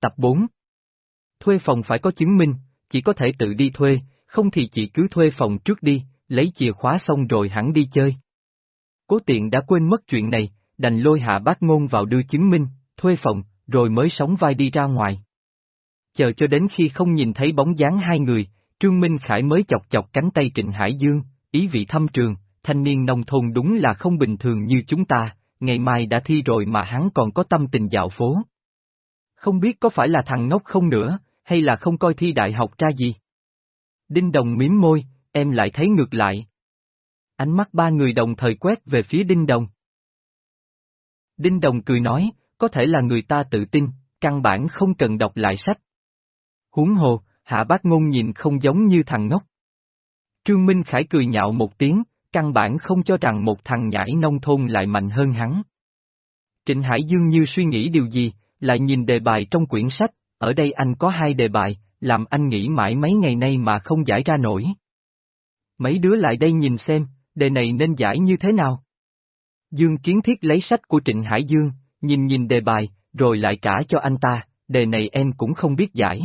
Tập 4 Thuê phòng phải có chứng minh, chỉ có thể tự đi thuê, không thì chị cứ thuê phòng trước đi, lấy chìa khóa xong rồi hẳn đi chơi. Cố tiện đã quên mất chuyện này, đành lôi hạ bác ngôn vào đưa chứng minh, thuê phòng, rồi mới sóng vai đi ra ngoài. Chờ cho đến khi không nhìn thấy bóng dáng hai người, Trương Minh Khải mới chọc chọc cánh tay Trịnh Hải Dương, ý vị thăm trường, thanh niên nông thôn đúng là không bình thường như chúng ta, ngày mai đã thi rồi mà hắn còn có tâm tình dạo phố. Không biết có phải là thằng ngốc không nữa, hay là không coi thi đại học ra gì? Đinh Đồng miếm môi, em lại thấy ngược lại. Ánh mắt ba người đồng thời quét về phía Đinh Đồng. Đinh Đồng cười nói, có thể là người ta tự tin, căn bản không cần đọc lại sách. Huống hồ, hạ bác ngôn nhìn không giống như thằng ngốc. Trương Minh Khải cười nhạo một tiếng, căn bản không cho rằng một thằng nhãi nông thôn lại mạnh hơn hắn. Trịnh Hải Dương như suy nghĩ điều gì, lại nhìn đề bài trong quyển sách, ở đây anh có hai đề bài, làm anh nghĩ mãi mấy ngày nay mà không giải ra nổi. Mấy đứa lại đây nhìn xem, đề này nên giải như thế nào? Dương Kiến Thiết lấy sách của Trịnh Hải Dương, nhìn nhìn đề bài, rồi lại trả cho anh ta, đề này em cũng không biết giải.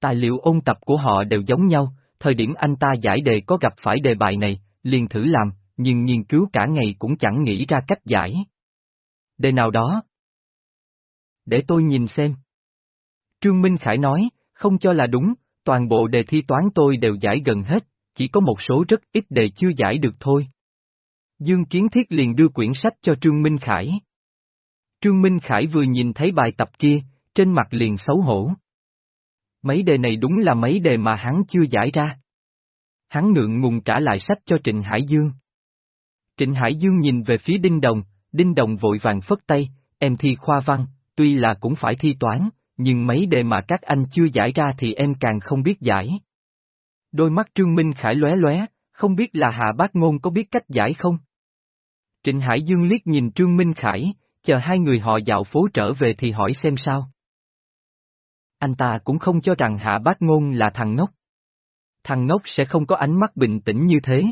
Tài liệu ôn tập của họ đều giống nhau, thời điểm anh ta giải đề có gặp phải đề bài này, liền thử làm, nhưng nghiên cứu cả ngày cũng chẳng nghĩ ra cách giải. Đề nào đó? Để tôi nhìn xem. Trương Minh Khải nói, không cho là đúng, toàn bộ đề thi toán tôi đều giải gần hết, chỉ có một số rất ít đề chưa giải được thôi. Dương Kiến Thiết liền đưa quyển sách cho Trương Minh Khải. Trương Minh Khải vừa nhìn thấy bài tập kia, trên mặt liền xấu hổ. Mấy đề này đúng là mấy đề mà hắn chưa giải ra. Hắn ngượng ngùng trả lại sách cho Trịnh Hải Dương. Trịnh Hải Dương nhìn về phía Đinh Đồng, Đinh Đồng vội vàng phất tay, em thi khoa văn, tuy là cũng phải thi toán, nhưng mấy đề mà các anh chưa giải ra thì em càng không biết giải. Đôi mắt Trương Minh Khải lóe lóe, không biết là Hạ Bác Ngôn có biết cách giải không? Trịnh Hải Dương liếc nhìn Trương Minh Khải, chờ hai người họ dạo phố trở về thì hỏi xem sao. Anh ta cũng không cho rằng Hạ Bác Ngôn là thằng ngốc. Thằng ngốc sẽ không có ánh mắt bình tĩnh như thế.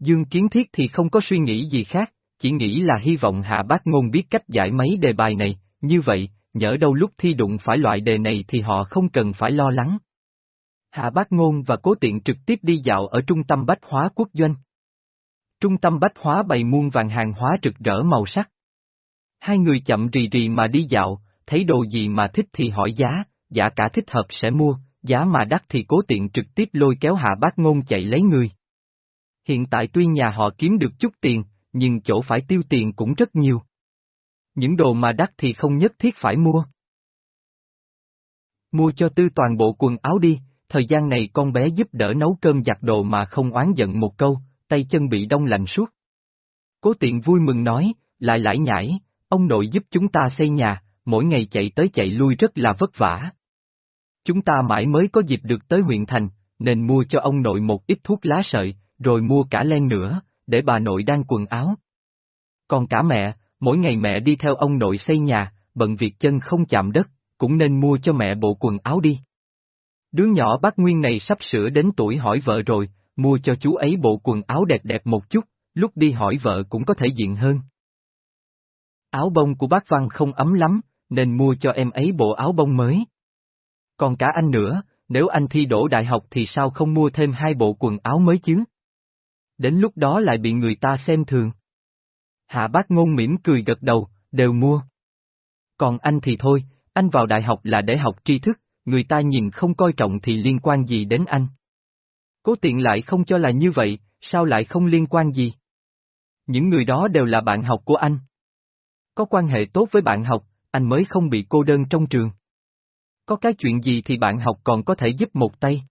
Dương Kiến Thiết thì không có suy nghĩ gì khác, chỉ nghĩ là hy vọng Hạ Bác Ngôn biết cách giải mấy đề bài này, như vậy, nhỡ đâu lúc thi đụng phải loại đề này thì họ không cần phải lo lắng. Hạ Bác Ngôn và Cố Tiện trực tiếp đi dạo ở trung tâm bách hóa quốc doanh. Trung tâm bách hóa bày muôn vàng hàng hóa rực rỡ màu sắc. Hai người chậm rì rì mà đi dạo, thấy đồ gì mà thích thì hỏi giá, giá cả thích hợp sẽ mua, giá mà đắt thì cố tiện trực tiếp lôi kéo hạ bác ngôn chạy lấy người. Hiện tại tuy nhà họ kiếm được chút tiền, nhưng chỗ phải tiêu tiền cũng rất nhiều. Những đồ mà đắt thì không nhất thiết phải mua. Mua cho tư toàn bộ quần áo đi, thời gian này con bé giúp đỡ nấu cơm giặt đồ mà không oán giận một câu, tay chân bị đông lạnh suốt. Cố tiện vui mừng nói, lại lại nhảy. ông nội giúp chúng ta xây nhà, mỗi ngày chạy tới chạy lui rất là vất vả. Chúng ta mãi mới có dịp được tới huyện thành, nên mua cho ông nội một ít thuốc lá sợi, rồi mua cả len nữa, để bà nội đan quần áo. Còn cả mẹ, mỗi ngày mẹ đi theo ông nội xây nhà, bận việc chân không chạm đất, cũng nên mua cho mẹ bộ quần áo đi. Đứa nhỏ bác Nguyên này sắp sửa đến tuổi hỏi vợ rồi, mua cho chú ấy bộ quần áo đẹp đẹp một chút, lúc đi hỏi vợ cũng có thể diện hơn. Áo bông của bác Văn không ấm lắm, nên mua cho em ấy bộ áo bông mới. Còn cả anh nữa, nếu anh thi đỗ đại học thì sao không mua thêm hai bộ quần áo mới chứ? Đến lúc đó lại bị người ta xem thường. Hạ bác ngôn mỉm cười gật đầu, đều mua. Còn anh thì thôi, anh vào đại học là để học tri thức, người ta nhìn không coi trọng thì liên quan gì đến anh. Cố tiện lại không cho là như vậy, sao lại không liên quan gì? Những người đó đều là bạn học của anh. Có quan hệ tốt với bạn học, anh mới không bị cô đơn trong trường. Có cái chuyện gì thì bạn học còn có thể giúp một tay.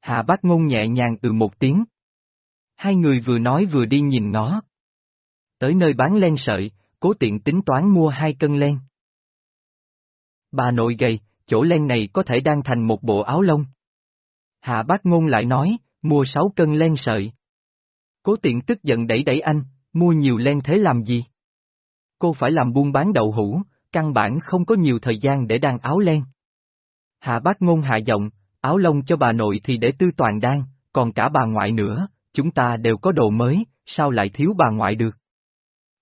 Hạ bác ngôn nhẹ nhàng ừ một tiếng. Hai người vừa nói vừa đi nhìn ngó. Tới nơi bán len sợi, cố tiện tính toán mua hai cân len. Bà nội gầy, chỗ len này có thể đan thành một bộ áo lông. Hạ bác ngôn lại nói, mua sáu cân len sợi. Cố tiện tức giận đẩy đẩy anh, mua nhiều len thế làm gì? Cô phải làm buôn bán đậu hũ, căn bản không có nhiều thời gian để đan áo len. Hạ bác ngôn hạ giọng, áo lông cho bà nội thì để tư toàn đan, còn cả bà ngoại nữa, chúng ta đều có đồ mới, sao lại thiếu bà ngoại được?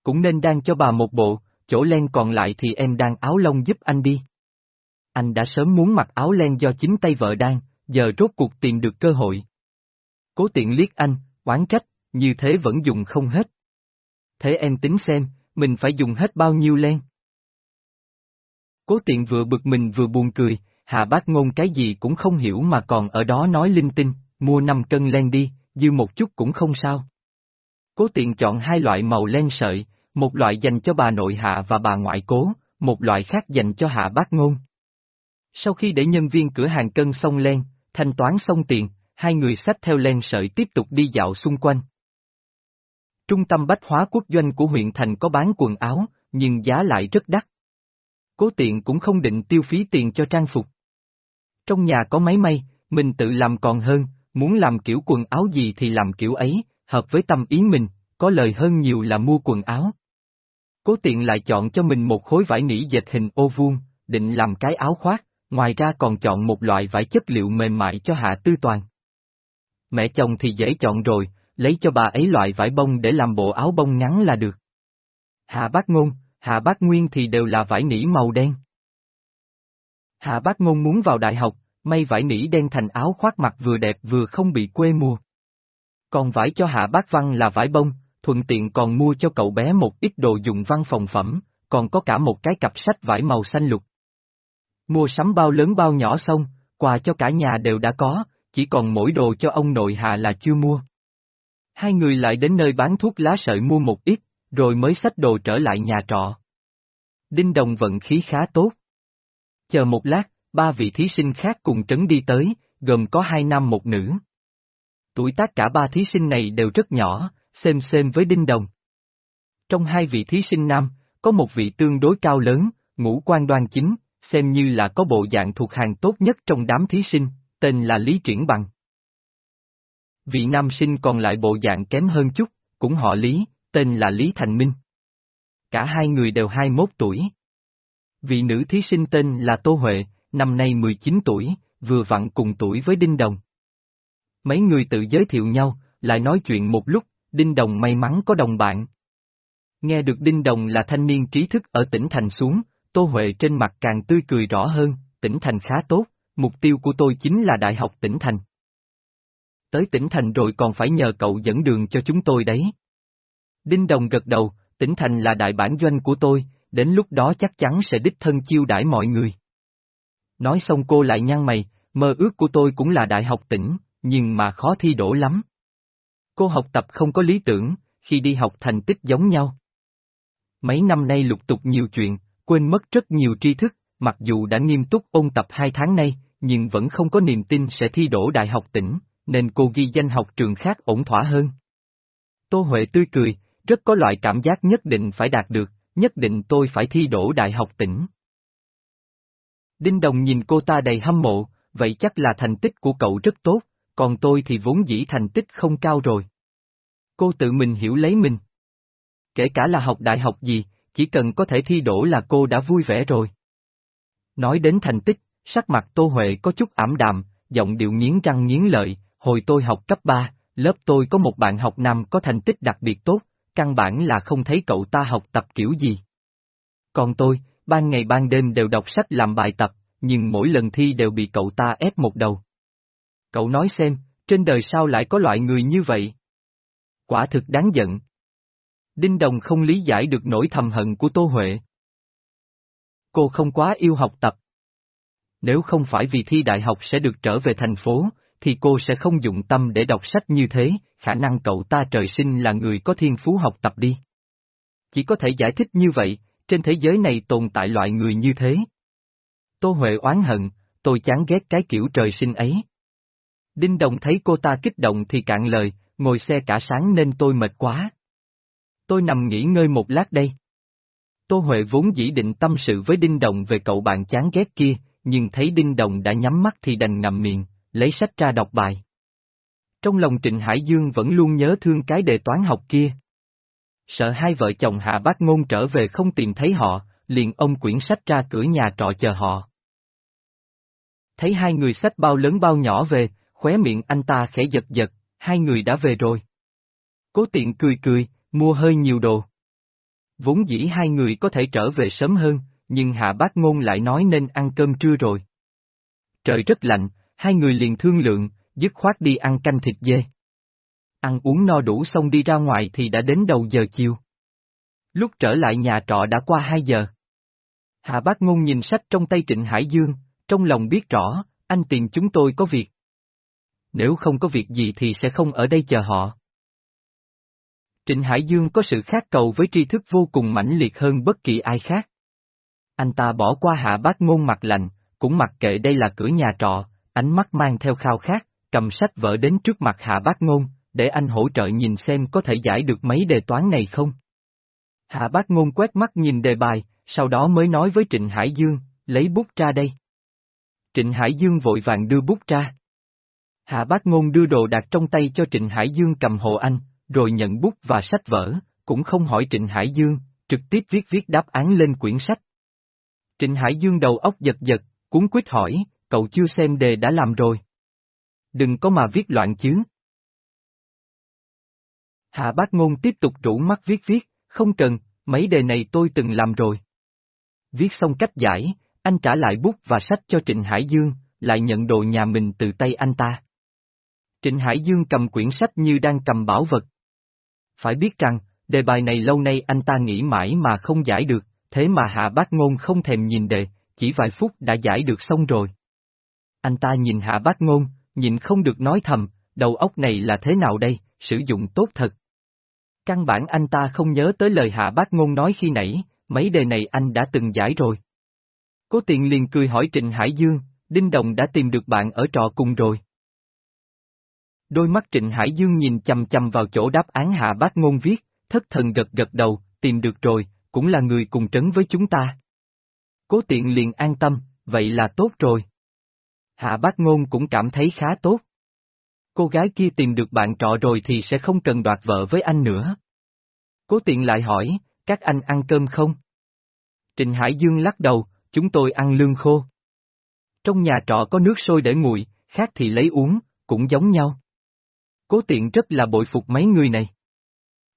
Cũng nên đang cho bà một bộ, chỗ len còn lại thì em đang áo lông giúp anh đi. anh đã sớm muốn mặc áo len do chính tay vợ đang, giờ rốt cuộc tìm được cơ hội. Cố tiện liếc anh, oán trách, như thế vẫn dùng không hết. Thế em tính xem, mình phải dùng hết bao nhiêu len? Cố tiện vừa bực mình vừa buồn cười, hạ bác ngôn cái gì cũng không hiểu mà còn ở đó nói linh tinh, mua 5 cân len đi, dư một chút cũng không sao. Cố tiện chọn hai loại màu len sợi, một loại dành cho bà nội hạ và bà ngoại cố, một loại khác dành cho hạ bác ngôn. Sau khi để nhân viên cửa hàng cân xong len, thanh toán xong tiền, hai người xách theo len sợi tiếp tục đi dạo xung quanh. Trung tâm bách hóa quốc doanh của huyện thành có bán quần áo, nhưng giá lại rất đắt. Cố tiện cũng không định tiêu phí tiền cho trang phục. Trong nhà có máy may, mình tự làm còn hơn, muốn làm kiểu quần áo gì thì làm kiểu ấy, hợp với tâm ý mình, có lời hơn nhiều là mua quần áo. Cố tiện lại chọn cho mình một khối vải nỉ dệt hình ô vuông, định làm cái áo khoác, ngoài ra còn chọn một loại vải chất liệu mềm mại cho Hạ Tư Toàn. Mẹ chồng thì dễ chọn rồi, lấy cho bà ấy loại vải bông để làm bộ áo bông ngắn là được. Hạ Bác Ngôn, Hạ Bác Nguyên thì đều là vải nỉ màu đen. Hạ Bác Ngôn muốn vào đại học, may vải nỉ đen thành áo khoác mặt vừa đẹp vừa không bị quê mùa. Còn vải cho Hạ Bác Văn là vải bông, thuận tiện còn mua cho cậu bé một ít đồ dùng văn phòng phẩm, còn có cả một cái cặp sách vải màu xanh lục. Mua sắm bao lớn bao nhỏ xong, quà cho cả nhà đều đã có, chỉ còn mỗi đồ cho ông nội Hạ là chưa mua. Hai người lại đến nơi bán thuốc lá sợi mua một ít, rồi mới xách đồ trở lại nhà trọ. Đinh Đồng vận khí khá tốt. Chờ một lát, ba vị thí sinh khác cùng trấn đi tới, gồm có hai nam một nữ. Tuổi tác cả ba thí sinh này đều rất nhỏ, xem xem với Đinh Đồng. Trong hai vị thí sinh nam, có một vị tương đối cao lớn, ngũ quan đoan chính, xem như là có bộ dạng thuộc hàng tốt nhất trong đám thí sinh, tên là Lý Triển Bằng. Vị nam sinh còn lại bộ dạng kém hơn chút, cũng họ Lý, tên là Lý Thành Minh. Cả hai người đều 21 tuổi. Vị nữ thí sinh tên là Tô Huệ, năm nay 19 tuổi, vừa vặn cùng tuổi với Đinh Đồng. Mấy người tự giới thiệu nhau, lại nói chuyện một lúc, Đinh Đồng may mắn có đồng bạn. Nghe được Đinh Đồng là thanh niên trí thức ở tỉnh Thành xuống, Tô Huệ trên mặt càng tươi cười rõ hơn, tỉnh Thành khá tốt, mục tiêu của tôi chính là Đại học tỉnh Thành. Tới tỉnh Thành rồi còn phải nhờ cậu dẫn đường cho chúng tôi đấy. Đinh Đồng gật đầu, tỉnh Thành là đại bản doanh của tôi, đến lúc đó chắc chắn sẽ đích thân chiêu đãi mọi người. Nói xong cô lại nhăn mày, mơ ước của tôi cũng là đại học tỉnh, nhưng mà khó thi đổ lắm. Cô học tập không có lý tưởng, khi đi học thành tích giống nhau. Mấy năm nay lục tục nhiều chuyện, quên mất rất nhiều tri thức, mặc dù đã nghiêm túc ôn tập hai tháng nay, nhưng vẫn không có niềm tin sẽ thi đổ đại học tỉnh, nên cô ghi danh học trường khác ổn thỏa hơn. Tô Huệ tươi cười, rất có loại cảm giác nhất định phải đạt được, nhất định tôi phải thi đổ đại học tỉnh. Đinh Đồng nhìn cô ta đầy hâm mộ, vậy chắc là thành tích của cậu rất tốt, còn tôi thì vốn dĩ thành tích không cao rồi. Cô tự mình hiểu lấy mình. Kể cả là học đại học gì, chỉ cần có thể thi đổ là cô đã vui vẻ rồi. Nói đến thành tích, sắc mặt Tô Huệ có chút ảm đạm, giọng điệu nghiến răng nghiến lợi, hồi tôi học cấp 3, lớp tôi có một bạn học nam có thành tích đặc biệt tốt, căn bản là không thấy cậu ta học tập kiểu gì. Còn tôi, ban ngày ban đêm đều đọc sách làm bài tập, nhưng mỗi lần thi đều bị cậu ta ép một đầu. Cậu nói xem, trên đời sao lại có loại người như vậy? Quả thực đáng giận. Đinh Đồng không lý giải được nỗi thầm hận của Tô Huệ. Cô không quá yêu học tập. Nếu không phải vì thi đại học sẽ được trở về thành phố, thì cô sẽ không dụng tâm để đọc sách như thế, khả năng cậu ta trời sinh là người có thiên phú học tập đi. Chỉ có thể giải thích như vậy, trên thế giới này tồn tại loại người như thế. Tô Huệ oán hận, tôi chán ghét cái kiểu trời sinh ấy. Đinh Đồng thấy cô ta kích động thì cạn lời, ngồi xe cả sáng nên tôi mệt quá. Tôi nằm nghỉ ngơi một lát đây. Tô Huệ vốn dĩ định tâm sự với Đinh Đồng về cậu bạn chán ghét kia, nhưng thấy Đinh Đồng đã nhắm mắt thì đành ngậm miệng, lấy sách ra đọc bài. Trong lòng Trịnh Hải Dương vẫn luôn nhớ thương cái đề toán học kia. Sợ hai vợ chồng hạ bác ngôn trở về không tìm thấy họ, liền ông quyển sách ra cửa nhà trọ chờ họ. Thấy hai người sách bao lớn bao nhỏ về, khóe miệng anh ta khẽ giật giật, hai người đã về rồi. Cố tiện cười cười, mua hơi nhiều đồ. Vốn dĩ hai người có thể trở về sớm hơn, nhưng Hạ Bác Ngôn lại nói nên ăn cơm trưa rồi. Trời rất lạnh, hai người liền thương lượng, dứt khoát đi ăn canh thịt dê. Ăn uống no đủ xong đi ra ngoài thì đã đến đầu giờ chiều. Lúc trở lại nhà trọ đã qua hai giờ. Hạ Bác Ngôn nhìn sách trong tay Trịnh Hải Dương, trong lòng biết rõ, anh tìm chúng tôi có việc. Nếu không có việc gì thì sẽ không ở đây chờ họ. Trịnh Hải Dương có sự khác cầu với tri thức vô cùng mãnh liệt hơn bất kỳ ai khác. Anh ta bỏ qua hạ bác ngôn mặt lạnh, cũng mặc kệ đây là cửa nhà trọ, ánh mắt mang theo khao khát, cầm sách vở đến trước mặt hạ bác ngôn, để anh hỗ trợ nhìn xem có thể giải được mấy đề toán này không. Hạ bác ngôn quét mắt nhìn đề bài, sau đó mới nói với Trịnh Hải Dương, lấy bút ra đây. Trịnh Hải Dương vội vàng đưa bút ra. Hạ bác ngôn đưa đồ đặt trong tay cho Trịnh Hải Dương cầm hộ anh, rồi nhận bút và sách vở, cũng không hỏi Trịnh Hải Dương, trực tiếp viết viết đáp án lên quyển sách. Trịnh Hải Dương đầu óc giật giật, cuốn quyết hỏi, cậu chưa xem đề đã làm rồi. Đừng có mà viết loạn chứ. Hạ bác ngôn tiếp tục rủ mắt viết viết, không cần, mấy đề này tôi từng làm rồi. Viết xong cách giải, anh trả lại bút và sách cho Trịnh Hải Dương, lại nhận đồ nhà mình từ tay anh ta. Trịnh Hải Dương cầm quyển sách như đang cầm bảo vật. Phải biết rằng, đề bài này lâu nay anh ta nghĩ mãi mà không giải được, thế mà Hạ Bác Ngôn không thèm nhìn đề, chỉ vài phút đã giải được xong rồi. Anh ta nhìn Hạ Bác Ngôn, nhìn không được nói thầm, đầu óc này là thế nào đây, sử dụng tốt thật. Căn bản anh ta không nhớ tới lời Hạ Bác Ngôn nói khi nãy, mấy đề này anh đã từng giải rồi. Cố tiện liền cười hỏi Trịnh Hải Dương, Đinh Đồng đã tìm được bạn ở trọ cùng rồi. Đôi mắt Trịnh Hải Dương nhìn chầm chầm vào chỗ đáp án Hạ Bác Ngôn viết, thất thần gật gật đầu, tìm được rồi, cũng là người cùng trấn với chúng ta. Cố tiện liền an tâm, vậy là tốt rồi. Hạ Bác Ngôn cũng cảm thấy khá tốt. Cô gái kia tìm được bạn trọ rồi thì sẽ không cần đoạt vợ với anh nữa. Cố tiện lại hỏi, các anh ăn cơm không? Trịnh Hải Dương lắc đầu, chúng tôi ăn lương khô. Trong nhà trọ có nước sôi để nguội, khác thì lấy uống, cũng giống nhau. Cố tiện rất là bội phục mấy người này.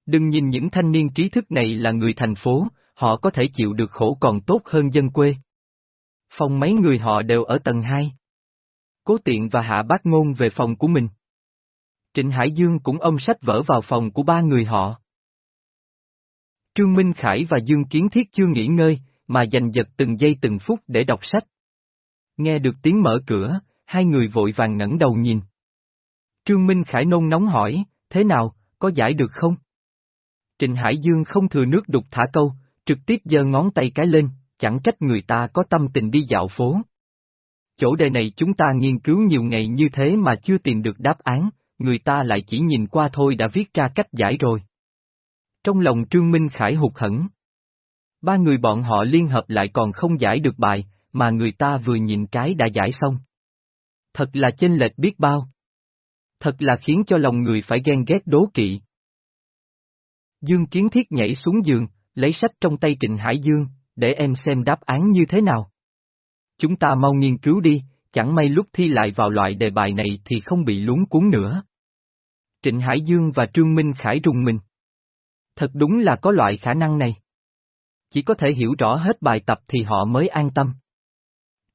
Đừng nhìn những thanh niên trí thức này là người thành phố, họ có thể chịu được khổ còn tốt hơn dân quê. Phòng mấy người họ đều ở tầng 2. Cố tiện và hạ bác ngôn về phòng của mình. Trịnh Hải Dương cũng ôm sách vở vào phòng của ba người họ. Trương Minh Khải và Dương Kiến Thiết chưa nghỉ ngơi, mà dành giật từng giây từng phút để đọc sách. Nghe được tiếng mở cửa, hai người vội vàng ngẩng đầu nhìn. Trương Minh Khải nôn nóng hỏi, thế nào, có giải được không? Trịnh Hải Dương không thừa nước đục thả câu, trực tiếp giơ ngón tay cái lên, chẳng trách người ta có tâm tình đi dạo phố. Chỗ đề này chúng ta nghiên cứu nhiều ngày như thế mà chưa tìm được đáp án, người ta lại chỉ nhìn qua thôi đã viết ra cách giải rồi. Trong lòng Trương Minh Khải hụt hẫng. Ba người bọn họ liên hợp lại còn không giải được bài, mà người ta vừa nhìn cái đã giải xong. Thật là chênh lệch biết bao. Thật là khiến cho lòng người phải ghen ghét đố kỵ. Dương Kiến Thiết nhảy xuống giường, lấy sách trong tay Trịnh Hải Dương, để em xem đáp án như thế nào. Chúng ta mau nghiên cứu đi, chẳng may lúc thi lại vào loại đề bài này thì không bị lún cuốn nữa. Trịnh Hải Dương và Trương Minh Khải rùng mình. Thật đúng là có loại khả năng này. Chỉ có thể hiểu rõ hết bài tập thì họ mới an tâm.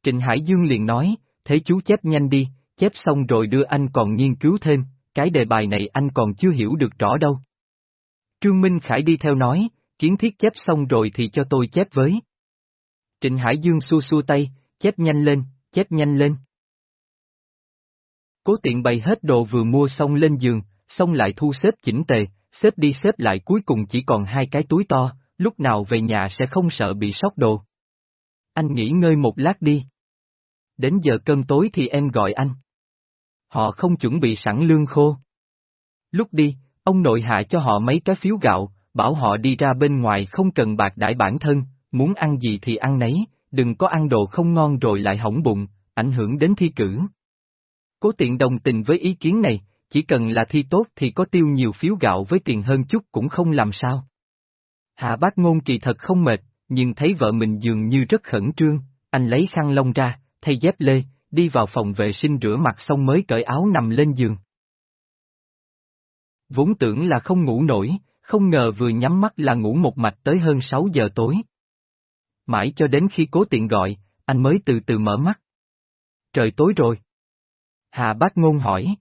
Trịnh Hải Dương liền nói, thế chú chép nhanh đi, chép xong rồi đưa anh còn nghiên cứu thêm, cái đề bài này anh còn chưa hiểu được rõ đâu. Trương Minh Khải đi theo nói, kiến thiết chép xong rồi thì cho tôi chép với. Trịnh Hải Dương xua xua tay, chép nhanh lên, chép nhanh lên. Cố tiện bày hết đồ vừa mua xong lên giường, xong lại thu xếp chỉnh tề, xếp đi xếp lại cuối cùng chỉ còn hai cái túi to, lúc nào về nhà sẽ không sợ bị sót đồ. Anh nghỉ ngơi một lát đi. Đến giờ cơm tối thì em gọi anh. Họ không chuẩn bị sẵn lương khô. Lúc đi, ông nội hạ cho họ mấy cái phiếu gạo, bảo họ đi ra bên ngoài không cần bạc đãi bản thân, muốn ăn gì thì ăn nấy, đừng có ăn đồ không ngon rồi lại hỏng bụng, ảnh hưởng đến thi cử. Cố tiện đồng tình với ý kiến này, chỉ cần là thi tốt thì có tiêu nhiều phiếu gạo với tiền hơn chút cũng không làm sao. Hạ bác ngôn kỳ thật không mệt, nhưng thấy vợ mình dường như rất khẩn trương, anh lấy khăn lông ra, thay dép lê, đi vào phòng vệ sinh rửa mặt xong mới cởi áo nằm lên giường. Vốn tưởng là không ngủ nổi, không ngờ vừa nhắm mắt là ngủ một mạch tới hơn 6 giờ tối. mãi cho đến khi cố tiện gọi, anh mới từ từ mở mắt. Trời tối rồi. Hà bác ngôn hỏi.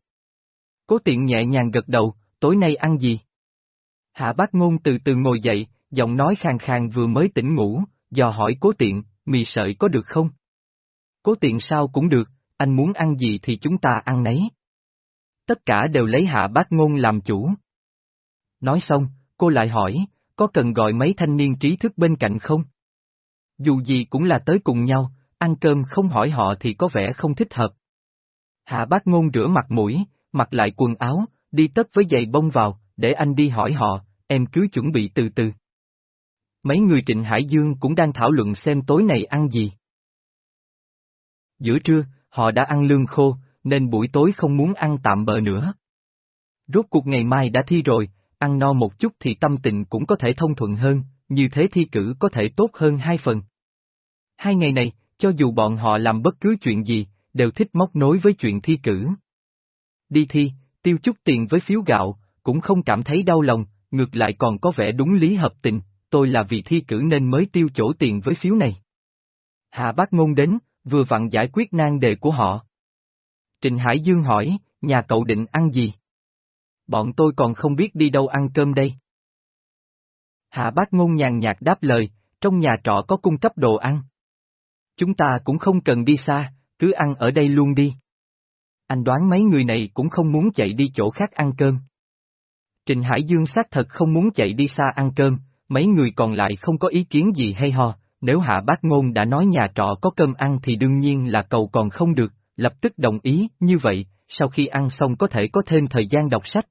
Cố tiện nhẹ nhàng gật đầu, tối nay ăn gì? Hạ bác ngôn từ từ ngồi dậy, giọng nói khàn khàn vừa mới tỉnh ngủ, dò hỏi cố tiện, mì sợi có được không? Cố tiện sao cũng được, anh muốn ăn gì thì chúng ta ăn nấy. Tất cả đều lấy hạ bác ngôn làm chủ. Nói xong, cô lại hỏi, có cần gọi mấy thanh niên trí thức bên cạnh không? Dù gì cũng là tới cùng nhau, ăn cơm không hỏi họ thì có vẻ không thích hợp. Hạ bác ngôn rửa mặt mũi, mặc lại quần áo, đi tất với giày bông vào, để anh đi hỏi họ, em cứ chuẩn bị từ từ. Mấy người Trịnh Hải Dương cũng đang thảo luận xem tối này ăn gì. Giữa trưa, họ đã ăn lương khô, nên buổi tối không muốn ăn tạm bợ nữa. Rốt cuộc ngày mai đã thi rồi, ăn no một chút thì tâm tình cũng có thể thông thuận hơn, như thế thi cử có thể tốt hơn hai phần. Hai ngày này, cho dù bọn họ làm bất cứ chuyện gì, đều thích móc nối với chuyện thi cử. Đi thi, tiêu chút tiền với phiếu gạo, cũng không cảm thấy đau lòng, ngược lại còn có vẻ đúng lý hợp tình, tôi là vì thi cử nên mới tiêu chỗ tiền với phiếu này. Hạ bác ngôn đến, vừa vặn giải quyết nan đề của họ. Trình Hải Dương hỏi, nhà cậu định ăn gì? Bọn tôi còn không biết đi đâu ăn cơm đây. Hạ bác ngôn nhàn nhạt đáp lời, trong nhà trọ có cung cấp đồ ăn. Chúng ta cũng không cần đi xa, cứ ăn ở đây luôn đi. Anh đoán mấy người này cũng không muốn chạy đi chỗ khác ăn cơm. Trình Hải Dương xác thật không muốn chạy đi xa ăn cơm, mấy người còn lại không có ý kiến gì hay ho, nếu Hạ Bác Ngôn đã nói nhà trọ có cơm ăn thì đương nhiên là cầu còn không được, lập tức đồng ý, như vậy, sau khi ăn xong có thể có thêm thời gian đọc sách.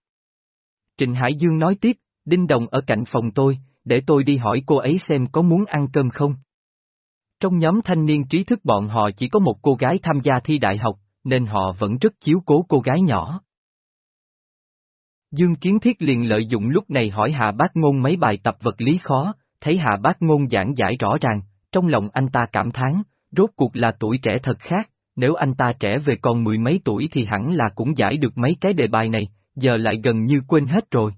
Trịnh Hải Dương nói tiếp, Đinh Đồng ở cạnh phòng tôi, để tôi đi hỏi cô ấy xem có muốn ăn cơm không. Trong nhóm thanh niên trí thức bọn họ chỉ có một cô gái tham gia thi đại học, nên họ vẫn rất chiếu cố cô gái nhỏ. Dương Kiến Thiết liền lợi dụng lúc này hỏi Hạ Bác Ngôn mấy bài tập vật lý khó, thấy Hạ Bác Ngôn giảng giải rõ ràng, trong lòng anh ta cảm thán, rốt cuộc là tuổi trẻ thật khác, nếu anh ta trẻ về còn mười mấy tuổi thì hẳn là cũng giải được mấy cái đề bài này, giờ lại gần như quên hết rồi.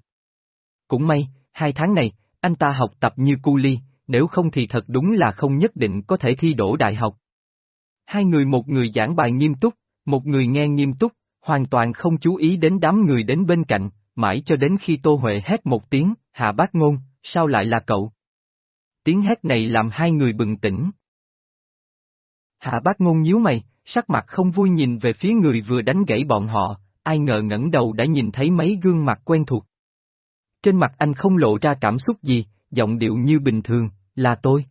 Cũng may, hai tháng này, anh ta học tập như cu ly, nếu không thì thật đúng là không nhất định có thể thi đỗ đại học. Hai người một người giảng bài nghiêm túc, một người nghe nghiêm túc, hoàn toàn không chú ý đến đám người đến bên cạnh, mãi cho đến khi Tô Huệ hét một tiếng, hạ bác ngôn, sao lại là cậu? Tiếng hét này làm hai người bừng tỉnh. Hạ bác ngôn nhíu mày, sắc mặt không vui nhìn về phía người vừa đánh gãy bọn họ, ai ngờ ngẩng đầu đã nhìn thấy mấy gương mặt quen thuộc. Trên mặt anh không lộ ra cảm xúc gì, giọng điệu như bình thường, là tôi.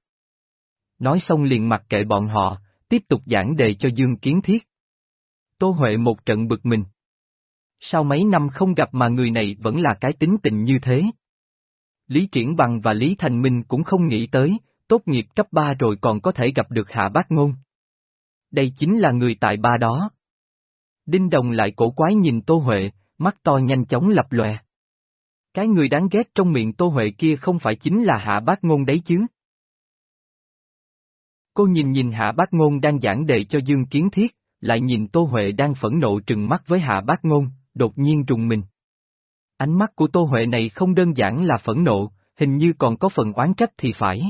Nói xong liền mặc kệ bọn họ, tiếp tục giảng đề cho Dương Kiến Thiết. Tô Huệ một trận bực mình. Sau mấy năm không gặp mà người này vẫn là cái tính tình như thế. Lý Triển Bằng và Lý Thành Minh cũng không nghĩ tới, tốt nghiệp cấp 3 rồi còn có thể gặp được Hạ Bác Ngôn. Đây chính là người tại ba đó. Đinh Đồng lại cổ quái nhìn Tô Huệ, mắt to nhanh chóng lập lòe. Cái người đáng ghét trong miệng Tô Huệ kia không phải chính là Hạ Bác Ngôn đấy chứ? Cô nhìn nhìn Hạ Bác Ngôn đang giảng đề cho Dương Kiến Thiết, lại nhìn Tô Huệ đang phẫn nộ trừng mắt với Hạ Bác Ngôn, đột nhiên trùng mình. Ánh mắt của Tô Huệ này không đơn giản là phẫn nộ, hình như còn có phần oán trách thì phải.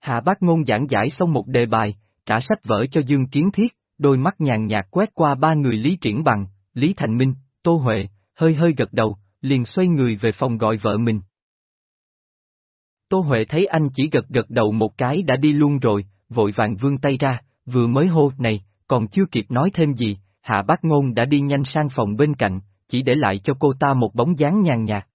Hạ Bác Ngôn giảng giải xong một đề bài, trả sách vở cho Dương Kiến Thiết, đôi mắt nhàn nhạt quét qua ba người Lý Triển Bằng, Lý Thành Minh, Tô Huệ, hơi hơi gật đầu, liền xoay người về phòng gọi vợ mình. Tô Huệ thấy anh chỉ gật gật đầu một cái đã đi luôn rồi, vội vàng vươn tay ra, vừa mới hô này, còn chưa kịp nói thêm gì, Hạ Bác Ngôn đã đi nhanh sang phòng bên cạnh, chỉ để lại cho cô ta một bóng dáng nhàn nhạt.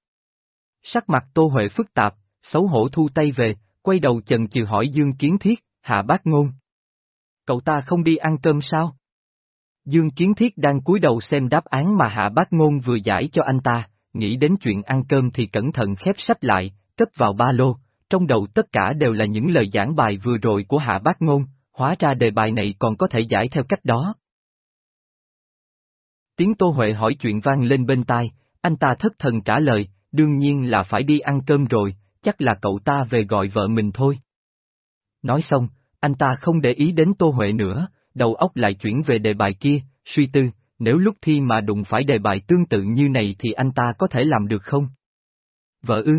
Sắc mặt Tô Huệ phức tạp, xấu hổ thu tay về, quay đầu chần chừ hỏi Dương Kiến Thiết, Hạ Bác Ngôn. Cậu ta không đi ăn cơm sao? Dương Kiến Thiết đang cúi đầu xem đáp án mà Hạ Bác Ngôn vừa giải cho anh ta, nghĩ đến chuyện ăn cơm thì cẩn thận khép sách lại, cất vào ba lô, trong đầu tất cả đều là những lời giảng bài vừa rồi của Hạ Bác Ngôn, hóa ra đề bài này còn có thể giải theo cách đó. Tiếng Tô Huệ hỏi chuyện vang lên bên tai, anh ta thất thần trả lời, đương nhiên là phải đi ăn cơm rồi, chắc là cậu ta về gọi vợ mình thôi. Nói xong, anh ta không để ý đến Tô Huệ nữa, đầu óc lại chuyển về đề bài kia, suy tư, nếu lúc thi mà đụng phải đề bài tương tự như này thì anh ta có thể làm được không? Vợ ư?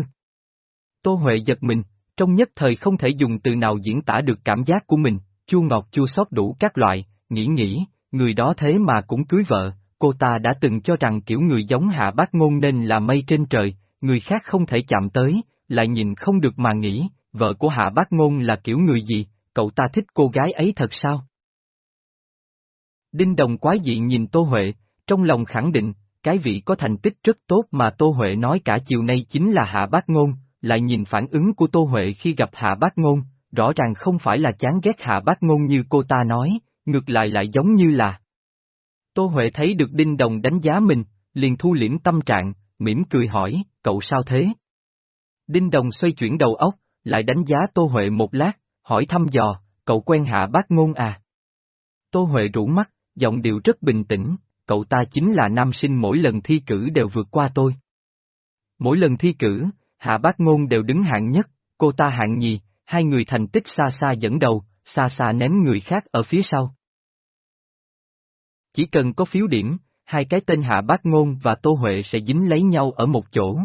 Tô Huệ giật mình, Trong nhất thời không thể dùng từ nào diễn tả được cảm giác của mình, chua ngọt chua xót đủ các loại, nghĩ nghĩ, người đó thế mà cũng cưới vợ, cô ta đã từng cho rằng kiểu người giống hạ bác ngôn nên là mây trên trời, người khác không thể chạm tới, lại nhìn không được mà nghĩ, vợ của hạ bác ngôn là kiểu người gì, cậu ta thích cô gái ấy thật sao? Đinh Đồng quái dị nhìn Tô Huệ, trong lòng khẳng định, cái vị có thành tích rất tốt mà Tô Huệ nói cả chiều nay chính là Hạ Bác Ngôn, lại nhìn phản ứng của Tô Huệ khi gặp Hạ Bác Ngôn, rõ ràng không phải là chán ghét Hạ Bác Ngôn như cô ta nói, ngược lại lại giống như là. Tô Huệ thấy được Đinh Đồng đánh giá mình, liền thu liễm tâm trạng, mỉm cười hỏi, cậu sao thế? Đinh Đồng xoay chuyển đầu óc, lại đánh giá Tô Huệ một lát, hỏi thăm dò, cậu quen Hạ Bác Ngôn à? Tô Huệ rủ mắt, giọng điệu rất bình tĩnh, cậu ta chính là nam sinh mỗi lần thi cử đều vượt qua tôi. Mỗi lần thi cử, Hạ Bác Ngôn đều đứng hạng nhất, cô ta hạng nhì, hai người thành tích xa xa dẫn đầu, xa xa ném người khác ở phía sau. Chỉ cần có phiếu điểm, hai cái tên Hạ Bác Ngôn và Tô Huệ sẽ dính lấy nhau ở một chỗ.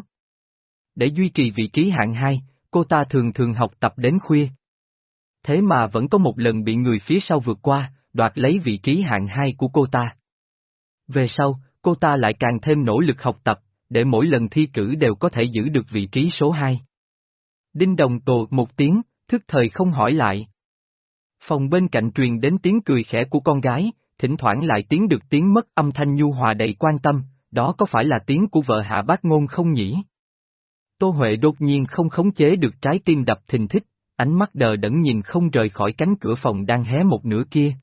Để duy trì vị trí hạng hai, cô ta thường thường học tập đến khuya. Thế mà vẫn có một lần bị người phía sau vượt qua, đoạt lấy vị trí hạng hai của cô ta. Về sau, cô ta lại càng thêm nỗ lực học tập, để mỗi lần thi cử đều có thể giữ được vị trí số 2. Đinh Đồng tồ một tiếng, thức thời không hỏi lại. Phòng bên cạnh truyền đến tiếng cười khẽ của con gái, thỉnh thoảng lại tiếng được tiếng mất âm thanh nhu hòa đầy quan tâm, đó có phải là tiếng của vợ hạ bác ngôn không nhỉ? Tô Huệ đột nhiên không khống chế được trái tim đập thình thích, ánh mắt đờ đẫn nhìn không rời khỏi cánh cửa phòng đang hé một nửa kia.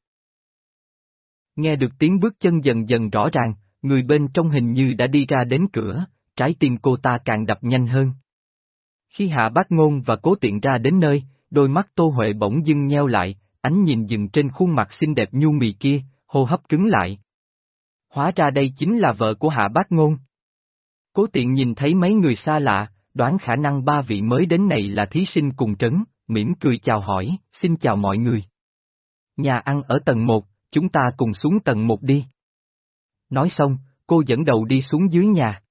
Nghe được tiếng bước chân dần dần rõ ràng, người bên trong hình như đã đi ra đến cửa, trái tim cô ta càng đập nhanh hơn. Khi hạ bác ngôn và cố tiện ra đến nơi, đôi mắt Tô Huệ bỗng dưng nheo lại, ánh nhìn dừng trên khuôn mặt xinh đẹp nhu mì kia, hô hấp cứng lại. Hóa ra đây chính là vợ của hạ bác ngôn. Cố tiện nhìn thấy mấy người xa lạ, đoán khả năng ba vị mới đến này là thí sinh cùng trấn, mỉm cười chào hỏi, xin chào mọi người. Nhà ăn ở tầng 1, chúng ta cùng xuống tầng 1 đi. Nói xong, cô dẫn đầu đi xuống dưới nhà.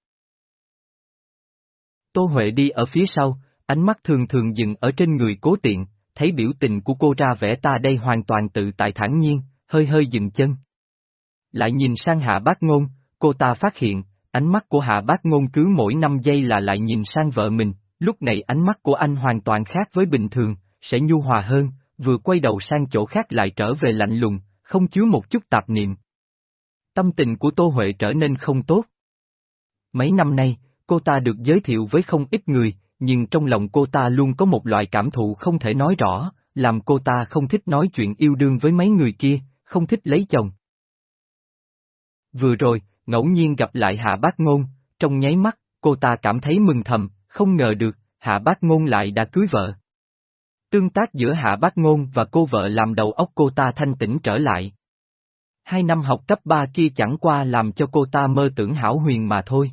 Tô Huệ đi ở phía sau, ánh mắt thường thường dừng ở trên người cố tiện, thấy biểu tình của cô ra vẻ ta đây hoàn toàn tự tại thản nhiên, hơi hơi dừng chân. Lại nhìn sang hạ bác ngôn, cô ta phát hiện, ánh mắt của hạ bác ngôn cứ mỗi 5 giây là lại nhìn sang vợ mình, lúc này ánh mắt của anh hoàn toàn khác với bình thường, sẽ nhu hòa hơn, vừa quay đầu sang chỗ khác lại trở về lạnh lùng, không chứa một chút tạp niệm. Tâm tình của Tô Huệ trở nên không tốt. Mấy năm nay, cô ta được giới thiệu với không ít người, nhưng trong lòng cô ta luôn có một loại cảm thụ không thể nói rõ, làm cô ta không thích nói chuyện yêu đương với mấy người kia, không thích lấy chồng. Vừa rồi, ngẫu nhiên gặp lại Hạ Bác Ngôn, trong nháy mắt, cô ta cảm thấy mừng thầm, không ngờ được, Hạ Bác Ngôn lại đã cưới vợ. Tương tác giữa Hạ Bác Ngôn và cô vợ làm đầu óc cô ta thanh tĩnh trở lại. Hai năm học cấp ba kia chẳng qua làm cho cô ta mơ tưởng hảo huyền mà thôi.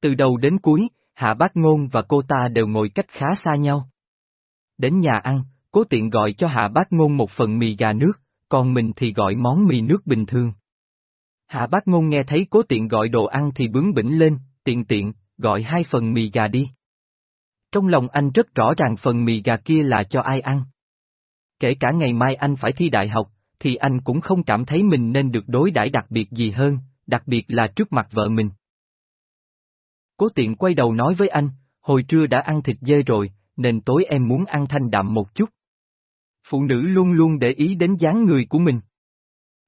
Từ đầu đến cuối, Hạ Bác Ngôn và cô ta đều ngồi cách khá xa nhau. Đến nhà ăn, cố tiện gọi cho Hạ Bác Ngôn một phần mì gà nước, còn mình thì gọi món mì nước bình thường. Hạ Bác Ngôn nghe thấy cố tiện gọi đồ ăn thì bướng bỉnh lên, tiện tiện, gọi hai phần mì gà đi. Trong lòng anh rất rõ ràng phần mì gà kia là cho ai ăn. Kể cả ngày mai anh phải thi đại học, thì anh cũng không cảm thấy mình nên được đối đãi đặc biệt gì hơn, đặc biệt là trước mặt vợ mình. Cố tiện quay đầu nói với anh, hồi trưa đã ăn thịt dê rồi, nên tối em muốn ăn thanh đạm một chút. Phụ nữ luôn luôn để ý đến dáng người của mình.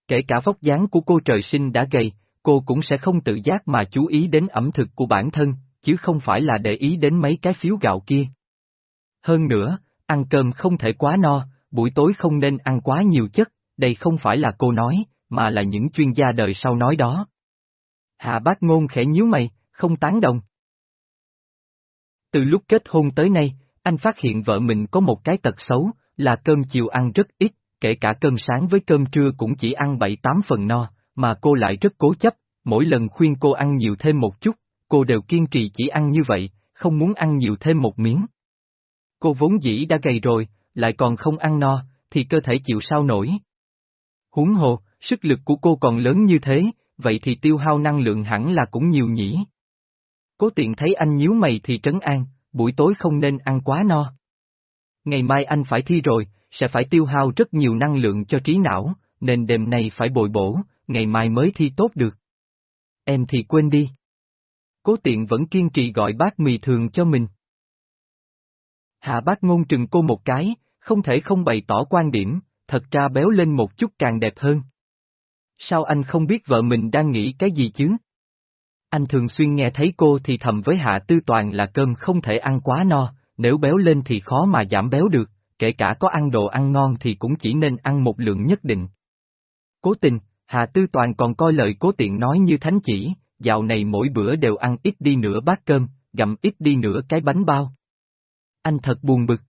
Kể cả vóc dáng của cô trời sinh đã gầy, cô cũng sẽ không tự giác mà chú ý đến ẩm thực của bản thân, chứ không phải là để ý đến mấy cái phiếu gạo kia. Hơn nữa, ăn cơm không thể quá no, buổi tối không nên ăn quá nhiều chất, đây không phải là cô nói, mà là những chuyên gia đời sau nói đó. Hạ bác ngôn khẽ nhíu mày, không tán đồng. Từ lúc kết hôn tới nay, anh phát hiện vợ mình có một cái tật xấu, là cơm chiều ăn rất ít, kể cả cơm sáng với cơm trưa cũng chỉ ăn 7-8 phần no, mà cô lại rất cố chấp, mỗi lần khuyên cô ăn nhiều thêm một chút, cô đều kiên trì chỉ ăn như vậy, không muốn ăn nhiều thêm một miếng. Cô vốn dĩ đã gầy rồi, lại còn không ăn no, thì cơ thể chịu sao nổi. Huống hồ, sức lực của cô còn lớn như thế, vậy thì tiêu hao năng lượng hẳn là cũng nhiều nhỉ. Cố tiện thấy anh nhíu mày thì trấn an, buổi tối không nên ăn quá no. Ngày mai anh phải thi rồi, sẽ phải tiêu hao rất nhiều năng lượng cho trí não, nên đêm nay phải bồi bổ, ngày mai mới thi tốt được. Em thì quên đi. Cố tiện vẫn kiên trì gọi bác mì thường cho mình. Hạ bác ngôn trừng cô một cái, không thể không bày tỏ quan điểm, thật ra béo lên một chút càng đẹp hơn. Sao anh không biết vợ mình đang nghĩ cái gì chứ? Anh thường xuyên nghe thấy cô thì thầm với Hạ Tư Toàn là cơm không thể ăn quá no, nếu béo lên thì khó mà giảm béo được, kể cả có ăn đồ ăn ngon thì cũng chỉ nên ăn một lượng nhất định. Cố tình, Hà Tư Toàn còn coi lời cố tiện nói như thánh chỉ, dạo này mỗi bữa đều ăn ít đi nửa bát cơm, gặm ít đi nửa cái bánh bao. Anh thật buồn bực.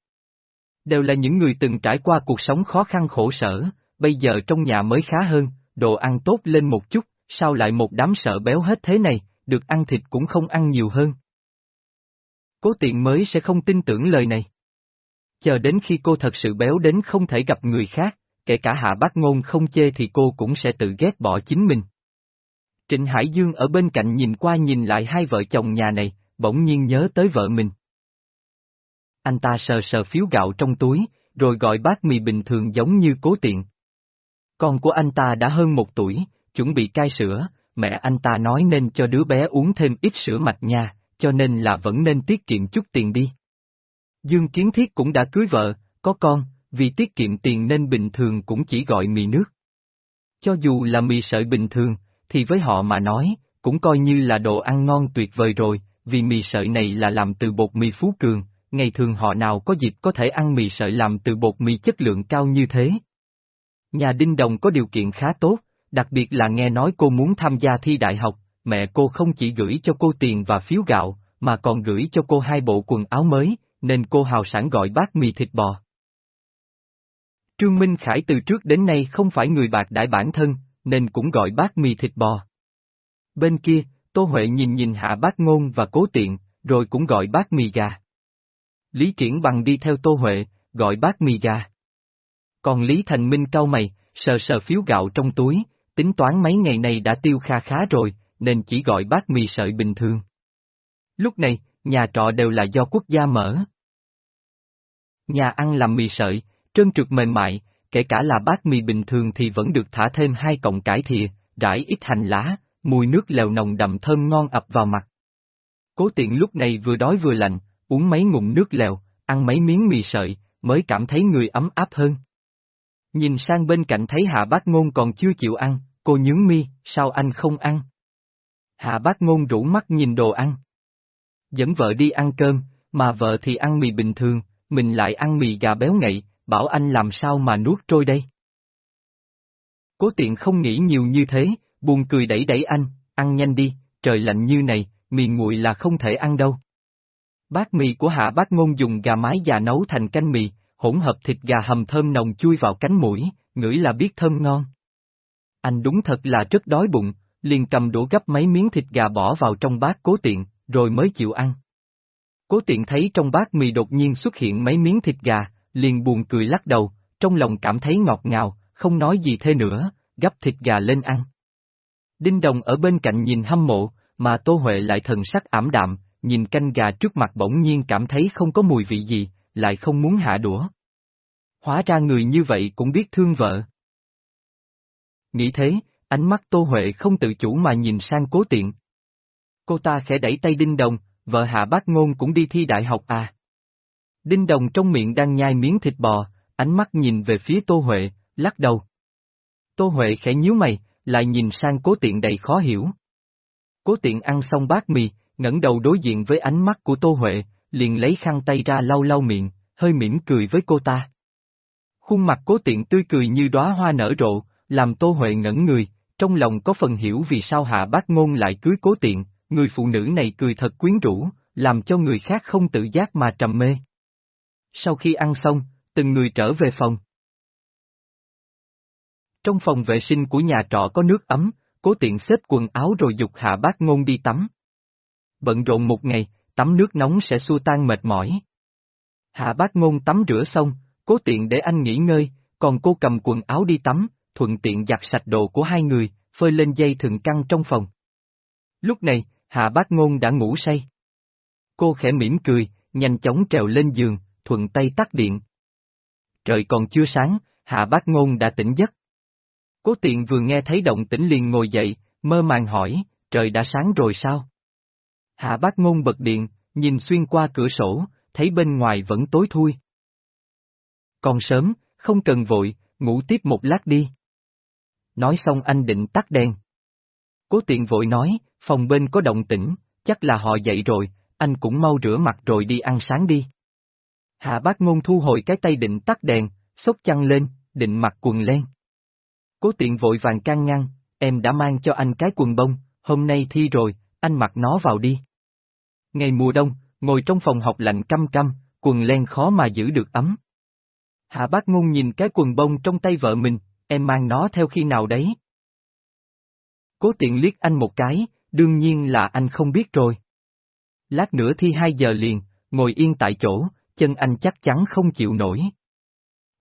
Đều là những người từng trải qua cuộc sống khó khăn khổ sở, bây giờ trong nhà mới khá hơn, đồ ăn tốt lên một chút, sao lại một đám sợ béo hết thế này, được ăn thịt cũng không ăn nhiều hơn. Cố tiện mới sẽ không tin tưởng lời này. Chờ đến khi cô thật sự béo đến không thể gặp người khác, kể cả hạ bác ngôn không chê thì cô cũng sẽ tự ghét bỏ chính mình. Trịnh Hải Dương ở bên cạnh nhìn qua nhìn lại hai vợ chồng nhà này, bỗng nhiên nhớ tới vợ mình. Anh ta sờ sờ phiếu gạo trong túi, rồi gọi bát mì bình thường giống như cố tiện. Con của anh ta đã hơn một tuổi, chuẩn bị cai sữa, mẹ anh ta nói nên cho đứa bé uống thêm ít sữa mạch nha, cho nên là vẫn nên tiết kiệm chút tiền đi. Dương Kiến Thiết cũng đã cưới vợ, có con, vì tiết kiệm tiền nên bình thường cũng chỉ gọi mì nước. Cho dù là mì sợi bình thường, thì với họ mà nói, cũng coi như là đồ ăn ngon tuyệt vời rồi, vì mì sợi này là làm từ bột mì phú cường, ngày thường họ nào có dịp có thể ăn mì sợi làm từ bột mì chất lượng cao như thế. Nhà Đinh Đồng có điều kiện khá tốt, đặc biệt là nghe nói cô muốn tham gia thi đại học, mẹ cô không chỉ gửi cho cô tiền và phiếu gạo, mà còn gửi cho cô hai bộ quần áo mới, nên cô hào sản gọi bát mì thịt bò. Trương Minh Khải từ trước đến nay không phải người bạc đại bản thân, nên cũng gọi bát mì thịt bò. Bên kia, Tô Huệ nhìn nhìn hạ bát ngôn và cố tiện, rồi cũng gọi bát mì gà. Lý Triển Bằng đi theo Tô Huệ, gọi bát mì gà. Còn Lý Thành Minh cau mày, sờ sờ phiếu gạo trong túi, tính toán mấy ngày này đã tiêu kha khá rồi, nên chỉ gọi bát mì sợi bình thường. Lúc này, nhà trọ đều là do quốc gia mở. Nhà ăn làm mì sợi, trơn trượt mềm mại, kể cả là bát mì bình thường thì vẫn được thả thêm hai cọng cải thìa, rải ít hành lá, mùi nước lèo nồng đậm thơm ngon ập vào mặt. Cố tiện lúc này vừa đói vừa lạnh, uống mấy ngụm nước lèo, ăn mấy miếng mì sợi, mới cảm thấy người ấm áp hơn. Nhìn sang bên cạnh thấy hạ bác ngôn còn chưa chịu ăn, cô nhướng mi, sao anh không ăn? Hạ bác ngôn rủ mắt nhìn đồ ăn. Dẫn vợ đi ăn cơm, mà vợ thì ăn mì bình thường, mình lại ăn mì gà béo ngậy, bảo anh làm sao mà nuốt trôi đây. Cố tiện không nghĩ nhiều như thế, buồn cười đẩy đẩy anh, ăn nhanh đi, trời lạnh như này, mì nguội là không thể ăn đâu. Bát mì của hạ bác ngôn dùng gà mái già nấu thành canh mì, hỗn hợp thịt gà hầm thơm nồng chui vào cánh mũi, ngửi là biết thơm ngon. Anh đúng thật là rất đói bụng, liền cầm đũa gấp mấy miếng thịt gà bỏ vào trong bát cố tiện, rồi mới chịu ăn. Cố tiện thấy trong bát mì đột nhiên xuất hiện mấy miếng thịt gà, liền buồn cười lắc đầu, trong lòng cảm thấy ngọt ngào, không nói gì thêm nữa, gấp thịt gà lên ăn. Đinh Đồng ở bên cạnh nhìn hâm mộ, mà Tô Huệ lại thần sắc ảm đạm, nhìn canh gà trước mặt bỗng nhiên cảm thấy không có mùi vị gì, lại không muốn hạ đũa. Hóa ra người như vậy cũng biết thương vợ. Nghĩ thế, ánh mắt Tô Huệ không tự chủ mà nhìn sang cố tiện. Cô ta khẽ đẩy tay Đinh Đồng, vợ hạ bác ngôn cũng đi thi đại học à. Đinh Đồng trong miệng đang nhai miếng thịt bò, ánh mắt nhìn về phía Tô Huệ, lắc đầu. Tô Huệ khẽ nhíu mày, lại nhìn sang cố tiện đầy khó hiểu. Cố tiện ăn xong bát mì, ngẩng đầu đối diện với ánh mắt của Tô Huệ, liền lấy khăn tay ra lau lau miệng, hơi mỉm cười với cô ta. Khuôn mặt cố tiện tươi cười như đóa hoa nở rộ, làm Tô Huệ ngẩn người, trong lòng có phần hiểu vì sao hạ bác ngôn lại cưới cố tiện, người phụ nữ này cười thật quyến rũ, làm cho người khác không tự giác mà trầm mê. Sau khi ăn xong, từng người trở về phòng. Trong phòng vệ sinh của nhà trọ có nước ấm, cố tiện xếp quần áo rồi dục hạ bác ngôn đi tắm. Bận rộn một ngày, tắm nước nóng sẽ xua tan mệt mỏi. Hạ bác ngôn tắm rửa xong, cố tiện để anh nghỉ ngơi, còn cô cầm quần áo đi tắm, thuận tiện giặt sạch đồ của hai người, phơi lên dây thừng căng trong phòng. Lúc này, hạ bác ngôn đã ngủ say. Cô khẽ mỉm cười, nhanh chóng trèo lên giường, thuận tay tắt điện. trời còn chưa sáng, hạ bác ngôn đã tỉnh giấc. Cố tiện vừa nghe thấy động tĩnh liền ngồi dậy, mơ màng hỏi, trời đã sáng rồi sao? Hạ bác ngôn bật điện, nhìn xuyên qua cửa sổ, thấy bên ngoài vẫn tối thui. Còn sớm, không cần vội, ngủ tiếp một lát đi. Nói xong anh định tắt đèn. Cố tiện vội nói, phòng bên có động tĩnh, chắc là họ dậy rồi, anh cũng mau rửa mặt rồi đi ăn sáng đi. Hạ bác ngôn thu hồi cái tay định tắt đèn, xốc chăn lên, định mặc quần len. Cố tiện vội vàng can ngăn, em đã mang cho anh cái quần bông, hôm nay thi rồi, anh mặc nó vào đi. Ngày mùa đông, ngồi trong phòng học lạnh căm căm, quần len khó mà giữ được ấm. Hạ bác ngôn nhìn cái quần bông trong tay vợ mình, em mang nó theo khi nào đấy? Cố tiện liếc anh một cái, đương nhiên là anh không biết rồi. Lát nữa thi hai giờ liền, ngồi yên tại chỗ, chân anh chắc chắn không chịu nổi.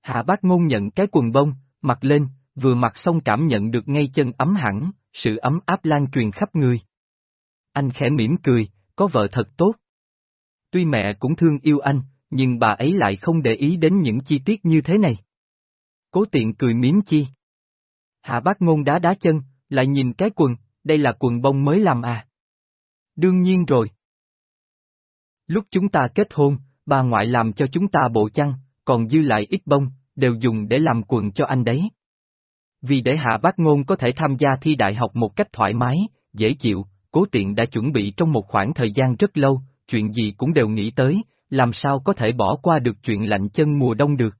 Hạ bác ngôn nhận cái quần bông, mặc lên, vừa mặc xong cảm nhận được ngay chân ấm hẳn, sự ấm áp lan truyền khắp người. Anh khẽ mỉm cười, có vợ thật tốt. Tuy mẹ cũng thương yêu anh, nhưng bà ấy lại không để ý đến những chi tiết như thế này. Cố tiện cười miếng chi. Hạ bác ngôn đá đá chân, lại nhìn cái quần, đây là quần bông mới làm à. Đương nhiên rồi. Lúc chúng ta kết hôn, bà ngoại làm cho chúng ta bộ chăn, còn dư lại ít bông, đều dùng để làm quần cho anh đấy. Vì để hạ bác ngôn có thể tham gia thi đại học một cách thoải mái, dễ chịu, cố tiện đã chuẩn bị trong một khoảng thời gian rất lâu, chuyện gì cũng đều nghĩ tới, làm sao có thể bỏ qua được chuyện lạnh chân mùa đông được.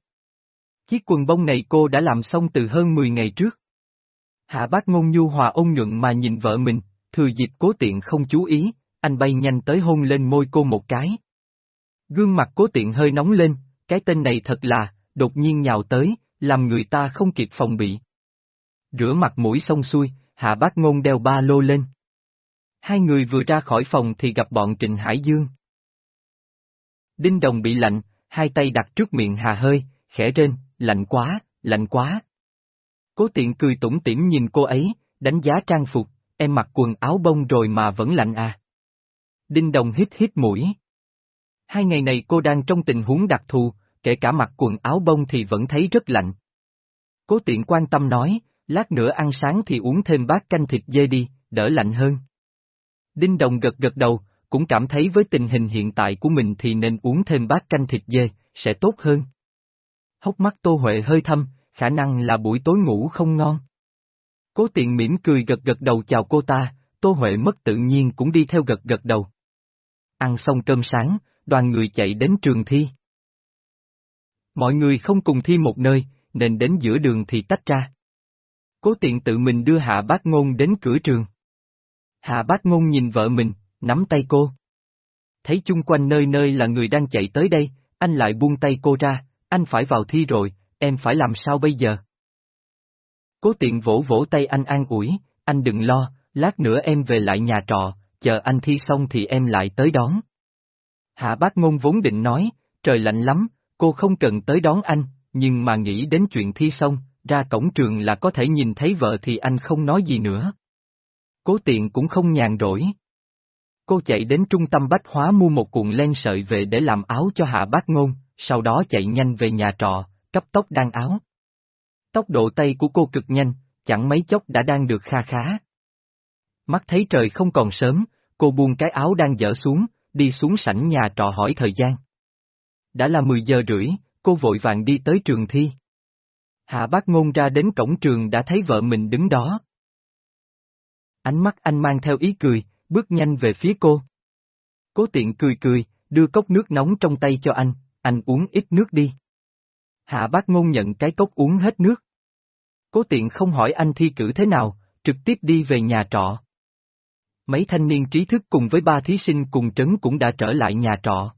Chiếc quần bông này cô đã làm xong từ hơn 10 ngày trước. Hạ bác ngôn nhu hòa ôn nhuận mà nhìn vợ mình, thừa dịp cố tiện không chú ý, anh bay nhanh tới hôn lên môi cô một cái. Gương mặt cố tiện hơi nóng lên, cái tên này thật là, đột nhiên nhào tới, làm người ta không kịp phòng bị. Rửa mặt mũi xong xuôi, hạ bác ngôn đeo ba lô lên. Hai người vừa ra khỏi phòng thì gặp bọn Trịnh Hải Dương. Đinh Đồng bị lạnh, hai tay đặt trước miệng hà hơi, khẽ rên, lạnh quá, lạnh quá. Cố tiện cười tủm tỉm nhìn cô ấy, đánh giá trang phục, em mặc quần áo bông rồi mà vẫn lạnh à. Đinh Đồng hít hít mũi. Hai ngày này cô đang trong tình huống đặc thù, kể cả mặc quần áo bông thì vẫn thấy rất lạnh. Cố tiện quan tâm nói, lát nữa ăn sáng thì uống thêm bát canh thịt dê đi, đỡ lạnh hơn. Đinh Đồng gật gật đầu, cũng cảm thấy với tình hình hiện tại của mình thì nên uống thêm bát canh thịt dê, sẽ tốt hơn. Hốc mắt Tô Huệ hơi thâm, khả năng là buổi tối ngủ không ngon. Cố tiện mỉm cười gật gật đầu chào cô ta, Tô Huệ mất tự nhiên cũng đi theo gật gật đầu. Ăn xong cơm sáng, đoàn người chạy đến trường thi. Mọi người không cùng thi một nơi, nên đến giữa đường thì tách ra. Cố tiện tự mình đưa Hạ Bác Ngôn đến cửa trường. Hạ Bác Ngôn nhìn vợ mình, nắm tay cô. Thấy chung quanh nơi nơi là người đang chạy tới đây, anh lại buông tay cô ra, anh phải vào thi rồi, em phải làm sao bây giờ? Cố tiện vỗ vỗ tay anh an ủi, anh đừng lo, lát nữa em về lại nhà trọ, chờ anh thi xong thì em lại tới đón. Hạ bác ngôn vốn định nói, trời lạnh lắm, cô không cần tới đón anh, nhưng mà nghĩ đến chuyện thi xong, ra cổng trường là có thể nhìn thấy vợ thì anh không nói gì nữa. Cố tiện cũng không nhàn rỗi. Cô chạy đến trung tâm bách hóa mua một cuộn len sợi về để làm áo cho hạ bác ngôn, sau đó chạy nhanh về nhà trọ, cấp tốc đan áo. Tốc độ tay của cô cực nhanh, chẳng mấy chốc đã đang được kha khá. Mắt thấy trời không còn sớm, cô buông cái áo đang dở xuống, đi xuống sảnh nhà trọ hỏi thời gian. Đã là 10 giờ rưỡi, cô vội vàng đi tới trường thi. Hạ bác ngôn ra đến cổng trường đã thấy vợ mình đứng đó. Ánh mắt anh mang theo ý cười, bước nhanh về phía cô. Cố tiện cười cười, đưa cốc nước nóng trong tay cho anh, anh uống ít nước đi. Hạ bác ngôn nhận cái cốc uống hết nước. Cố tiện không hỏi anh thi cử thế nào, trực tiếp đi về nhà trọ. Mấy thanh niên trí thức cùng với ba thí sinh cùng trấn cũng đã trở lại nhà trọ.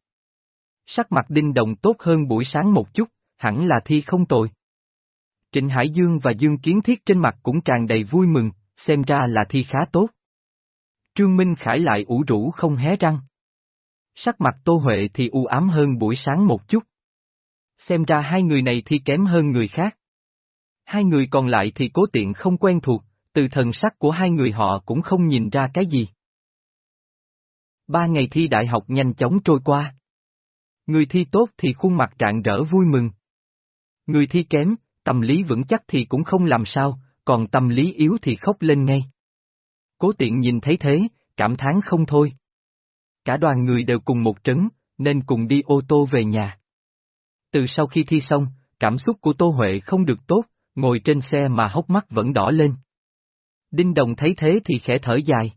Sắc mặt đinh đồng tốt hơn buổi sáng một chút, hẳn là thi không tồi. Trịnh Hải Dương và Dương Kiến Thiết trên mặt cũng tràn đầy vui mừng, xem ra là thi khá tốt. Trương Minh Khải lại ủ rũ không hé răng. Sắc mặt Tô Huệ thì u ám hơn buổi sáng một chút. Xem ra hai người này thi kém hơn người khác. Hai người còn lại thì cố tiện không quen thuộc, từ thần sắc của hai người họ cũng không nhìn ra cái gì. Ba ngày thi đại học nhanh chóng trôi qua. Người thi tốt thì khuôn mặt rạng rỡ vui mừng. Người thi kém, tâm lý vững chắc thì cũng không làm sao, còn tâm lý yếu thì khóc lên ngay. Cố tiện nhìn thấy thế, cảm thán không thôi. Cả đoàn người đều cùng một trấn, nên cùng đi ô tô về nhà. Từ sau khi thi xong, cảm xúc của Tô Huệ không được tốt, ngồi trên xe mà hốc mắt vẫn đỏ lên. Đinh Đồng thấy thế thì khẽ thở dài.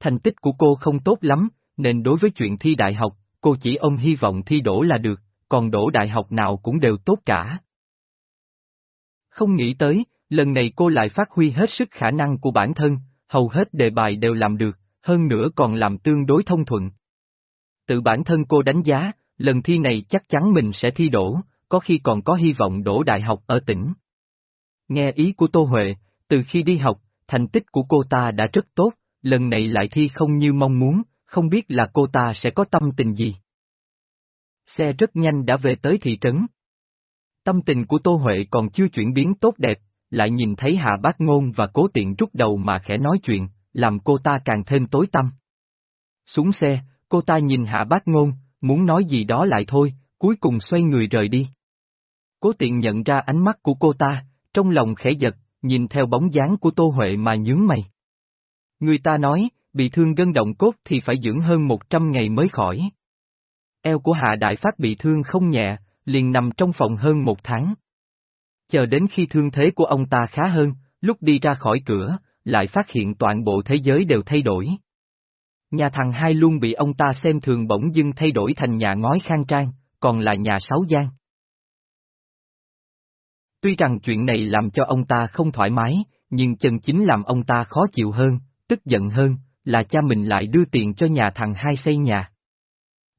Thành tích của cô không tốt lắm, nên đối với chuyện thi đại học, cô chỉ ông hy vọng thi đổ là được, còn đổ đại học nào cũng đều tốt cả. Không nghĩ tới, lần này cô lại phát huy hết sức khả năng của bản thân, hầu hết đề bài đều làm được, hơn nữa còn làm tương đối thông thuận. Tự bản thân cô đánh giá, lần thi này chắc chắn mình sẽ thi đổ, có khi còn có hy vọng đổ đại học ở tỉnh. Nghe ý của Tô Huệ, từ khi đi học, thành tích của cô ta đã rất tốt, lần này lại thi không như mong muốn, không biết là cô ta sẽ có tâm tình gì. Xe rất nhanh đã về tới thị trấn. Tâm tình của Tô Huệ còn chưa chuyển biến tốt đẹp, lại nhìn thấy Hà Bác Ngôn và cố tiện rút đầu mà khẽ nói chuyện, làm cô ta càng thêm tối tâm. Xuống xe, cô ta nhìn Hạ Bác Ngôn, muốn nói gì đó lại thôi, cuối cùng xoay người rời đi. Cố tiện nhận ra ánh mắt của cô ta, trong lòng khẽ giật, nhìn theo bóng dáng của Tô Huệ mà nhướng mày. Người ta nói, bị thương gân động cốt thì phải dưỡng hơn 100 ngày mới khỏi. Eo của Hạ Đại Phát bị thương không nhẹ, liền nằm trong phòng hơn một tháng. Chờ đến khi thương thế của ông ta khá hơn, lúc đi ra khỏi cửa, lại phát hiện toàn bộ thế giới đều thay đổi. Nhà thằng hai luôn bị ông ta xem thường bỗng dưng thay đổi thành nhà ngói khang trang, còn là nhà sáu gian. Tuy rằng chuyện này làm cho ông ta không thoải mái, nhưng chân chính làm ông ta khó chịu hơn, tức giận hơn, là cha mình lại đưa tiền cho nhà thằng hai xây nhà.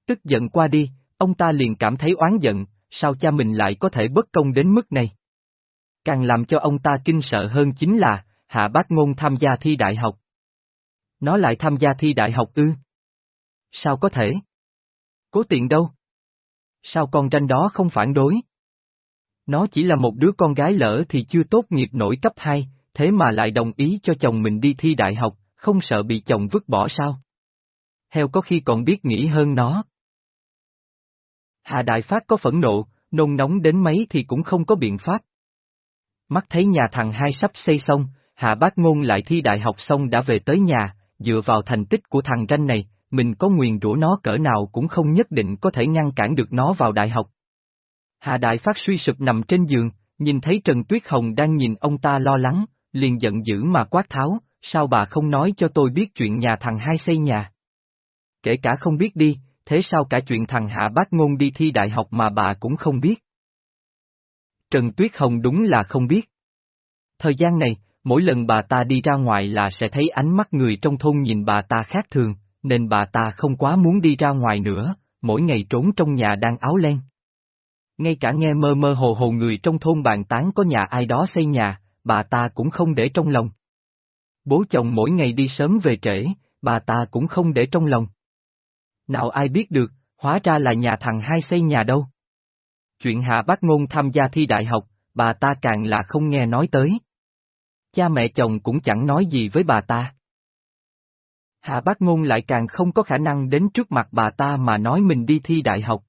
Tức giận qua đi, ông ta liền cảm thấy oán giận, sao cha mình lại có thể bất công đến mức này. Càng làm cho ông ta kinh sợ hơn chính là, Hạ Bác Ngôn tham gia thi đại học. Nó lại tham gia thi đại học ư? Sao có thể? Cố tiện đâu? Sao con tranh đó không phản đối? Nó chỉ là một đứa con gái lỡ thì chưa tốt nghiệp nổi cấp 2, thế mà lại đồng ý cho chồng mình đi thi đại học, không sợ bị chồng vứt bỏ sao? Heo có khi còn biết nghĩ hơn nó. Hạ Đại Phát có phẫn nộ, nôn nóng đến mấy thì cũng không có biện pháp. Mắt thấy nhà thằng hai sắp xây xong, Hạ Bác Ngôn lại thi đại học xong đã về tới nhà, dựa vào thành tích của thằng ranh này, mình có nguyền rủa nó cỡ nào cũng không nhất định có thể ngăn cản được nó vào đại học. Hạ Đại Phát suy sụp nằm trên giường, nhìn thấy Trần Tuyết Hồng đang nhìn ông ta lo lắng, liền giận dữ mà quát tháo, sao bà không nói cho tôi biết chuyện nhà thằng hai xây nhà? Kể cả không biết đi, thế sao cả chuyện thằng Hạ Bác Ngôn đi thi đại học mà bà cũng không biết? Trần Tuyết Hồng đúng là không biết. Thời gian này, mỗi lần bà ta đi ra ngoài là sẽ thấy ánh mắt người trong thôn nhìn bà ta khác thường, nên bà ta không quá muốn đi ra ngoài nữa, mỗi ngày trốn trong nhà đang áo len. Ngay cả nghe mơ mơ hồ hồ người trong thôn bàn tán có nhà ai đó xây nhà, bà ta cũng không để trong lòng. Bố chồng mỗi ngày đi sớm về trễ, bà ta cũng không để trong lòng. Nào ai biết được, hóa ra là nhà thằng hai xây nhà đâu. Chuyện hạ bác ngôn tham gia thi đại học, bà ta càng là không nghe nói tới. Cha mẹ chồng cũng chẳng nói gì với bà ta. Hạ bác ngôn lại càng không có khả năng đến trước mặt bà ta mà nói mình đi thi đại học.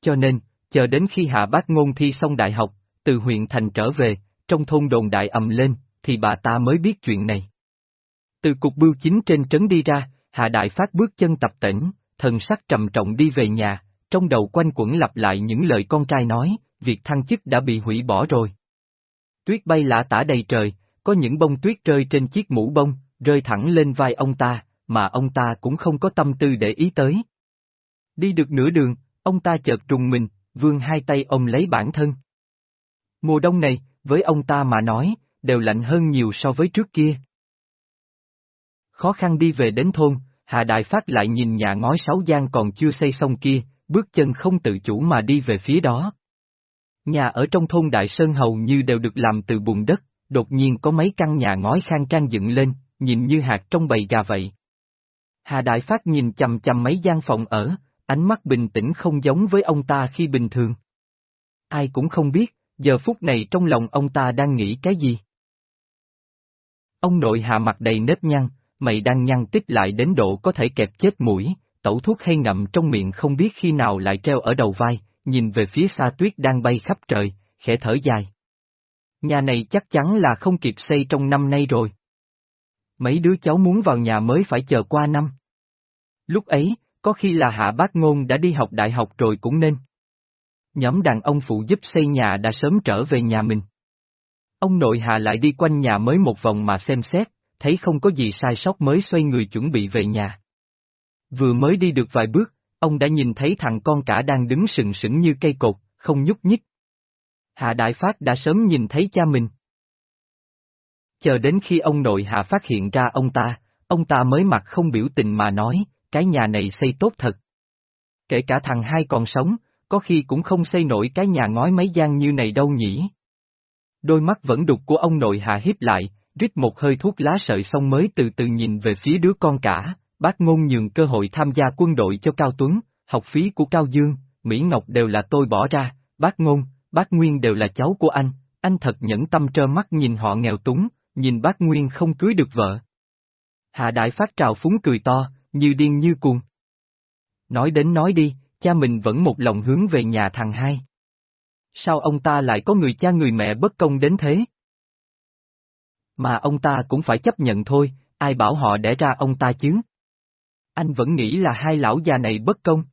Cho nên, chờ đến khi hạ bác ngôn thi xong đại học, từ huyện thành trở về, trong thôn đồn đại ầm lên, thì bà ta mới biết chuyện này. Từ cục bưu chính trên trấn đi ra, hạ đại phát bước chân tập tỉnh, thần sắc trầm trọng đi về nhà, trong đầu quanh quẩn lặp lại những lời con trai nói, việc thăng chức đã bị hủy bỏ rồi. Tuyết bay lả tả đầy trời, có những bông tuyết rơi trên chiếc mũ bông, rơi thẳng lên vai ông ta, mà ông ta cũng không có tâm tư để ý tới. Đi được nửa đường, ông ta chợt trùng mình, vươn hai tay ôm lấy bản thân. Mùa đông này, với ông ta mà nói, đều lạnh hơn nhiều so với trước kia. Khó khăn đi về đến thôn, Hà Đại Phát lại nhìn nhà ngói sáu gian còn chưa xây xong kia, bước chân không tự chủ mà đi về phía đó. Nhà ở trong thôn Đại Sơn hầu như đều được làm từ bùn đất, đột nhiên có mấy căn nhà ngói khang trang dựng lên, nhìn như hạt trong bầy gà vậy. Hà Đại Phát nhìn chầm chầm mấy gian phòng ở, ánh mắt bình tĩnh không giống với ông ta khi bình thường. Ai cũng không biết, giờ phút này trong lòng ông ta đang nghĩ cái gì. Ông nội hạ mặt đầy nếp nhăn, mày đang nhăn tích lại đến độ có thể kẹp chết mũi, tẩu thuốc hay ngậm trong miệng không biết khi nào lại treo ở đầu vai, nhìn về phía xa tuyết đang bay khắp trời, khẽ thở dài. Nhà này chắc chắn là không kịp xây trong năm nay rồi. Mấy đứa cháu muốn vào nhà mới phải chờ qua năm. Lúc ấy, có khi là hạ bác ngôn đã đi học đại học rồi cũng nên. Nhóm đàn ông phụ giúp xây nhà đã sớm trở về nhà mình. Ông nội hạ lại đi quanh nhà mới một vòng mà xem xét, thấy không có gì sai sót mới xoay người chuẩn bị về nhà. Vừa mới đi được vài bước, ông đã nhìn thấy thằng con cả đang đứng sừng sững như cây cột, không nhúc nhích. Hạ Đại Phát đã sớm nhìn thấy cha mình. Chờ đến khi ông nội Hạ phát hiện ra ông ta, ông ta mới mặt không biểu tình mà nói, cái nhà này xây tốt thật. Kể cả thằng hai còn sống, có khi cũng không xây nổi cái nhà ngói mấy gian như này đâu nhỉ. Đôi mắt vẫn đục của ông nội Hạ hiếp lại, rít một hơi thuốc lá sợi xong mới từ từ nhìn về phía đứa con cả, bác ngôn nhường cơ hội tham gia quân đội cho Cao Tuấn, học phí của Cao Dương, Mỹ Ngọc đều là tôi bỏ ra, bác ngôn, bác Nguyên đều là cháu của anh, anh thật nhẫn tâm trơ mắt nhìn họ nghèo túng, nhìn bác Nguyên không cưới được vợ. Hạ Đại Phát trào phúng cười to, như điên như cuồng. Nói đến nói đi, cha mình vẫn một lòng hướng về nhà thằng hai. Sao ông ta lại có người cha người mẹ bất công đến thế? Mà ông ta cũng phải chấp nhận thôi, ai bảo họ đẻ ra ông ta chứ? Anh vẫn nghĩ là hai lão già này bất công.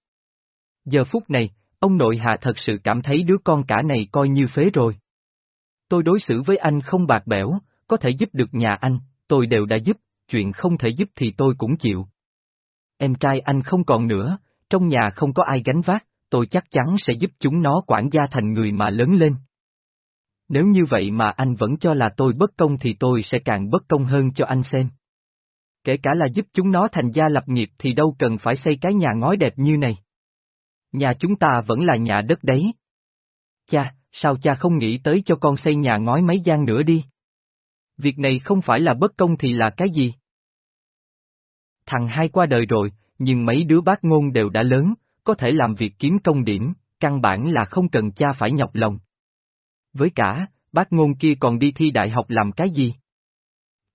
Giờ phút này, ông nội hạ thật sự cảm thấy đứa con cả này coi như phế rồi. Tôi đối xử với anh không bạc bẽo, có thể giúp được nhà anh, tôi đều đã giúp, chuyện không thể giúp thì tôi cũng chịu. Em trai anh không còn nữa, trong nhà không có ai gánh vác, tôi chắc chắn sẽ giúp chúng nó quản gia thành người mà lớn lên. Nếu như vậy mà anh vẫn cho là tôi bất công thì tôi sẽ càng bất công hơn cho anh xem. Kể cả là giúp chúng nó thành gia lập nghiệp thì đâu cần phải xây cái nhà ngói đẹp như này. Nhà chúng ta vẫn là nhà đất đấy. Cha, sao cha không nghĩ tới cho con xây nhà ngói mấy gian nữa đi? Việc này không phải là bất công thì là cái gì? Thằng hai qua đời rồi, nhưng mấy đứa bác ngôn đều đã lớn, có thể làm việc kiếm công điểm, căn bản là không cần cha phải nhọc lòng. Với cả, bác ngôn kia còn đi thi đại học làm cái gì?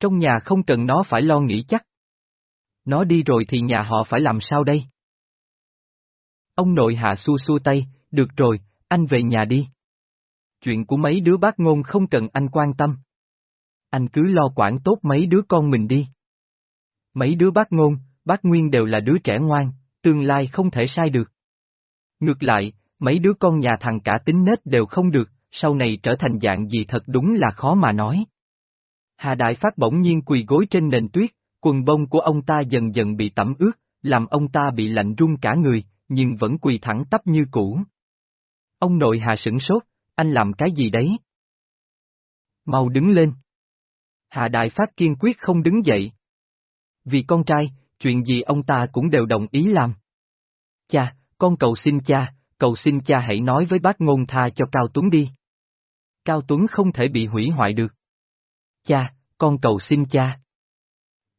Trong nhà không cần nó phải lo nghĩ chắc. Nó đi rồi thì nhà họ phải làm sao đây? Ông nội hạ xua xua tay, được rồi, anh về nhà đi. Chuyện của mấy đứa bác ngôn không cần anh quan tâm. Anh cứ lo quản tốt mấy đứa con mình đi. Mấy đứa bác ngôn, bác Nguyên đều là đứa trẻ ngoan, tương lai không thể sai được. Ngược lại, mấy đứa con nhà thằng cả tính nết đều không được, sau này trở thành dạng gì thật đúng là khó mà nói. Hà Đại Phát bỗng nhiên quỳ gối trên nền tuyết, quần bông của ông ta dần dần bị tẩm ướt, làm ông ta bị lạnh run cả người, nhưng vẫn quỳ thẳng tắp như cũ. Ông nội Hà sửng sốt, anh làm cái gì đấy? Mau đứng lên. Hà Đại Phát kiên quyết không đứng dậy. Vì con trai, chuyện gì ông ta cũng đều đồng ý làm. Cha, con cầu xin cha, cầu xin cha hãy nói với bác ngôn tha cho Cao Tuấn đi. Cao Tuấn không thể bị hủy hoại được. Cha, con cầu xin cha.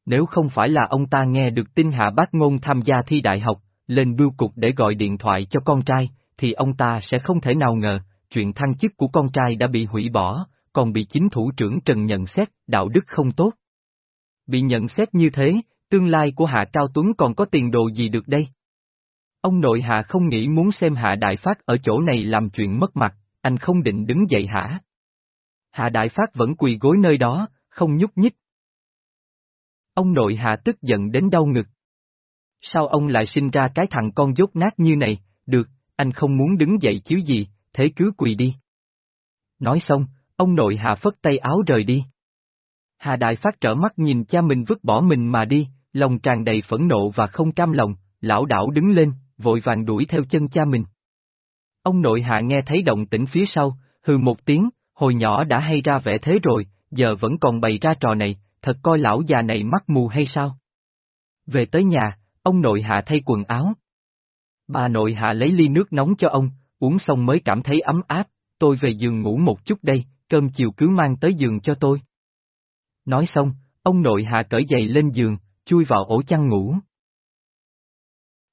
Nếu không phải là ông ta nghe được tin hạ bác ngôn tham gia thi đại học, lên bưu cục để gọi điện thoại cho con trai, thì ông ta sẽ không thể nào ngờ, chuyện thăng chức của con trai đã bị hủy bỏ, còn bị chính thủ trưởng Trần nhận xét, đạo đức không tốt. Bị nhận xét như thế, tương lai của Hạ Cao Tuấn còn có tiền đồ gì được đây? Ông nội Hạ không nghĩ muốn xem Hạ Đại Phát ở chỗ này làm chuyện mất mặt, anh không định đứng dậy hả? Hạ Đại Phát vẫn quỳ gối nơi đó, không nhúc nhích. Ông nội Hạ tức giận đến đau ngực. Sao ông lại sinh ra cái thằng con dốt nát như này, được, anh không muốn đứng dậy chứ gì, thế cứ quỳ đi. Nói xong, ông nội hà phất tay áo rời đi. Hà Đại Phát trở mắt nhìn cha mình vứt bỏ mình mà đi, lòng tràn đầy phẫn nộ và không cam lòng, lão đảo đứng lên, vội vàng đuổi theo chân cha mình. Ông nội hạ nghe thấy động tĩnh phía sau, hừ một tiếng, hồi nhỏ đã hay ra vẻ thế rồi, giờ vẫn còn bày ra trò này, thật coi lão già này mắt mù hay sao? Về tới nhà, ông nội hạ thay quần áo. Bà nội hạ lấy ly nước nóng cho ông, uống xong mới cảm thấy ấm áp, tôi về giường ngủ một chút đây, cơm chiều cứ mang tới giường cho tôi. Nói xong, ông nội hạ cởi giày lên giường, chui vào ổ chăn ngủ.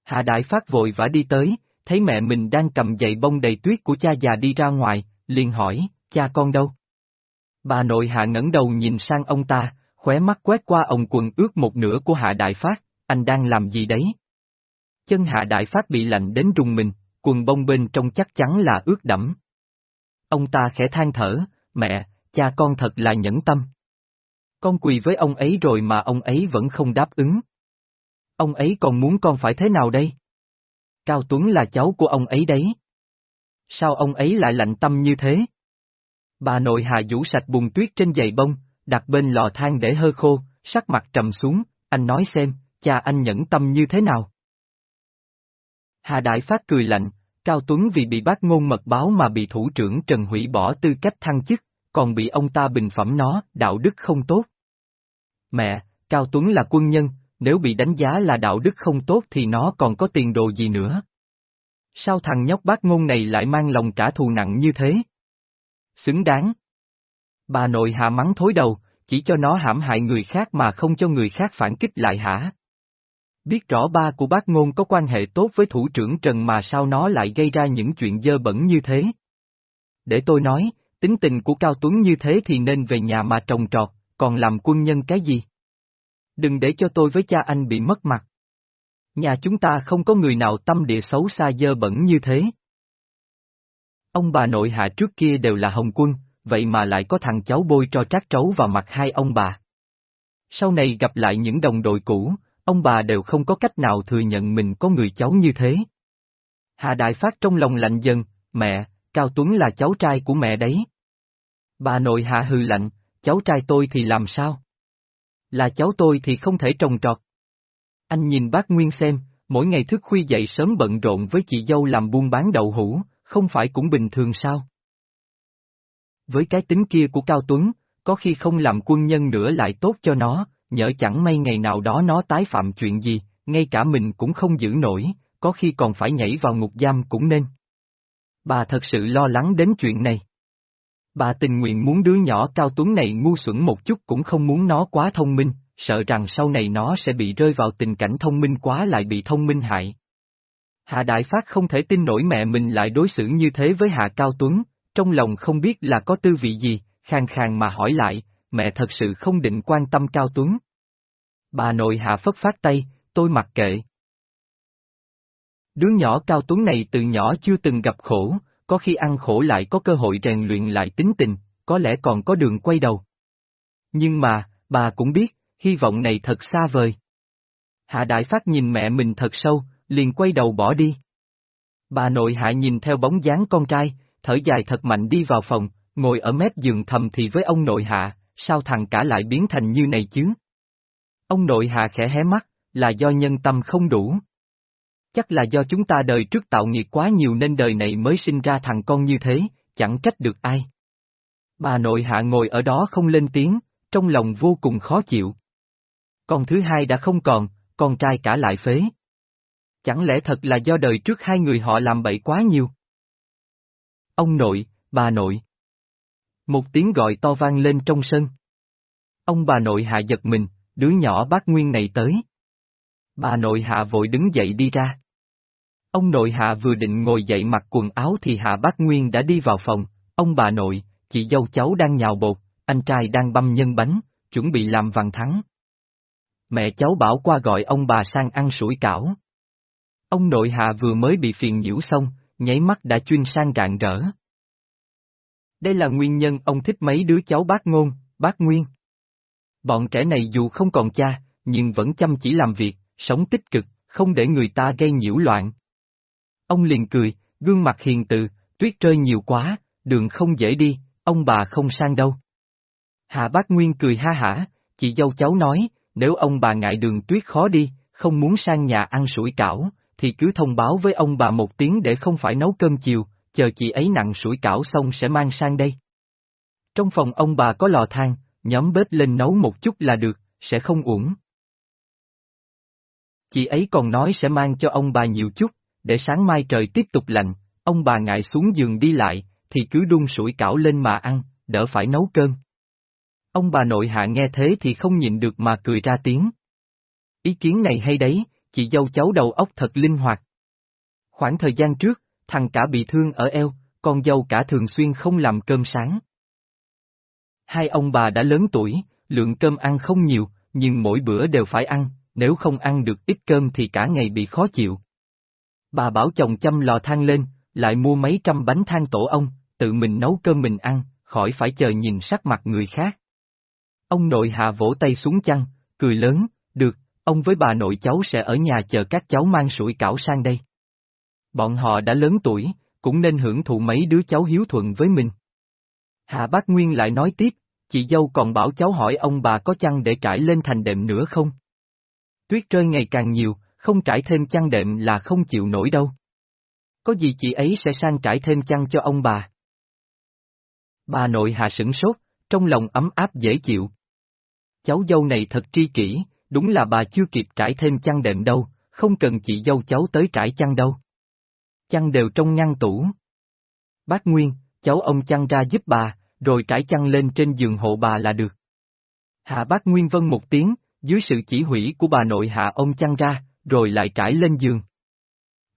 Hạ Đại Phát vội vã đi tới, thấy mẹ mình đang cầm giày bông đầy tuyết của cha già đi ra ngoài, liền hỏi, cha con đâu? Bà nội Hạ ngẩng đầu nhìn sang ông ta, khóe mắt quét qua ông quần ướt một nửa của Hạ Đại Phát, anh đang làm gì đấy? Chân Hạ Đại Phát bị lạnh đến rùng mình, quần bông bên trong chắc chắn là ướt đẫm. Ông ta khẽ than thở, mẹ, cha con thật là nhẫn tâm. Con quỳ với ông ấy rồi mà ông ấy vẫn không đáp ứng. Ông ấy còn muốn con phải thế nào đây? Cao Tuấn là cháu của ông ấy đấy. Sao ông ấy lại lạnh tâm như thế? Bà nội hà vũ sạch bùn tuyết trên giày bông, đặt bên lò than để hơ khô, sắc mặt trầm xuống, anh nói xem, cha anh nhẫn tâm như thế nào? Hà Đại Phát cười lạnh, Cao Tuấn vì bị bác ngôn mật báo mà bị thủ trưởng Trần hủy bỏ tư cách thăng chức, còn bị ông ta bình phẩm nó, đạo đức không tốt. Mẹ, Cao Tuấn là quân nhân, nếu bị đánh giá là đạo đức không tốt thì nó còn có tiền đồ gì nữa? Sao thằng nhóc bác ngôn này lại mang lòng trả thù nặng như thế? Xứng đáng. Bà nội hạ mắng thối đầu, chỉ cho nó hãm hại người khác mà không cho người khác phản kích lại hả? Biết rõ ba của bác ngôn có quan hệ tốt với thủ trưởng Trần mà sao nó lại gây ra những chuyện dơ bẩn như thế? Để tôi nói, tính tình của Cao Tuấn như thế thì nên về nhà mà trồng trọt, còn làm quân nhân cái gì? Đừng để cho tôi với cha anh bị mất mặt. Nhà chúng ta không có người nào tâm địa xấu xa dơ bẩn như thế. Ông bà nội hạ trước kia đều là hồng quân, vậy mà lại có thằng cháu bôi cho trát trấu vào mặt hai ông bà. Sau này gặp lại những đồng đội cũ, ông bà đều không có cách nào thừa nhận mình có người cháu như thế. Hà Đại Phát trong lòng lạnh dần, mẹ, Cao Tuấn là cháu trai của mẹ đấy. Bà nội hạ hư lạnh, cháu trai tôi thì làm sao? Là cháu tôi thì không thể trồng trọt. Anh nhìn bác Nguyên xem, mỗi ngày thức khuya dậy sớm bận rộn với chị dâu làm buôn bán đậu hũ, không phải cũng bình thường sao? Với cái tính kia của Cao Tuấn, có khi không làm quân nhân nữa lại tốt cho nó, nhỡ chẳng may ngày nào đó nó tái phạm chuyện gì, ngay cả mình cũng không giữ nổi, có khi còn phải nhảy vào ngục giam cũng nên. Bà thật sự lo lắng đến chuyện này. Bà tình nguyện muốn đứa nhỏ cao tuấn này ngu xuẩn một chút cũng không muốn nó quá thông minh, sợ rằng sau này nó sẽ bị rơi vào tình cảnh thông minh quá lại bị thông minh hại. Hạ Đại Phát không thể tin nổi mẹ mình lại đối xử như thế với Hạ Cao Tuấn, trong lòng không biết là có tư vị gì, khang khang mà hỏi lại, mẹ thật sự không định quan tâm Cao Tuấn. Bà nội Hạ phất phát tay, tôi mặc kệ. Đứa nhỏ Cao Tuấn này từ nhỏ chưa từng gặp khổ, có khi ăn khổ lại có cơ hội rèn luyện lại tính tình, có lẽ còn có đường quay đầu. Nhưng mà, bà cũng biết, hy vọng này thật xa vời. Hạ Đại Phát nhìn mẹ mình thật sâu, liền quay đầu bỏ đi. Bà nội hạ nhìn theo bóng dáng con trai, thở dài thật mạnh đi vào phòng, ngồi ở mép giường thầm thì với ông nội hạ, sao thằng cả lại biến thành như này chứ? Ông nội hạ khẽ hé mắt, là do nhân tâm không đủ. Chắc là do chúng ta đời trước tạo nghiệp quá nhiều nên đời này mới sinh ra thằng con như thế, chẳng trách được ai. Bà nội hạ ngồi ở đó không lên tiếng, trong lòng vô cùng khó chịu. Con thứ hai đã không còn, con trai cả lại phế. Chẳng lẽ thật là do đời trước hai người họ làm bậy quá nhiều? Ông nội, bà nội. Một tiếng gọi to vang lên trong sân. Ông bà nội hạ giật mình, đứa nhỏ bác Nguyên này tới. Bà nội hạ vội đứng dậy đi ra. Ông nội hạ vừa định ngồi dậy mặc quần áo thì hạ bác Nguyên đã đi vào phòng, ông bà nội, chị dâu cháu đang nhào bột, anh trai đang băm nhân bánh, chuẩn bị làm vàng thắng. Mẹ cháu bảo qua gọi ông bà sang ăn sủi cảo. Ông nội hạ vừa mới bị phiền nhiễu xong, nháy mắt đã chuyên sang rạng rỡ. Đây là nguyên nhân ông thích mấy đứa cháu bác ngôn, bác nguyên. Bọn trẻ này dù không còn cha, nhưng vẫn chăm chỉ làm việc, sống tích cực, không để người ta gây nhiễu loạn. Ông liền cười, gương mặt hiền từ, tuyết rơi nhiều quá, đường không dễ đi, ông bà không sang đâu. Hạ bác Nguyên cười ha hả, chị dâu cháu nói, nếu ông bà ngại đường tuyết khó đi, không muốn sang nhà ăn sủi cảo, thì cứ thông báo với ông bà một tiếng để không phải nấu cơm chiều, chờ chị ấy nặng sủi cảo xong sẽ mang sang đây. Trong phòng ông bà có lò than, nhóm bếp lên nấu một chút là được, sẽ không uổng. Chị ấy còn nói sẽ mang cho ông bà nhiều chút, để sáng mai trời tiếp tục lạnh, ông bà ngại xuống giường đi lại, thì cứ đun sủi cảo lên mà ăn, đỡ phải nấu cơm. Ông bà nội hạ nghe thế thì không nhịn được mà cười ra tiếng. Ý kiến này hay đấy, chị dâu cháu đầu óc thật linh hoạt. Khoảng thời gian trước, thằng cả bị thương ở eo, con dâu cả thường xuyên không làm cơm sáng. Hai ông bà đã lớn tuổi, lượng cơm ăn không nhiều, nhưng mỗi bữa đều phải ăn, nếu không ăn được ít cơm thì cả ngày bị khó chịu. Bà bảo chồng chăm lò than lên, lại mua mấy trăm bánh than tổ ong, tự mình nấu cơm mình ăn, khỏi phải chờ nhìn sắc mặt người khác. Ông nội hạ vỗ tay xuống chăn, cười lớn, được, ông với bà nội cháu sẽ ở nhà chờ các cháu mang sủi cảo sang đây. Bọn họ đã lớn tuổi, cũng nên hưởng thụ mấy đứa cháu hiếu thuận với mình. Hạ Bác Nguyên lại nói tiếp, chị dâu còn bảo cháu hỏi ông bà có chăn để trải lên thành đệm nữa không? Tuyết rơi ngày càng nhiều, không trải thêm chăn đệm là không chịu nổi đâu. Có gì chị ấy sẽ sang trải thêm chăn cho ông bà. Bà nội hạ sửng sốt, trong lòng ấm áp dễ chịu. Cháu dâu này thật tri kỷ, đúng là bà chưa kịp trải thêm chăn đệm đâu, không cần chị dâu cháu tới trải chăn đâu. Chăn đều trong ngăn tủ. Bác Nguyên, cháu ông chăn ra giúp bà, rồi trải chăn lên trên giường hộ bà là được. Hạ bác Nguyên vân một tiếng, dưới sự chỉ huy của bà nội hạ ông chăn ra, rồi lại trải lên giường.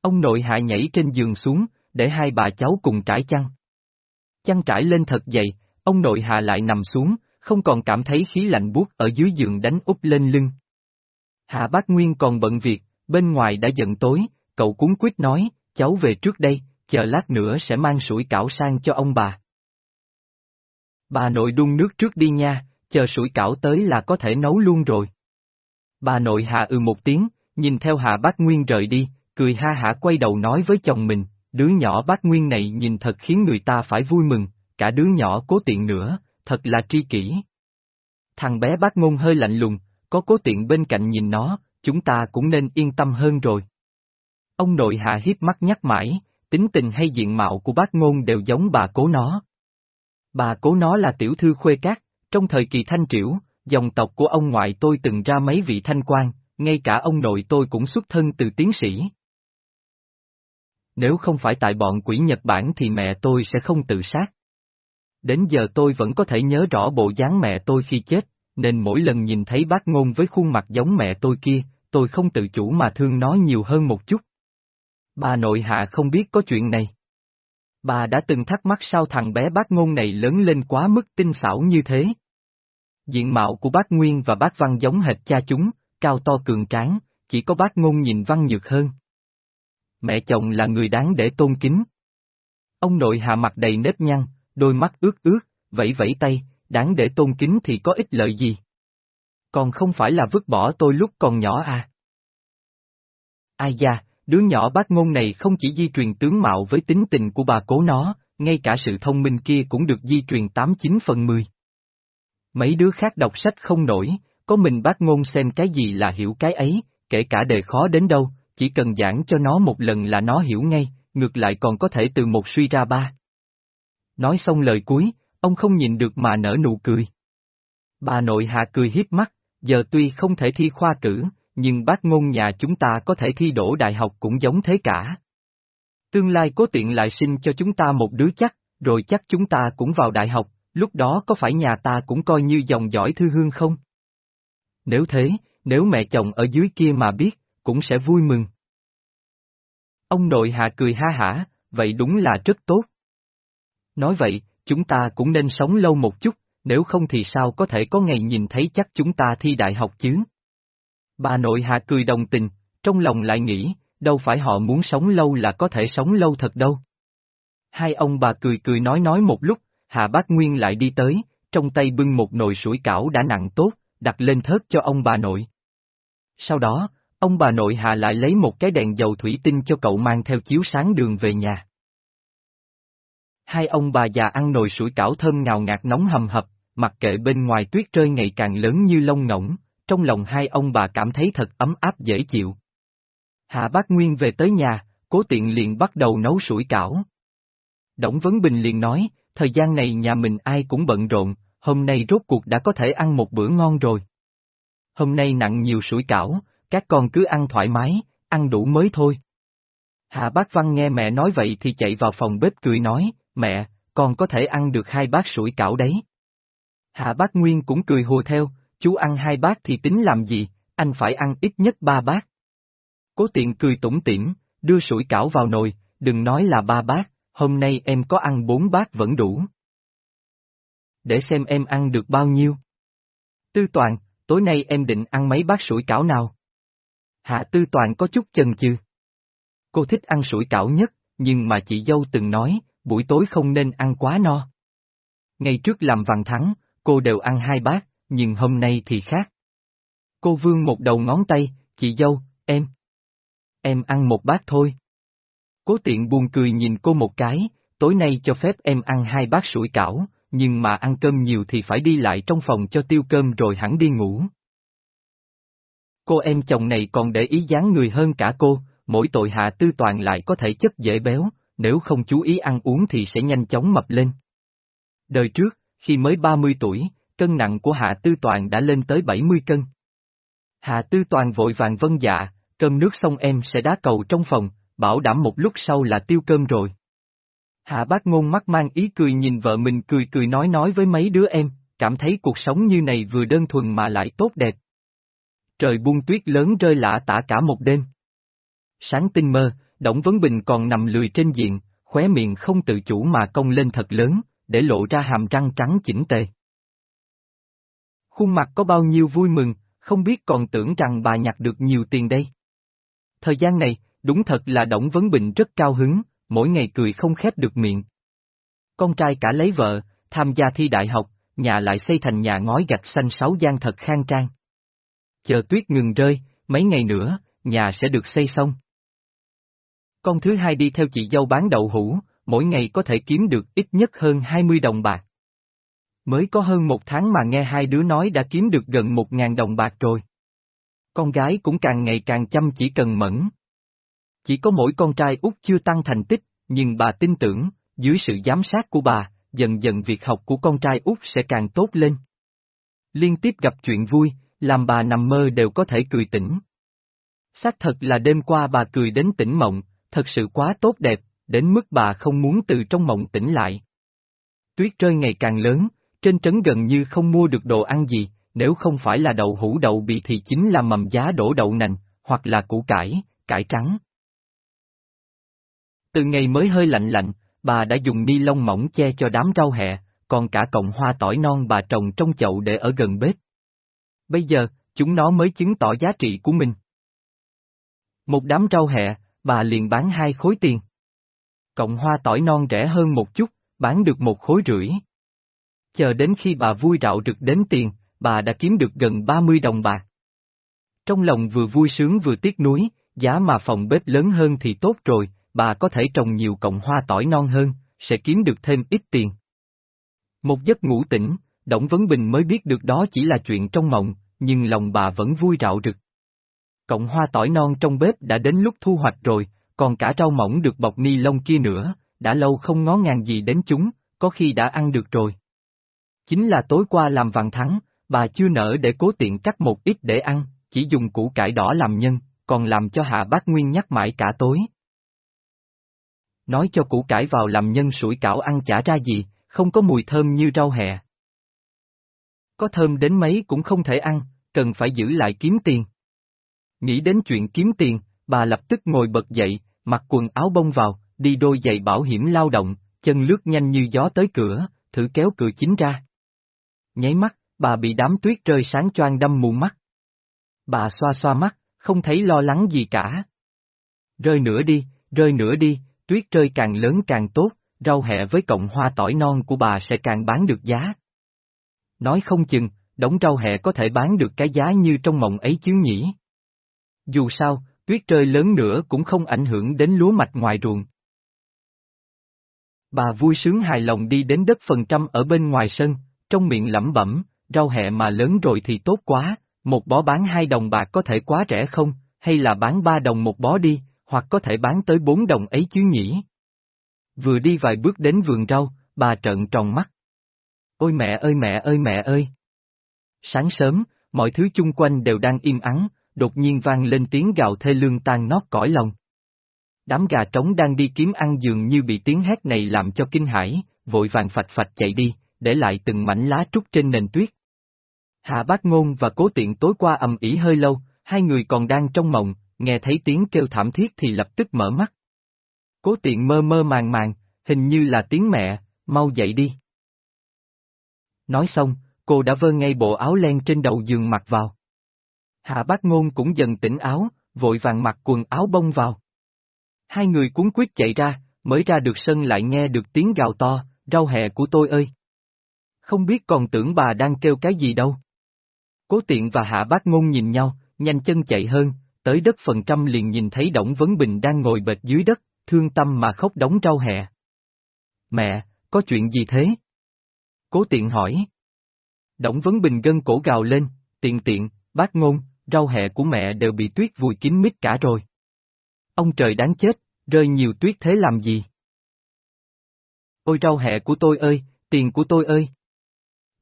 Ông nội hạ nhảy trên giường xuống, để hai bà cháu cùng trải chăn. Chăn trải lên thật dày, ông nội hạ lại nằm xuống, không còn cảm thấy khí lạnh buốt ở dưới giường đánh úp lên lưng. Hạ bác Nguyên còn bận việc, bên ngoài đã dần tối, cậu cuốn quyết nói, cháu về trước đây, chờ lát nữa sẽ mang sủi cảo sang cho ông bà. Bà nội đun nước trước đi nha, chờ sủi cảo tới là có thể nấu luôn rồi. Bà nội hạ ừ một tiếng, nhìn theo hạ bác Nguyên rời đi, cười ha hả quay đầu nói với chồng mình, đứa nhỏ bác Nguyên này nhìn thật khiến người ta phải vui mừng, cả đứa nhỏ cố tiện nữa, thật là tri kỷ. Thằng bé bác ngôn hơi lạnh lùng, có cố tiện bên cạnh nhìn nó, chúng ta cũng nên yên tâm hơn rồi. Ông nội hạ hiếp mắt nhắc mãi, tính tình hay diện mạo của bác ngôn đều giống bà cố nó. Bà cố nó là tiểu thư khuê cát, trong thời kỳ thanh triểu, dòng tộc của ông ngoại tôi từng ra mấy vị thanh quan, ngay cả ông nội tôi cũng xuất thân từ tiến sĩ. Nếu không phải tại bọn quỷ Nhật Bản thì mẹ tôi sẽ không tự sát. Đến giờ tôi vẫn có thể nhớ rõ bộ dáng mẹ tôi khi chết, nên mỗi lần nhìn thấy bác ngôn với khuôn mặt giống mẹ tôi kia, tôi không tự chủ mà thương nó nhiều hơn một chút. Bà nội hạ không biết có chuyện này. Bà đã từng thắc mắc sao thằng bé bác ngôn này lớn lên quá mức tinh xảo như thế. Diện mạo của bác Nguyên và bác Văn giống hệt cha chúng, cao to cường tráng, chỉ có bác ngôn nhìn văn nhược hơn. Mẹ chồng là người đáng để tôn kính. Ông nội hạ mặt đầy nếp nhăn, đôi mắt ướt ướt, vẫy vẫy tay, đáng để tôn kính thì có ích lợi gì? Còn không phải là vứt bỏ tôi lúc còn nhỏ à? Ai da, đứa nhỏ bác ngôn này không chỉ di truyền tướng mạo với tính tình của bà cố nó, ngay cả sự thông minh kia cũng được di truyền 89 phần 10. Mấy đứa khác đọc sách không nổi, có mình bác ngôn xem cái gì là hiểu cái ấy, kể cả đề khó đến đâu, chỉ cần giảng cho nó một lần là nó hiểu ngay, ngược lại còn có thể từ một suy ra ba. Nói xong lời cuối, ông không nhìn được mà nở nụ cười. Bà nội hạ cười hiếp mắt, giờ tuy không thể thi khoa cử, nhưng bác ngôn nhà chúng ta có thể thi đổ đại học cũng giống thế cả. Tương lai cố tiện lại sinh cho chúng ta một đứa chắc, rồi chắc chúng ta cũng vào đại học, lúc đó có phải nhà ta cũng coi như dòng dõi thư hương không? Nếu thế, nếu mẹ chồng ở dưới kia mà biết, cũng sẽ vui mừng. Ông nội hạ cười ha hả, vậy đúng là rất tốt. Nói vậy, chúng ta cũng nên sống lâu một chút, nếu không thì sao có thể có ngày nhìn thấy chắc chúng ta thi đại học chứ. Bà nội hạ cười đồng tình, trong lòng lại nghĩ, đâu phải họ muốn sống lâu là có thể sống lâu thật đâu. Hai ông bà cười cười nói nói một lúc, Hạ Bác Nguyên lại đi tới, trong tay bưng một nồi sủi cảo đã nặng tốt, đặt lên thớt cho ông bà nội. Sau đó, ông bà nội Hạ lại lấy một cái đèn dầu thủy tinh cho cậu mang theo chiếu sáng đường về nhà. Hai ông bà già ăn nồi sủi cảo thơm ngào ngạt nóng hầm hập, mặc kệ bên ngoài tuyết rơi ngày càng lớn như lông ngỗng, trong lòng hai ông bà cảm thấy thật ấm áp dễ chịu. Hạ bác Nguyên về tới nhà, cố tiện liền bắt đầu nấu sủi cảo. Đổng Vấn Bình liền nói, thời gian này nhà mình ai cũng bận rộn, hôm nay rốt cuộc đã có thể ăn một bữa ngon rồi. Hôm nay nặng nhiều sủi cảo, các con cứ ăn thoải mái, ăn đủ mới thôi. Hạ bác Văn nghe mẹ nói vậy thì chạy vào phòng bếp cười nói, mẹ, con có thể ăn được hai bát sủi cảo đấy. Hạ bác Nguyên cũng cười hùa theo, chú ăn hai bát thì tính làm gì, anh phải ăn ít nhất ba bát. Cố tiện cười tủm tỉm, đưa sủi cảo vào nồi, đừng nói là ba bát, hôm nay em có ăn bốn bát vẫn đủ. Để xem em ăn được bao nhiêu. Tư Toàn, tối nay em định ăn mấy bát sủi cảo nào? Hạ Tư Toàn có chút chần chừ. Cô thích ăn sủi cảo nhất, nhưng mà chị dâu từng nói, buổi tối không nên ăn quá no. Ngày trước làm vàng thắng, cô đều ăn hai bát, nhưng hôm nay thì khác. Cô vương một đầu ngón tay, chị dâu, em. Em ăn một bát thôi. Cố tiện buồn cười nhìn cô một cái, tối nay cho phép em ăn hai bát sủi cảo, nhưng mà ăn cơm nhiều thì phải đi lại trong phòng cho tiêu cơm rồi hẳn đi ngủ. Cô em chồng này còn để ý dáng người hơn cả cô, mỗi tội hạ tư toàn lại có thể chất dễ béo, nếu không chú ý ăn uống thì sẽ nhanh chóng mập lên. Đời trước, khi mới 30 tuổi, cân nặng của Hạ Tư Toàn đã lên tới 70 cân. Hạ Tư Toàn vội vàng vân dạ, cơm nước xong em sẽ đá cầu trong phòng, bảo đảm một lúc sau là tiêu cơm rồi. Hạ bác ngôn mắt mang ý cười nhìn vợ mình cười cười nói nói với mấy đứa em, cảm thấy cuộc sống như này vừa đơn thuần mà lại tốt đẹp. Trời buông tuyết lớn rơi lạ tả cả một đêm. Sáng tinh mơ, Đổng Vấn Bình còn nằm lười trên diện, khóe miệng không tự chủ mà cong lên thật lớn, để lộ ra hàm răng trắng chỉnh tề. Khuôn mặt có bao nhiêu vui mừng, không biết còn tưởng rằng bà nhặt được nhiều tiền đây. Thời gian này, đúng thật là Đổng Vấn Bình rất cao hứng, mỗi ngày cười không khép được miệng. Con trai cả lấy vợ, tham gia thi đại học, nhà lại xây thành nhà ngói gạch xanh sáu gian thật khang trang. Chờ tuyết ngừng rơi, mấy ngày nữa, nhà sẽ được xây xong. Con thứ hai đi theo chị dâu bán đậu hũ, mỗi ngày có thể kiếm được ít nhất hơn 20 đồng bạc. Mới có hơn một tháng mà nghe hai đứa nói đã kiếm được gần một ngàn đồng bạc rồi. Con gái cũng càng ngày càng chăm chỉ cần mẫn. Chỉ có mỗi con trai út chưa tăng thành tích, nhưng bà tin tưởng, dưới sự giám sát của bà, dần dần việc học của con trai út sẽ càng tốt lên. Liên tiếp gặp chuyện vui, làm bà nằm mơ đều có thể cười tỉnh. Xác thật là đêm qua bà cười đến tỉnh mộng, thật sự quá tốt đẹp, đến mức bà không muốn từ trong mộng tỉnh lại. Tuyết rơi ngày càng lớn, trên trấn gần như không mua được đồ ăn gì, nếu không phải là đậu hũ đậu bị thì chính là mầm giá đổ đậu nành, hoặc là củ cải, cải trắng. Từ ngày mới hơi lạnh lạnh, bà đã dùng ni lông mỏng che cho đám rau hẹ, còn cả cọng hoa tỏi non bà trồng trong chậu để ở gần bếp. Bây giờ, chúng nó mới chứng tỏ giá trị của mình. Một đám rau hẹ, bà liền bán hai khối tiền. Cọng hoa tỏi non rẻ hơn một chút, bán được một khối rưỡi. Chờ đến khi bà vui rạo rực đến tiền, bà đã kiếm được gần 30 đồng bạc. Trong lòng vừa vui sướng vừa tiếc nuối, giá mà phòng bếp lớn hơn thì tốt rồi, bà có thể trồng nhiều cọng hoa tỏi non hơn, sẽ kiếm được thêm ít tiền. Một giấc ngủ tỉnh, Đổng Vấn Bình mới biết được đó chỉ là chuyện trong mộng, nhưng lòng bà vẫn vui rạo rực. cọng hoa tỏi non trong bếp đã đến lúc thu hoạch rồi, còn cả rau mỏng được bọc ni lông kia nữa, đã lâu không ngó ngàng gì đến chúng, có khi đã ăn được rồi. Chính là tối qua làm vàng thắng, bà chưa nỡ để cố tiện cắt một ít để ăn, chỉ dùng củ cải đỏ làm nhân, còn làm cho hạ bác Nguyên nhắc mãi cả tối. Nói cho củ cải vào làm nhân sủi cảo ăn chả ra gì, không có mùi thơm như rau hẹ. Có thơm đến mấy cũng không thể ăn, cần phải giữ lại kiếm tiền. Nghĩ đến chuyện kiếm tiền, bà lập tức ngồi bật dậy, mặc quần áo bông vào, đi đôi giày bảo hiểm lao động, chân lướt nhanh như gió tới cửa, thử kéo cửa chính ra. Nháy mắt, bà bị đám tuyết rơi sáng choang đâm mù mắt. Bà xoa xoa mắt, không thấy lo lắng gì cả. Rơi nữa đi, rơi nữa đi, tuyết rơi càng lớn càng tốt, rau hẹ với cộng hoa tỏi non của bà sẽ càng bán được giá. Nói không chừng, đống rau hẹ có thể bán được cái giá như trong mộng ấy chứ nhỉ. Dù sao, tuyết rơi lớn nữa cũng không ảnh hưởng đến lúa mạch ngoài ruộng. Bà vui sướng hài lòng đi đến đất phần trăm ở bên ngoài sân, trong miệng lẩm bẩm, rau hẹ mà lớn rồi thì tốt quá, một bó bán hai đồng bạc có thể quá rẻ không, hay là bán ba đồng một bó đi, hoặc có thể bán tới bốn đồng ấy chứ nhỉ. Vừa đi vài bước đến vườn rau, bà trợn tròn mắt. Ôi mẹ ơi mẹ ơi mẹ ơi! Sáng sớm, mọi thứ chung quanh đều đang im ắng, đột nhiên vang lên tiếng gào thê lương tan nót cõi lòng. Đám gà trống đang đi kiếm ăn dường như bị tiếng hét này làm cho kinh hãi, vội vàng phạch phạch chạy đi, để lại từng mảnh lá trúc trên nền tuyết. Hạ bác ngôn và cố tiện tối qua ầm ĩ hơi lâu, hai người còn đang trong mộng, nghe thấy tiếng kêu thảm thiết thì lập tức mở mắt. Cố tiện mơ mơ màng màng, hình như là tiếng mẹ, mau dậy đi. Nói xong, cô đã vơ ngay bộ áo len trên đầu giường mặc vào. Hạ bác ngôn cũng dần tỉnh áo, vội vàng mặc quần áo bông vào. Hai người cuốn quyết chạy ra, mới ra được sân lại nghe được tiếng gào to, rau hẹ của tôi ơi. Không biết còn tưởng bà đang kêu cái gì đâu. Cố tiện và hạ bác ngôn nhìn nhau, nhanh chân chạy hơn, tới đất phần trăm liền nhìn thấy Đổng Vấn Bình đang ngồi bệt dưới đất, thương tâm mà khóc đóng rau hẹ. Mẹ, có chuyện gì thế? Cố tiện hỏi. Đổng Vấn Bình gân cổ gào lên, tiện tiện, bác ngôn, rau hẹ của mẹ đều bị tuyết vùi kín mít cả rồi. Ông trời đáng chết, rơi nhiều tuyết thế làm gì? Ôi rau hẹ của tôi ơi, tiền của tôi ơi!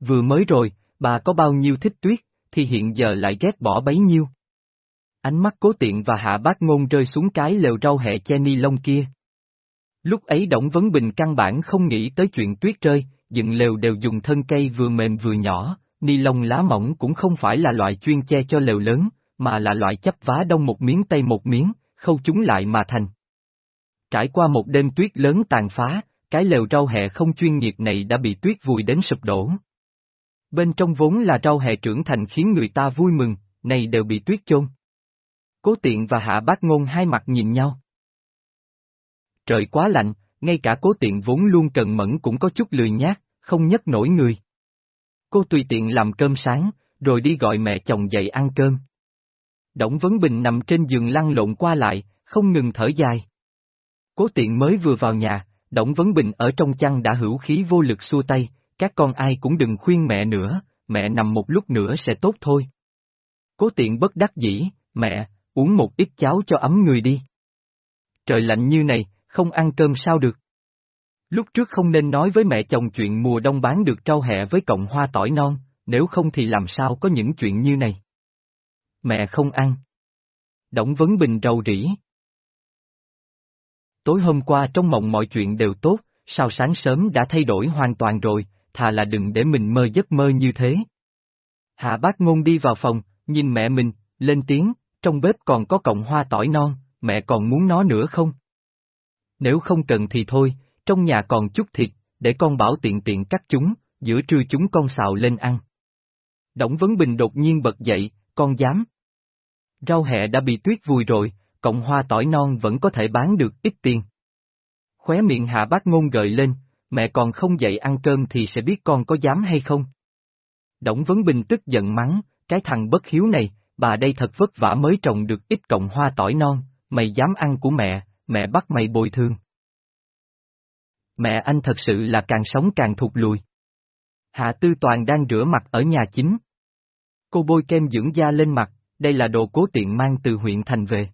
Vừa mới rồi, bà có bao nhiêu thích tuyết, thì hiện giờ lại ghét bỏ bấy nhiêu. Ánh mắt cố tiện và hạ bác ngôn rơi xuống cái lều rau hẹ che ni lông kia. Lúc ấy Đổng Vấn Bình căn bản không nghĩ tới chuyện tuyết rơi, dựng lều đều dùng thân cây vừa mềm vừa nhỏ, ni lông lá mỏng cũng không phải là loại chuyên che cho lều lớn, mà là loại chấp vá đông một miếng tây một miếng, khâu chúng lại mà thành. Trải qua một đêm tuyết lớn tàn phá, cái lều rau hẹ không chuyên nghiệp này đã bị tuyết vùi đến sụp đổ. Bên trong vốn là rau hẹ trưởng thành khiến người ta vui mừng, này đều bị tuyết chôn. Cố tiện và hạ bác ngôn hai mặt nhìn nhau. Trời quá lạnh, ngay cả cố tiện vốn luôn cần mẫn cũng có chút lười nhát, không nhấc nổi người. Cô tùy tiện làm cơm sáng, rồi đi gọi mẹ chồng dậy ăn cơm. Đổng Vấn Bình nằm trên giường lăn lộn qua lại, không ngừng thở dài. Cố tiện mới vừa vào nhà, Đổng Vấn Bình ở trong chăn đã hữu khí vô lực xua tay, các con ai cũng đừng khuyên mẹ nữa, mẹ nằm một lúc nữa sẽ tốt thôi. Cố tiện bất đắc dĩ, mẹ, uống một ít cháo cho ấm người đi. Trời lạnh như này, không ăn cơm sao được. Lúc trước không nên nói với mẹ chồng chuyện mùa đông bán được trao hẹ với cộng hoa tỏi non, nếu không thì làm sao có những chuyện như này. Mẹ không ăn. Đổng Vấn Bình rầu rĩ. Tối hôm qua trong mộng mọi chuyện đều tốt, sao sáng sớm đã thay đổi hoàn toàn rồi, thà là đừng để mình mơ giấc mơ như thế. Hạ bác ngôn đi vào phòng, nhìn mẹ mình, lên tiếng, trong bếp còn có cọng hoa tỏi non, mẹ còn muốn nó nữa không? Nếu không cần thì thôi, trong nhà còn chút thịt, để con bảo tiện tiện cắt chúng, giữa trưa chúng con xào lên ăn. Đổng Vấn Bình đột nhiên bật dậy, con dám. Rau hẹ đã bị tuyết vùi rồi, cọng hoa tỏi non vẫn có thể bán được ít tiền. Khóe miệng hạ bác ngôn gợi lên, mẹ còn không dậy ăn cơm thì sẽ biết con có dám hay không. Đổng Vấn Bình tức giận mắng, cái thằng bất hiếu này, bà đây thật vất vả mới trồng được ít cộng hoa tỏi non, mày dám ăn của mẹ, mẹ bắt mày bồi thường. Mẹ anh thật sự là càng sống càng thụt lùi. Hạ Tư Toàn đang rửa mặt ở nhà chính. Cô bôi kem dưỡng da lên mặt, đây là đồ cố tiện mang từ huyện thành về.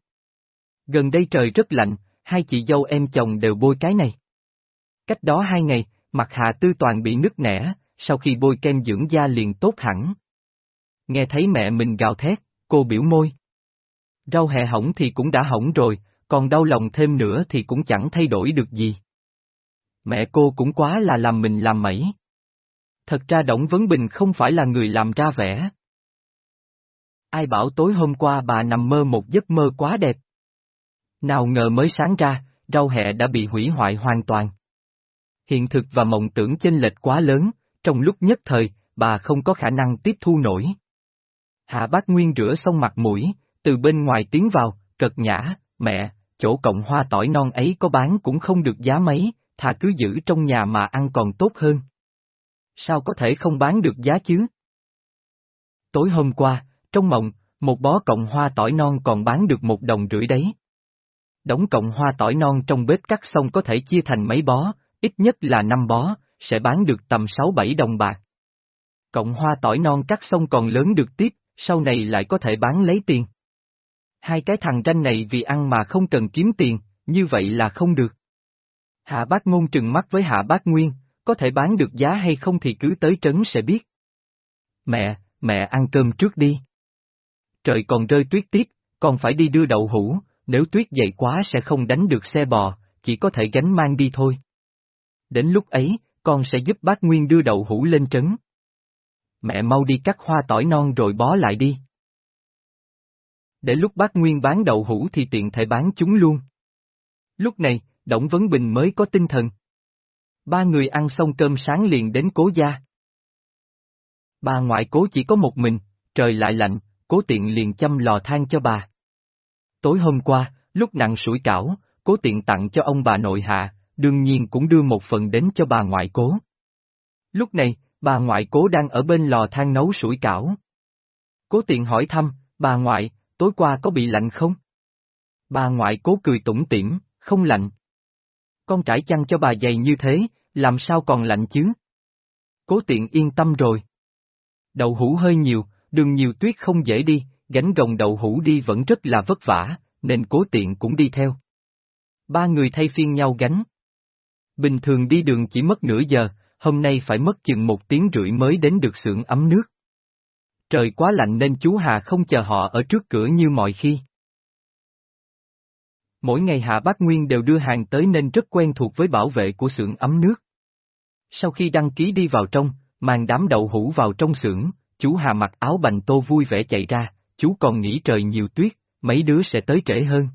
Gần đây trời rất lạnh, hai chị dâu em chồng đều bôi cái này. Cách đó hai ngày, mặt Hạ Tư Toàn bị nứt nẻ, sau khi bôi kem dưỡng da liền tốt hẳn. Nghe thấy mẹ mình gào thét, cô biểu môi. Rau hẹ hỏng thì cũng đã hỏng rồi, còn đau lòng thêm nữa thì cũng chẳng thay đổi được gì. Mẹ cô cũng quá là làm mình làm mẩy. Thật ra Đổng Vấn Bình không phải là người làm ra vẻ. Ai bảo tối hôm qua bà nằm mơ một giấc mơ quá đẹp. Nào ngờ mới sáng ra, rau hẹ đã bị hủy hoại hoàn toàn. Hiện thực và mộng tưởng chênh lệch quá lớn, trong lúc nhất thời, bà không có khả năng tiếp thu nổi. Hạ bác Nguyên rửa xong mặt mũi, từ bên ngoài tiến vào, cật nhã, mẹ, chỗ cộng hoa tỏi non ấy có bán cũng không được giá mấy, thà cứ giữ trong nhà mà ăn còn tốt hơn. Sao có thể không bán được giá chứ? Tối hôm qua, trong mộng, một bó cộng hoa tỏi non còn bán được một đồng rưỡi đấy. Đống cộng hoa tỏi non trong bếp cắt xong có thể chia thành mấy bó, ít nhất là năm bó, sẽ bán được tầm 6-7 đồng bạc. Cộng hoa tỏi non cắt xong còn lớn được tiếp, sau này lại có thể bán lấy tiền. Hai cái thằng ranh này vì ăn mà không cần kiếm tiền, như vậy là không được. Hạ bác ngôn trừng mắt với hạ bác nguyên, có thể bán được giá hay không thì cứ tới trấn sẽ biết. Mẹ, mẹ ăn cơm trước đi. Trời còn rơi tuyết tiếp, còn phải đi đưa đậu hũ, nếu tuyết dày quá sẽ không đánh được xe bò, chỉ có thể gánh mang đi thôi. Đến lúc ấy, con sẽ giúp bác Nguyên đưa đậu hũ lên trấn. Mẹ mau đi cắt hoa tỏi non rồi bó lại đi. Để lúc bác Nguyên bán đậu hũ thì tiện thể bán chúng luôn. Lúc này, Đổng Vấn Bình mới có tinh thần. Ba người ăn xong cơm sáng liền đến cố gia. Bà ngoại cố chỉ có một mình, trời lại lạnh, cố tiện liền chăm lò than cho bà. Tối hôm qua, lúc nặng sủi cảo, cố tiện tặng cho ông bà nội hạ, đương nhiên cũng đưa một phần đến cho bà ngoại cố. Lúc này, bà ngoại cố đang ở bên lò than nấu sủi cảo. Cố tiện hỏi thăm, bà ngoại, tối qua có bị lạnh không? Bà ngoại cố cười tủm tỉm, không lạnh. Con trải chăn cho bà dày như thế, làm sao còn lạnh chứ? Cố tiện yên tâm rồi. Đậu hũ hơi nhiều, đường nhiều tuyết không dễ đi, gánh gồng đậu hũ đi vẫn rất là vất vả, nên cố tiện cũng đi theo. Ba người thay phiên nhau gánh. Bình thường đi đường chỉ mất nửa giờ, hôm nay phải mất chừng một tiếng rưỡi mới đến được xưởng ấm nước. Trời quá lạnh nên chú Hà không chờ họ ở trước cửa như mọi khi. Mỗi ngày Hạ Bác Nguyên đều đưa hàng tới nên rất quen thuộc với bảo vệ của xưởng ấm nước. Sau khi đăng ký đi vào trong, mang đám đậu hũ vào trong xưởng, chú Hà mặc áo bành tô vui vẻ chạy ra, chú còn nghĩ trời nhiều tuyết, mấy đứa sẽ tới trễ hơn.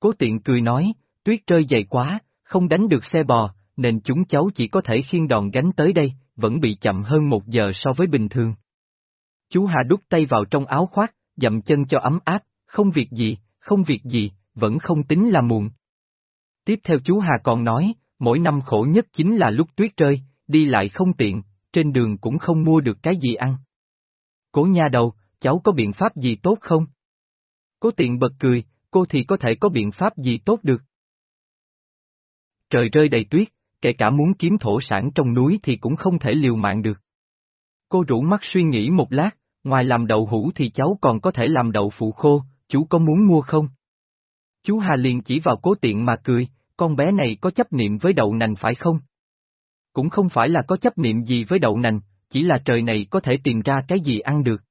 Cố tiện cười nói, tuyết rơi dày quá, không đánh được xe bò, nên chúng cháu chỉ có thể khiêng đòn gánh tới đây, vẫn bị chậm hơn một giờ so với bình thường. Chú Hà đút tay vào trong áo khoác, dậm chân cho ấm áp, không việc gì, không việc gì, vẫn không tính là muộn. Tiếp theo chú Hà còn nói, mỗi năm khổ nhất chính là lúc tuyết rơi, đi lại không tiện, trên đường cũng không mua được cái gì ăn. Cố nha đầu, cháu có biện pháp gì tốt không? Cố tiện bật cười, cô thì có thể có biện pháp gì tốt được. Trời rơi đầy tuyết, kể cả muốn kiếm thổ sản trong núi thì cũng không thể liều mạng được. Cô rủ mắt suy nghĩ một lát, ngoài làm đậu hũ thì cháu còn có thể làm đậu phụ khô, chú có muốn mua không? Chú Hà liền chỉ vào cố tiện mà cười, con bé này có chấp niệm với đậu nành phải không? Cũng không phải là có chấp niệm gì với đậu nành, chỉ là trời này có thể tìm ra cái gì ăn được.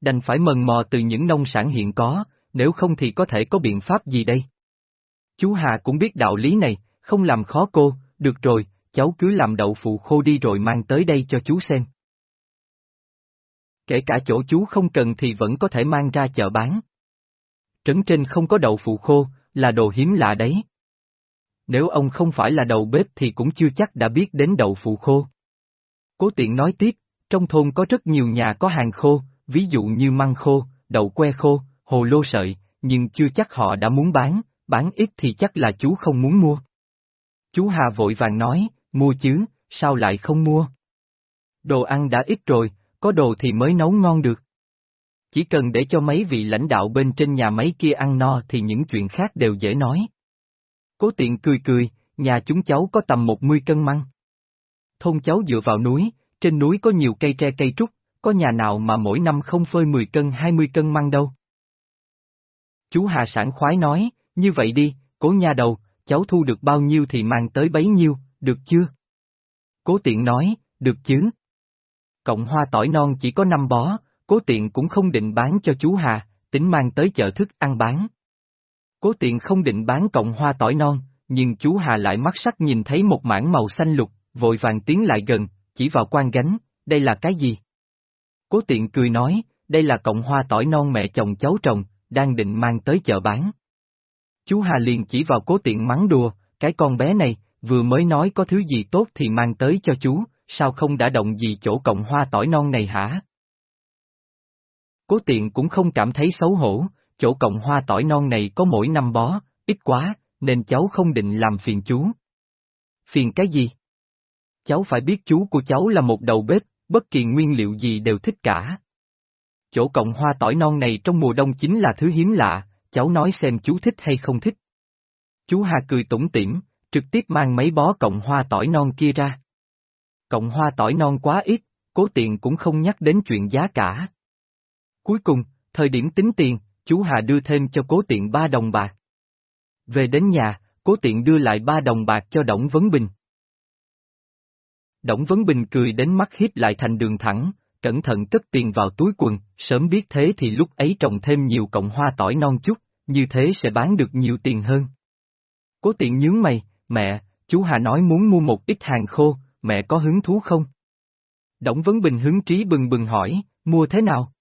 Đành phải mần mò từ những nông sản hiện có, nếu không thì có thể có biện pháp gì đây? Chú Hà cũng biết đạo lý này, không làm khó cô, được rồi, cháu cứ làm đậu phụ khô đi rồi mang tới đây cho chú xem. Kể cả chỗ chú không cần thì vẫn có thể mang ra chợ bán. Trấn trên không có đậu phụ khô, là đồ hiếm lạ đấy. Nếu ông không phải là đầu bếp thì cũng chưa chắc đã biết đến đậu phụ khô. Cố tiện nói tiếp, trong thôn có rất nhiều nhà có hàng khô, ví dụ như măng khô, đậu que khô, hồ lô sợi, nhưng chưa chắc họ đã muốn bán, bán ít thì chắc là chú không muốn mua. Chú Hà vội vàng nói, mua chứ, sao lại không mua? Đồ ăn đã ít rồi, có đồ thì mới nấu ngon được. Chỉ cần để cho mấy vị lãnh đạo bên trên nhà máy kia ăn no thì những chuyện khác đều dễ nói. Cố tiện cười cười, nhà chúng cháu có tầm một mươi cân măng. Thôn cháu dựa vào núi, trên núi có nhiều cây tre cây trúc, có nhà nào mà mỗi năm không phơi 10 cân 20 cân măng đâu. Chú Hà sản khoái nói, như vậy đi, cố nhà đầu, cháu thu được bao nhiêu thì mang tới bấy nhiêu, được chưa? Cố tiện nói, được chứ. Cộng hoa tỏi non chỉ có 5 bó, cố tiện cũng không định bán cho chú Hà, tính mang tới chợ thức ăn bán. Cố tiện không định bán cộng hoa tỏi non, nhưng chú Hà lại mắt sắc nhìn thấy một mảng màu xanh lục, vội vàng tiến lại gần, chỉ vào quan gánh, đây là cái gì? Cố tiện cười nói, đây là cộng hoa tỏi non mẹ chồng cháu trồng, đang định mang tới chợ bán. Chú Hà liền chỉ vào cố tiện mắng đùa, cái con bé này, vừa mới nói có thứ gì tốt thì mang tới cho chú, sao không đã động gì chỗ cộng hoa tỏi non này hả? Cố tiện cũng không cảm thấy xấu hổ, chỗ cộng hoa tỏi non này có mỗi năm bó, ít quá, nên cháu không định làm phiền chú. Phiền cái gì? Cháu phải biết chú của cháu là một đầu bếp, bất kỳ nguyên liệu gì đều thích cả. Chỗ cộng hoa tỏi non này trong mùa đông chính là thứ hiếm lạ, cháu nói xem chú thích hay không thích. Chú Hà cười tủm tỉm, trực tiếp mang mấy bó cộng hoa tỏi non kia ra. Cộng hoa tỏi non quá ít, cố tiện cũng không nhắc đến chuyện giá cả. Cuối cùng, thời điểm tính tiền, chú Hà đưa thêm cho cố tiện ba đồng bạc. Về đến nhà, cố tiện đưa lại ba đồng bạc cho Đổng Vấn Bình. Đổng Vấn Bình cười đến mắt hiếp lại thành đường thẳng, cẩn thận cất tiền vào túi quần, sớm biết thế thì lúc ấy trồng thêm nhiều cộng hoa tỏi non chút, như thế sẽ bán được nhiều tiền hơn. Cố tiện nhướng mày, mẹ, chú Hà nói muốn mua một ít hàng khô, mẹ có hứng thú không? Đổng Vấn Bình hứng trí bừng bừng hỏi, mua thế nào?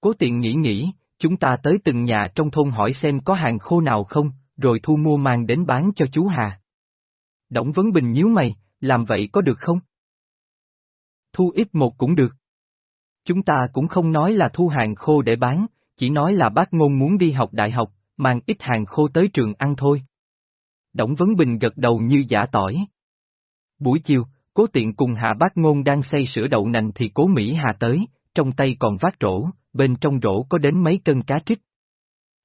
Cố tiện nghĩ nghĩ, chúng ta tới từng nhà trong thôn hỏi xem có hàng khô nào không, rồi thu mua mang đến bán cho chú Hà. Đổng Vấn Bình nhíu mày, làm vậy có được không? Thu ít một cũng được. Chúng ta cũng không nói là thu hàng khô để bán, chỉ nói là bác ngôn muốn đi học đại học, mang ít hàng khô tới trường ăn thôi. Đổng Vấn Bình gật đầu như giả tỏi. Buổi chiều, cố tiện cùng hạ bác ngôn đang xây sữa đậu nành thì cố Mỹ Hà tới, trong tay còn vác rổ, bên trong rổ có đến mấy cân cá trích.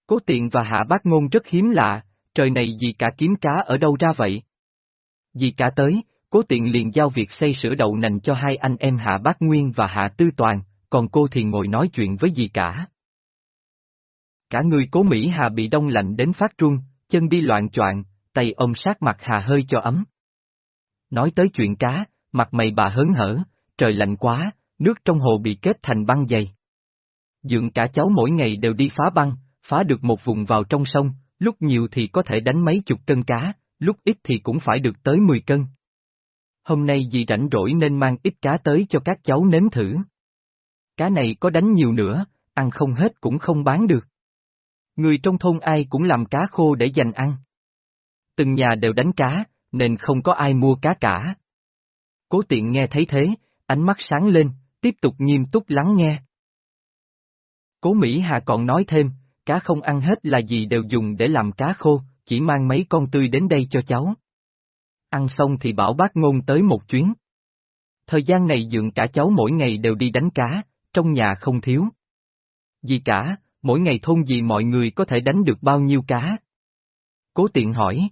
Cố tiện và hạ bác ngôn rất hiếm lạ, trời này gì cả kiếm cá ở đâu ra vậy? Vì cả tới, cố tiện liền giao việc xây sữa đậu nành cho hai anh em hạ bác Nguyên và hạ Tư Toàn, còn cô thì ngồi nói chuyện với gì cả. Cả người cố Mỹ Hà bị đông lạnh đến phát run, chân đi loạn choạng, tay ôm sát mặt Hà hơi cho ấm. Nói tới chuyện cá, mặt mày bà hớn hở, trời lạnh quá, nước trong hồ bị kết thành băng dày. Dượng cả cháu mỗi ngày đều đi phá băng, phá được một vùng vào trong sông, lúc nhiều thì có thể đánh mấy chục cân cá, lúc ít thì cũng phải được tới 10 cân. Hôm nay dì rảnh rỗi nên mang ít cá tới cho các cháu nếm thử. Cá này có đánh nhiều nữa, ăn không hết cũng không bán được. Người trong thôn ai cũng làm cá khô để dành ăn. Từng nhà đều đánh cá, nên không có ai mua cá cả. Cố tiện nghe thấy thế, ánh mắt sáng lên, tiếp tục nghiêm túc lắng nghe. Cố Mỹ Hà còn nói thêm, cá không ăn hết là gì đều dùng để làm cá khô, chỉ mang mấy con tươi đến đây cho cháu. Ăn xong thì bảo bác ngôn tới một chuyến. Thời gian này dượng cả cháu mỗi ngày đều đi đánh cá, trong nhà không thiếu. Gì cả, mỗi ngày thôn gì mọi người có thể đánh được bao nhiêu cá? Cố tiện hỏi.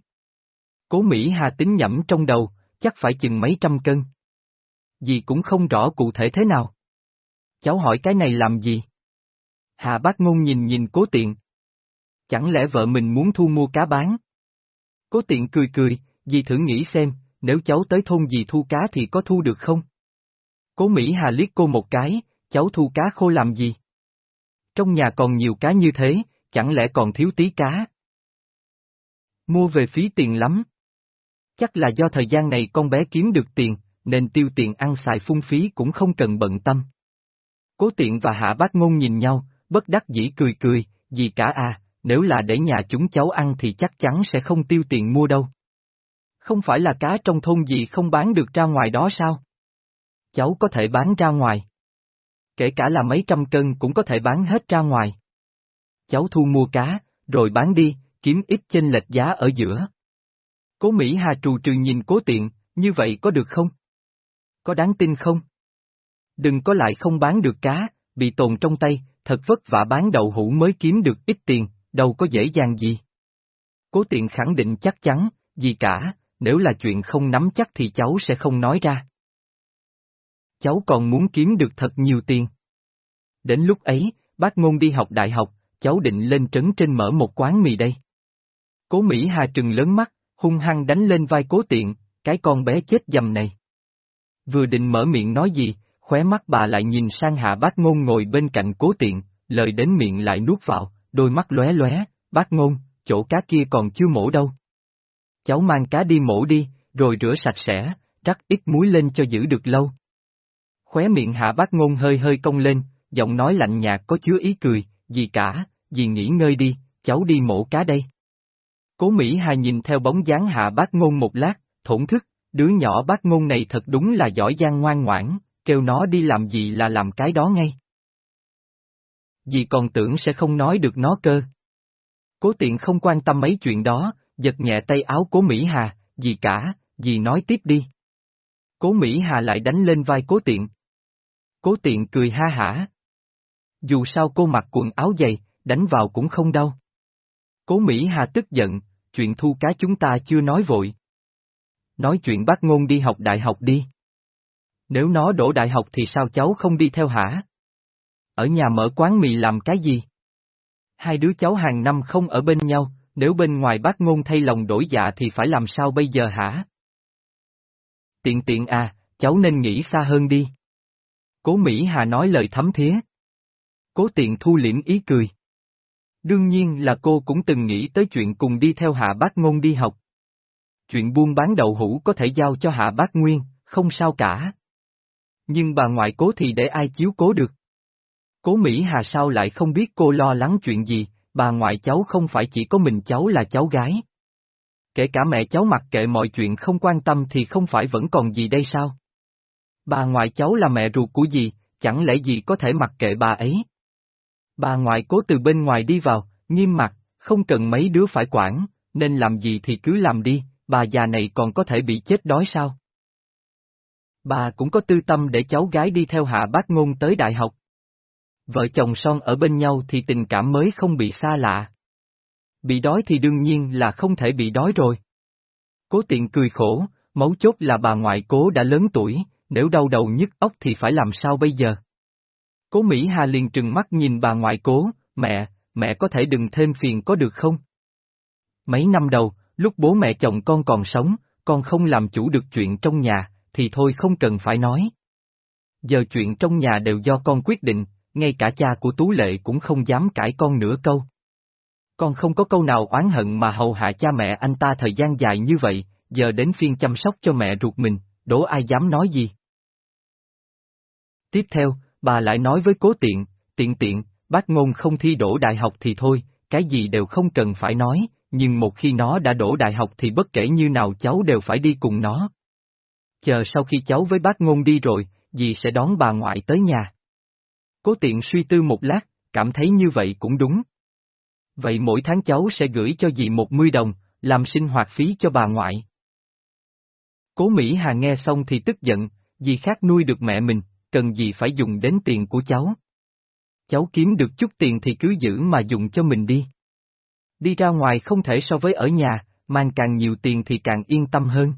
Cố Mỹ Hà tính nhẩm trong đầu, chắc phải chừng mấy trăm cân. Dì cũng không rõ cụ thể thế nào. Cháu hỏi cái này làm gì? Hà bác ngôn nhìn nhìn cố tiện. Chẳng lẽ vợ mình muốn thu mua cá bán? Cố tiện cười cười, dì thử nghĩ xem, nếu cháu tới thôn dì thu cá thì có thu được không? Cố Mỹ Hà liếc cô một cái, cháu thu cá khô làm gì? Trong nhà còn nhiều cá như thế, chẳng lẽ còn thiếu tí cá? Mua về phí tiền lắm. Chắc là do thời gian này con bé kiếm được tiền, nên tiêu tiền ăn xài phung phí cũng không cần bận tâm. Cố tiện và hạ bác ngôn nhìn nhau, bất đắc dĩ cười cười, gì cả à, nếu là để nhà chúng cháu ăn thì chắc chắn sẽ không tiêu tiền mua đâu. Không phải là cá trong thôn gì không bán được ra ngoài đó sao? Cháu có thể bán ra ngoài. Kể cả là mấy trăm cân cũng có thể bán hết ra ngoài. Cháu thu mua cá, rồi bán đi, kiếm ít chênh lệch giá ở giữa. Cố Mỹ Hà trù trừ nhìn cố tiện, như vậy có được không? Có đáng tin không? Đừng có lại không bán được cá, bị tồn trong tay, thật vất vả bán đậu hũ mới kiếm được ít tiền, đâu có dễ dàng gì. Cố tiện khẳng định chắc chắn, gì cả, nếu là chuyện không nắm chắc thì cháu sẽ không nói ra. Cháu còn muốn kiếm được thật nhiều tiền. Đến lúc ấy, bác ngôn đi học đại học, cháu định lên trấn trên mở một quán mì đây. Cố Mỹ Hà trừng lớn mắt, hung hăng đánh lên vai cố tiện, cái con bé chết dầm này. Vừa định mở miệng nói gì, khóe mắt bà lại nhìn sang hạ bác ngôn ngồi bên cạnh cố tiện, lời đến miệng lại nuốt vào, đôi mắt lóe lóe, bác ngôn, chỗ cá kia còn chưa mổ đâu. Cháu mang cá đi mổ đi, rồi rửa sạch sẽ, rắc ít muối lên cho giữ được lâu. Khóe miệng hạ bác ngôn hơi hơi cong lên, giọng nói lạnh nhạt có chứa ý cười, gì cả, gì nghỉ ngơi đi, cháu đi mổ cá đây. Cố Mỹ Hà nhìn theo bóng dáng hạ bác ngôn một lát, thổn thức, đứa nhỏ bác ngôn này thật đúng là giỏi giang ngoan ngoãn, kêu nó đi làm gì là làm cái đó ngay. Dì còn tưởng sẽ không nói được nó cơ. Cố tiện không quan tâm mấy chuyện đó, giật nhẹ tay áo cố Mỹ Hà, dì cả, dì nói tiếp đi. Cố Mỹ Hà lại đánh lên vai cố tiện. Cố tiện cười ha hả. Dù sao cô mặc quần áo dày, đánh vào cũng không đau. Cố Mỹ Hà tức giận, chuyện thu cá chúng ta chưa nói vội. Nói chuyện bác ngôn đi học đại học đi. Nếu nó đổ đại học thì sao cháu không đi theo hả? Ở nhà mở quán mì làm cái gì? Hai đứa cháu hàng năm không ở bên nhau, nếu bên ngoài bác ngôn thay lòng đổi dạ thì phải làm sao bây giờ hả? Tiện tiện à, cháu nên nghĩ xa hơn đi. Cố Mỹ Hà nói lời thấm thía. Cố tiện thu liễm ý cười. Đương nhiên là cô cũng từng nghĩ tới chuyện cùng đi theo hạ bác ngôn đi học. Chuyện buôn bán đậu hũ có thể giao cho hạ bác nguyên, không sao cả. Nhưng bà ngoại cố thì để ai chiếu cố được. Cố Mỹ Hà sao lại không biết cô lo lắng chuyện gì, bà ngoại cháu không phải chỉ có mình cháu là cháu gái. Kể cả mẹ cháu mặc kệ mọi chuyện không quan tâm thì không phải vẫn còn gì đây sao? Bà ngoại cháu là mẹ ruột của gì, chẳng lẽ gì có thể mặc kệ bà ấy? Bà ngoại cố từ bên ngoài đi vào, nghiêm mặt, không cần mấy đứa phải quản, nên làm gì thì cứ làm đi, bà già này còn có thể bị chết đói sao? Bà cũng có tư tâm để cháu gái đi theo hạ bác ngôn tới đại học. Vợ chồng son ở bên nhau thì tình cảm mới không bị xa lạ. Bị đói thì đương nhiên là không thể bị đói rồi. Cố tiện cười khổ, mấu chốt là bà ngoại cố đã lớn tuổi, nếu đau đầu nhức óc thì phải làm sao bây giờ? Cố Mỹ Hà liền trừng mắt nhìn bà ngoại cố, mẹ, mẹ có thể đừng thêm phiền có được không? Mấy năm đầu, lúc bố mẹ chồng con còn sống, con không làm chủ được chuyện trong nhà, thì thôi không cần phải nói. Giờ chuyện trong nhà đều do con quyết định, ngay cả cha của Tú Lệ cũng không dám cãi con nửa câu. Con không có câu nào oán hận mà hầu hạ cha mẹ anh ta thời gian dài như vậy, giờ đến phiên chăm sóc cho mẹ ruột mình, đố ai dám nói gì. Tiếp theo, bà lại nói với cố tiện, tiện tiện, bác ngôn không thi đổ đại học thì thôi, cái gì đều không cần phải nói, nhưng một khi nó đã đổ đại học thì bất kể như nào cháu đều phải đi cùng nó. Chờ sau khi cháu với bác ngôn đi rồi, dì sẽ đón bà ngoại tới nhà. Cố tiện suy tư một lát, cảm thấy như vậy cũng đúng. Vậy mỗi tháng cháu sẽ gửi cho dì một mươi đồng, làm sinh hoạt phí cho bà ngoại. Cố Mỹ Hà nghe xong thì tức giận, dì khác nuôi được mẹ mình, cần gì phải dùng đến tiền của cháu. Cháu kiếm được chút tiền thì cứ giữ mà dùng cho mình đi. Đi ra ngoài không thể so với ở nhà, mang càng nhiều tiền thì càng yên tâm hơn.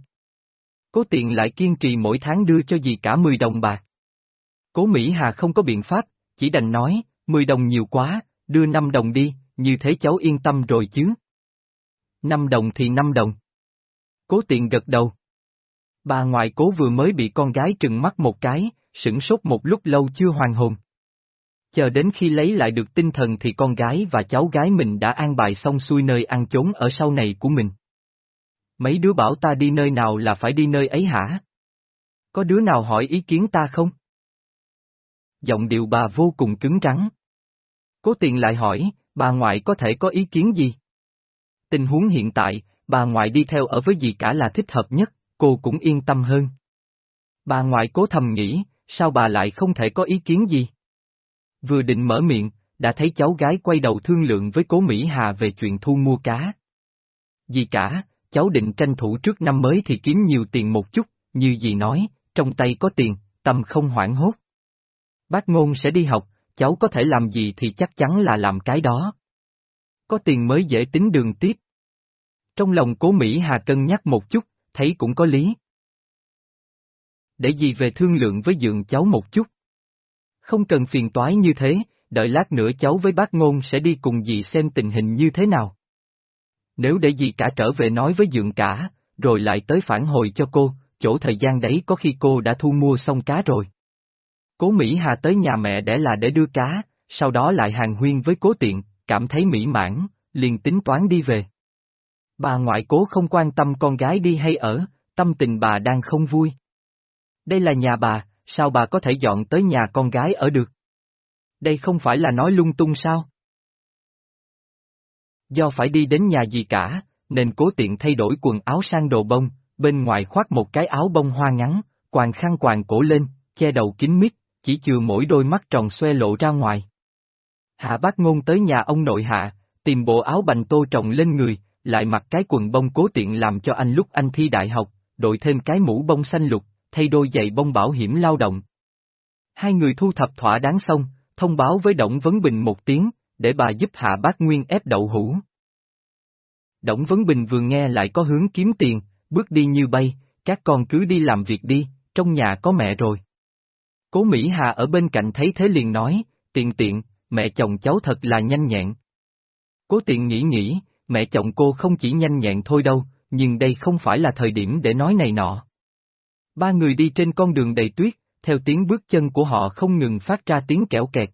Cố tiện lại kiên trì mỗi tháng đưa cho dì cả 10 đồng bạc. Cố Mỹ Hà không có biện pháp, chỉ đành nói, 10 đồng nhiều quá, đưa 5 đồng đi, như thế cháu yên tâm rồi chứ. 5 đồng thì 5 đồng. Cố tiện gật đầu. Bà ngoại cố vừa mới bị con gái trừng mắt một cái, sửng sốt một lúc lâu chưa hoàn hồn. Chờ đến khi lấy lại được tinh thần thì con gái và cháu gái mình đã an bài xong xuôi nơi ăn trốn ở sau này của mình. Mấy đứa bảo ta đi nơi nào là phải đi nơi ấy hả? Có đứa nào hỏi ý kiến ta không? Giọng điệu bà vô cùng cứng rắn. Cố tiền lại hỏi, bà ngoại có thể có ý kiến gì? Tình huống hiện tại, bà ngoại đi theo ở với gì cả là thích hợp nhất, cô cũng yên tâm hơn. Bà ngoại cố thầm nghĩ, sao bà lại không thể có ý kiến gì? Vừa định mở miệng, đã thấy cháu gái quay đầu thương lượng với cố Mỹ Hà về chuyện thu mua cá. Gì cả, cháu định tranh thủ trước năm mới thì kiếm nhiều tiền một chút, như dì nói, trong tay có tiền, tâm không hoảng hốt. Bác ngôn sẽ đi học, cháu có thể làm gì thì chắc chắn là làm cái đó. Có tiền mới dễ tính đường tiếp. Trong lòng cố Mỹ Hà cân nhắc một chút, thấy cũng có lý. Để gì về thương lượng với dượng cháu một chút. Không cần phiền toái như thế, đợi lát nữa cháu với bác ngôn sẽ đi cùng dì xem tình hình như thế nào. Nếu để dì cả trở về nói với dượng cả, rồi lại tới phản hồi cho cô, chỗ thời gian đấy có khi cô đã thu mua xong cá rồi. Cố Mỹ Hà tới nhà mẹ để là để đưa cá, sau đó lại hàng huyên với cố tiện, cảm thấy mỹ mãn, liền tính toán đi về. Bà ngoại cố không quan tâm con gái đi hay ở, tâm tình bà đang không vui. Đây là nhà bà, sao bà có thể dọn tới nhà con gái ở được? Đây không phải là nói lung tung sao? Do phải đi đến nhà gì cả, nên cố tiện thay đổi quần áo sang đồ bông, bên ngoài khoác một cái áo bông hoa ngắn, quàng khăn quàng cổ lên, che đầu kín mít, chỉ chừa mỗi đôi mắt tròn xoe lộ ra ngoài. Hạ bác ngôn tới nhà ông nội hạ, tìm bộ áo bành tô trồng lên người, lại mặc cái quần bông cố tiện làm cho anh lúc anh thi đại học, đội thêm cái mũ bông xanh lục, thay đôi giày bông bảo hiểm lao động. Hai người thu thập thỏa đáng xong, thông báo với Đổng Vấn Bình một tiếng, để bà giúp Hạ Bác Nguyên ép đậu hũ. Đổng Vấn Bình vừa nghe lại có hướng kiếm tiền, bước đi như bay, các con cứ đi làm việc đi, trong nhà có mẹ rồi. Cố Mỹ Hà ở bên cạnh thấy thế liền nói, tiện tiện, mẹ chồng cháu thật là nhanh nhẹn. Cố tiện nghĩ nghĩ, mẹ chồng cô không chỉ nhanh nhẹn thôi đâu, nhưng đây không phải là thời điểm để nói này nọ. Ba người đi trên con đường đầy tuyết, theo tiếng bước chân của họ không ngừng phát ra tiếng kẽo kẹt.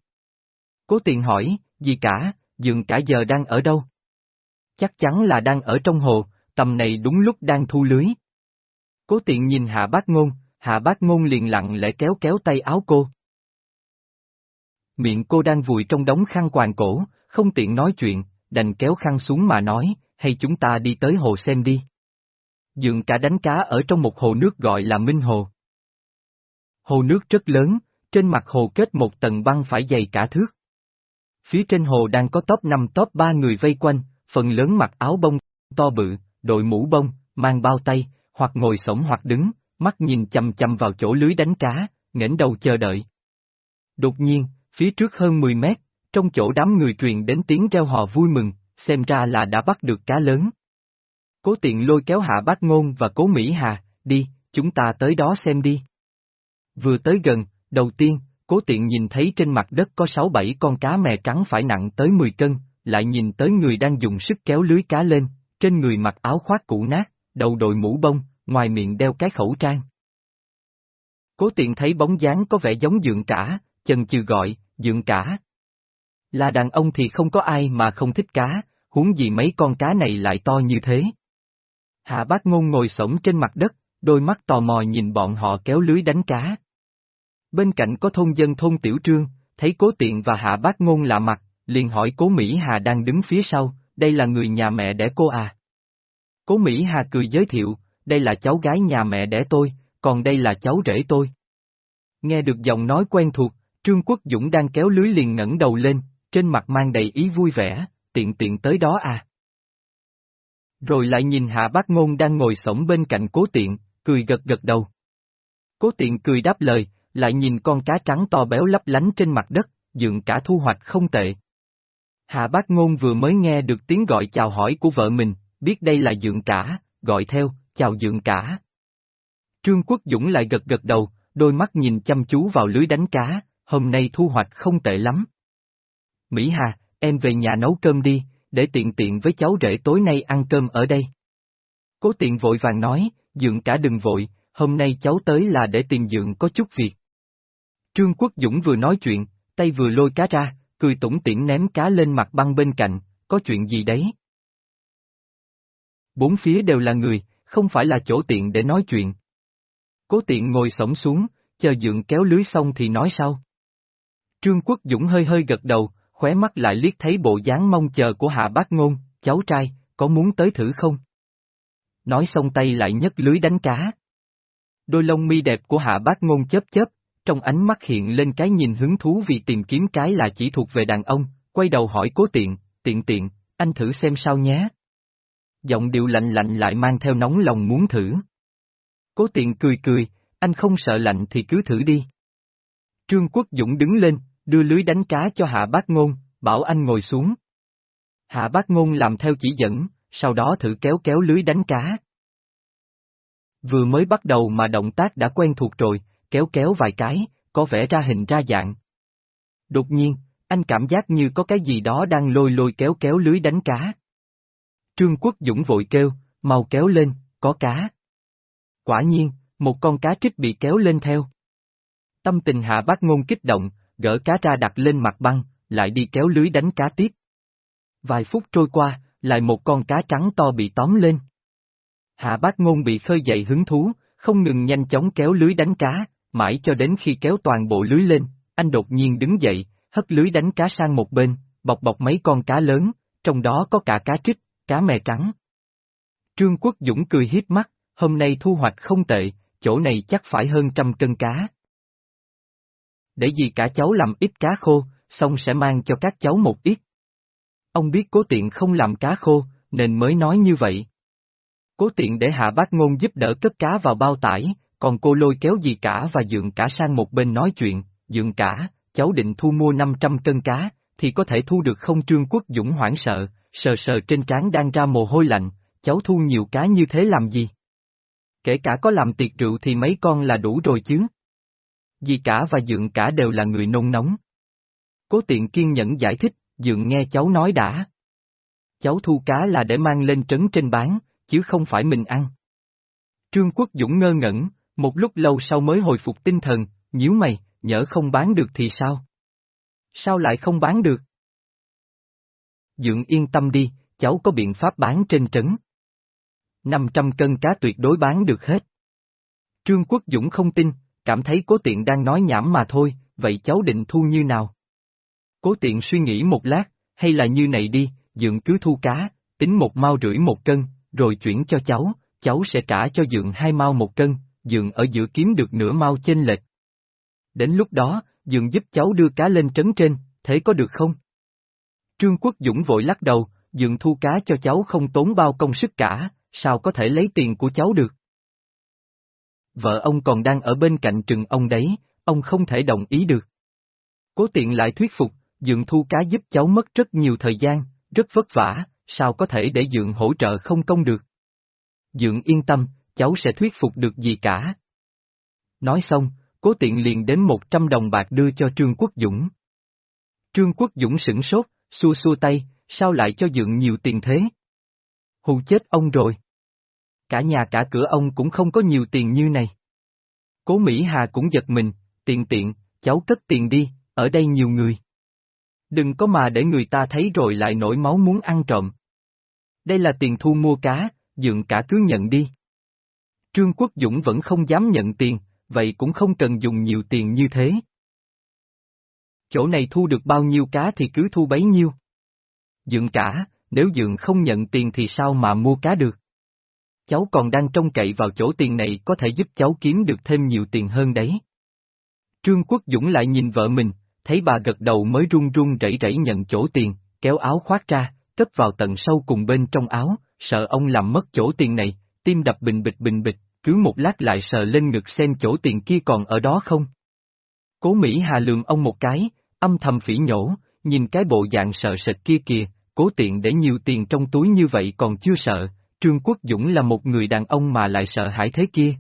Cố tiện hỏi, gì cả, dường cả giờ đang ở đâu? Chắc chắn là đang ở trong hồ, tầm này đúng lúc đang thu lưới. Cố tiện nhìn hạ bác ngôn, hạ bác ngôn liền lặng lẽ kéo kéo tay áo cô. Miệng cô đang vùi trong đống khăn quàng cổ, không tiện nói chuyện, đành kéo khăn xuống mà nói, hay chúng ta đi tới hồ xem đi dường cả đánh cá ở trong một hồ nước gọi là Minh Hồ. Hồ nước rất lớn, trên mặt hồ kết một tầng băng phải dày cả thước. Phía trên hồ đang có top 5 top 3 người vây quanh, phần lớn mặc áo bông, to bự, đội mũ bông, mang bao tay, hoặc ngồi sổng hoặc đứng, mắt nhìn chầm chầm vào chỗ lưới đánh cá, ngẩng đầu chờ đợi. Đột nhiên, phía trước hơn 10 mét, trong chỗ đám người truyền đến tiếng reo hò vui mừng, xem ra là đã bắt được cá lớn. Cố tiện lôi kéo hạ bác ngôn và cố Mỹ Hà, đi, chúng ta tới đó xem đi. Vừa tới gần, đầu tiên, cố tiện nhìn thấy trên mặt đất có 6-7 con cá mè trắng phải nặng tới 10 cân, lại nhìn tới người đang dùng sức kéo lưới cá lên, trên người mặc áo khoác cũ nát, đầu đội mũ bông, ngoài miệng đeo cái khẩu trang. Cố tiện thấy bóng dáng có vẻ giống dượng cả, chần chừ gọi, dượng cả. Là đàn ông thì không có ai mà không thích cá, huống gì mấy con cá này lại to như thế. Hạ bác ngôn ngồi sổng trên mặt đất, đôi mắt tò mò nhìn bọn họ kéo lưới đánh cá. Bên cạnh có thôn dân thôn Tiểu Trương, thấy cố tiện và hạ bác ngôn lạ mặt, liền hỏi cố Mỹ Hà đang đứng phía sau, đây là người nhà mẹ đẻ cô à. Cố Mỹ Hà cười giới thiệu, đây là cháu gái nhà mẹ đẻ tôi, còn đây là cháu rể tôi. Nghe được giọng nói quen thuộc, Trương Quốc Dũng đang kéo lưới liền ngẩng đầu lên, trên mặt mang đầy ý vui vẻ, tiện tiện tới đó à. Rồi lại nhìn Hạ Bác Ngôn đang ngồi sổng bên cạnh cố tiện, cười gật gật đầu. Cố tiện cười đáp lời, lại nhìn con cá trắng to béo lấp lánh trên mặt đất, dựng cả thu hoạch không tệ. Hạ Bác Ngôn vừa mới nghe được tiếng gọi chào hỏi của vợ mình, biết đây là dượng cả, gọi theo, chào dượng cả. Trương Quốc Dũng lại gật gật đầu, đôi mắt nhìn chăm chú vào lưới đánh cá, hôm nay thu hoạch không tệ lắm. Mỹ Hà, em về nhà nấu cơm đi, để tiện tiện với cháu rể tối nay ăn cơm ở đây. Cố tiện vội vàng nói, dượng cả đừng vội, hôm nay cháu tới là để tìm dượng có chút việc. Trương Quốc Dũng vừa nói chuyện, tay vừa lôi cá ra, cười tủm tỉm ném cá lên mặt băng bên cạnh, có chuyện gì đấy? Bốn phía đều là người, không phải là chỗ tiện để nói chuyện. Cố tiện ngồi sổng xuống, chờ dượng kéo lưới xong thì nói sau. Trương Quốc Dũng hơi hơi gật đầu, khóe mắt lại liếc thấy bộ dáng mong chờ của hạ bác ngôn, cháu trai, có muốn tới thử không? Nói xong tay lại nhấc lưới đánh cá. Đôi lông mi đẹp của hạ bác ngôn chớp chớp, trong ánh mắt hiện lên cái nhìn hứng thú vì tìm kiếm cái là chỉ thuộc về đàn ông, quay đầu hỏi cố tiện, tiện tiện, anh thử xem sao nhé. Giọng điệu lạnh lạnh lại mang theo nóng lòng muốn thử. Cố tiện cười cười, anh không sợ lạnh thì cứ thử đi. Trương Quốc Dũng đứng lên, đưa lưới đánh cá cho Hạ Bác Ngôn, bảo anh ngồi xuống. Hạ Bác Ngôn làm theo chỉ dẫn, sau đó thử kéo kéo lưới đánh cá. Vừa mới bắt đầu mà động tác đã quen thuộc rồi, kéo kéo vài cái, có vẻ ra hình ra dạng. Đột nhiên, anh cảm giác như có cái gì đó đang lôi lôi kéo kéo lưới đánh cá. Trương Quốc Dũng vội kêu, mau kéo lên, có cá. Quả nhiên, một con cá trích bị kéo lên theo. Tâm tình hạ bác ngôn kích động, gỡ cá ra đặt lên mặt băng, lại đi kéo lưới đánh cá tiếp. Vài phút trôi qua, lại một con cá trắng to bị tóm lên. Hạ bác ngôn bị khơi dậy hứng thú, không ngừng nhanh chóng kéo lưới đánh cá, mãi cho đến khi kéo toàn bộ lưới lên, anh đột nhiên đứng dậy, hất lưới đánh cá sang một bên, bọc bọc mấy con cá lớn, trong đó có cả cá trích, cá mè trắng. Trương Quốc Dũng cười hiếp mắt, hôm nay thu hoạch không tệ, chỗ này chắc phải hơn trăm cân cá. Để gì cả cháu làm ít cá khô, xong sẽ mang cho các cháu một ít. Ông biết cố tiện không làm cá khô, nên mới nói như vậy. Cố tiện để hạ bác ngôn giúp đỡ cất cá vào bao tải, còn cô lôi kéo gì cả và dượng cả sang một bên nói chuyện, dượng cả, cháu định thu mua 500 cân cá, thì có thể thu được không trương quốc dũng hoảng sợ, sờ sờ trên trán đang ra mồ hôi lạnh, cháu thu nhiều cá như thế làm gì? Kể cả có làm tiệc rượu thì mấy con là đủ rồi chứ. Dì cả và dượng cả đều là người nôn nóng. Cố tiện kiên nhẫn giải thích, dượng nghe cháu nói đã. Cháu thu cá là để mang lên trấn trên bán, chứ không phải mình ăn. Trương Quốc Dũng ngơ ngẩn, một lúc lâu sau mới hồi phục tinh thần, nhíu mày, nhỡ không bán được thì sao? Sao lại không bán được? Dượng yên tâm đi, cháu có biện pháp bán trên trấn. 500 cân cá tuyệt đối bán được hết. Trương Quốc Dũng không tin, cảm thấy cố tiện đang nói nhảm mà thôi, vậy cháu định thu như nào? Cố tiện suy nghĩ một lát, hay là như này đi, dượng cứ thu cá, tính một mao rưỡi một cân, rồi chuyển cho cháu, cháu sẽ trả cho dượng hai mao một cân, dượng ở giữa kiếm được nửa mao chênh lệch. Đến lúc đó, dượng giúp cháu đưa cá lên trấn trên, thế có được không? Trương Quốc Dũng vội lắc đầu, dượng thu cá cho cháu không tốn bao công sức cả, sao có thể lấy tiền của cháu được? Vợ ông còn đang ở bên cạnh trừng ông đấy, ông không thể đồng ý được. Cố tiện lại thuyết phục, dượng thu cá giúp cháu mất rất nhiều thời gian, rất vất vả, sao có thể để dượng hỗ trợ không công được. Dượng yên tâm, cháu sẽ thuyết phục được gì cả. Nói xong, cố tiện liền đến 100 đồng bạc đưa cho Trương Quốc Dũng. Trương Quốc Dũng sửng sốt, xua xua tay, sao lại cho dượng nhiều tiền thế? Hù chết ông rồi. Cả nhà cả cửa ông cũng không có nhiều tiền như này. Cố Mỹ Hà cũng giật mình, tiện tiện, cháu cất tiền đi, ở đây nhiều người. Đừng có mà để người ta thấy rồi lại nổi máu muốn ăn trộm. Đây là tiền thu mua cá, dượng cả cứ nhận đi. Trương Quốc Dũng vẫn không dám nhận tiền, vậy cũng không cần dùng nhiều tiền như thế. Chỗ này thu được bao nhiêu cá thì cứ thu bấy nhiêu. Dượng cả, nếu dượng không nhận tiền thì sao mà mua cá được? Cháu còn đang trông cậy vào chỗ tiền này có thể giúp cháu kiếm được thêm nhiều tiền hơn đấy. Trương Quốc Dũng lại nhìn vợ mình, thấy bà gật đầu mới run run rẩy rẩy nhận chỗ tiền, kéo áo khoác ra, cất vào tận sâu cùng bên trong áo, sợ ông làm mất chỗ tiền này, tim đập bình bịch bình bịch, cứ một lát lại sờ lên ngực xem chỗ tiền kia còn ở đó không. Cố Mỹ Hà lường ông một cái, âm thầm phỉ nhổ, nhìn cái bộ dạng sợ sệt kia kìa, cố tiện để nhiều tiền trong túi như vậy còn chưa sợ, Trương Quốc Dũng là một người đàn ông mà lại sợ hãi thế kia.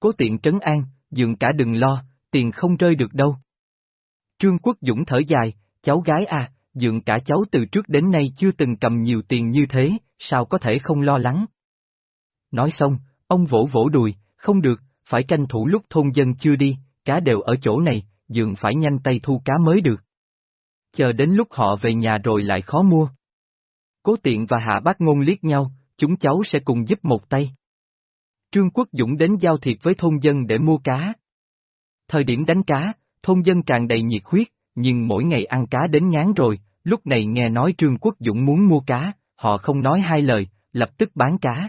Cố tiện trấn an, dường cả đừng lo, tiền không rơi được đâu. Trương Quốc Dũng thở dài, cháu gái à, dượng cả cháu từ trước đến nay chưa từng cầm nhiều tiền như thế, sao có thể không lo lắng. Nói xong, ông vỗ vỗ đùi, không được, phải tranh thủ lúc thôn dân chưa đi, cá đều ở chỗ này, dượng phải nhanh tay thu cá mới được. Chờ đến lúc họ về nhà rồi lại khó mua. Cố tiện và hạ bác ngôn liếc nhau, chúng cháu sẽ cùng giúp một tay. Trương Quốc Dũng đến giao thiệp với thôn dân để mua cá. Thời điểm đánh cá, thôn dân càng đầy nhiệt huyết, nhưng mỗi ngày ăn cá đến ngán rồi, lúc này nghe nói Trương Quốc Dũng muốn mua cá, họ không nói hai lời, lập tức bán cá.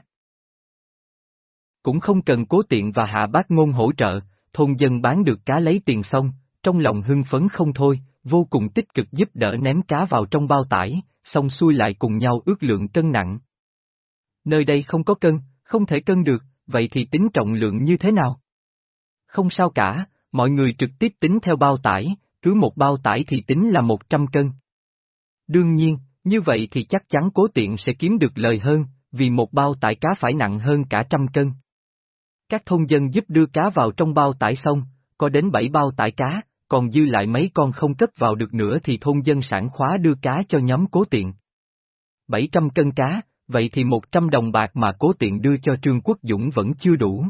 Cũng không cần cố tiện và hạ bác ngôn hỗ trợ, thôn dân bán được cá lấy tiền xong, trong lòng hưng phấn không thôi, vô cùng tích cực giúp đỡ ném cá vào trong bao tải, xong xuôi lại cùng nhau ước lượng cân nặng. Nơi đây không có cân, không thể cân được, vậy thì tính trọng lượng như thế nào? Không sao cả, mọi người trực tiếp tính theo bao tải, cứ một bao tải thì tính là 100 cân. Đương nhiên, như vậy thì chắc chắn cố tiện sẽ kiếm được lời hơn, vì một bao tải cá phải nặng hơn cả trăm cân. Các thôn dân giúp đưa cá vào trong bao tải xong, có đến 7 bao tải cá, còn dư lại mấy con không cất vào được nữa thì thôn dân sản khóa đưa cá cho nhóm cố tiện. 700 cân cá, vậy thì 100 đồng bạc mà cố tiện đưa cho Trương Quốc Dũng vẫn chưa đủ.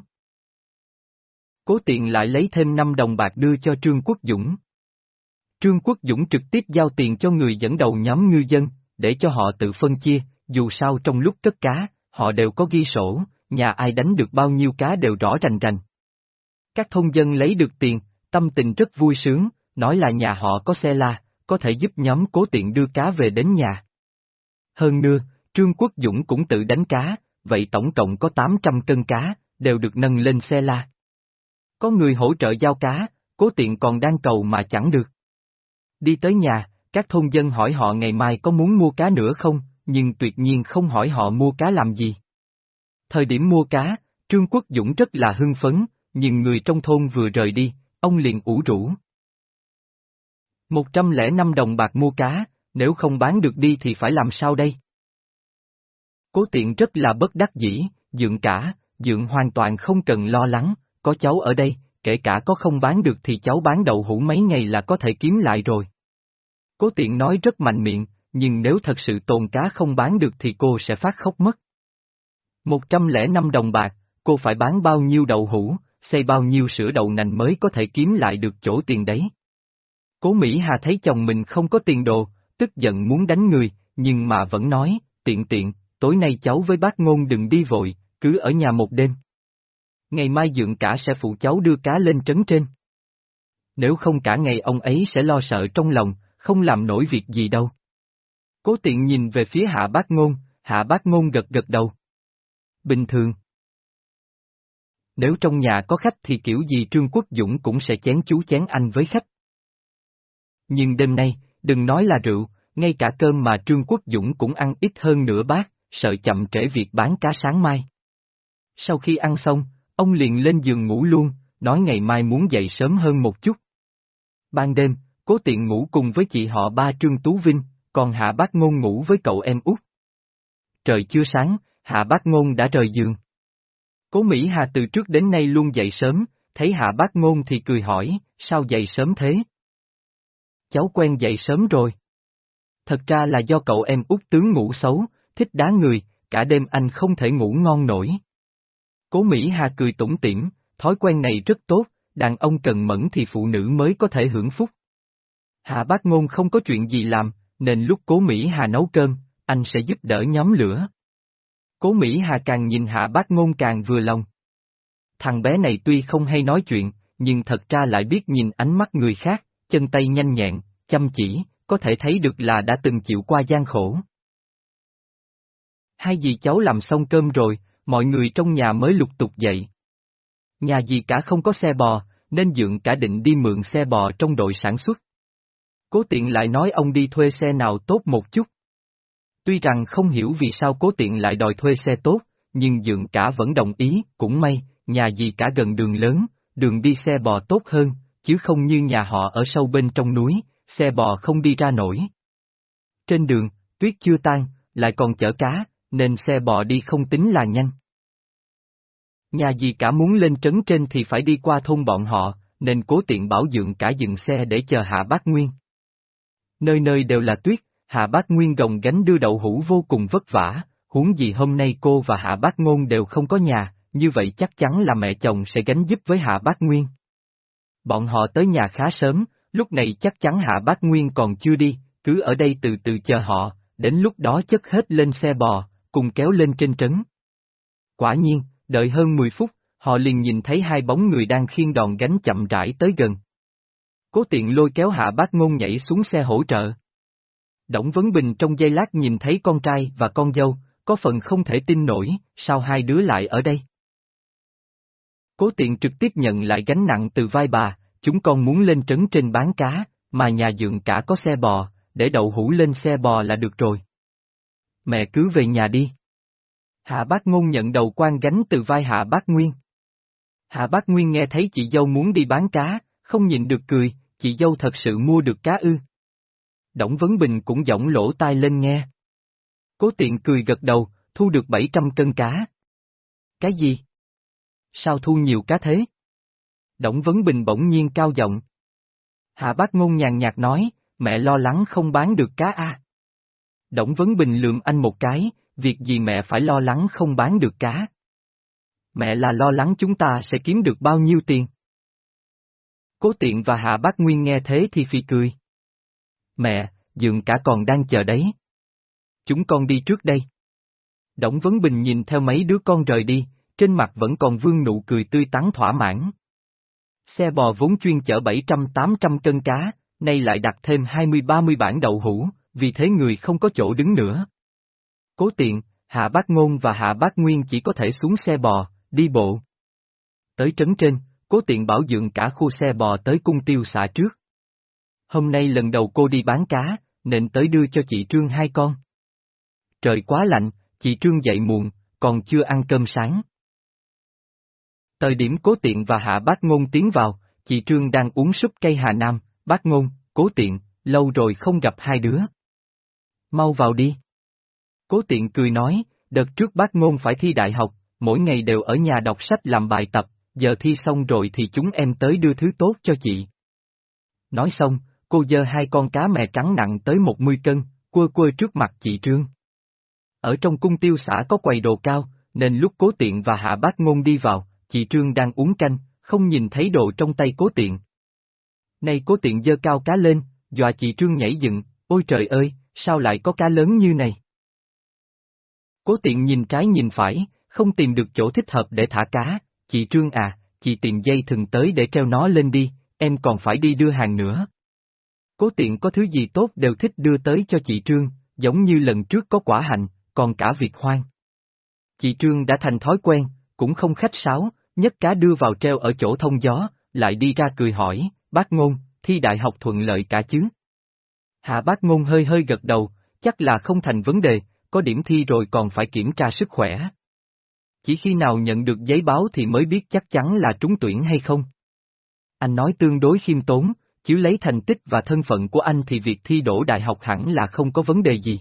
Cố tiện lại lấy thêm 5 đồng bạc đưa cho Trương Quốc Dũng. Trương Quốc Dũng trực tiếp giao tiền cho người dẫn đầu nhóm ngư dân, để cho họ tự phân chia, dù sao trong lúc cất cá, họ đều có ghi sổ, nhà ai đánh được bao nhiêu cá đều rõ rành rành. Các thôn dân lấy được tiền, tâm tình rất vui sướng, nói là nhà họ có xe la, có thể giúp nhóm cố tiện đưa cá về đến nhà. Hơn nữa, Trương Quốc Dũng cũng tự đánh cá, vậy tổng cộng có 800 cân cá, đều được nâng lên xe la. Có người hỗ trợ giao cá, cố tiện còn đang cầu mà chẳng được. Đi tới nhà, các thôn dân hỏi họ ngày mai có muốn mua cá nữa không, nhưng tuyệt nhiên không hỏi họ mua cá làm gì. Thời điểm mua cá, Trương Quốc Dũng rất là hưng phấn, nhưng người trong thôn vừa rời đi, ông liền ủ rũ. 105 đồng bạc mua cá, nếu không bán được đi thì phải làm sao đây? Cố tiện rất là bất đắc dĩ, dượng cả, dượng hoàn toàn không cần lo lắng, có cháu ở đây, kể cả có không bán được thì cháu bán đậu hũ mấy ngày là có thể kiếm lại rồi. Cố tiện nói rất mạnh miệng, nhưng nếu thật sự tồn cá không bán được thì cô sẽ phát khóc mất. 105 đồng bạc, cô phải bán bao nhiêu đậu hũ, xây bao nhiêu sữa đậu nành mới có thể kiếm lại được chỗ tiền đấy. Cố Mỹ Hà thấy chồng mình không có tiền đồ, tức giận muốn đánh người, nhưng mà vẫn nói, tiện tiện, tối nay cháu với bác ngôn đừng đi vội, cứ ở nhà một đêm. Ngày mai dượng cả sẽ phụ cháu đưa cá lên trấn trên. Nếu không cả ngày ông ấy sẽ lo sợ trong lòng, không làm nổi việc gì đâu. Cố tiện nhìn về phía hạ bác ngôn, hạ bác ngôn gật gật đầu. Bình thường. Nếu trong nhà có khách thì kiểu gì Trương Quốc Dũng cũng sẽ chén chú chén anh với khách. Nhưng đêm nay, đừng nói là rượu, ngay cả cơm mà Trương Quốc Dũng cũng ăn ít hơn nửa bát, sợ chậm trễ việc bán cá sáng mai. Sau khi ăn xong, ông liền lên giường ngủ luôn, nói ngày mai muốn dậy sớm hơn một chút. Ban đêm, cố tiện ngủ cùng với chị họ ba Trương Tú Vinh, còn Hạ Bác Ngôn ngủ với cậu em út. Trời chưa sáng, Hạ Bác Ngôn đã rời giường. Cố Mỹ Hà từ trước đến nay luôn dậy sớm, thấy Hạ Bác Ngôn thì cười hỏi, sao dậy sớm thế? Cháu quen dậy sớm rồi. Thật ra là do cậu em út tướng ngủ xấu, thích đá người, cả đêm anh không thể ngủ ngon nổi. Cố Mỹ Hà cười tủm tỉm, thói quen này rất tốt, đàn ông cần mẫn thì phụ nữ mới có thể hưởng phúc. Hạ bác ngôn không có chuyện gì làm, nên lúc cố Mỹ Hà nấu cơm, anh sẽ giúp đỡ nhóm lửa. Cố Mỹ Hà càng nhìn hạ bác ngôn càng vừa lòng. Thằng bé này tuy không hay nói chuyện, nhưng thật ra lại biết nhìn ánh mắt người khác, chân tay nhanh nhẹn, chăm chỉ, có thể thấy được là đã từng chịu qua gian khổ. Hai dì cháu làm xong cơm rồi, mọi người trong nhà mới lục tục dậy. Nhà dì cả không có xe bò, nên dượng cả định đi mượn xe bò trong đội sản xuất. Cố tiện lại nói ông đi thuê xe nào tốt một chút. Tuy rằng không hiểu vì sao cố tiện lại đòi thuê xe tốt, nhưng dượng cả vẫn đồng ý, cũng may, nhà gì cả gần đường lớn, đường đi xe bò tốt hơn, chứ không như nhà họ ở sâu bên trong núi, xe bò không đi ra nổi. Trên đường, tuyết chưa tan, lại còn chở cá, nên xe bò đi không tính là nhanh. Nhà gì cả muốn lên trấn trên thì phải đi qua thôn bọn họ, nên cố tiện bảo dượng cả dừng xe để chờ Hạ Bác Nguyên. Nơi nơi đều là tuyết, Hạ Bác Nguyên gồng gánh đưa đậu hũ vô cùng vất vả, huống gì hôm nay cô và Hạ Bác Ngôn đều không có nhà, như vậy chắc chắn là mẹ chồng sẽ gánh giúp với Hạ Bác Nguyên. Bọn họ tới nhà khá sớm, lúc này chắc chắn Hạ Bác Nguyên còn chưa đi, cứ ở đây từ từ chờ họ, đến lúc đó chất hết lên xe bò, cùng kéo lên trên trấn. Quả nhiên, đợi hơn 10 phút, họ liền nhìn thấy hai bóng người đang khiêng đòn gánh chậm rãi tới gần. Cố tiện lôi kéo hạ bác ngôn nhảy xuống xe hỗ trợ. Đổng Vấn Bình trong giây lát nhìn thấy con trai và con dâu, có phần không thể tin nổi, sao hai đứa lại ở đây? Cố tiện trực tiếp nhận lại gánh nặng từ vai bà, chúng con muốn lên trấn trên bán cá, mà nhà dượng cả có xe bò, để đậu hũ lên xe bò là được rồi. Mẹ cứ về nhà đi. Hạ bác ngôn nhận đầu quan gánh từ vai hạ bác Nguyên. Hạ bác Nguyên nghe thấy chị dâu muốn đi bán cá, không nhìn được cười, chị dâu thật sự mua được cá ư. Đổng Vấn Bình cũng giọng lỗ tai lên nghe. Cố tiện cười gật đầu, thu được 700 cân cá. Cái gì? Sao thu nhiều cá thế? Đổng Vấn Bình bỗng nhiên cao giọng. Hạ bác ngôn nhàn nhạt nói, mẹ lo lắng không bán được cá a. À. Đổng Vấn Bình lườm anh một cái, việc gì mẹ phải lo lắng không bán được cá. Mẹ là lo lắng chúng ta sẽ kiếm được bao nhiêu tiền. Cố tiện và Hạ Bác Nguyên nghe thế thì phi cười. Mẹ, dường cả còn đang chờ đấy. Chúng con đi trước đây. Đổng Vấn Bình nhìn theo mấy đứa con rời đi, trên mặt vẫn còn vương nụ cười tươi tắn thỏa mãn. Xe bò vốn chuyên chở 700-800 cân cá, nay lại đặt thêm 20-30 bản đậu hũ, vì thế người không có chỗ đứng nữa. Cố tiện, Hạ Bác Ngôn và Hạ Bác Nguyên chỉ có thể xuống xe bò, đi bộ. Tới trấn trên, cố tiện bảo dưỡng cả khu xe bò tới cung tiêu xã trước. Hôm nay lần đầu cô đi bán cá, nên tới đưa cho chị Trương hai con. Trời quá lạnh, chị Trương dậy muộn, còn chưa ăn cơm sáng. Thời điểm cố tiện và hạ bác ngôn tiến vào, chị Trương đang uống súp cây Hà Nam, bác ngôn, cố tiện, lâu rồi không gặp hai đứa. Mau vào đi. Cố tiện cười nói, đợt trước bác ngôn phải thi đại học, mỗi ngày đều ở nhà đọc sách làm bài tập, giờ thi xong rồi thì chúng em tới đưa thứ tốt cho chị. Nói xong, cô dơ hai con cá mè trắng nặng tới 10 cân, quơ quơ trước mặt chị Trương. Ở trong cung tiêu xã có quầy đồ cao, nên lúc cố tiện và hạ bác ngôn đi vào, chị Trương đang uống canh, không nhìn thấy đồ trong tay cố tiện. Nay cố tiện dơ cao cá lên, dọa chị Trương nhảy dựng, ôi trời ơi, sao lại có cá lớn như này? Cố tiện nhìn trái nhìn phải, không tìm được chỗ thích hợp để thả cá, chị Trương à, chị tìm dây thừng tới để treo nó lên đi, em còn phải đi đưa hàng nữa. Cố tiện có thứ gì tốt đều thích đưa tới cho chị Trương, giống như lần trước có quả hạnh, còn cả việc hoang. Chị Trương đã thành thói quen, cũng không khách sáo, nhất cá đưa vào treo ở chỗ thông gió, lại đi ra cười hỏi, bác ngôn, thi đại học thuận lợi cả chứ? Hạ bác ngôn hơi hơi gật đầu, chắc là không thành vấn đề, có điểm thi rồi còn phải kiểm tra sức khỏe. Chỉ khi nào nhận được giấy báo thì mới biết chắc chắn là trúng tuyển hay không. Anh nói tương đối khiêm tốn, chứ lấy thành tích và thân phận của anh thì việc thi đỗ đại học hẳn là không có vấn đề gì.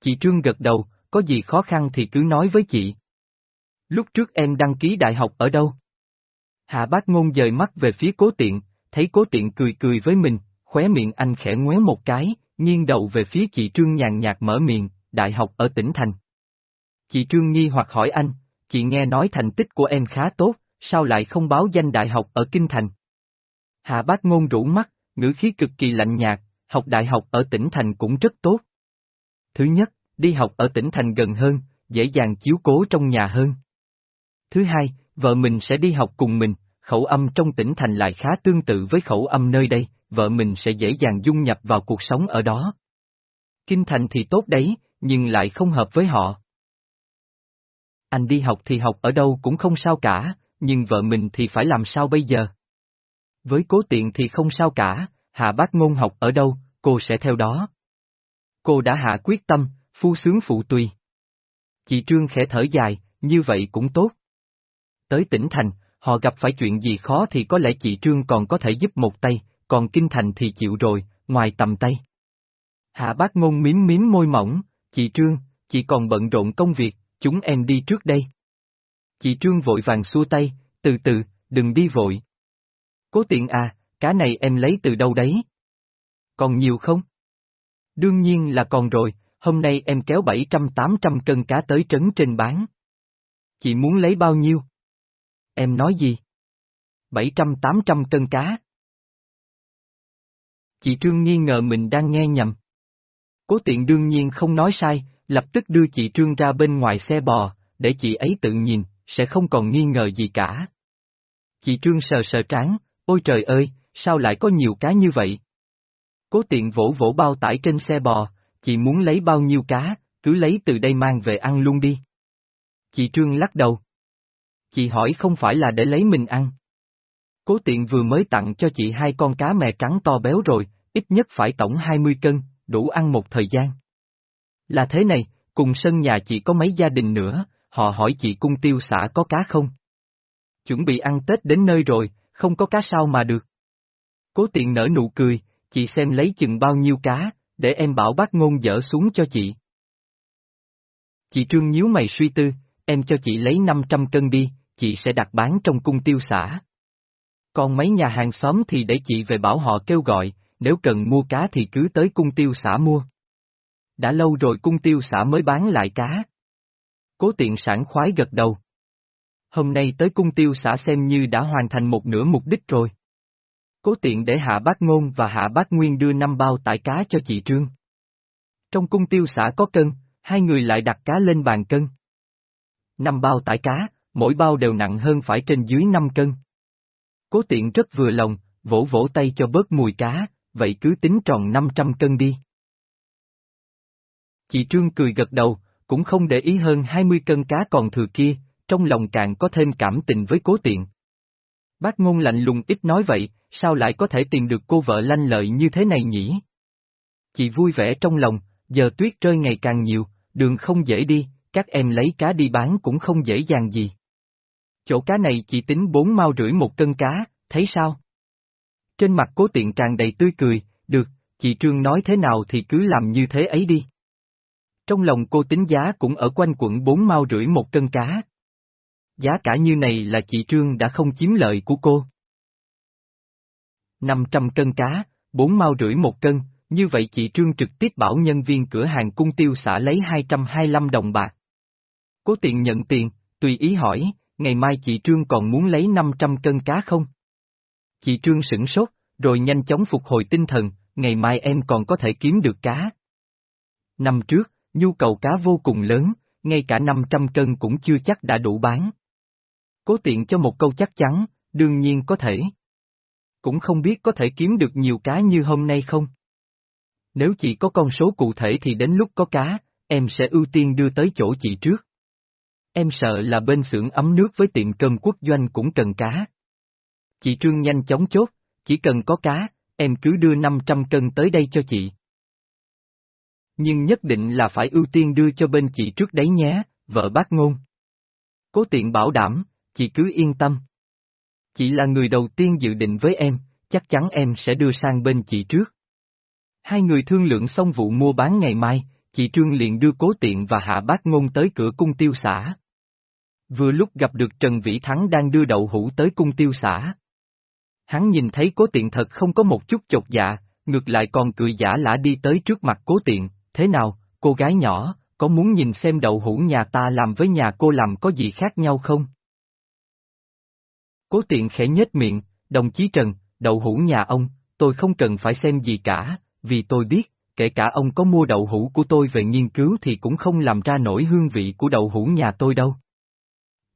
Chị Trương gật đầu, có gì khó khăn thì cứ nói với chị. Lúc trước em đăng ký đại học ở đâu? Hạ bác ngôn dời mắt về phía cố tiện, thấy cố tiện cười cười với mình, khóe miệng anh khẽ ngoéo một cái, nghiêng đầu về phía chị Trương nhàn nhạt mở miệng, đại học ở tỉnh thành. Chị Trương nghi hoặc hỏi anh, chị nghe nói thành tích của em khá tốt, sao lại không báo danh đại học ở Kinh Thành? Hạ bác ngôn rũ mắt, ngữ khí cực kỳ lạnh nhạt, học đại học ở tỉnh thành cũng rất tốt. Thứ nhất, đi học ở tỉnh thành gần hơn, dễ dàng chiếu cố trong nhà hơn. Thứ hai, vợ mình sẽ đi học cùng mình, khẩu âm trong tỉnh thành lại khá tương tự với khẩu âm nơi đây, vợ mình sẽ dễ dàng dung nhập vào cuộc sống ở đó. Kinh thành thì tốt đấy, nhưng lại không hợp với họ. Anh đi học thì học ở đâu cũng không sao cả, nhưng vợ mình thì phải làm sao bây giờ? Với cố tiện thì không sao cả, hạ bác ngôn học ở đâu, cô sẽ theo đó. Cô đã hạ quyết tâm, phu sướng phụ tùy. Chị Trương khẽ thở dài, như vậy cũng tốt. Tới tỉnh thành, họ gặp phải chuyện gì khó thì có lẽ chị Trương còn có thể giúp một tay, còn kinh thành thì chịu rồi, ngoài tầm tay. Hạ bác ngôn miếm miếm môi mỏng, chị Trương, chị còn bận rộn công việc, chúng em đi trước đây. Chị Trương vội vàng xua tay, từ từ, đừng đi vội. Cố tiện à, cá này em lấy từ đâu đấy? Còn nhiều không? Đương nhiên là còn rồi, hôm nay em kéo 700-800 cân cá tới trấn trên bán. Chị muốn lấy bao nhiêu? Em nói gì? 700-800 cân cá. Chị Trương nghi ngờ mình đang nghe nhầm. Cố tiện đương nhiên không nói sai, lập tức đưa chị Trương ra bên ngoài xe bò, để chị ấy tự nhìn, sẽ không còn nghi ngờ gì cả. Chị Trương sờ sờ trán, ôi trời ơi, sao lại có nhiều cá như vậy? Cố tiện vỗ vỗ bao tải trên xe bò, chị muốn lấy bao nhiêu cá, cứ lấy từ đây mang về ăn luôn đi. Chị Trương lắc đầu. Chị hỏi không phải là để lấy mình ăn. Cố tiện vừa mới tặng cho chị hai con cá mè trắng to béo rồi, ít nhất phải tổng 20 cân, đủ ăn một thời gian. Là thế này, cùng sân nhà chị có mấy gia đình nữa, họ hỏi chị cung tiêu xã có cá không? Chuẩn bị ăn Tết đến nơi rồi, không có cá sao mà được. Cố tiện nở nụ cười, chị xem lấy chừng bao nhiêu cá, để em bảo bác ngôn dỡ xuống cho chị. Chị Trương nhíu mày suy tư, em cho chị lấy 500 cân đi, chị sẽ đặt bán trong cung tiêu xã. Còn mấy nhà hàng xóm thì để chị về bảo họ kêu gọi, nếu cần mua cá thì cứ tới cung tiêu xã mua. Đã lâu rồi cung tiêu xã mới bán lại cá. Cố tiện sản khoái gật đầu. Hôm nay tới cung tiêu xã xem như đã hoàn thành một nửa mục đích rồi. Cố tiện để hạ bác ngôn và hạ bác nguyên đưa năm bao tải cá cho chị Trương. Trong cung tiêu xã có cân, hai người lại đặt cá lên bàn cân. Năm bao tải cá, mỗi bao đều nặng hơn phải trên dưới 5 cân. Cố tiện rất vừa lòng, vỗ vỗ tay cho bớt mùi cá, vậy cứ tính tròn 500 cân đi. Chị Trương cười gật đầu, cũng không để ý hơn 20 cân cá còn thừa kia, trong lòng càng có thêm cảm tình với cố tiện. Bác ngôn lạnh lùng ít nói vậy, sao lại có thể tìm được cô vợ lanh lợi như thế này nhỉ? Chị vui vẻ trong lòng, giờ tuyết rơi ngày càng nhiều, đường không dễ đi, các em lấy cá đi bán cũng không dễ dàng gì. Chỗ cá này chỉ tính bốn mao rưỡi một cân cá, thấy sao? Trên mặt cố tiện tràn đầy tươi cười, được, chị Trương nói thế nào thì cứ làm như thế ấy đi. Trong lòng cô tính giá cũng ở quanh quận bốn mao rưỡi một cân cá. Giá cả như này là chị Trương đã không chiếm lợi của cô. 500 cân cá, 4 mao rưỡi một cân, như vậy chị Trương trực tiếp bảo nhân viên cửa hàng cung tiêu xã lấy 225 đồng bạc. Cố tiện nhận tiền, tùy ý hỏi, ngày mai chị Trương còn muốn lấy 500 cân cá không? Chị Trương sửng sốt, rồi nhanh chóng phục hồi tinh thần, ngày mai em còn có thể kiếm được cá. Năm trước, nhu cầu cá vô cùng lớn, ngay cả 500 cân cũng chưa chắc đã đủ bán. Cố tiện cho một câu chắc chắn, đương nhiên có thể. Cũng không biết có thể kiếm được nhiều cá như hôm nay không? Nếu chị có con số cụ thể thì đến lúc có cá, em sẽ ưu tiên đưa tới chỗ chị trước. Em sợ là bên xưởng ấm nước với tiệm cơm quốc doanh cũng cần cá. Chị Trương nhanh chóng chốt, chỉ cần có cá, em cứ đưa 500 cân tới đây cho chị. Nhưng nhất định là phải ưu tiên đưa cho bên chị trước đấy nhé, vợ bác ngôn. Cố tiện bảo đảm, chị cứ yên tâm. Chị là người đầu tiên dự định với em, chắc chắn em sẽ đưa sang bên chị trước. Hai người thương lượng xong vụ mua bán ngày mai, chị Trương liền đưa cố tiện và hạ bác ngôn tới cửa cung tiêu xã. Vừa lúc gặp được Trần Vĩ Thắng đang đưa đậu hũ tới cung tiêu xã. Hắn nhìn thấy cố tiện thật không có một chút chột dạ, ngược lại còn cười giả lả đi tới trước mặt cố tiện, thế nào, cô gái nhỏ, có muốn nhìn xem đậu hũ nhà ta làm với nhà cô làm có gì khác nhau không? Cố tiện khẽ nhếch miệng, đồng chí Trần, đậu hũ nhà ông, tôi không cần phải xem gì cả, vì tôi biết, kể cả ông có mua đậu hũ của tôi về nghiên cứu thì cũng không làm ra nổi hương vị của đậu hũ nhà tôi đâu.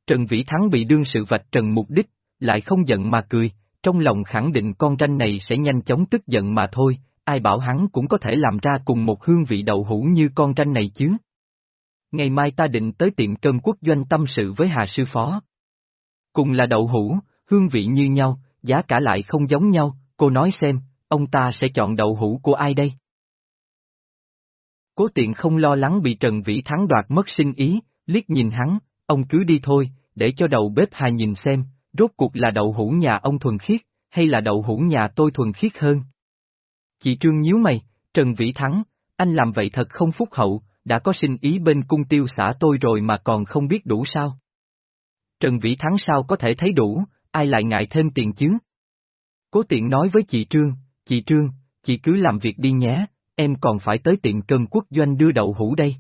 Trần Vĩ Thắng bị đương sự vạch trần mục đích, lại không giận mà cười, trong lòng khẳng định con tranh này sẽ nhanh chóng tức giận mà thôi, ai bảo hắn cũng có thể làm ra cùng một hương vị đậu hũ như con tranh này chứ. Ngày mai ta định tới tiệm cơm quốc doanh tâm sự với Hà Sư Phó. Cùng là đậu hũ, hương vị như nhau, giá cả lại không giống nhau, cô nói xem, ông ta sẽ chọn đậu hũ của ai đây? Cố tiện không lo lắng bị Trần Vĩ Thắng đoạt mất sinh ý, liếc nhìn hắn, ông cứ đi thôi, để cho đầu bếp Hà nhìn xem, rốt cuộc là đậu hũ nhà ông thuần khiết, hay là đậu hũ nhà tôi thuần khiết hơn. Chị Trương nhíu mày, Trần Vĩ Thắng, anh làm vậy thật không phúc hậu, đã có sinh ý bên cung tiêu xã tôi rồi mà còn không biết đủ sao. Trần Vĩ Thắng sao có thể thấy đủ, ai lại ngại thêm tiền chứ? Cố tiện nói với chị Trương, chị Trương, chị cứ làm việc đi nhé, em còn phải tới tiệm cơm quốc doanh đưa đậu hũ đây.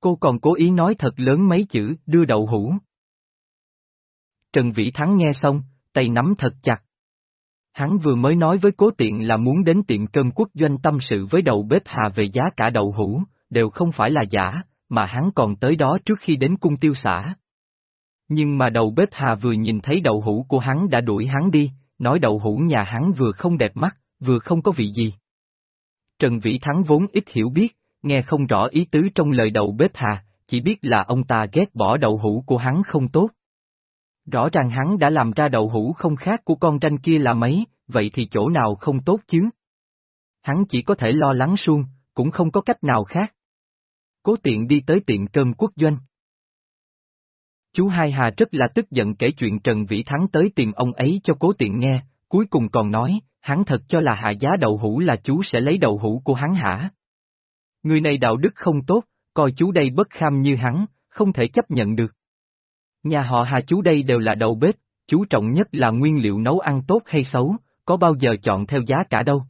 Cô còn cố ý nói thật lớn mấy chữ đưa đậu hũ. Trần Vĩ Thắng nghe xong, tay nắm thật chặt. Hắn vừa mới nói với cố tiện là muốn đến tiệm cơm quốc doanh tâm sự với đầu bếp Hà về giá cả đậu hũ, đều không phải là giả, mà hắn còn tới đó trước khi đến cung tiêu xã. Nhưng mà đầu bếp Hà vừa nhìn thấy đậu hũ của hắn đã đuổi hắn đi, nói đậu hũ nhà hắn vừa không đẹp mắt, vừa không có vị gì. Trần Vĩ Thắng vốn ít hiểu biết, nghe không rõ ý tứ trong lời đầu bếp Hà, chỉ biết là ông ta ghét bỏ đậu hũ của hắn không tốt. Rõ ràng hắn đã làm ra đậu hũ không khác của con tranh kia là mấy, vậy thì chỗ nào không tốt chứ? Hắn chỉ có thể lo lắng suông, cũng không có cách nào khác. Cố tiện đi tới tiệm cơm quốc doanh. Chú Hai Hà rất là tức giận kể chuyện Trần Vĩ Thắng tới tìm ông ấy cho cố tiện nghe, cuối cùng còn nói, hắn thật cho là hạ giá đậu hũ là chú sẽ lấy đậu hũ của hắn hả? Người này đạo đức không tốt, coi chú đây bất kham như hắn, không thể chấp nhận được. Nhà họ Hà chú đây đều là đầu bếp, chú trọng nhất là nguyên liệu nấu ăn tốt hay xấu, có bao giờ chọn theo giá cả đâu.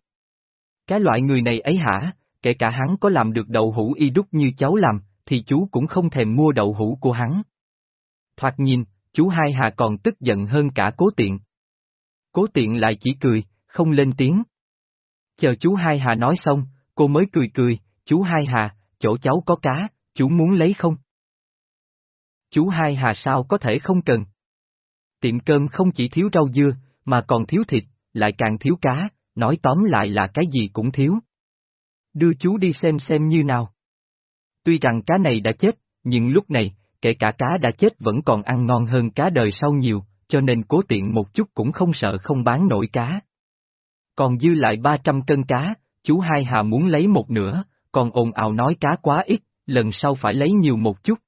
Cái loại người này ấy hả, kể cả hắn có làm được đậu hũ y đúc như cháu làm, thì chú cũng không thèm mua đậu hũ của hắn. Thoạt nhìn, chú Hai Hà còn tức giận hơn cả cố tiện. Cố tiện lại chỉ cười, không lên tiếng. Chờ chú Hai Hà nói xong, cô mới cười cười, chú Hai Hà, chỗ cháu có cá, chú muốn lấy không? Chú Hai Hà sao có thể không cần? Tiệm cơm không chỉ thiếu rau dưa, mà còn thiếu thịt, lại càng thiếu cá, nói tóm lại là cái gì cũng thiếu. Đưa chú đi xem xem như nào. Tuy rằng cá này đã chết, nhưng lúc này, kể cả cá đã chết vẫn còn ăn ngon hơn cá đời sau nhiều, cho nên cố tiện một chút cũng không sợ không bán nổi cá. Còn dư lại 300 cân cá, chú Hai Hà muốn lấy một nửa, còn ồn ào nói cá quá ít, lần sau phải lấy nhiều một chút.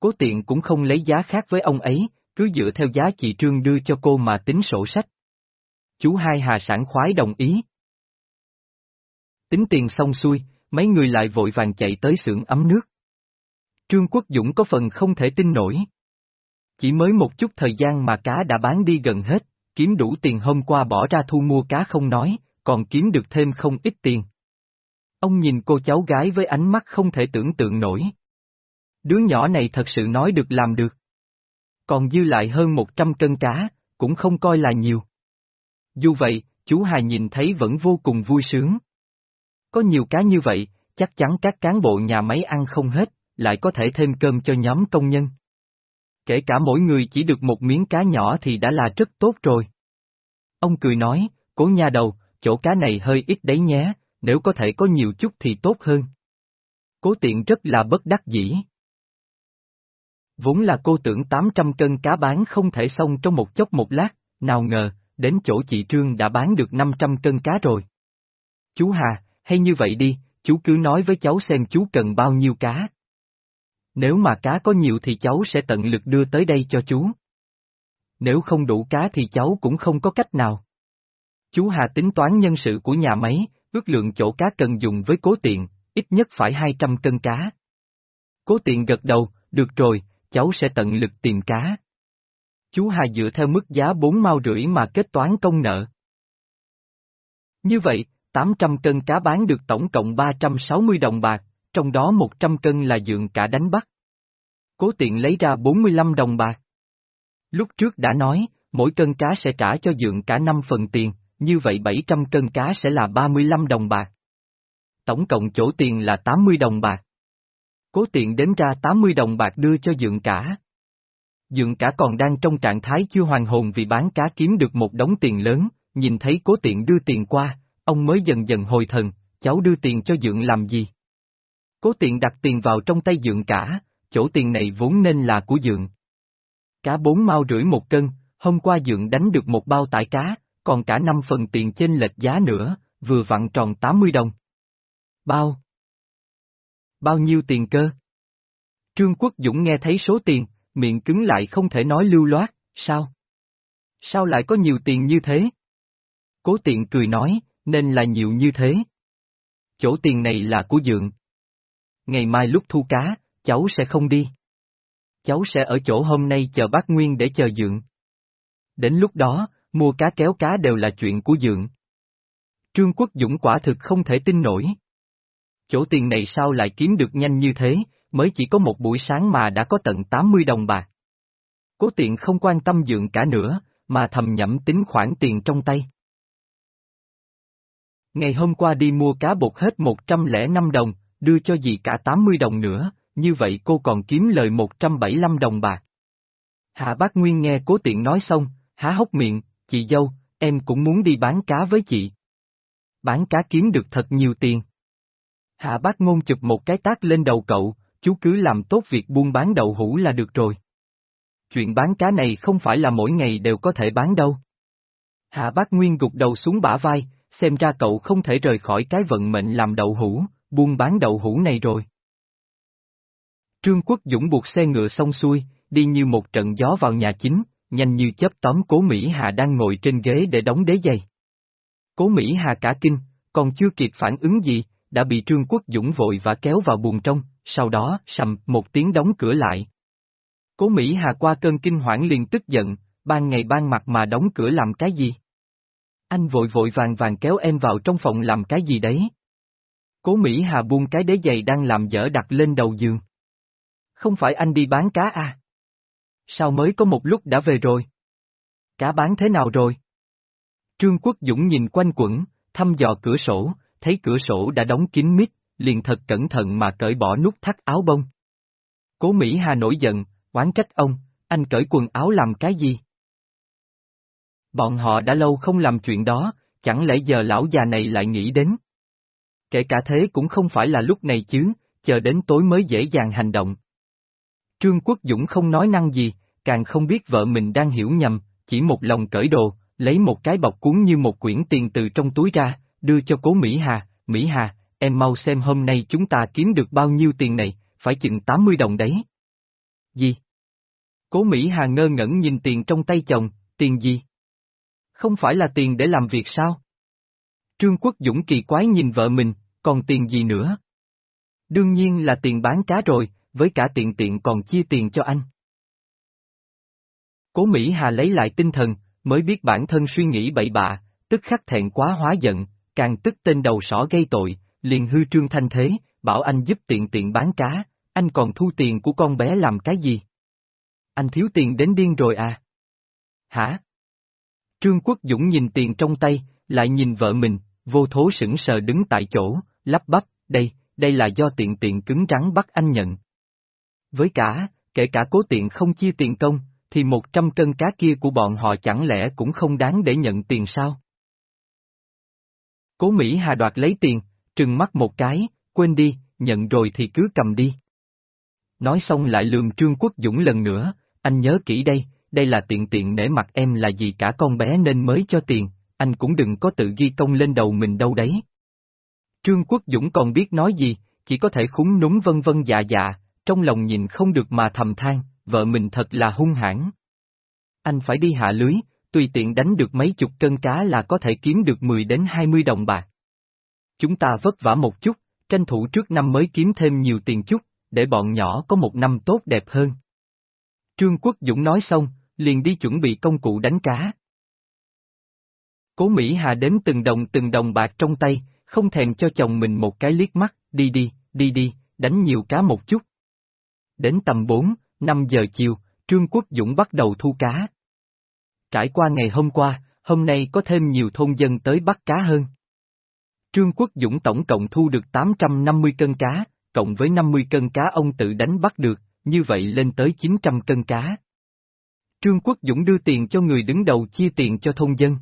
Cố tiện cũng không lấy giá khác với ông ấy, cứ dựa theo giá chị Trương đưa cho cô mà tính sổ sách. Chú Hai Hà sản khoái đồng ý. Tính tiền xong xuôi, mấy người lại vội vàng chạy tới xưởng ấm nước. Trương Quốc Dũng có phần không thể tin nổi. Chỉ mới một chút thời gian mà cá đã bán đi gần hết, kiếm đủ tiền hôm qua bỏ ra thu mua cá không nói, còn kiếm được thêm không ít tiền. Ông nhìn cô cháu gái với ánh mắt không thể tưởng tượng nổi. Đứa nhỏ này thật sự nói được làm được. Còn dư lại hơn 100 cân cá, cũng không coi là nhiều. Dù vậy, chú Hà nhìn thấy vẫn vô cùng vui sướng. Có nhiều cá như vậy, chắc chắn các cán bộ nhà máy ăn không hết, lại có thể thêm cơm cho nhóm công nhân. Kể cả mỗi người chỉ được một miếng cá nhỏ thì đã là rất tốt rồi. Ông cười nói, cố nha đầu, chỗ cá này hơi ít đấy nhé, nếu có thể có nhiều chút thì tốt hơn. Cố tiện rất là bất đắc dĩ. Vốn là cô tưởng 800 cân cá bán không thể xong trong một chốc một lát, nào ngờ, đến chỗ chị Trương đã bán được 500 cân cá rồi. Chú Hà, hay như vậy đi, chú cứ nói với cháu xem chú cần bao nhiêu cá. Nếu mà cá có nhiều thì cháu sẽ tận lực đưa tới đây cho chú. Nếu không đủ cá thì cháu cũng không có cách nào. Chú Hà tính toán nhân sự của nhà máy, ước lượng chỗ cá cần dùng với cố tiện, ít nhất phải 200 cân cá. Cố tiện gật đầu, được rồi, cháu sẽ tận lực tìm cá. Chú Hà dựa theo mức giá 4 mao rưỡi mà kết toán công nợ. Như vậy, 800 cân cá bán được tổng cộng 360 đồng bạc, trong đó 100 cân là dượng cả đánh bắt. Cố tiện lấy ra 45 đồng bạc. Lúc trước đã nói, mỗi cân cá sẽ trả cho dượng cả 5 phần tiền, như vậy 700 cân cá sẽ là 35 đồng bạc. Tổng cộng chỗ tiền là 80 đồng bạc. Cố tiện đến ra 80 đồng bạc đưa cho dượng cả. Dượng cả còn đang trong trạng thái chưa hoàn hồn vì bán cá kiếm được một đống tiền lớn, nhìn thấy cố tiện đưa tiền qua, ông mới dần dần hồi thần, cháu đưa tiền cho dượng làm gì? Cố tiện đặt tiền vào trong tay dượng cả, chỗ tiền này vốn nên là của dượng. Cá bốn mau rưỡi một cân, hôm qua dượng đánh được một bao tải cá, còn cả năm phần tiền trên lệch giá nữa, vừa vặn tròn 80 đồng. Bao? Bao nhiêu tiền cơ? Trương Quốc Dũng nghe thấy số tiền, miệng cứng lại không thể nói lưu loát, sao? Sao lại có nhiều tiền như thế? Cố tiện cười nói, nên là nhiều như thế. Chỗ tiền này là của dượng. Ngày mai lúc thu cá, cháu sẽ không đi. Cháu sẽ ở chỗ hôm nay chờ bác Nguyên để chờ dượng. Đến lúc đó, mua cá kéo cá đều là chuyện của dượng. Trương Quốc Dũng quả thực không thể tin nổi. Chỗ tiền này sao lại kiếm được nhanh như thế, mới chỉ có một buổi sáng mà đã có tận 80 đồng bạc. Cố tiện không quan tâm dượng cả nữa, mà thầm nhẩm tính khoản tiền trong tay. Ngày hôm qua đi mua cá bột hết 105 đồng, đưa cho dì cả 80 đồng nữa, như vậy cô còn kiếm lời 175 đồng bạc. Hạ bác Nguyên nghe cố tiện nói xong, há hốc miệng, chị dâu, em cũng muốn đi bán cá với chị. Bán cá kiếm được thật nhiều tiền. Hạ bác ngôn chụp một cái tác lên đầu cậu, chú cứ làm tốt việc buôn bán đậu hũ là được rồi. Chuyện bán cá này không phải là mỗi ngày đều có thể bán đâu. Hạ bác Nguyên gục đầu xuống bả vai, xem ra cậu không thể rời khỏi cái vận mệnh làm đậu hũ, buôn bán đậu hũ này rồi. Trương Quốc Dũng buộc xe ngựa xong xuôi, đi như một trận gió vào nhà chính, nhanh như chớp tóm Cố Mỹ Hà đang ngồi trên ghế để đóng đế giày. Cố Mỹ Hà cả kinh, còn chưa kịp phản ứng gì, đã bị Trương Quốc Dũng vội và kéo vào buồng trong, sau đó sầm một tiếng đóng cửa lại. Cố Mỹ Hà qua cơn kinh hoảng liền tức giận, ban ngày ban mặt mà đóng cửa làm cái gì? Anh vội vội vàng vàng kéo em vào trong phòng làm cái gì đấy? Cố Mỹ Hà buông cái đế giày đang làm dở đặt lên đầu giường. Không phải anh đi bán cá à? Sao mới có một lúc đã về rồi? Cá bán thế nào rồi? Trương Quốc Dũng nhìn quanh quẩn, thăm dò cửa sổ, thấy cửa sổ đã đóng kín mít, liền thật cẩn thận mà cởi bỏ nút thắt áo bông. Cố Mỹ Hà nổi giận, oán trách ông, anh cởi quần áo làm cái gì? Bọn họ đã lâu không làm chuyện đó, chẳng lẽ giờ lão già này lại nghĩ đến? Kể cả thế cũng không phải là lúc này chứ, chờ đến tối mới dễ dàng hành động. Trương Quốc Dũng không nói năng gì, càng không biết vợ mình đang hiểu nhầm, chỉ một lòng cởi đồ, lấy một cái bọc cuốn như một quyển tiền từ trong túi ra, đưa cho cố Mỹ Hà, Mỹ Hà, em mau xem hôm nay chúng ta kiếm được bao nhiêu tiền này, phải chừng 80 đồng đấy. Gì? Cố Mỹ Hà ngơ ngẩn nhìn tiền trong tay chồng, tiền gì? Không phải là tiền để làm việc sao? Trương Quốc Dũng kỳ quái nhìn vợ mình, còn tiền gì nữa? Đương nhiên là tiền bán cá rồi, với cả tiện tiện còn chia tiền cho anh. Cố Mỹ Hà lấy lại tinh thần, mới biết bản thân suy nghĩ bậy bạ, tức khắc thẹn quá hóa giận, càng tức tên đầu sỏ gây tội, liền hư trương thanh thế, bảo anh giúp tiện tiện bán cá, anh còn thu tiền của con bé làm cái gì? Anh thiếu tiền đến điên rồi à? Hả? Trương Quốc Dũng nhìn tiền trong tay, lại nhìn vợ mình, vô thố sững sờ đứng tại chỗ, lắp bắp, đây, đây là do tiện tiện cứng rắn bắt anh nhận. Với cả, kể cả cố tiện không chia tiền công, thì một trăm cân cá kia của bọn họ chẳng lẽ cũng không đáng để nhận tiền sao? Cố Mỹ Hà đoạt lấy tiền, trừng mắt một cái, quên đi, nhận rồi thì cứ cầm đi. Nói xong lại lườm Trương Quốc Dũng lần nữa, anh nhớ kỹ đây, đây là tiện tiện nể mặt em là gì cả con bé nên mới cho tiền, anh cũng đừng có tự ghi công lên đầu mình đâu đấy. Trương Quốc Dũng còn biết nói gì, chỉ có thể khúng núng vân vân dạ dạ, trong lòng nhìn không được mà thầm than, vợ mình thật là hung hãn. Anh phải đi hạ lưới, tùy tiện đánh được mấy chục cân cá là có thể kiếm được 10 đến 20 đồng bạc. Chúng ta vất vả một chút, tranh thủ trước năm mới kiếm thêm nhiều tiền chút, để bọn nhỏ có một năm tốt đẹp hơn. Trương Quốc Dũng nói xong, liền đi chuẩn bị công cụ đánh cá. Cố Mỹ Hà đếm từng đồng từng đồng bạc trong tay, không thèm cho chồng mình một cái liếc mắt, đi đi, đi đi, đánh nhiều cá một chút. Đến tầm 4, 5 giờ chiều, Trương Quốc Dũng bắt đầu thu cá. Trải qua ngày hôm qua, hôm nay có thêm nhiều thôn dân tới bắt cá hơn. Trương Quốc Dũng tổng cộng thu được 850 cân cá, cộng với 50 cân cá ông tự đánh bắt được, như vậy lên tới 900 cân cá. Trương Quốc Dũng đưa tiền cho người đứng đầu chia tiền cho thôn dân.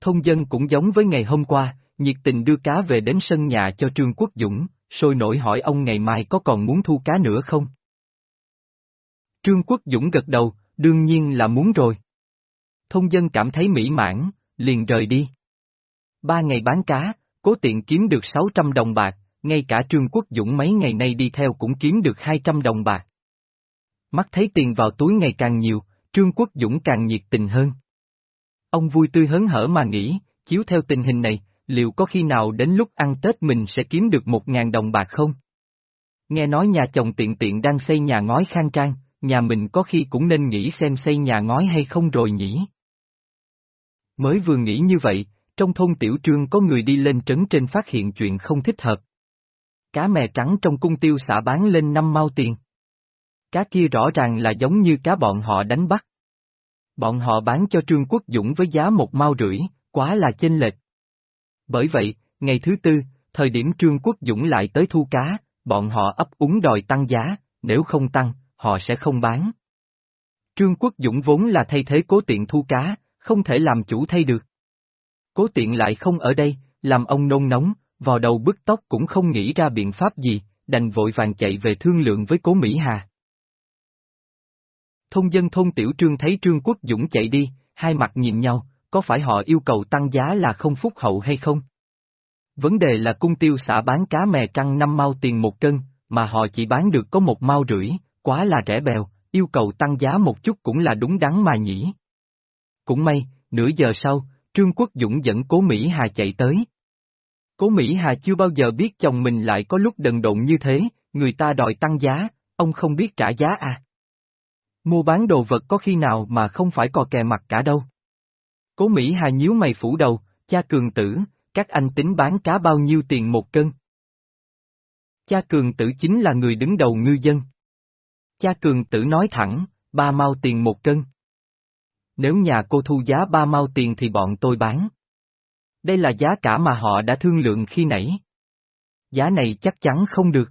Thôn dân cũng giống với ngày hôm qua, nhiệt tình đưa cá về đến sân nhà cho Trương Quốc Dũng, sôi nổi hỏi ông ngày mai có còn muốn thu cá nữa không? Trương Quốc Dũng gật đầu, đương nhiên là muốn rồi. Thông dân cảm thấy mỹ mãn, liền rời đi. Ba ngày bán cá, cố tiện kiếm được 600 đồng bạc, ngay cả Trương Quốc Dũng mấy ngày nay đi theo cũng kiếm được 200 đồng bạc. Mắt thấy tiền vào túi ngày càng nhiều, Trương Quốc Dũng càng nhiệt tình hơn. Ông vui tươi hớn hở mà nghĩ, chiếu theo tình hình này, liệu có khi nào đến lúc ăn Tết mình sẽ kiếm được một ngàn đồng bạc không? Nghe nói nhà chồng tiện tiện đang xây nhà ngói khang trang, nhà mình có khi cũng nên nghĩ xem xây nhà ngói hay không rồi nhỉ? Mới vừa nghĩ như vậy, trong thôn Tiểu Trương có người đi lên trấn trên phát hiện chuyện không thích hợp. Cá mè trắng trong cung tiêu xã bán lên năm mao tiền. Cá kia rõ ràng là giống như cá bọn họ đánh bắt. Bọn họ bán cho Trương Quốc Dũng với giá một mao rưỡi, quá là chênh lệch. Bởi vậy, ngày thứ tư, thời điểm Trương Quốc Dũng lại tới thu cá, bọn họ ấp úng đòi tăng giá, nếu không tăng, họ sẽ không bán. Trương Quốc Dũng vốn là thay thế cố tiện thu cá, không thể làm chủ thay được. Cố tiện lại không ở đây, làm ông nôn nóng, vào đầu bứt tóc cũng không nghĩ ra biện pháp gì, đành vội vàng chạy về thương lượng với cố Mỹ Hà. Thôn dân thôn Tiểu Trương thấy Trương Quốc Dũng chạy đi, hai mặt nhìn nhau, có phải họ yêu cầu tăng giá là không phúc hậu hay không? Vấn đề là cung tiêu xã bán cá mè trăng năm mao tiền một cân, mà họ chỉ bán được có một mao rưỡi, quá là rẻ bèo, yêu cầu tăng giá một chút cũng là đúng đắn mà nhỉ. Cũng may, nửa giờ sau, Trương Quốc Dũng dẫn Cố Mỹ Hà chạy tới. Cố Mỹ Hà chưa bao giờ biết chồng mình lại có lúc đần độn như thế, người ta đòi tăng giá, ông không biết trả giá à. Mua bán đồ vật có khi nào mà không phải cò kè mặt cả đâu. Cố Mỹ Hà nhíu mày phủ đầu, cha cường tử, các anh tính bán cá bao nhiêu tiền một cân? Cha cường tử chính là người đứng đầu ngư dân. Cha cường tử nói thẳng, ba mao tiền một cân. Nếu nhà cô thu giá ba mao tiền thì bọn tôi bán. Đây là giá cả mà họ đã thương lượng khi nãy. Giá này chắc chắn không được.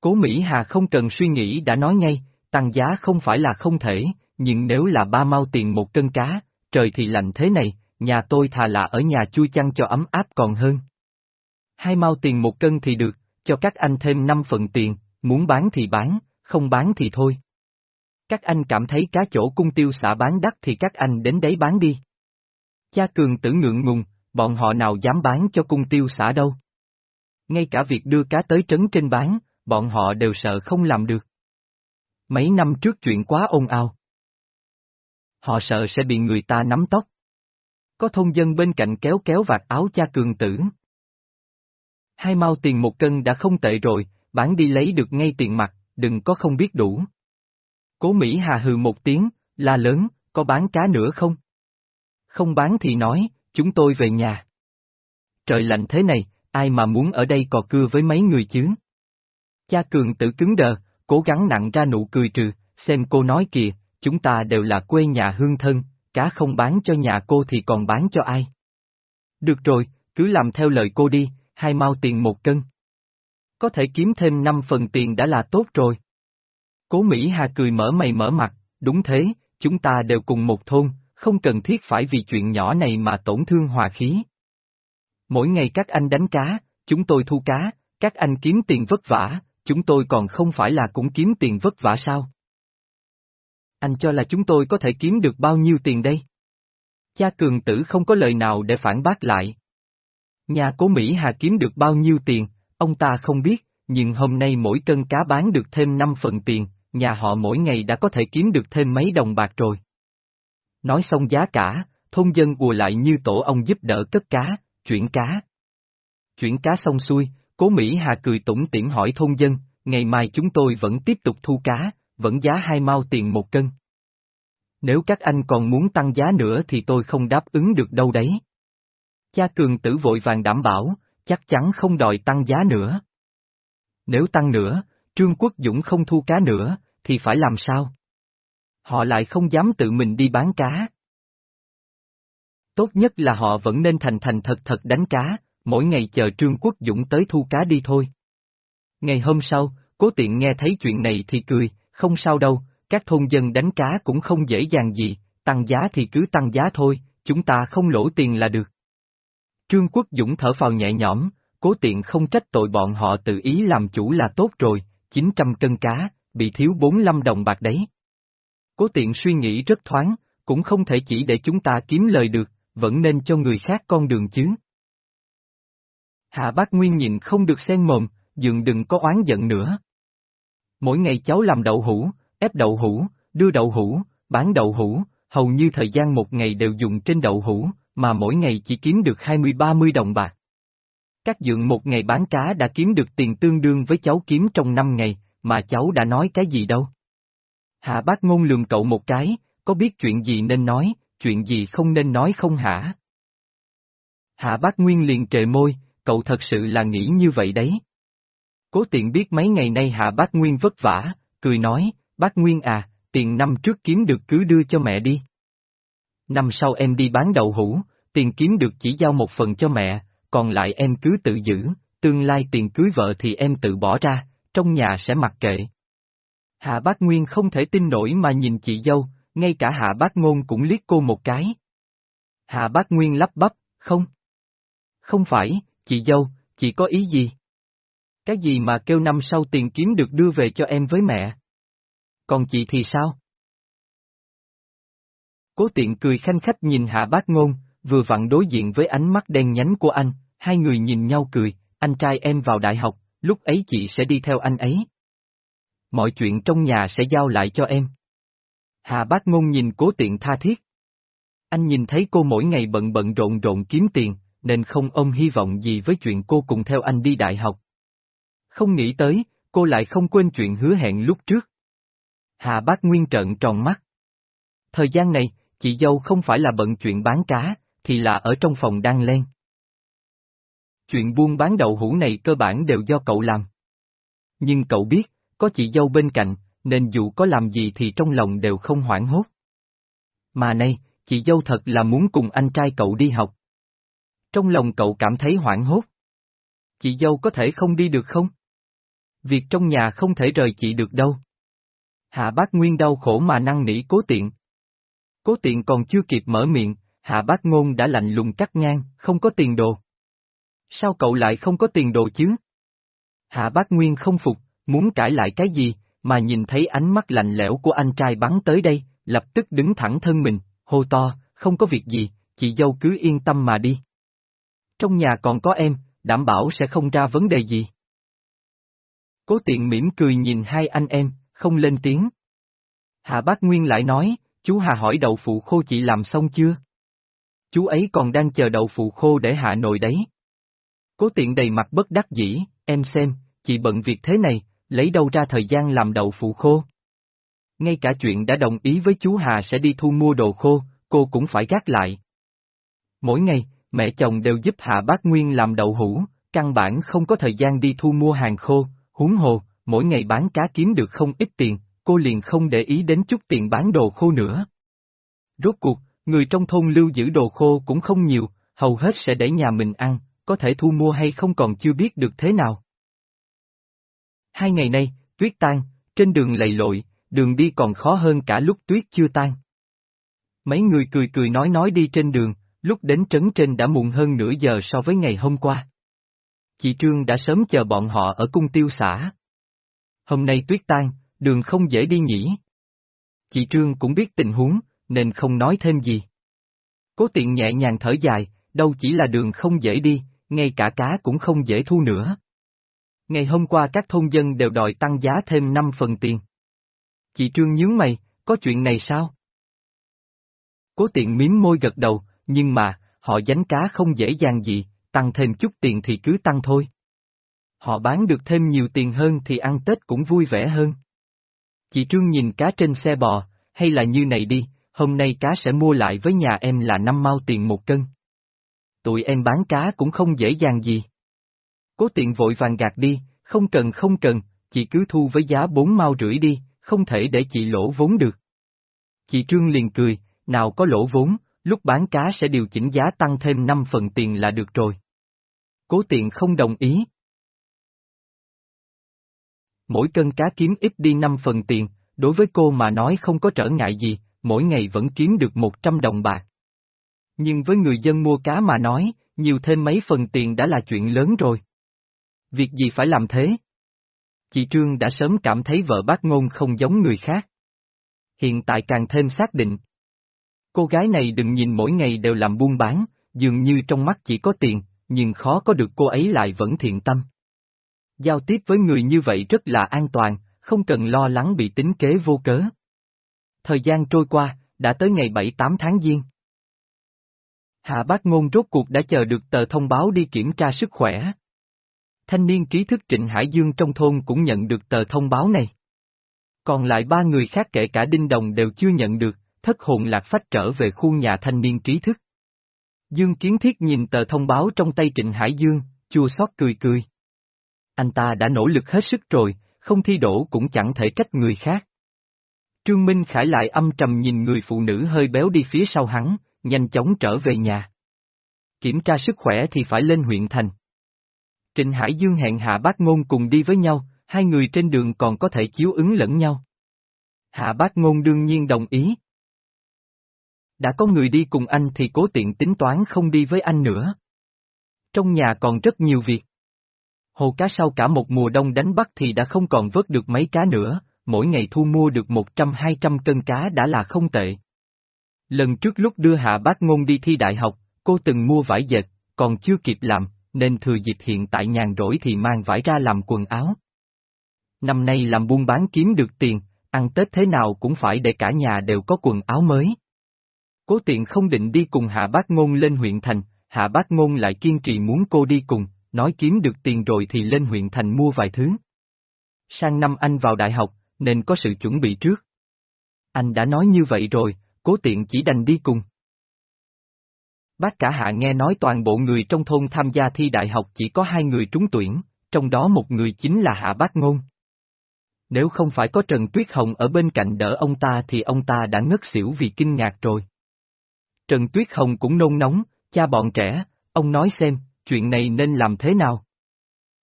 Cố Mỹ Hà không cần suy nghĩ đã nói ngay, tăng giá không phải là không thể, nhưng nếu là ba mao tiền một cân cá, trời thì lạnh thế này, nhà tôi thà là ở nhà chui chăn cho ấm áp còn hơn. Hai mau tiền một cân thì được, cho các anh thêm năm phần tiền, muốn bán thì bán, không bán thì thôi. Các anh cảm thấy cá chỗ cung tiêu xả bán đắt thì các anh đến đấy bán đi. Cha cường tử ngượng ngùng, bọn họ nào dám bán cho cung tiêu xả đâu. Ngay cả việc đưa cá tới trấn trên bán, bọn họ đều sợ không làm được. Mấy năm trước chuyện quá ồn ào. Họ sợ sẽ bị người ta nắm tóc. Có thôn dân bên cạnh kéo kéo vạt áo cha cường tử. Hai mao tiền một cân đã không tệ rồi, bán đi lấy được ngay tiền mặt, đừng có không biết đủ. Cố Mỹ Hà hừ một tiếng, la lớn, có bán cá nữa không? Không bán thì nói, chúng tôi về nhà. Trời lạnh thế này, ai mà muốn ở đây cò cưa với mấy người chứ? Cha cường tử cứng đờ, cố gắng nặng ra nụ cười trừ, xem cô nói kìa, chúng ta đều là quê nhà hương thân, cá không bán cho nhà cô thì còn bán cho ai? Được rồi, cứ làm theo lời cô đi, hai mao tiền một cân. Có thể kiếm thêm năm phần tiền đã là tốt rồi. Cố Mỹ Hà cười mở mày mở mặt, đúng thế, chúng ta đều cùng một thôn, không cần thiết phải vì chuyện nhỏ này mà tổn thương hòa khí. Mỗi ngày các anh đánh cá, chúng tôi thu cá, các anh kiếm tiền vất vả, chúng tôi còn không phải là cũng kiếm tiền vất vả sao? Anh cho là chúng tôi có thể kiếm được bao nhiêu tiền đây? Cha cường tử không có lời nào để phản bác lại. Nhà cố Mỹ Hà kiếm được bao nhiêu tiền, ông ta không biết, nhưng hôm nay mỗi cân cá bán được thêm 5 phần tiền, nhà họ mỗi ngày đã có thể kiếm được thêm mấy đồng bạc rồi. Nói xong giá cả, thôn dân ùa lại như tổ ông giúp đỡ cất cá, chuyển cá. Chuyển cá xong xuôi, cố Mỹ Hà cười tủm tỉm hỏi thôn dân, ngày mai chúng tôi vẫn tiếp tục thu cá, vẫn giá hai mao tiền một cân. Nếu các anh còn muốn tăng giá nữa thì tôi không đáp ứng được đâu đấy. Cha cường tử vội vàng đảm bảo, chắc chắn không đòi tăng giá nữa. Nếu tăng nữa, Trương Quốc Dũng không thu cá nữa, thì phải làm sao? Họ lại không dám tự mình đi bán cá. Tốt nhất là họ vẫn nên thành thành thật thật đánh cá, mỗi ngày chờ Trương Quốc Dũng tới thu cá đi thôi. Ngày hôm sau, cố tiện nghe thấy chuyện này thì cười, không sao đâu, các thôn dân đánh cá cũng không dễ dàng gì, tăng giá thì cứ tăng giá thôi, chúng ta không lỗ tiền là được. Trương Quốc Dũng thở phào nhẹ nhõm, cố tiện không trách tội bọn họ tự ý làm chủ là tốt rồi, 900 cân cá, bị thiếu 45 đồng bạc đấy. Cố tiện suy nghĩ rất thoáng, cũng không thể chỉ để chúng ta kiếm lời được, vẫn nên cho người khác con đường chứ. Hạ bác Nguyên nhìn không được xen mồm, dường đừng có oán giận nữa. Mỗi ngày cháu làm đậu hũ, ép đậu hũ, đưa đậu hũ, bán đậu hũ, hầu như thời gian một ngày đều dùng trên đậu hũ, mà mỗi ngày chỉ kiếm được 20-30 đồng bạc. Các dượng một ngày bán cá đã kiếm được tiền tương đương với cháu kiếm trong 5 ngày, mà cháu đã nói cái gì đâu. Hạ bác ngôn lường cậu một cái, có biết chuyện gì nên nói, chuyện gì không nên nói không hả? Hạ bác Nguyên liền trề môi, cậu thật sự là nghĩ như vậy đấy. Cố tiện biết mấy ngày nay hạ bác Nguyên vất vả, cười nói, bác Nguyên à, tiền năm trước kiếm được cứ đưa cho mẹ đi. Năm sau em đi bán đậu hũ, tiền kiếm được chỉ giao một phần cho mẹ, còn lại em cứ tự giữ, tương lai tiền cưới vợ thì em tự bỏ ra, trong nhà sẽ mặc kệ. Hạ bác Nguyên không thể tin nổi mà nhìn chị dâu, ngay cả hạ bác ngôn cũng liếc cô một cái. Hạ bác Nguyên lắp bắp, không. Không phải, chị dâu, chị có ý gì? Cái gì mà kêu năm sau tiền kiếm được đưa về cho em với mẹ? Còn chị thì sao? Cố tiện cười khanh khách nhìn hạ bác ngôn, vừa vặn đối diện với ánh mắt đen nhánh của anh, hai người nhìn nhau cười, anh trai em vào đại học, lúc ấy chị sẽ đi theo anh ấy. Mọi chuyện trong nhà sẽ giao lại cho em. Hà bác ngôn nhìn cố tiện tha thiết. Anh nhìn thấy cô mỗi ngày bận bận rộn rộn kiếm tiền, nên không ôm hy vọng gì với chuyện cô cùng theo anh đi đại học. Không nghĩ tới, cô lại không quên chuyện hứa hẹn lúc trước. Hà bác Nguyên trợn tròn mắt. Thời gian này, chị dâu không phải là bận chuyện bán cá, thì là ở trong phòng đang lên. Chuyện buôn bán đậu hũ này cơ bản đều do cậu làm. Nhưng cậu biết, có chị dâu bên cạnh, nên dù có làm gì thì trong lòng đều không hoảng hốt. Mà nay, chị dâu thật là muốn cùng anh trai cậu đi học. Trong lòng cậu cảm thấy hoảng hốt. Chị dâu có thể không đi được không? Việc trong nhà không thể rời chị được đâu. Hạ bác Nguyên đau khổ mà năn nỉ cố tiện. Cố tiện còn chưa kịp mở miệng, hạ bác ngôn đã lạnh lùng cắt ngang, không có tiền đồ. Sao cậu lại không có tiền đồ chứ? Hạ bác Nguyên không phục, muốn cãi lại cái gì, mà nhìn thấy ánh mắt lạnh lẽo của anh trai bắn tới đây, lập tức đứng thẳng thân mình, hô to, không có việc gì, chị dâu cứ yên tâm mà đi. Trong nhà còn có em, đảm bảo sẽ không ra vấn đề gì. Cố tiện mỉm cười nhìn hai anh em, không lên tiếng. Hạ bác Nguyên lại nói, chú Hà hỏi đậu phụ khô chị làm xong chưa? Chú ấy còn đang chờ đậu phụ khô để hạ nồi đấy. Cố tiện đầy mặt bất đắc dĩ, em xem, chị bận việc thế này, lấy đâu ra thời gian làm đậu phụ khô. Ngay cả chuyện đã đồng ý với chú Hà sẽ đi thu mua đồ khô, cô cũng phải gác lại. Mỗi ngày, mẹ chồng đều giúp Hạ Bác Nguyên làm đậu hũ, căn bản không có thời gian đi thu mua hàng khô, huống hồ, mỗi ngày bán cá kiếm được không ít tiền, cô liền không để ý đến chút tiền bán đồ khô nữa. Rốt cuộc, người trong thôn lưu giữ đồ khô cũng không nhiều, hầu hết sẽ để nhà mình ăn, có thể thu mua hay không còn chưa biết được thế nào. Hai ngày nay, tuyết tan, trên đường lầy lội, đường đi còn khó hơn cả lúc tuyết chưa tan. Mấy người cười cười nói nói đi trên đường, lúc đến trấn trên đã muộn hơn nửa giờ so với ngày hôm qua. Chị Trương đã sớm chờ bọn họ ở cung tiêu xã. Hôm nay tuyết tan, đường không dễ đi nhỉ. Chị Trương cũng biết tình huống, nên không nói thêm gì. Cố tiện nhẹ nhàng thở dài, đâu chỉ là đường không dễ đi, ngay cả cá cũng không dễ thu nữa. Ngày hôm qua các thôn dân đều đòi tăng giá thêm 5 phần tiền. Chị Trương nhướng mày, có chuyện này sao? Cố tiện miếm môi gật đầu, nhưng mà, họ dánh cá không dễ dàng gì, tăng thêm chút tiền thì cứ tăng thôi. Họ bán được thêm nhiều tiền hơn thì ăn Tết cũng vui vẻ hơn. Chị Trương nhìn cá trên xe bò, hay là như này đi, hôm nay cá sẽ mua lại với nhà em là năm mao tiền một cân. Tụi em bán cá cũng không dễ dàng gì. Cố tiện vội vàng gạt đi, không cần không cần, chị cứ thu với giá bốn mao rưỡi đi, không thể để chị lỗ vốn được. Chị Trương liền cười, nào có lỗ vốn, lúc bán cá sẽ điều chỉnh giá tăng thêm 5 phần tiền là được rồi. Cố tiện không đồng ý. Mỗi cân cá kiếm ít đi 5 phần tiền, đối với cô mà nói không có trở ngại gì, mỗi ngày vẫn kiếm được 100 đồng bạc. Nhưng với người dân mua cá mà nói, nhiều thêm mấy phần tiền đã là chuyện lớn rồi. Việc gì phải làm thế? Chị Trương đã sớm cảm thấy vợ bác ngôn không giống người khác. Hiện tại càng thêm xác định. Cô gái này đừng nhìn mỗi ngày đều làm buôn bán, dường như trong mắt chỉ có tiền, nhưng khó có được cô ấy lại vẫn thiện tâm. Giao tiếp với người như vậy rất là an toàn, không cần lo lắng bị tính kế vô cớ. Thời gian trôi qua, đã tới ngày 7-8 tháng Giêng. Hạ bác ngôn rốt cuộc đã chờ được tờ thông báo đi kiểm tra sức khỏe. Thanh niên trí thức Trịnh Hải Dương trong thôn cũng nhận được tờ thông báo này. Còn lại ba người khác kể cả Đinh Đồng đều chưa nhận được, thất hồn lạc phách trở về khu nhà thanh niên trí thức. Dương Kiến Thiết nhìn tờ thông báo trong tay Trịnh Hải Dương, chua xót cười cười. Anh ta đã nỗ lực hết sức rồi, không thi đổ cũng chẳng thể trách người khác. Trương Minh Khải lại âm trầm nhìn người phụ nữ hơi béo đi phía sau hắn, nhanh chóng trở về nhà. Kiểm tra sức khỏe thì phải lên huyện thành. Trịnh Hải Dương hẹn Hạ Bác Ngôn cùng đi với nhau, hai người trên đường còn có thể chiếu ứng lẫn nhau. Hạ Bác Ngôn đương nhiên đồng ý. Đã có người đi cùng anh thì cố tiện tính toán không đi với anh nữa. Trong nhà còn rất nhiều việc. Hồ cá sau cả một mùa đông đánh bắt thì đã không còn vớt được mấy cá nữa, mỗi ngày thu mua được 100-200 cân cá đã là không tệ. Lần trước lúc đưa Hạ Bác Ngôn đi thi đại học, cô từng mua vải dệt, còn chưa kịp làm, nên thừa dịp hiện tại nhàn rỗi thì mang vải ra làm quần áo. Năm nay làm buôn bán kiếm được tiền, ăn Tết thế nào cũng phải để cả nhà đều có quần áo mới. Cố tiện không định đi cùng Hạ Bác Ngôn lên huyện thành, Hạ Bác Ngôn lại kiên trì muốn cô đi cùng, nói kiếm được tiền rồi thì lên huyện thành mua vài thứ. Sang năm anh vào đại học, nên có sự chuẩn bị trước. Anh đã nói như vậy rồi, cố tiện chỉ đành đi cùng. Bác cả hạ nghe nói toàn bộ người trong thôn tham gia thi đại học chỉ có hai người trúng tuyển, trong đó một người chính là hạ bác ngôn. Nếu không phải có Trần Tuyết Hồng ở bên cạnh đỡ ông ta thì ông ta đã ngất xỉu vì kinh ngạc rồi. Trần Tuyết Hồng cũng nôn nóng, cha bọn trẻ, ông nói xem, chuyện này nên làm thế nào?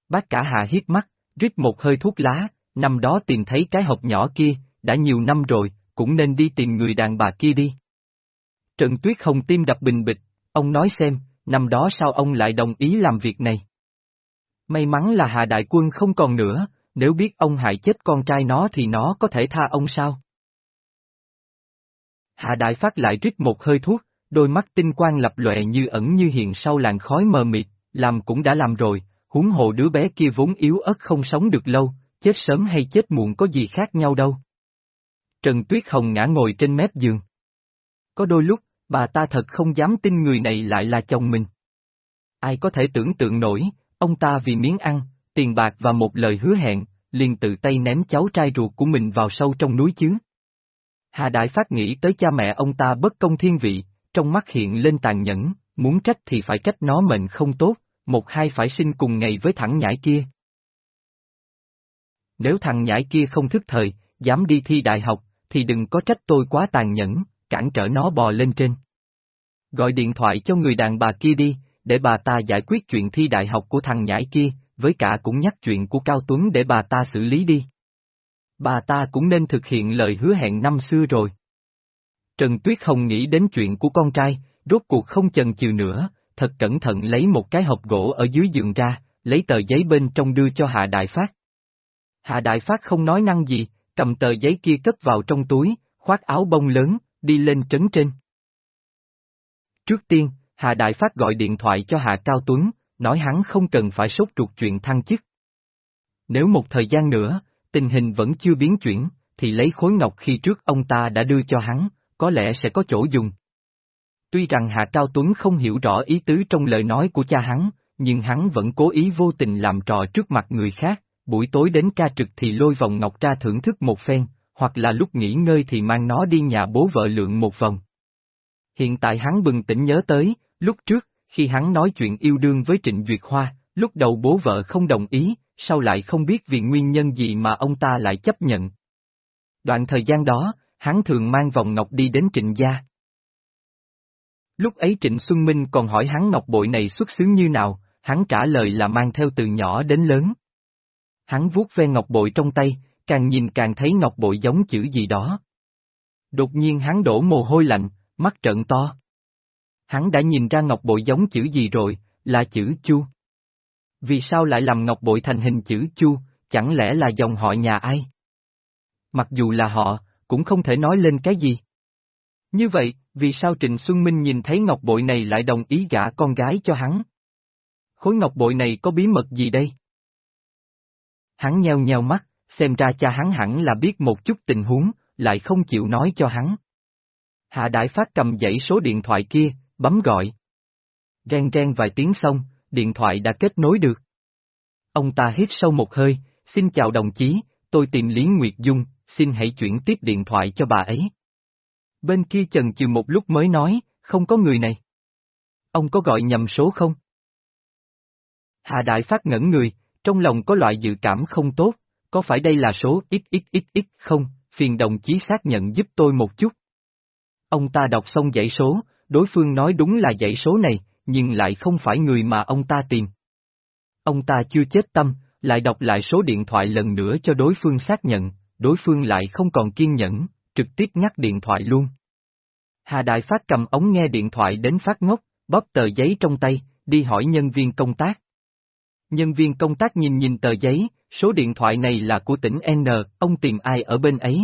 Bác cả hạ hiếp mắt, rít một hơi thuốc lá, năm đó tìm thấy cái hộp nhỏ kia, đã nhiều năm rồi, cũng nên đi tìm người đàn bà kia đi. Trần Tuyết Hồng tim đập bình bịch, ông nói xem, năm đó sao ông lại đồng ý làm việc này? May mắn là Hà Đại Quân không còn nữa, nếu biết ông hại chết con trai nó thì nó có thể tha ông sao? Hạ Đại Phát lại rít một hơi thuốc, đôi mắt tinh quang lập lòe như ẩn như hiện sau làn khói mờ mịt, làm cũng đã làm rồi, huống hồ đứa bé kia vốn yếu ớt không sống được lâu, chết sớm hay chết muộn có gì khác nhau đâu. Trần Tuyết Hồng ngã ngồi trên mép giường. Có đôi lúc, bà ta thật không dám tin người này lại là chồng mình. Ai có thể tưởng tượng nổi, ông ta vì miếng ăn, tiền bạc và một lời hứa hẹn, liền tự tay ném cháu trai ruột của mình vào sâu trong núi chứ. Hà Đại Phát nghĩ tới cha mẹ ông ta bất công thiên vị, trong mắt hiện lên tàn nhẫn, muốn trách thì phải trách nó mệnh không tốt, một hai phải sinh cùng ngày với thằng nhãi kia. Nếu thằng nhãi kia không thức thời, dám đi thi đại học, thì đừng có trách tôi quá tàn nhẫn, cản trở nó bò lên trên. Gọi điện thoại cho người đàn bà kia đi, để bà ta giải quyết chuyện thi đại học của thằng nhãi kia, với cả cũng nhắc chuyện của Cao Tuấn để bà ta xử lý đi. Bà ta cũng nên thực hiện lời hứa hẹn năm xưa rồi. Trần Tuyết Hồng nghĩ đến chuyện của con trai, rốt cuộc không chần chừ nữa, thật cẩn thận lấy một cái hộp gỗ ở dưới giường ra, lấy tờ giấy bên trong đưa cho Hạ Đại Phát. Hạ Đại Phát không nói năng gì, cầm tờ giấy kia cất vào trong túi, khoác áo bông lớn, đi lên trấn trên. Trước tiên, Hà Đại Phát gọi điện thoại cho Hạ Cao Tuấn, nói hắn không cần phải sốt ruột chuyện thăng chức. Nếu một thời gian nữa, tình hình vẫn chưa biến chuyển, thì lấy khối ngọc khi trước ông ta đã đưa cho hắn, có lẽ sẽ có chỗ dùng. Tuy rằng Hạ Cao Tuấn không hiểu rõ ý tứ trong lời nói của cha hắn, nhưng hắn vẫn cố ý vô tình làm trò trước mặt người khác, buổi tối đến ca trực thì lôi vòng ngọc ra thưởng thức một phen, hoặc là lúc nghỉ ngơi thì mang nó đi nhà bố vợ lượng một vòng. Hiện tại hắn bừng tỉnh nhớ tới, lúc trước, khi hắn nói chuyện yêu đương với Trịnh Duyệt Hoa, lúc đầu bố vợ không đồng ý, sau lại không biết vì nguyên nhân gì mà ông ta lại chấp nhận. Đoạn thời gian đó, hắn thường mang vòng ngọc đi đến trịnh gia. Lúc ấy Trịnh Xuân Minh còn hỏi hắn ngọc bội này xuất xứ như nào, hắn trả lời là mang theo từ nhỏ đến lớn. Hắn vuốt ve ngọc bội trong tay, càng nhìn càng thấy ngọc bội giống chữ gì đó. Đột nhiên hắn đổ mồ hôi lạnh, mắt trợn to. Hắn đã nhìn ra ngọc bội giống chữ gì rồi, là chữ chu. Vì sao lại làm ngọc bội thành hình chữ chu, chẳng lẽ là dòng họ nhà ai? Mặc dù là họ, cũng không thể nói lên cái gì. Như vậy, vì sao Trịnh Xuân Minh nhìn thấy ngọc bội này lại đồng ý gả con gái cho hắn? Khối ngọc bội này có bí mật gì đây? Hắn nheo nheo mắt, xem ra cha hắn hẳn là biết một chút tình huống, lại không chịu nói cho hắn. Hạ Đại Phát cầm dãy số điện thoại kia, bấm gọi. Ren ren vài tiếng xong, điện thoại đã kết nối được. Ông ta hít sâu một hơi, xin chào đồng chí, tôi tìm Lý Nguyệt Dung, xin hãy chuyển tiếp điện thoại cho bà ấy. Bên kia chần chừ một lúc mới nói, không có người này. Ông có gọi nhầm số không? Hà Đại Phát ngẩn người, trong lòng có loại dự cảm không tốt, có phải đây là số XXXX không, phiền đồng chí xác nhận giúp tôi một chút. Ông ta đọc xong dãy số, đối phương nói đúng là dãy số này, nhưng lại không phải người mà ông ta tìm. Ông ta chưa chết tâm, lại đọc lại số điện thoại lần nữa cho đối phương xác nhận, đối phương lại không còn kiên nhẫn, trực tiếp ngắt điện thoại luôn. Hà Đại Phát cầm ống nghe điện thoại đến phát ngốc, bóp tờ giấy trong tay, đi hỏi nhân viên công tác. Nhân viên công tác nhìn nhìn tờ giấy, số điện thoại này là của tỉnh N, ông tìm ai ở bên ấy?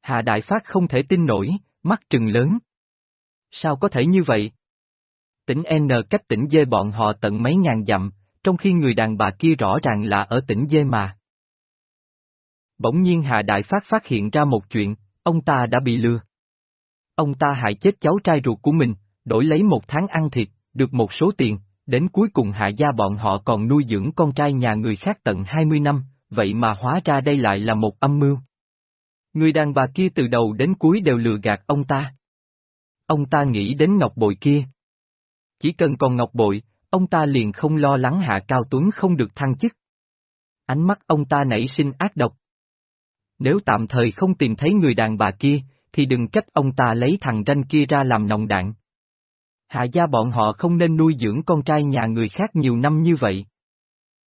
Hà Đại Phát không thể tin nổi, mắt trừng lớn. Sao có thể như vậy? Tỉnh N cách tỉnh dê bọn họ tận mấy ngàn dặm, trong khi người đàn bà kia rõ ràng là ở tỉnh dê mà. Bỗng nhiên Hà Đại Phát phát hiện ra một chuyện, ông ta đã bị lừa. Ông ta hại chết cháu trai ruột của mình, đổi lấy một tháng ăn thịt, được một số tiền, đến cuối cùng hạ gia bọn họ còn nuôi dưỡng con trai nhà người khác tận 20 năm, vậy mà hóa ra đây lại là một âm mưu. Người đàn bà kia từ đầu đến cuối đều lừa gạt ông ta. Ông ta nghĩ đến ngọc bội kia. Chỉ cần còn ngọc bội, ông ta liền không lo lắng hạ cao tuấn không được thăng chức. Ánh mắt ông ta nảy sinh ác độc. Nếu tạm thời không tìm thấy người đàn bà kia, thì đừng trách ông ta lấy thằng ranh kia ra làm nòng đạn. Hạ gia bọn họ không nên nuôi dưỡng con trai nhà người khác nhiều năm như vậy.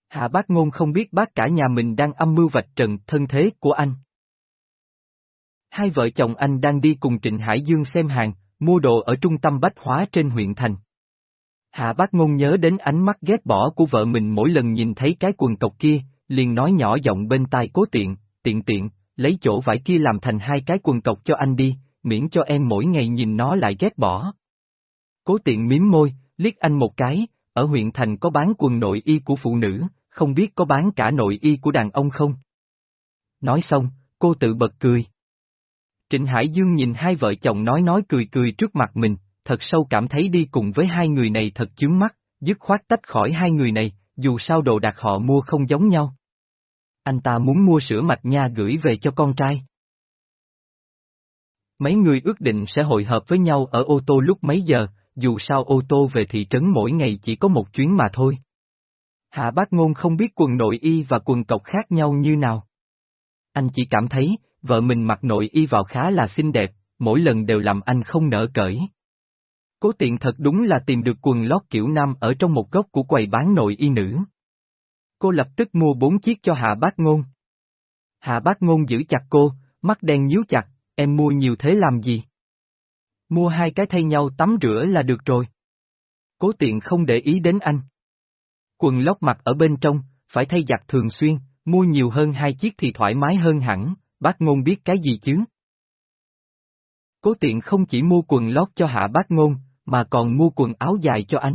Hạ bác ngôn không biết bác cả nhà mình đang âm mưu vạch trần thân thế của anh. Hai vợ chồng anh đang đi cùng Trịnh Hải Dương xem hàng, mua đồ ở trung tâm bách hóa trên huyện thành. Hạ bác ngôn nhớ đến ánh mắt ghét bỏ của vợ mình mỗi lần nhìn thấy cái quần cộc kia, liền nói nhỏ giọng bên tai cố tiện, tiện tiện, lấy chỗ vải kia làm thành hai cái quần cộc cho anh đi, miễn cho em mỗi ngày nhìn nó lại ghét bỏ. Cố tiện miếm môi, liếc anh một cái, ở huyện thành có bán quần nội y của phụ nữ, không biết có bán cả nội y của đàn ông không? Nói xong, cô tự bật cười. Trịnh Hải Dương nhìn hai vợ chồng nói nói cười cười trước mặt mình, thật sâu cảm thấy đi cùng với hai người này thật chướng mắt, dứt khoát tách khỏi hai người này, dù sao đồ đạc họ mua không giống nhau. Anh ta muốn mua sữa mạch nha gửi về cho con trai. Mấy người ước định sẽ hội hợp với nhau ở ô tô lúc mấy giờ, dù sao ô tô về thị trấn mỗi ngày chỉ có một chuyến mà thôi. Hạ bác ngôn không biết quần nội y và quần cộc khác nhau như nào. Anh chỉ cảm thấy, vợ mình mặc nội y vào khá là xinh đẹp, mỗi lần đều làm anh không nỡ cởi. Cố tiện thật đúng là tìm được quần lót kiểu nam ở trong một góc của quầy bán nội y nữ. Cô lập tức mua bốn chiếc cho Hạ Bác Ngôn. Hạ Bác Ngôn giữ chặt cô, mắt đen nhíu chặt, em mua nhiều thế làm gì? Mua hai cái thay nhau tắm rửa là được rồi. Cố tiện không để ý đến anh. Quần lót mặc ở bên trong, phải thay giặt thường xuyên, mua nhiều hơn hai chiếc thì thoải mái hơn hẳn, bác ngôn biết cái gì chứ? Cố tiện không chỉ mua quần lót cho hạ bác ngôn, mà còn mua quần áo dài cho anh.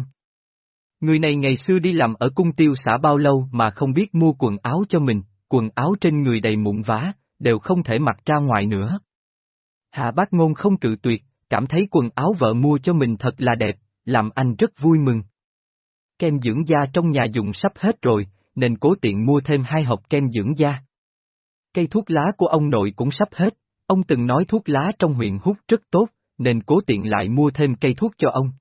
Người này ngày xưa đi làm ở cung tiêu xã bao lâu mà không biết mua quần áo cho mình, quần áo trên người đầy mụn vá, đều không thể mặc ra ngoài nữa. Hạ bác ngôn không cự tuyệt, cảm thấy quần áo vợ mua cho mình thật là đẹp, làm anh rất vui mừng. Kem dưỡng da trong nhà dùng sắp hết rồi, nên cố tiện mua thêm hai hộp kem dưỡng da. Cây thuốc lá của ông nội cũng sắp hết, ông từng nói thuốc lá trong huyện hút rất tốt, nên cố tiện lại mua thêm cây thuốc cho ông.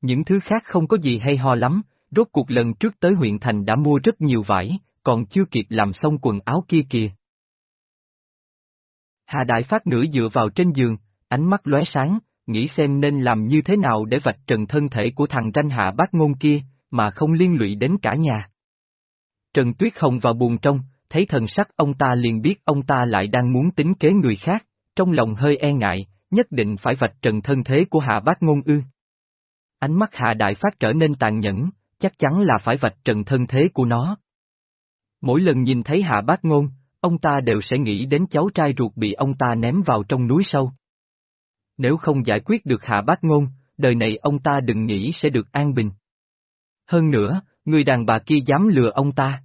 Những thứ khác không có gì hay ho lắm, rốt cuộc lần trước tới huyện thành đã mua rất nhiều vải, còn chưa kịp làm xong quần áo kia kìa. Hà Đại Phát nửa dựa vào trên giường, ánh mắt lóe sáng, nghĩ xem nên làm như thế nào để vạch trần thân thể của thằng tranh hạ bác ngôn kia, mà không liên lụy đến cả nhà. Trần Tuyết Hồng vào buồn trong, thấy thần sắc ông ta liền biết ông ta lại đang muốn tính kế người khác, trong lòng hơi e ngại, nhất định phải vạch trần thân thế của hạ bác ngôn ư. Ánh mắt hạ đại phát trở nên tàn nhẫn, chắc chắn là phải vạch trần thân thế của nó. Mỗi lần nhìn thấy hạ bác ngôn, ông ta đều sẽ nghĩ đến cháu trai ruột bị ông ta ném vào trong núi sâu. Nếu không giải quyết được hạ bác ngôn, đời này ông ta đừng nghĩ sẽ được an bình. Hơn nữa, người đàn bà kia dám lừa ông ta.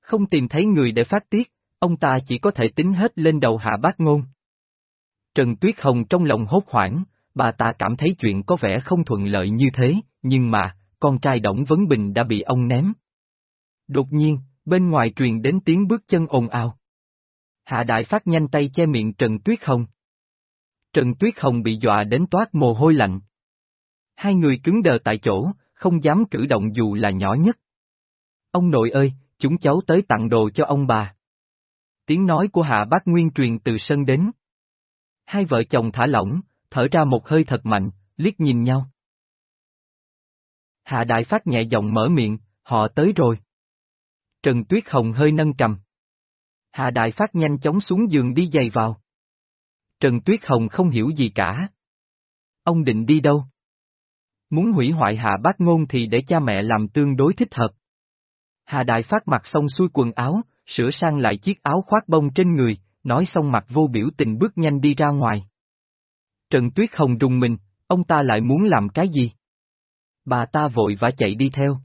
Không tìm thấy người để phát tiết, ông ta chỉ có thể tính hết lên đầu hạ bác ngôn. Trần Tuyết Hồng trong lòng hốt hoảng, bà ta cảm thấy chuyện có vẻ không thuận lợi như thế, nhưng mà, con trai Đổng Vấn Bình đã bị ông ném. Đột nhiên, bên ngoài truyền đến tiếng bước chân ồn ào. Hạ Đại Phát nhanh tay che miệng Trần Tuyết Hồng. Trần Tuyết Hồng bị dọa đến toát mồ hôi lạnh. Hai người cứng đờ tại chỗ, không dám cử động dù là nhỏ nhất. Ông nội ơi, chúng cháu tới tặng đồ cho ông bà. Tiếng nói của Hạ Bác Nguyên truyền từ sân đến. Hai vợ chồng thả lỏng, thở ra một hơi thật mạnh, liếc nhìn nhau. Hạ Đại Phát nhẹ giọng mở miệng, họ tới rồi. Trần Tuyết Hồng hơi nâng cầm. Hạ Đại Phát nhanh chóng xuống giường đi giày vào. Trần Tuyết Hồng không hiểu gì cả. Ông định đi đâu? Muốn hủy hoại hạ bác ngôn thì để cha mẹ làm tương đối thích hợp. Hà Đại Phát mặc xong xuôi quần áo, sửa sang lại chiếc áo khoác bông trên người, nói xong mặt vô biểu tình bước nhanh đi ra ngoài. Trần Tuyết Hồng rung mình, ông ta lại muốn làm cái gì? Bà ta vội vã chạy đi theo.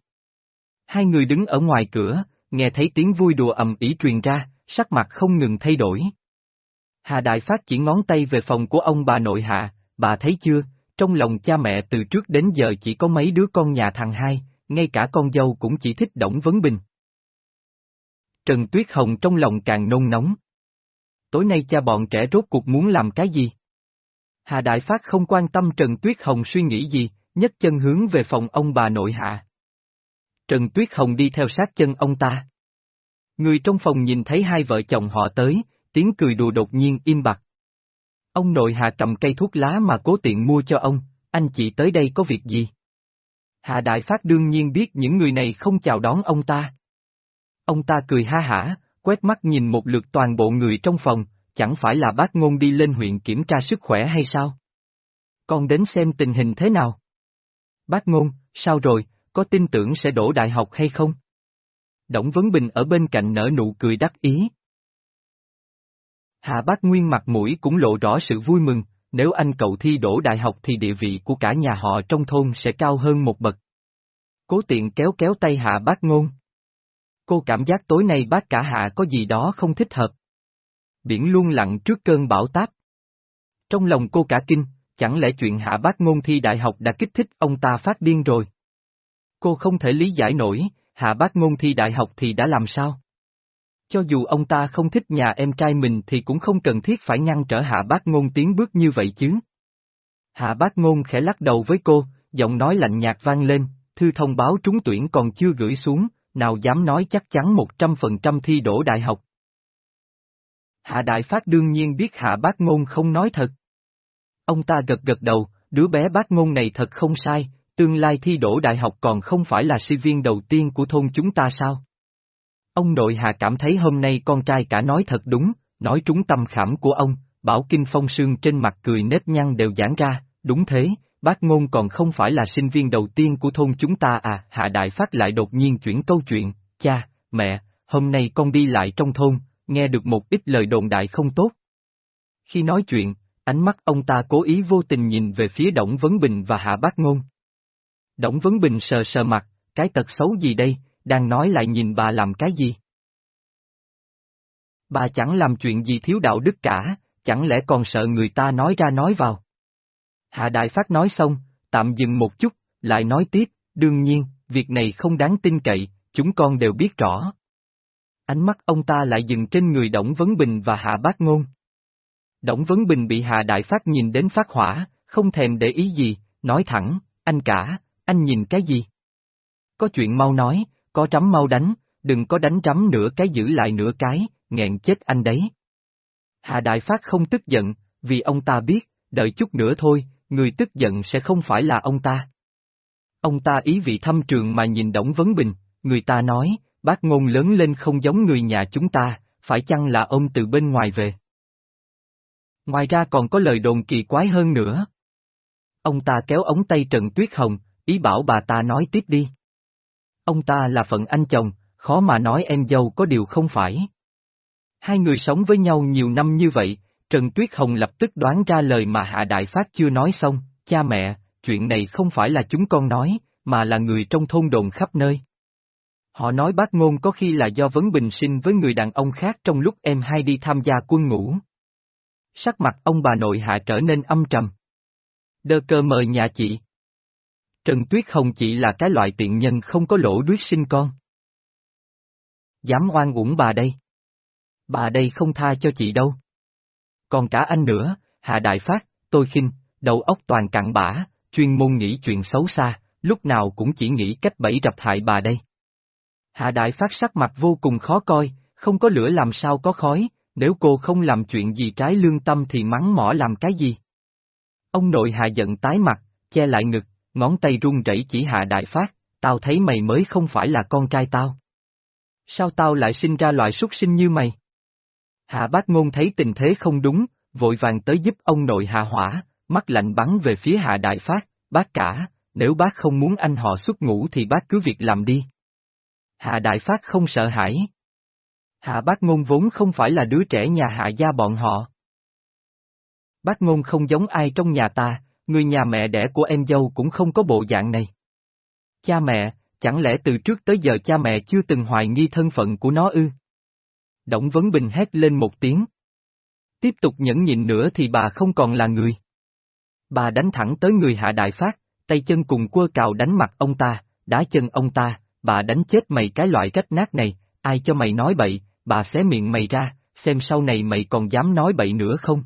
Hai người đứng ở ngoài cửa, nghe thấy tiếng vui đùa ầm ĩ truyền ra, sắc mặt không ngừng thay đổi. Hà Đại Phát chỉ ngón tay về phòng của ông bà nội hạ, bà thấy chưa, trong lòng cha mẹ từ trước đến giờ chỉ có mấy đứa con nhà thằng hai, ngay cả con dâu cũng chỉ thích Đổng Vấn Bình. Trần Tuyết Hồng trong lòng càng nôn nóng. Tối nay cha bọn trẻ rốt cuộc muốn làm cái gì? Hà Đại Phát không quan tâm Trần Tuyết Hồng suy nghĩ gì, nhấc chân hướng về phòng ông bà nội hạ. Trần Tuyết Hồng đi theo sát chân ông ta. Người trong phòng nhìn thấy hai vợ chồng họ tới, tiếng cười đùa đột nhiên im bặt. Ông nội Hà cầm cây thuốc lá mà cố tiện mua cho ông, anh chị tới đây có việc gì? Hạ Đại Phát đương nhiên biết những người này không chào đón ông ta. Ông ta cười ha hả, quét mắt nhìn một lượt toàn bộ người trong phòng, chẳng phải là bác ngôn đi lên huyện kiểm tra sức khỏe hay sao? Con đến xem tình hình thế nào? Bác ngôn, sao rồi, có tin tưởng sẽ đổ đại học hay không? Đổng Vấn Bình ở bên cạnh nở nụ cười đắc ý. Hạ bác Nguyên mặt mũi cũng lộ rõ sự vui mừng, nếu anh cậu thi đổ đại học thì địa vị của cả nhà họ trong thôn sẽ cao hơn một bậc. Cố tiện kéo kéo tay hạ bác ngôn. Cô cảm giác tối nay bác cả hạ có gì đó không thích hợp. Biển luôn lặng trước cơn bão táp. Trong lòng cô cả kinh, chẳng lẽ chuyện hạ bác ngôn thi đại học đã kích thích ông ta phát điên rồi? Cô không thể lý giải nổi, hạ bác ngôn thi đại học thì đã làm sao? Cho dù ông ta không thích nhà em trai mình thì cũng không cần thiết phải ngăn trở hạ bác ngôn tiến bước như vậy chứ. Hạ bác ngôn khẽ lắc đầu với cô, giọng nói lạnh nhạt vang lên, thư thông báo trúng tuyển còn chưa gửi xuống, nào dám nói chắc chắn một trăm phần trăm thi đổ đại học. Hạ Đại Phát đương nhiên biết Hạ Bác Ngôn không nói thật. Ông ta gật gật đầu, đứa bé Bác Ngôn này thật không sai, tương lai thi đổ đại học còn không phải là sinh viên đầu tiên của thôn chúng ta sao? Ông nội Hà cảm thấy hôm nay con trai cả nói thật đúng, nói trúng tâm khảm của ông, bảo Kinh Phong Sương trên mặt cười nếp nhăn đều giãn ra, đúng thế, bác ngôn còn không phải là sinh viên đầu tiên của thôn chúng ta à, Hạ Đại Phát lại đột nhiên chuyển câu chuyện, cha, mẹ, hôm nay con đi lại trong thôn, nghe được một ít lời đồn đại không tốt. Khi nói chuyện, ánh mắt ông ta cố ý vô tình nhìn về phía Đổng Vấn Bình và Hạ Bác Ngôn. Đổng Vấn Bình sờ sờ mặt, cái tật xấu gì đây, đang nói lại nhìn bà làm cái gì? Bà chẳng làm chuyện gì thiếu đạo đức cả, chẳng lẽ còn sợ người ta nói ra nói vào. Hạ Đại Phát nói xong, tạm dừng một chút, lại nói tiếp, đương nhiên, việc này không đáng tin cậy, chúng con đều biết rõ. Ánh mắt ông ta lại dừng trên người Đổng Vấn Bình và Hạ Bác Ngôn. Đổng Vấn Bình bị Hạ Đại Phát nhìn đến phát hỏa, không thèm để ý gì, nói thẳng, anh cả, anh nhìn cái gì? Có chuyện mau nói, có trắm mau đánh, đừng có đánh trắm nửa cái giữ lại nửa cái, nghẹn chết anh đấy. Hạ Đại Phát không tức giận, vì ông ta biết, đợi chút nữa thôi, người tức giận sẽ không phải là ông ta. Ông ta ý vị thâm trường mà nhìn Đổng Vấn Bình, người ta nói, bác ngôn lớn lên không giống người nhà chúng ta, phải chăng là ông từ bên ngoài về? Ngoài ra còn có lời đồn kỳ quái hơn nữa. Ông ta kéo ống tay Trần Tuyết Hồng, ý bảo bà ta nói tiếp đi. Ông ta là phận anh chồng, khó mà nói em dâu có điều không phải. Hai người sống với nhau nhiều năm như vậy, Trần Tuyết Hồng lập tức đoán ra lời mà Hạ Đại Phát chưa nói xong, cha mẹ, chuyện này không phải là chúng con nói, mà là người trong thôn đồn khắp nơi. Họ nói bác ngôn có khi là do vấn bình sinh với người đàn ông khác trong lúc em hai đi tham gia quân ngũ. Sắc mặt ông bà nội hạ trở nên âm trầm. Đơ cơ mời nhà chị. Trần Tuyết Hồng chị là cái loại tiện nhân không có lỗ đuyết sinh con. Dám oan uổng bà đây. Bà đây không tha cho chị đâu. Còn cả anh nữa, Hạ Đại Phát, tôi khinh, đầu óc toàn cặn bã, chuyên môn nghĩ chuyện xấu xa, lúc nào cũng chỉ nghĩ cách bẫy rập hại bà đây. Hạ Đại Phát sắc mặt vô cùng khó coi, không có lửa làm sao có khói, nếu cô không làm chuyện gì trái lương tâm thì mắng mỏ làm cái gì. Ông nội Hạ giận tái mặt, che lại ngực, ngón tay run rẩy chỉ Hạ Đại Phát, tao thấy mày mới không phải là con trai tao. Sao tao lại sinh ra loại súc sinh như mày? Hạ bác ngôn thấy tình thế không đúng, vội vàng tới giúp ông nội hạ hỏa, mắt lạnh bắn về phía Hạ Đại Phát, bác cả, nếu bác không muốn anh họ xuất ngũ thì bác cứ việc làm đi. Hạ Đại Phát không sợ hãi. Hạ bác ngôn vốn không phải là đứa trẻ nhà hạ gia bọn họ. Bác ngôn không giống ai trong nhà ta, người nhà mẹ đẻ của em dâu cũng không có bộ dạng này. Cha mẹ, chẳng lẽ từ trước tới giờ cha mẹ chưa từng hoài nghi thân phận của nó ư? Động Vấn Bình hét lên một tiếng. Tiếp tục nhẫn nhịn nữa thì bà không còn là người. Bà đánh thẳng tới người hạ đại phát, tay chân cùng quơ cào đánh mặt ông ta, đá chân ông ta, bà đánh chết mày cái loại rách nát này, ai cho mày nói bậy, bà xé miệng mày ra, xem sau này mày còn dám nói bậy nữa không?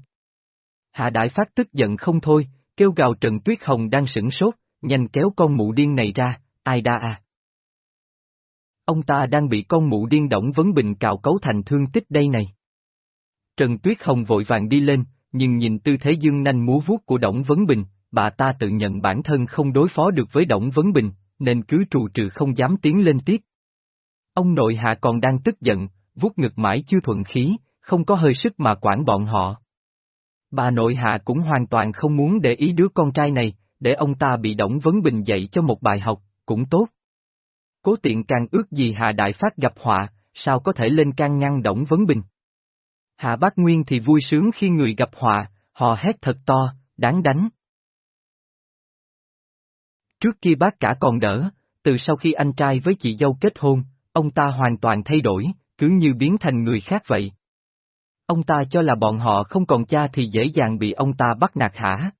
Hạ Đại Phát tức giận không thôi, kêu gào Trần Tuyết Hồng đang sửng sốt, nhanh kéo con mụ điên này ra, ai đa à? Ông ta đang bị con mụ điên động vấn bình cào cấu thành thương tích đây này. Trần Tuyết Hồng vội vàng đi lên, nhưng nhìn tư thế dương nanh múa vuốt của Đổng Vấn Bình, bà ta tự nhận bản thân không đối phó được với Đổng Vấn Bình, nên cứ trù trừ không dám tiến lên tiếp. Ông nội hạ còn đang tức giận, vuốt ngực mãi chưa thuận khí, không có hơi sức mà quản bọn họ. Bà nội hạ cũng hoàn toàn không muốn để ý đứa con trai này, để ông ta bị Đổng Vấn Bình dạy cho một bài học, cũng tốt. Cố tiện càng ước gì Hạ Đại Phát gặp họa, sao có thể lên can ngăn Đổng Vấn Bình. Hạ Bác Nguyên thì vui sướng khi người gặp họa, họ hét thật to, đáng đánh. Trước kia bác cả còn đỡ, từ sau khi anh trai với chị dâu kết hôn, ông ta hoàn toàn thay đổi, cứ như biến thành người khác vậy. Ông ta cho là bọn họ không còn cha thì dễ dàng bị ông ta bắt nạt hả?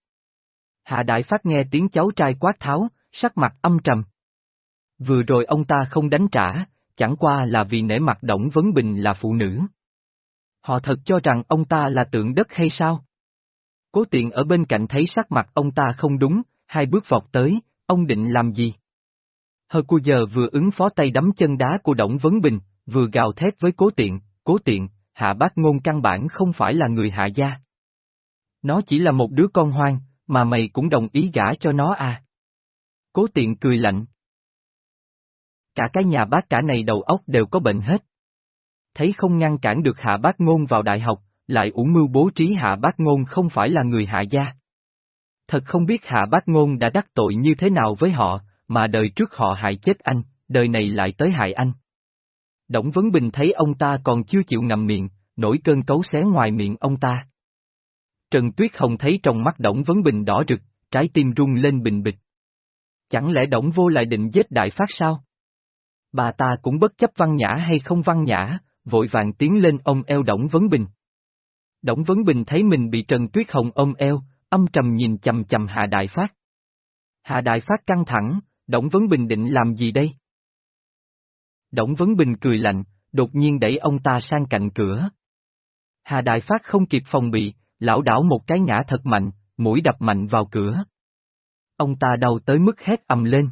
Hạ Đại Phát nghe tiếng cháu trai quát tháo, sắc mặt âm trầm. Vừa rồi ông ta không đánh trả, chẳng qua là vì nể mặt Đổng Vấn Bình là phụ nữ. Họ thật cho rằng ông ta là tượng đất hay sao? Cố tiện ở bên cạnh thấy sắc mặt ông ta không đúng, hai bước vọt tới, ông định làm gì? Hờ cu giờ vừa ứng phó tay đấm chân đá của Đổng Vấn Bình, vừa gào thét với cố tiện, cố tiện, hạ bác ngôn căn bản không phải là người hạ gia. Nó chỉ là một đứa con hoang, mà mày cũng đồng ý gả cho nó à? Cố tiện cười lạnh. Cả cái nhà bác cả này đầu óc đều có bệnh hết. Thấy không ngăn cản được hạ bác ngôn vào đại học, lại ủ mưu bố trí hạ bác ngôn không phải là người hạ gia. Thật không biết hạ bác ngôn đã đắc tội như thế nào với họ, mà đời trước họ hại chết anh, đời này lại tới hại anh. Đổng Vấn Bình thấy ông ta còn chưa chịu ngậm miệng, nổi cơn cấu xé ngoài miệng ông ta. Trần Tuyết Hồng thấy trong mắt Đổng Vấn Bình đỏ rực, trái tim rung lên bình bịch. Chẳng lẽ Đổng Vô lại định giết Đại Phát sao? Bà ta cũng bất chấp văn nhã hay không văn nhã, vội vàng tiến lên ông eo Đổng Vấn Bình. Đổng Vấn Bình thấy mình bị Trần Tuyết Hồng ôm eo, âm trầm nhìn chầm chầm Hạ Đại Phát. Hạ Đại Phát căng thẳng, Đổng Vấn Bình định làm gì đây? Đổng Vấn Bình cười lạnh, đột nhiên đẩy ông ta sang cạnh cửa. Hà Đại Phát không kịp phòng bị, lão đảo một cái ngã thật mạnh, mũi đập mạnh vào cửa. Ông ta đau tới mức hét ầm lên.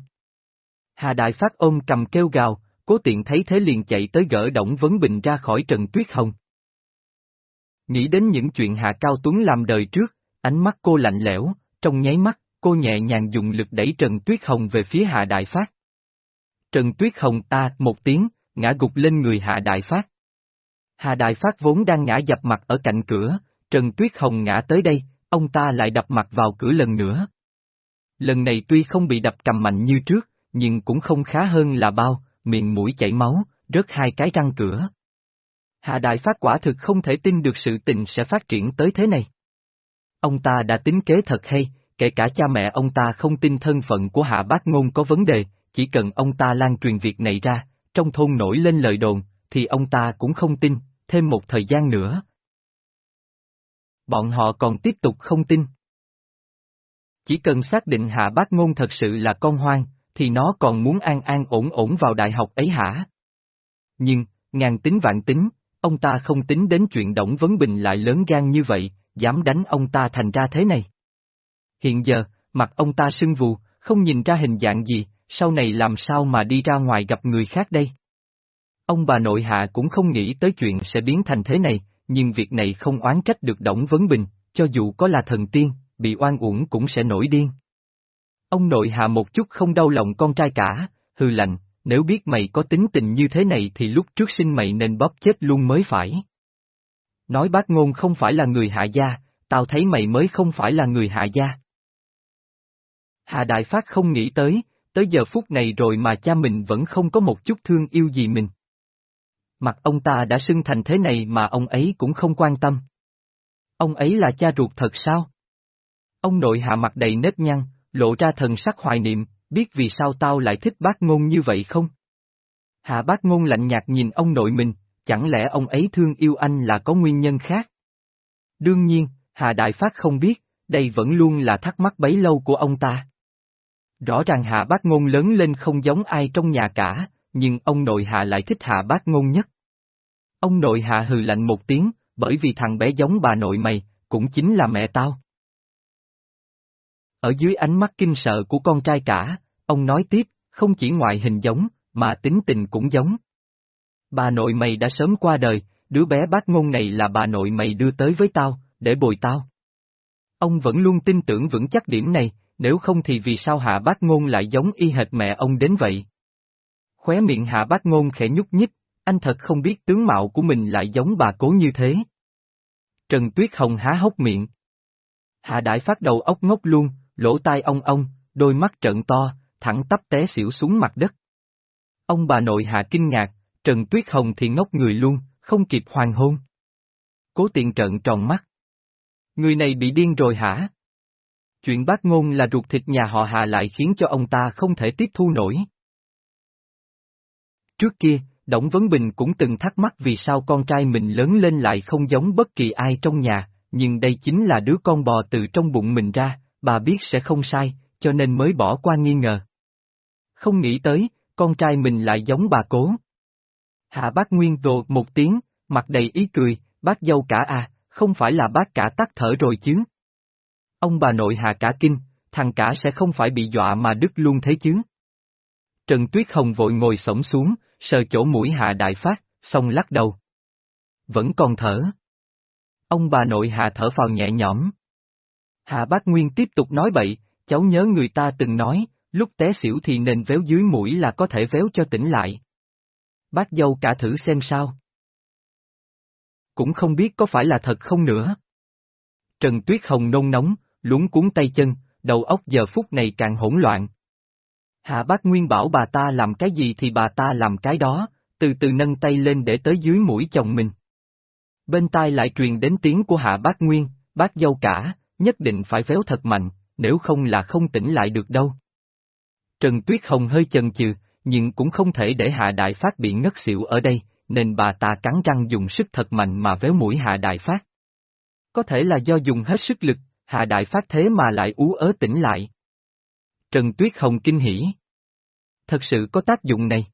Hà Đại Phát ôm cầm kêu gào, cố tiện thấy thế liền chạy tới gỡ Đổng Vấn Bình ra khỏi Trần Tuyết Hồng. Nghĩ đến những chuyện Hạ Cao Tuấn làm đời trước, ánh mắt cô lạnh lẽo, trong nháy mắt, cô nhẹ nhàng dùng lực đẩy Trần Tuyết Hồng về phía Hạ Đại Phát. Trần Tuyết Hồng ta một tiếng, ngã gục lên người Hạ Đại Phát. Hạ Đại Phát vốn đang ngã dập mặt ở cạnh cửa, Trần Tuyết Hồng ngã tới đây, ông ta lại đập mặt vào cửa lần nữa. Lần này tuy không bị đập cầm mạnh như trước, nhưng cũng không khá hơn là bao, miệng mũi chảy máu, rớt hai cái răng cửa. Hạ Đại Phát quả thực không thể tin được sự tình sẽ phát triển tới thế này. Ông ta đã tính kế thật hay, kể cả cha mẹ ông ta không tin thân phận của Hạ Bác Ngôn có vấn đề, chỉ cần ông ta lan truyền việc này ra, trong thôn nổi lên lời đồn, thì ông ta cũng không tin, thêm một thời gian nữa. Bọn họ còn tiếp tục không tin. Chỉ cần xác định Hạ Bác Ngôn thật sự là con hoang, thì nó còn muốn an an ổn ổn vào đại học ấy hả? Nhưng, ngàn tính vạn tính, ông ta không tính đến chuyện Đổng Vấn Bình lại lớn gan như vậy, dám đánh ông ta thành ra thế này. Hiện giờ, mặt ông ta sưng vù, không nhìn ra hình dạng gì, sau này làm sao mà đi ra ngoài gặp người khác đây? Ông bà nội hạ cũng không nghĩ tới chuyện sẽ biến thành thế này, nhưng việc này không oán trách được Đổng Vấn Bình, cho dù có là thần tiên, bị oan uổng cũng sẽ nổi điên. Ông nội hạ một chút không đau lòng con trai cả, hư lạnh, nếu biết mày có tính tình như thế này thì lúc trước sinh mày nên bóp chết luôn mới phải. Nói bác ngôn không phải là người hạ gia, tao thấy mày mới không phải là người hạ gia. Hạ Đại Phát không nghĩ tới, tới giờ phút này rồi mà cha mình vẫn không có một chút thương yêu gì mình. Mặt ông ta đã sưng thành thế này mà ông ấy cũng không quan tâm. Ông ấy là cha ruột thật sao? Ông nội hạ mặt đầy nếp nhăn, lộ ra thần sắc hoài niệm, biết vì sao tao lại thích bác ngôn như vậy không? Hạ bác ngôn lạnh nhạt nhìn ông nội mình, chẳng lẽ ông ấy thương yêu anh là có nguyên nhân khác? Đương nhiên, Hà Đại Phát không biết, đây vẫn luôn là thắc mắc bấy lâu của ông ta. Rõ ràng Hạ Bác Ngôn lớn lên không giống ai trong nhà cả, nhưng ông nội Hạ lại thích Hạ Bác Ngôn nhất. Ông nội Hạ hừ lạnh một tiếng, bởi vì thằng bé giống bà nội mày, cũng chính là mẹ tao. Ở dưới ánh mắt kinh sợ của con trai cả, ông nói tiếp, không chỉ ngoại hình giống, mà tính tình cũng giống. Bà nội mày đã sớm qua đời, đứa bé bác ngôn này là bà nội mày đưa tới với tao, để bồi tao. Ông vẫn luôn tin tưởng vững chắc điểm này, nếu không thì vì sao hạ bác ngôn lại giống y hệt mẹ ông đến vậy? Khóe miệng hạ bác ngôn khẽ nhúc nhích, anh thật không biết tướng mạo của mình lại giống bà cố như thế. Trần Tuyết Hồng há hốc miệng. Hạ đại phát đầu ốc ngốc luôn, lỗ tai ông ông, đôi mắt trợn to, thẳng tắp té xỉu xuống mặt đất. Ông bà nội hạ kinh ngạc, Trần Tuyết Hồng thì ngốc người luôn, không kịp hoàng hôn. Cố tiện trận tròn mắt. Người này bị điên rồi hả? Chuyện bác ngôn là ruột thịt nhà họ Hà lại khiến cho ông ta không thể tiếp thu nổi. Trước kia, Đổng Vấn Bình cũng từng thắc mắc vì sao con trai mình lớn lên lại không giống bất kỳ ai trong nhà, nhưng đây chính là đứa con bò từ trong bụng mình ra, bà biết sẽ không sai, cho nên mới bỏ qua nghi ngờ. Không nghĩ tới, con trai mình lại giống bà cố. Hạ bác Nguyên đồ một tiếng, mặt đầy ý cười, bác dâu cả à, không phải là bác cả tắt thở rồi chứ. Ông bà nội hạ cả kinh, thằng cả sẽ không phải bị dọa mà đứt luôn thế chứ. Trần Tuyết Hồng vội ngồi sổng xuống, sờ chỗ mũi hạ đại phát, xong lắc đầu. Vẫn còn thở. Ông bà nội hạ thở phào nhẹ nhõm. Hạ bác Nguyên tiếp tục nói bậy, cháu nhớ người ta từng nói, lúc té xỉu thì nên véo dưới mũi là có thể véo cho tỉnh lại. Bác dâu cả thử xem sao. Cũng không biết có phải là thật không nữa. Trần Tuyết Hồng nôn nóng, lúng cuốn tay chân, đầu óc giờ phút này càng hỗn loạn. Hạ bác Nguyên bảo bà ta làm cái gì thì bà ta làm cái đó, từ từ nâng tay lên để tới dưới mũi chồng mình. Bên tai lại truyền đến tiếng của Hạ bác Nguyên, bác dâu cả, nhất định phải véo thật mạnh, nếu không là không tỉnh lại được đâu. Trần Tuyết Hồng hơi chần chừ, nhưng cũng không thể để Hạ Đại Phát bị ngất xỉu ở đây, nên bà ta cắn răng dùng sức thật mạnh mà véo mũi Hạ Đại Phát. Có thể là do dùng hết sức lực, Hạ Đại Phát thế mà lại ú ớ tỉnh lại. Trần Tuyết Hồng kinh hỉ. Thật sự có tác dụng này.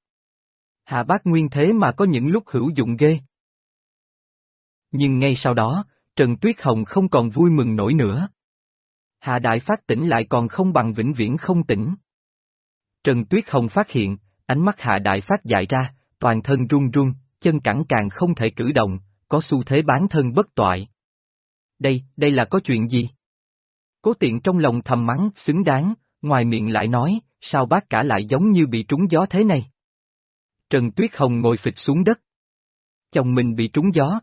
Hạ bác nguyên thế mà có những lúc hữu dụng ghê. Nhưng ngay sau đó, Trần Tuyết Hồng không còn vui mừng nổi nữa. Hạ Đại Phát tỉnh lại còn không bằng vĩnh viễn không tỉnh. Trần Tuyết Hồng phát hiện, ánh mắt Hạ Đại Phát dại ra, toàn thân run run, chân cẳng càng không thể cử động, có xu thế bán thân bất toại. Đây, đây là có chuyện gì? Cố tiện trong lòng thầm mắng, xứng đáng, ngoài miệng lại nói, sao bác cả lại giống như bị trúng gió thế này? Trần Tuyết Hồng ngồi phịch xuống đất. Chồng mình bị trúng gió.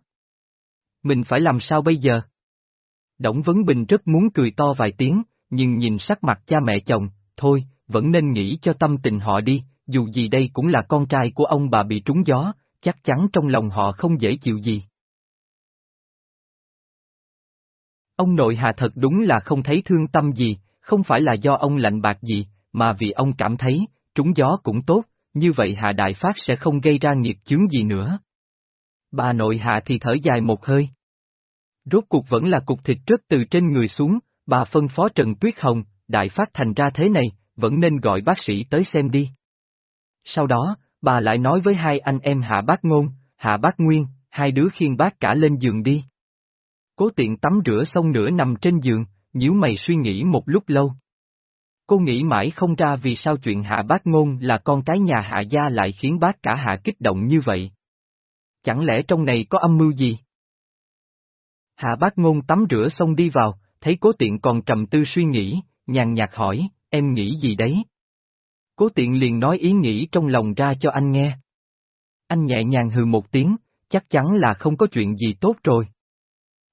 Mình phải làm sao bây giờ? Đổng Vấn Bình rất muốn cười to vài tiếng, nhưng nhìn sắc mặt cha mẹ chồng, thôi, vẫn nên nghĩ cho tâm tình họ đi, dù gì đây cũng là con trai của ông bà bị trúng gió, chắc chắn trong lòng họ không dễ chịu gì. Ông nội Hà thật đúng là không thấy thương tâm gì, không phải là do ông lạnh bạc gì, mà vì ông cảm thấy, trúng gió cũng tốt, như vậy Hà Đại Phát sẽ không gây ra nghiệp chướng gì nữa. Bà nội Hà thì thở dài một hơi. Rốt cuộc vẫn là cục thịt rớt từ trên người xuống, bà phân phó Trần Tuyết Hồng, Đại Phát thành ra thế này, vẫn nên gọi bác sĩ tới xem đi. Sau đó, bà lại nói với hai anh em Hạ Bác Ngôn, Hạ Bác Nguyên, hai đứa khiêng bác cả lên giường đi. Cố tiện tắm rửa xong nửa nằm trên giường, nhíu mày suy nghĩ một lúc lâu. Cô nghĩ mãi không ra vì sao chuyện Hạ Bác Ngôn là con cái nhà Hạ Gia lại khiến bác cả Hạ kích động như vậy. Chẳng lẽ trong này có âm mưu gì? Hạ Bác Ngôn tắm rửa xong đi vào, thấy cố tiện còn trầm tư suy nghĩ, nhàn nhạt hỏi, em nghĩ gì đấy? Cố tiện liền nói ý nghĩ trong lòng ra cho anh nghe. Anh nhẹ nhàng hừ một tiếng, chắc chắn là không có chuyện gì tốt rồi.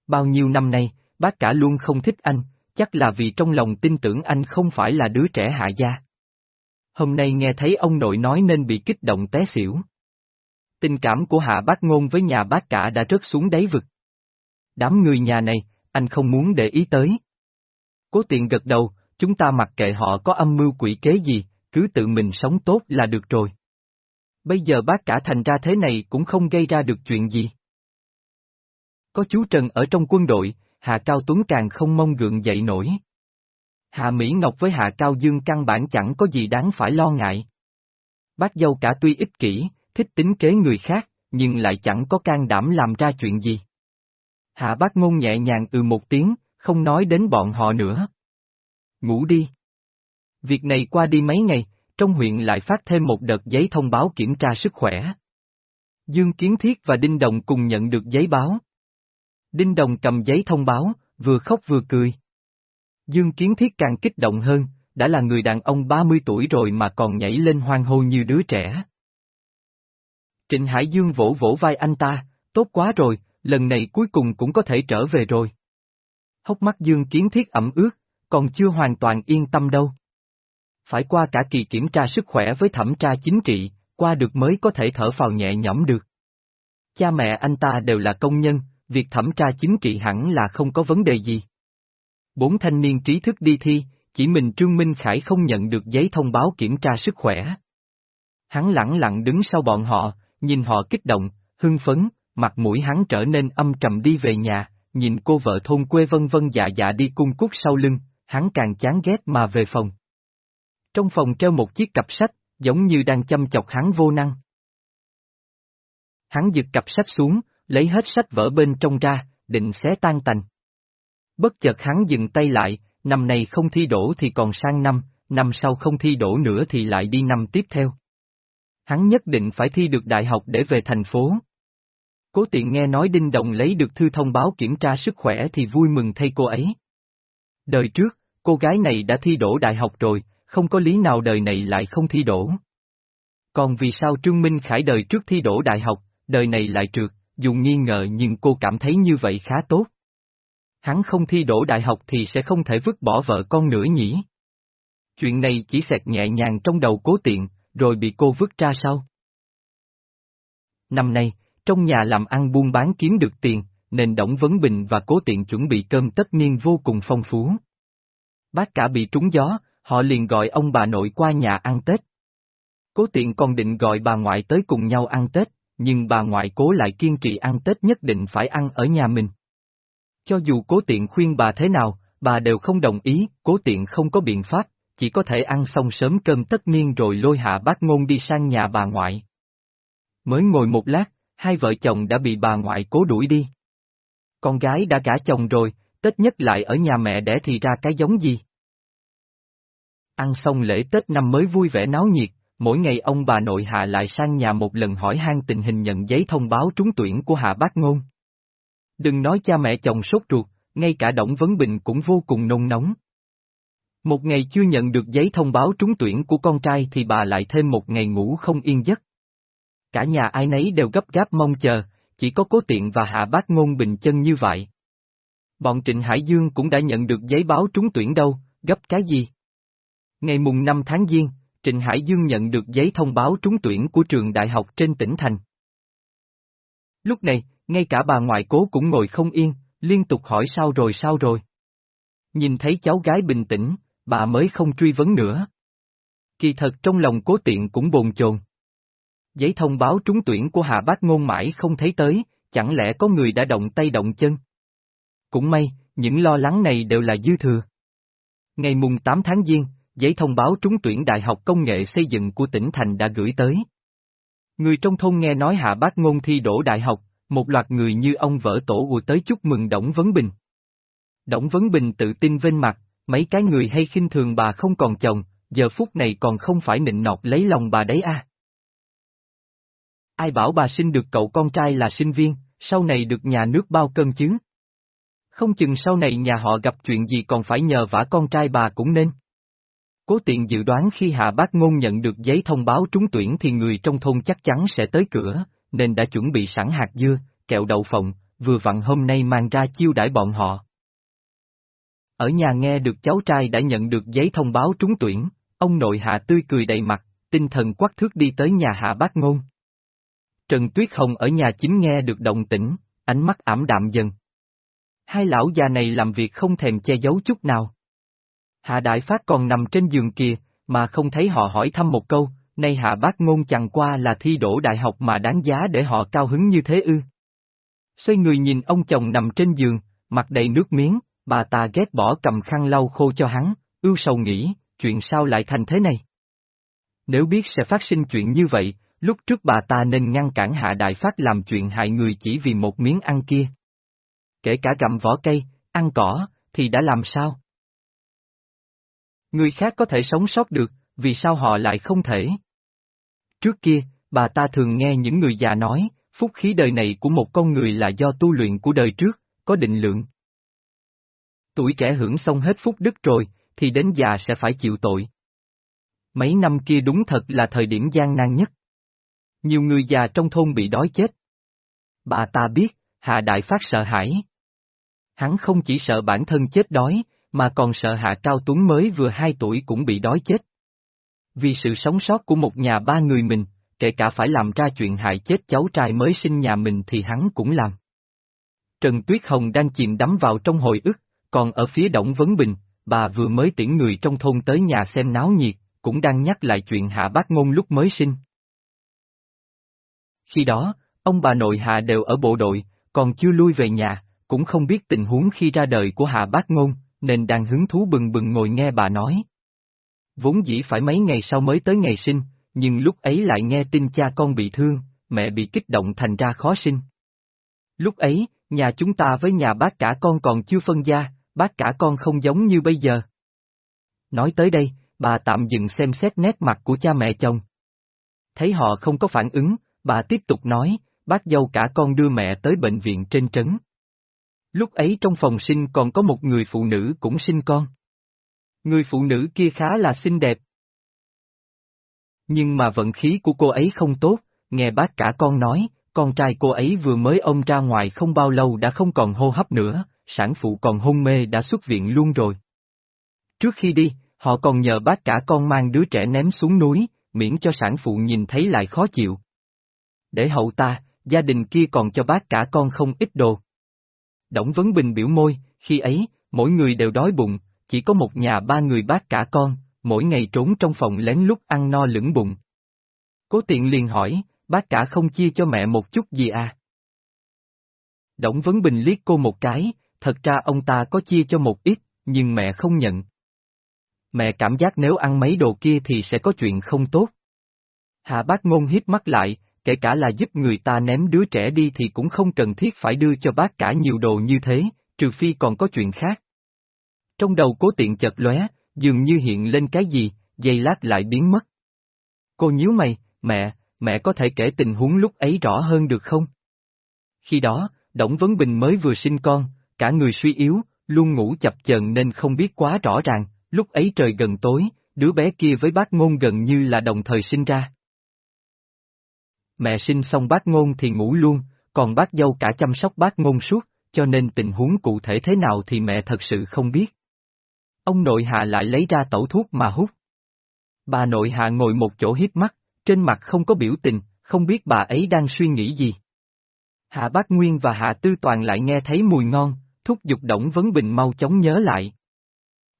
Bao nhiêu năm nay, bác cả luôn không thích anh, chắc là vì trong lòng tin tưởng anh không phải là đứa trẻ hạ gia. Hôm nay nghe thấy ông nội nói nên bị kích động té xỉu. Tình cảm của hạ bác ngôn với nhà bác cả đã rớt xuống đáy vực. Đám người nhà này, anh không muốn để ý tới. Cố tiện gật đầu, chúng ta mặc kệ họ có âm mưu quỷ kế gì, cứ tự mình sống tốt là được rồi. Bây giờ bác cả thành ra thế này cũng không gây ra được chuyện gì. Có chú Trần ở trong quân đội, Hạ Cao Tuấn càng không mong gượng dậy nổi. Hạ Mỹ Ngọc với Hạ Cao Dương căn bản chẳng có gì đáng phải lo ngại. Bác dâu cả tuy ích kỷ, thích tính kế người khác, nhưng lại chẳng có can đảm làm ra chuyện gì. Hạ bác ngôn nhẹ nhàng ừ một tiếng, không nói đến bọn họ nữa. Ngủ đi. Việc này qua đi mấy ngày, trong huyện lại phát thêm một đợt giấy thông báo kiểm tra sức khỏe. Dương Kiến Thiết và Đinh Đồng cùng nhận được giấy báo. Đinh Đồng cầm giấy thông báo, vừa khóc vừa cười. Dương Kiến Thiết càng kích động hơn, đã là người đàn ông 30 tuổi rồi mà còn nhảy lên hoang hô như đứa trẻ. Trịnh Hải Dương vỗ vỗ vai anh ta, tốt quá rồi, lần này cuối cùng cũng có thể trở về rồi. Hốc mắt Dương Kiến Thiết ẩm ướt, còn chưa hoàn toàn yên tâm đâu. Phải qua cả kỳ kiểm tra sức khỏe với thẩm tra chính trị, qua được mới có thể thở phào nhẹ nhõm được. Cha mẹ anh ta đều là công nhân, việc thẩm tra chính trị hẳn là không có vấn đề gì. Bốn thanh niên trí thức đi thi, chỉ mình Trương Minh Khải không nhận được giấy thông báo kiểm tra sức khỏe. Hắn lẳng lặng đứng sau bọn họ, nhìn họ kích động, hưng phấn, mặt mũi hắn trở nên âm trầm đi về nhà, nhìn cô vợ thôn quê vân vân dạ dạ đi cung cút sau lưng, hắn càng chán ghét mà về phòng. Trong phòng treo một chiếc cặp sách, giống như đang chăm chọc hắn vô năng. Hắn giật cặp sách xuống, lấy hết sách vở bên trong ra, định xé tan tành. Bất chợt hắn dừng tay lại, năm này không thi đổ thì còn sang năm, năm sau không thi đổ nữa thì lại đi năm tiếp theo. Hắn nhất định phải thi được đại học để về thành phố. Cố tiện nghe nói Đinh Đồng lấy được thư thông báo kiểm tra sức khỏe thì vui mừng thay cô ấy. Đời trước, cô gái này đã thi đổ đại học rồi, không có lý nào đời này lại không thi đổ. Còn vì sao Trương Minh Khải đời trước thi đổ đại học, đời này lại trượt, dù nghi ngờ nhưng cô cảm thấy như vậy khá tốt. Hắn không thi đổ đại học thì sẽ không thể vứt bỏ vợ con nữa nhỉ. Chuyện này chỉ xẹt nhẹ nhàng trong đầu cố tiện, rồi bị cô vứt ra sau. Năm nay, trong nhà làm ăn buôn bán kiếm được tiền, nên Đổng Vấn Bình và Cố Tiện chuẩn bị cơm tất niên vô cùng phong phú. Bác cả bị trúng gió, họ liền gọi ông bà nội qua nhà ăn Tết. Cố Tiện còn định gọi bà ngoại tới cùng nhau ăn Tết, nhưng bà ngoại cố lại kiên trì ăn Tết nhất định phải ăn ở nhà mình. Cho dù Cố Tiện khuyên bà thế nào, bà đều không đồng ý, Cố Tiện không có biện pháp, chỉ có thể ăn xong sớm cơm tất niên rồi lôi hạ bác ngôn đi sang nhà bà ngoại. Mới ngồi một lát, hai vợ chồng đã bị bà ngoại cố đuổi đi. Con gái đã gả chồng rồi, Tết nhất lại ở nhà mẹ đẻ thì ra cái giống gì? Ăn xong lễ Tết năm mới vui vẻ náo nhiệt, mỗi ngày ông bà nội hạ lại sang nhà một lần hỏi han tình hình nhận giấy thông báo trúng tuyển của hạ bác ngôn. Đừng nói cha mẹ chồng sốt ruột, ngay cả Đổng Vấn Bình cũng vô cùng nôn nóng. Một ngày chưa nhận được giấy thông báo trúng tuyển của con trai thì bà lại thêm một ngày ngủ không yên giấc. Cả nhà ai nấy đều gấp gáp mong chờ, chỉ có cố tiện và hạ bác ngôn bình chân như vậy. Bọn Trịnh Hải Dương cũng đã nhận được giấy báo trúng tuyển đâu, gấp cái gì? Ngày mùng 5 tháng Giêng, Trịnh Hải Dương nhận được giấy thông báo trúng tuyển của trường đại học trên tỉnh thành. Lúc này, ngay cả bà ngoại cố cũng ngồi không yên, liên tục hỏi sao rồi sao rồi. Nhìn thấy cháu gái bình tĩnh, bà mới không truy vấn nữa. Kỳ thật trong lòng cố tiện cũng bồn chồn. Giấy thông báo trúng tuyển của Hạ Bác Ngôn mãi không thấy tới, chẳng lẽ có người đã động tay động chân? Cũng may, những lo lắng này đều là dư thừa. Ngày mùng 8 tháng Giêng, giấy thông báo trúng tuyển Đại học Công nghệ Xây dựng của tỉnh Thành đã gửi tới. Người trong thôn nghe nói Hạ Bác Ngôn thi đổ đại học, một loạt người như ông vỡ tổ ùa tới chúc mừng Đổng Vấn Bình. Đổng Vấn Bình tự tin vên mặt, mấy cái người hay khinh thường bà không còn chồng, giờ phút này còn không phải nịnh nọt lấy lòng bà đấy à. Ai bảo bà sinh được cậu con trai là sinh viên, sau này được nhà nước bao cơm chứ? Không chừng sau này nhà họ gặp chuyện gì còn phải nhờ vả con trai bà cũng nên. Cố tiện dự đoán khi Hạ Bác Ngôn nhận được giấy thông báo trúng tuyển thì người trong thôn chắc chắn sẽ tới cửa, nên đã chuẩn bị sẵn hạt dưa, kẹo đậu phộng, vừa vặn hôm nay mang ra chiêu đãi bọn họ. Ở nhà nghe được cháu trai đã nhận được giấy thông báo trúng tuyển, ông nội hạ tươi cười đầy mặt, tinh thần quắc thước đi tới nhà hạ bác ngôn. Trần Tuyết Hồng ở nhà chính nghe được động tĩnh, ánh mắt ảm đạm dần. Hai lão già này làm việc không thèm che giấu chút nào. Hạ Đại Phát còn nằm trên giường kia, mà không thấy họ hỏi thăm một câu, nay hạ bác ngôn chẳng qua là thi đỗ đại học mà đáng giá để họ cao hứng như thế ư. Xoay người nhìn ông chồng nằm trên giường, mặt đầy nước miếng, bà ta ghét bỏ cầm khăn lau khô cho hắn, ưu sầu nghĩ, chuyện sao lại thành thế này? Nếu biết sẽ phát sinh chuyện như vậy, lúc trước bà ta nên ngăn cản hạ đại phát làm chuyện hại người chỉ vì một miếng ăn kia. Kể cả gặm vỏ cây, ăn cỏ, thì đã làm sao? Người khác có thể sống sót được, vì sao họ lại không thể? Trước kia, bà ta thường nghe những người già nói, phúc khí đời này của một con người là do tu luyện của đời trước, có định lượng. Tuổi trẻ hưởng xong hết phúc đức rồi, thì đến già sẽ phải chịu tội. Mấy năm kia đúng thật là thời điểm gian nan nhất. Nhiều người già trong thôn bị đói chết. Bà ta biết, Hạ Đại Phát sợ hãi. Hắn không chỉ sợ bản thân chết đói, mà còn sợ Hạ Cao Tuấn mới vừa hai tuổi cũng bị đói chết. Vì sự sống sót của một nhà ba người mình, kể cả phải làm ra chuyện hại chết cháu trai mới sinh nhà mình thì hắn cũng làm. Trần Tuyết Hồng đang chìm đắm vào trong hồi ức, còn ở phía Động Vấn Bình, bà vừa mới tiễn người trong thôn tới nhà xem náo nhiệt, cũng đang nhắc lại chuyện hạ bác ngôn lúc mới sinh. Khi đó, ông bà nội hạ đều ở bộ đội, còn chưa lui về nhà, cũng không biết tình huống khi ra đời của hạ bác ngôn, nên đang hứng thú bừng bừng ngồi nghe bà nói. Vốn dĩ phải mấy ngày sau mới tới ngày sinh, nhưng lúc ấy lại nghe tin cha con bị thương, mẹ bị kích động thành ra khó sinh. Lúc ấy, nhà chúng ta với nhà bác cả con còn chưa phân gia, bác cả con không giống như bây giờ. Nói tới đây, bà tạm dừng xem xét nét mặt của cha mẹ chồng. Thấy họ không có phản ứng, bà tiếp tục nói, bác dâu cả con đưa mẹ tới bệnh viện trên trấn. Lúc ấy trong phòng sinh còn có một người phụ nữ cũng sinh con. Người phụ nữ kia khá là xinh đẹp. Nhưng mà vận khí của cô ấy không tốt, nghe bác cả con nói, con trai cô ấy vừa mới ông ra ngoài không bao lâu đã không còn hô hấp nữa, sản phụ còn hôn mê đã xuất viện luôn rồi. Trước khi đi, họ còn nhờ bác cả con mang đứa trẻ ném xuống núi, miễn cho sản phụ nhìn thấy lại khó chịu. Để hậu ta, gia đình kia còn cho bác cả con không ít đồ. Đổng Vấn Bình biểu môi, khi ấy, mỗi người đều đói bụng, chỉ có một nhà ba người bác cả con, mỗi ngày trốn trong phòng lén lút ăn no lửng bụng. Cố tiện liền hỏi, bác cả không chia cho mẹ một chút gì à? Đổng Vấn Bình liếc cô một cái, thật ra ông ta có chia cho một ít, nhưng mẹ không nhận. Mẹ cảm giác nếu ăn mấy đồ kia thì sẽ có chuyện không tốt. Hạ bác ngôn hiếp mắt lại, kể cả là giúp người ta ném đứa trẻ đi thì cũng không cần thiết phải đưa cho bác cả nhiều đồ như thế, trừ phi còn có chuyện khác. Trong đầu cố tiện chợt lóe, dường như hiện lên cái gì, giây lát lại biến mất. Cô nhíu mày, mẹ, mẹ có thể kể tình huống lúc ấy rõ hơn được không? Khi đó, Đổng Vấn Bình mới vừa sinh con, cả người suy yếu, luôn ngủ chập chờn nên không biết quá rõ ràng, lúc ấy trời gần tối, đứa bé kia với bác ngôn gần như là đồng thời sinh ra. Mẹ sinh xong bác ngôn thì ngủ luôn, còn bác dâu cả chăm sóc bác ngôn suốt, cho nên tình huống cụ thể thế nào thì mẹ thật sự không biết. Ông nội hạ lại lấy ra tẩu thuốc mà hút. Bà nội hạ ngồi một chỗ hiếp mắt, trên mặt không có biểu tình, không biết bà ấy đang suy nghĩ gì. Hạ Bác Nguyên và Hạ Tư Toàn lại nghe thấy mùi ngon, thúc giục Đổng Vấn Bình mau chóng nhớ lại.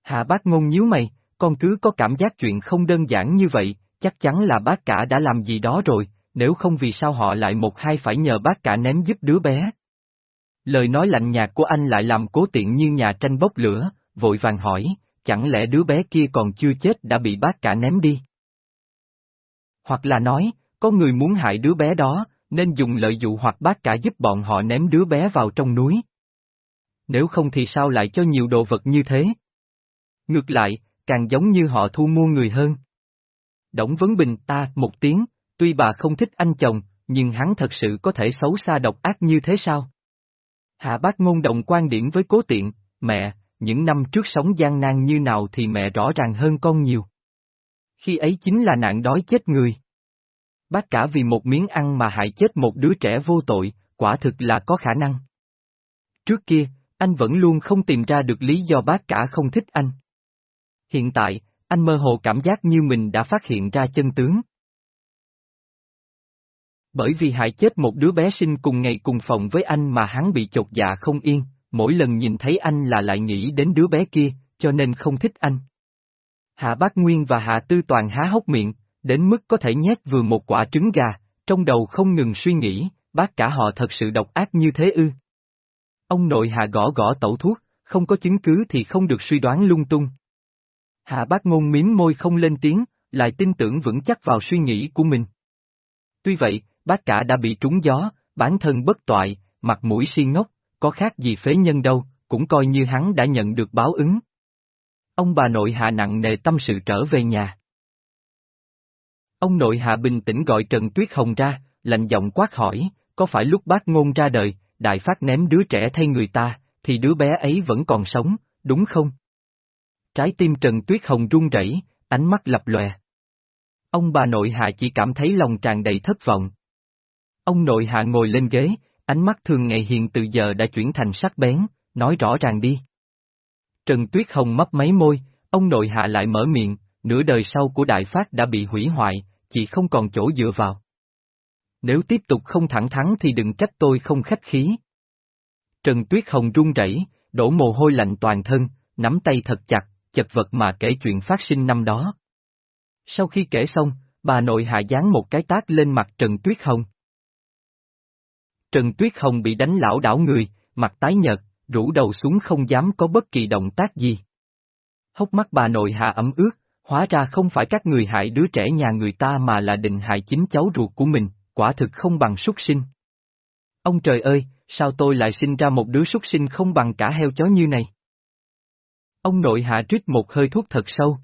Hạ Bác Ngôn nhíu mày, con cứ có cảm giác chuyện không đơn giản như vậy, chắc chắn là bác cả đã làm gì đó rồi, nếu không vì sao họ lại một hai phải nhờ bác cả ném giúp đứa bé. Lời nói lạnh nhạt của anh lại làm cố tiện như nhà tranh bốc lửa, vội vàng hỏi, chẳng lẽ đứa bé kia còn chưa chết đã bị bác cả ném đi? Hoặc là nói, có người muốn hại đứa bé đó, nên dùng lợi dụ hoặc bác cả giúp bọn họ ném đứa bé vào trong núi. Nếu không thì sao lại cho nhiều đồ vật như thế? Ngược lại, càng giống như họ thu mua người hơn. Đổng Vấn Bình ta một tiếng, tuy bà không thích anh chồng, nhưng hắn thật sự có thể xấu xa độc ác như thế sao? Hạ bác ngôn đồng quan điểm với cố tiện, mẹ, những năm trước sống gian nan như nào thì mẹ rõ ràng hơn con nhiều. Khi ấy chính là nạn đói chết người. Bác cả vì một miếng ăn mà hại chết một đứa trẻ vô tội, quả thực là có khả năng. Trước kia, anh vẫn luôn không tìm ra được lý do bác cả không thích anh. Hiện tại, anh mơ hồ cảm giác như mình đã phát hiện ra chân tướng. Bởi vì hại chết một đứa bé sinh cùng ngày cùng phòng với anh mà hắn bị chột dạ không yên, mỗi lần nhìn thấy anh là lại nghĩ đến đứa bé kia, cho nên không thích anh. Hạ Bác Nguyên và Hạ Tư Toàn há hốc miệng, đến mức có thể nhét vừa một quả trứng gà, trong đầu không ngừng suy nghĩ, bác cả họ thật sự độc ác như thế ư. Ông nội Hạ gõ gõ tẩu thuốc, không có chứng cứ thì không được suy đoán lung tung. Hạ bác ngôn miếm môi không lên tiếng, lại tin tưởng vững chắc vào suy nghĩ của mình. Tuy vậy, bác cả đã bị trúng gió, bản thân bất toại, mặt mũi si ngốc, có khác gì phế nhân đâu, cũng coi như hắn đã nhận được báo ứng. Ông bà nội hạ nặng nề tâm sự trở về nhà. Ông nội hạ bình tĩnh gọi Trần Tuyết Hồng ra, lạnh giọng quát hỏi, có phải lúc bác ngôn ra đời, đại phát ném đứa trẻ thay người ta, thì đứa bé ấy vẫn còn sống, đúng không? Trái tim Trần Tuyết Hồng run rẩy, ánh mắt lập lòe. Ông bà nội hạ chỉ cảm thấy lòng tràn đầy thất vọng. Ông nội hạ ngồi lên ghế, ánh mắt thường ngày hiền từ giờ đã chuyển thành sắc bén, nói rõ ràng đi. Trần Tuyết Hồng mấp mấy môi, ông nội hạ lại mở miệng, nửa đời sau của Đại Phát đã bị hủy hoại, chị không còn chỗ dựa vào. Nếu tiếp tục không thẳng thắn thì đừng trách tôi không khách khí. Trần Tuyết Hồng run rẩy, đổ mồ hôi lạnh toàn thân, nắm tay thật chặt, chật vật mà kể chuyện phát sinh năm đó. Sau khi kể xong, bà nội hạ dán một cái tác lên mặt Trần Tuyết Hồng. Trần Tuyết Hồng bị đánh lão đảo người, mặt tái nhợt, rũ đầu xuống không dám có bất kỳ động tác gì. Hốc mắt bà nội hạ ấm ướt, hóa ra không phải các người hại đứa trẻ nhà người ta mà là định hại chính cháu ruột của mình, quả thực không bằng súc sinh. Ông trời ơi, sao tôi lại sinh ra một đứa súc sinh không bằng cả heo chó như này? Ông nội hạ trích một hơi thuốc thật sâu.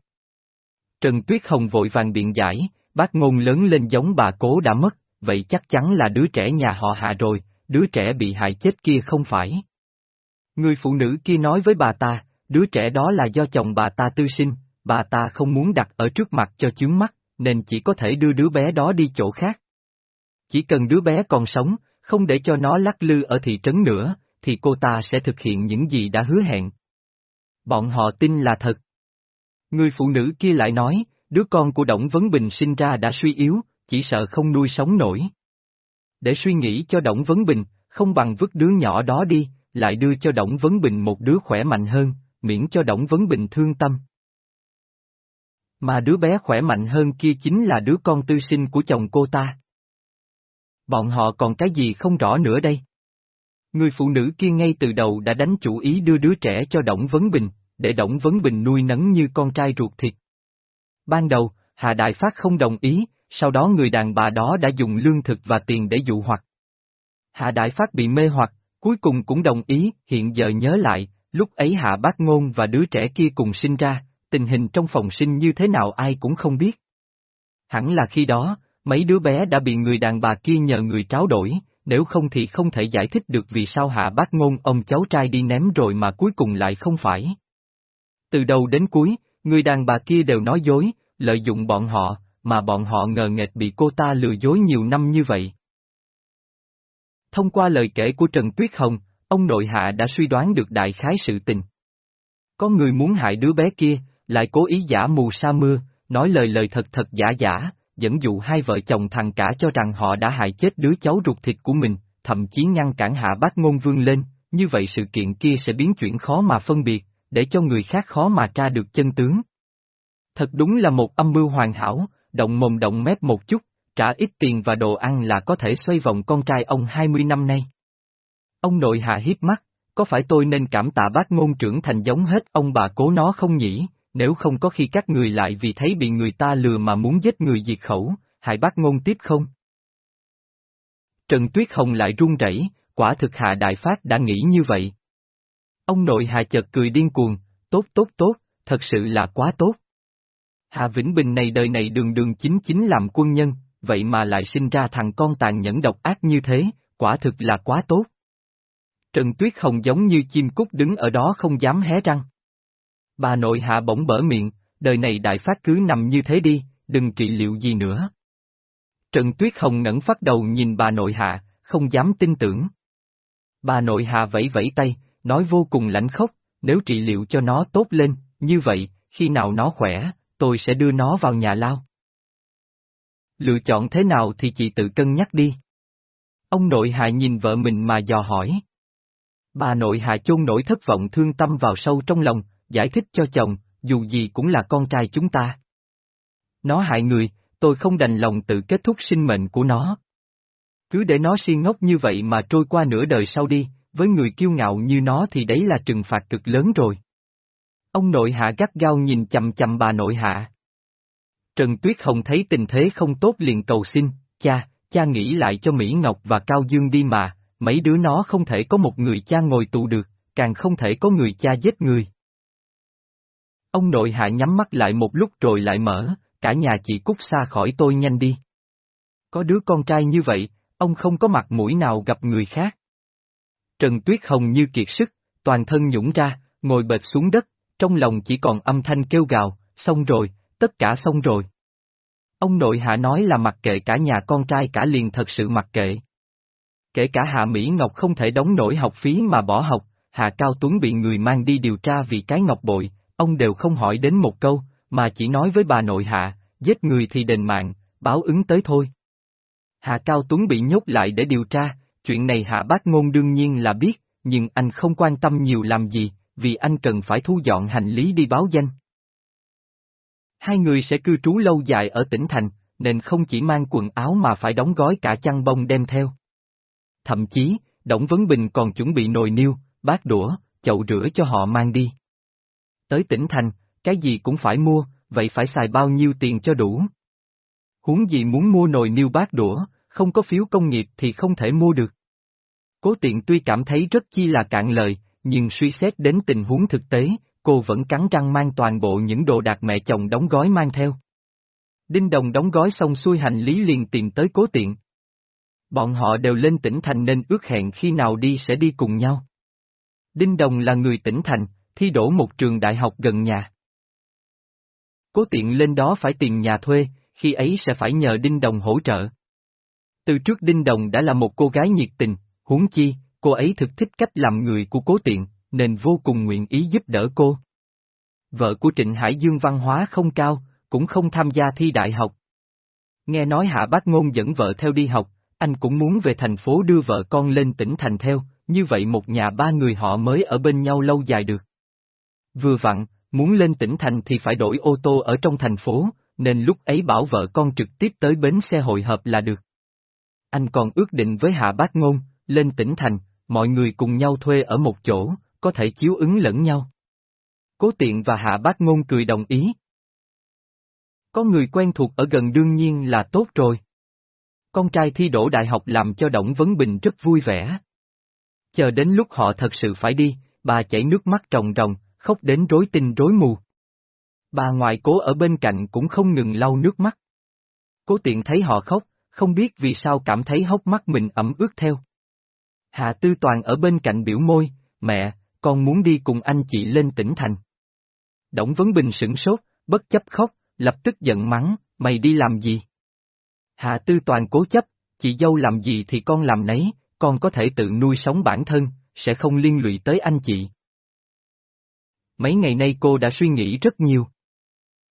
Trần Tuyết Hồng vội vàng biện giải, bác ngôn lớn lên giống bà cố đã mất, vậy chắc chắn là đứa trẻ nhà họ hạ rồi, đứa trẻ bị hại chết kia không phải. Người phụ nữ kia nói với bà ta, đứa trẻ đó là do chồng bà ta tư sinh, bà ta không muốn đặt ở trước mặt cho chướng mắt, nên chỉ có thể đưa đứa bé đó đi chỗ khác. Chỉ cần đứa bé còn sống, không để cho nó lắc lư ở thị trấn nữa, thì cô ta sẽ thực hiện những gì đã hứa hẹn. Bọn họ tin là thật. Người phụ nữ kia lại nói, đứa con của Đổng Vấn Bình sinh ra đã suy yếu, chỉ sợ không nuôi sống nổi. Để suy nghĩ cho Đổng Vấn Bình, không bằng vứt đứa nhỏ đó đi, lại đưa cho Đổng Vấn Bình một đứa khỏe mạnh hơn, miễn cho Đổng Vấn Bình thương tâm. Mà đứa bé khỏe mạnh hơn kia chính là đứa con tư sinh của chồng cô ta. Bọn họ còn cái gì không rõ nữa đây? Người phụ nữ kia ngay từ đầu đã đánh chủ ý đưa đứa trẻ cho Đổng Vấn Bình, để Đổng Vấn Bình nuôi nấng như con trai ruột thịt. Ban đầu, Hà Đại Phát không đồng ý, sau đó người đàn bà đó đã dùng lương thực và tiền để dụ hoặc. Hạ Đại Phát bị mê hoặc, cuối cùng cũng đồng ý, hiện giờ nhớ lại, lúc ấy Hạ Bác Ngôn và đứa trẻ kia cùng sinh ra, tình hình trong phòng sinh như thế nào ai cũng không biết. Hẳn là khi đó, mấy đứa bé đã bị người đàn bà kia nhờ người tráo đổi, nếu không thì không thể giải thích được vì sao Hạ Bác Ngôn ông cháu trai đi ném rồi mà cuối cùng lại không phải. Từ đầu đến cuối, người đàn bà kia đều nói dối, lợi dụng bọn họ, mà bọn họ ngờ nghệch bị cô ta lừa dối nhiều năm như vậy. Thông qua lời kể của Trần Tuyết Hồng, ông nội hạ đã suy đoán được đại khái sự tình. Có người muốn hại đứa bé kia, lại cố ý giả mù sa mưa, nói lời lời thật thật giả giả, dẫn dụ hai vợ chồng thằng cả cho rằng họ đã hại chết đứa cháu ruột thịt của mình, thậm chí ngăn cản hạ bác ngôn vương lên, như vậy sự kiện kia sẽ biến chuyển khó mà phân biệt, để cho người khác khó mà tra được chân tướng. Thật đúng là một âm mưu hoàn hảo, động mồm động mép một chút, trả ít tiền và đồ ăn là có thể xoay vòng con trai ông 20 năm nay. Ông nội hạ hiếp mắt, có phải tôi nên cảm tạ bác ngôn trưởng thành giống hết ông bà cố nó không nhỉ, nếu không có khi các người lại vì thấy bị người ta lừa mà muốn giết người diệt khẩu, hại bác ngôn tiếp không? Trần Tuyết Hồng lại run rẩy, quả thực hạ đại phát đã nghĩ như vậy. Ông nội hạ chợt cười điên cuồng, tốt tốt tốt, thật sự là quá tốt. Hạ Vĩnh Bình này đời này đường đường chính chính làm quân nhân, vậy mà lại sinh ra thằng con tàn nhẫn độc ác như thế, quả thực là quá tốt. Trần Tuyết Hồng giống như chim cút đứng ở đó không dám hé răng. Bà nội hạ bỗng bở miệng, đời này đại phát cứ nằm như thế đi, đừng trị liệu gì nữa. Trần Tuyết Hồng ngẩng phát đầu nhìn bà nội hạ, không dám tin tưởng. Bà nội hạ vẫy vẫy tay, nói vô cùng lãnh khốc, nếu trị liệu cho nó tốt lên, như vậy, khi nào nó khỏe, tôi sẽ đưa nó vào nhà lao. Lựa chọn thế nào thì chị tự cân nhắc đi. Ông nội hạ nhìn vợ mình mà dò hỏi. Bà nội hạ chôn nỗi thất vọng thương tâm vào sâu trong lòng, giải thích cho chồng, dù gì cũng là con trai chúng ta. Nó hại người, tôi không đành lòng tự kết thúc sinh mệnh của nó. Cứ để nó si ngốc như vậy mà trôi qua nửa đời sau đi, với người kiêu ngạo như nó thì đấy là trừng phạt cực lớn rồi. Ông nội hạ gắt gao nhìn chầm chầm bà nội hạ. Trần Tuyết Hồng thấy tình thế không tốt liền cầu xin, cha, cha nghĩ lại cho Mỹ Ngọc và Cao Dương đi mà, mấy đứa nó không thể có một người cha ngồi tù được, càng không thể có người cha giết người. Ông nội hạ nhắm mắt lại một lúc rồi lại mở, cả nhà chị cút xa khỏi tôi nhanh đi. Có đứa con trai như vậy, ông không có mặt mũi nào gặp người khác. Trần Tuyết Hồng như kiệt sức, toàn thân nhũng ra, ngồi bệt xuống đất, trong lòng chỉ còn âm thanh kêu gào, xong rồi, tất cả xong rồi. Ông nội hạ nói là mặc kệ cả nhà con trai cả liền thật sự mặc kệ. Kể cả Hạ Mỹ Ngọc không thể đóng nổi học phí mà bỏ học, Hạ Cao Tuấn bị người mang đi điều tra vì cái ngọc bội, ông đều không hỏi đến một câu, mà chỉ nói với bà nội Hạ, giết người thì đền mạng, báo ứng tới thôi. Hạ Cao Tuấn bị nhốt lại để điều tra, chuyện này Hạ Bác Ngôn đương nhiên là biết, nhưng anh không quan tâm nhiều làm gì, vì anh cần phải thu dọn hành lý đi báo danh. Hai người sẽ cư trú lâu dài ở tỉnh thành, nên không chỉ mang quần áo mà phải đóng gói cả chăn bông đem theo. Thậm chí, Đổng Vấn Bình còn chuẩn bị nồi niêu, bát đũa, chậu rửa cho họ mang đi. Tới tỉnh thành, cái gì cũng phải mua, vậy phải xài bao nhiêu tiền cho đủ. Huống gì muốn mua nồi niêu bát đũa, không có phiếu công nghiệp thì không thể mua được. Cố tiện tuy cảm thấy rất chi là cạn lời, nhưng suy xét đến tình huống thực tế, cô vẫn cắn răng mang toàn bộ những đồ đạc mẹ chồng đóng gói mang theo. Đinh Đồng đóng gói xong xuôi hành lý liền tìm tới cố tiện. Bọn họ đều lên tỉnh thành nên ước hẹn khi nào đi sẽ đi cùng nhau. Đinh Đồng là người tỉnh thành, thi đổ một trường đại học gần nhà. Cố tiện lên đó phải tìm nhà thuê, khi ấy sẽ phải nhờ Đinh Đồng hỗ trợ. Từ trước Đinh Đồng đã là một cô gái nhiệt tình, huống chi, cô ấy thực thích cách làm người của cố tiện, nên vô cùng nguyện ý giúp đỡ cô. Vợ của Trịnh Hải Dương văn hóa không cao, cũng không tham gia thi đại học. Nghe nói Hạ Bác Ngôn dẫn vợ theo đi học, anh cũng muốn về thành phố đưa vợ con lên tỉnh thành theo, như vậy một nhà ba người họ mới ở bên nhau lâu dài được. Vừa vặn, muốn lên tỉnh thành thì phải đổi ô tô ở trong thành phố, nên lúc ấy bảo vợ con trực tiếp tới bến xe hội hợp là được. Anh còn ước định với Hạ Bác Ngôn, lên tỉnh thành, mọi người cùng nhau thuê ở một chỗ, có thể chiếu ứng lẫn nhau. Cố tiện và Hạ Bác Ngôn cười đồng ý. Có người quen thuộc ở gần đương nhiên là tốt rồi. Con trai thi đỗ đại học làm cho Đổng Vấn Bình rất vui vẻ. Chờ đến lúc họ thật sự phải đi, bà chảy nước mắt ròng ròng, khóc đến rối tinh rối mù. Bà ngoại cố ở bên cạnh cũng không ngừng lau nước mắt. Cố tiện thấy họ khóc, không biết vì sao cảm thấy hốc mắt mình ẩm ướt theo. Hạ Tư Toàn ở bên cạnh biểu môi, mẹ, con muốn đi cùng anh chị lên tỉnh thành. Đổng Vấn Bình sửng sốt, bất chấp khóc, lập tức giận mắng, mày đi làm gì? Hạ Tư Toàn cố chấp, chị dâu làm gì thì con làm nấy, con có thể tự nuôi sống bản thân, sẽ không liên lụy tới anh chị. Mấy ngày nay cô đã suy nghĩ rất nhiều.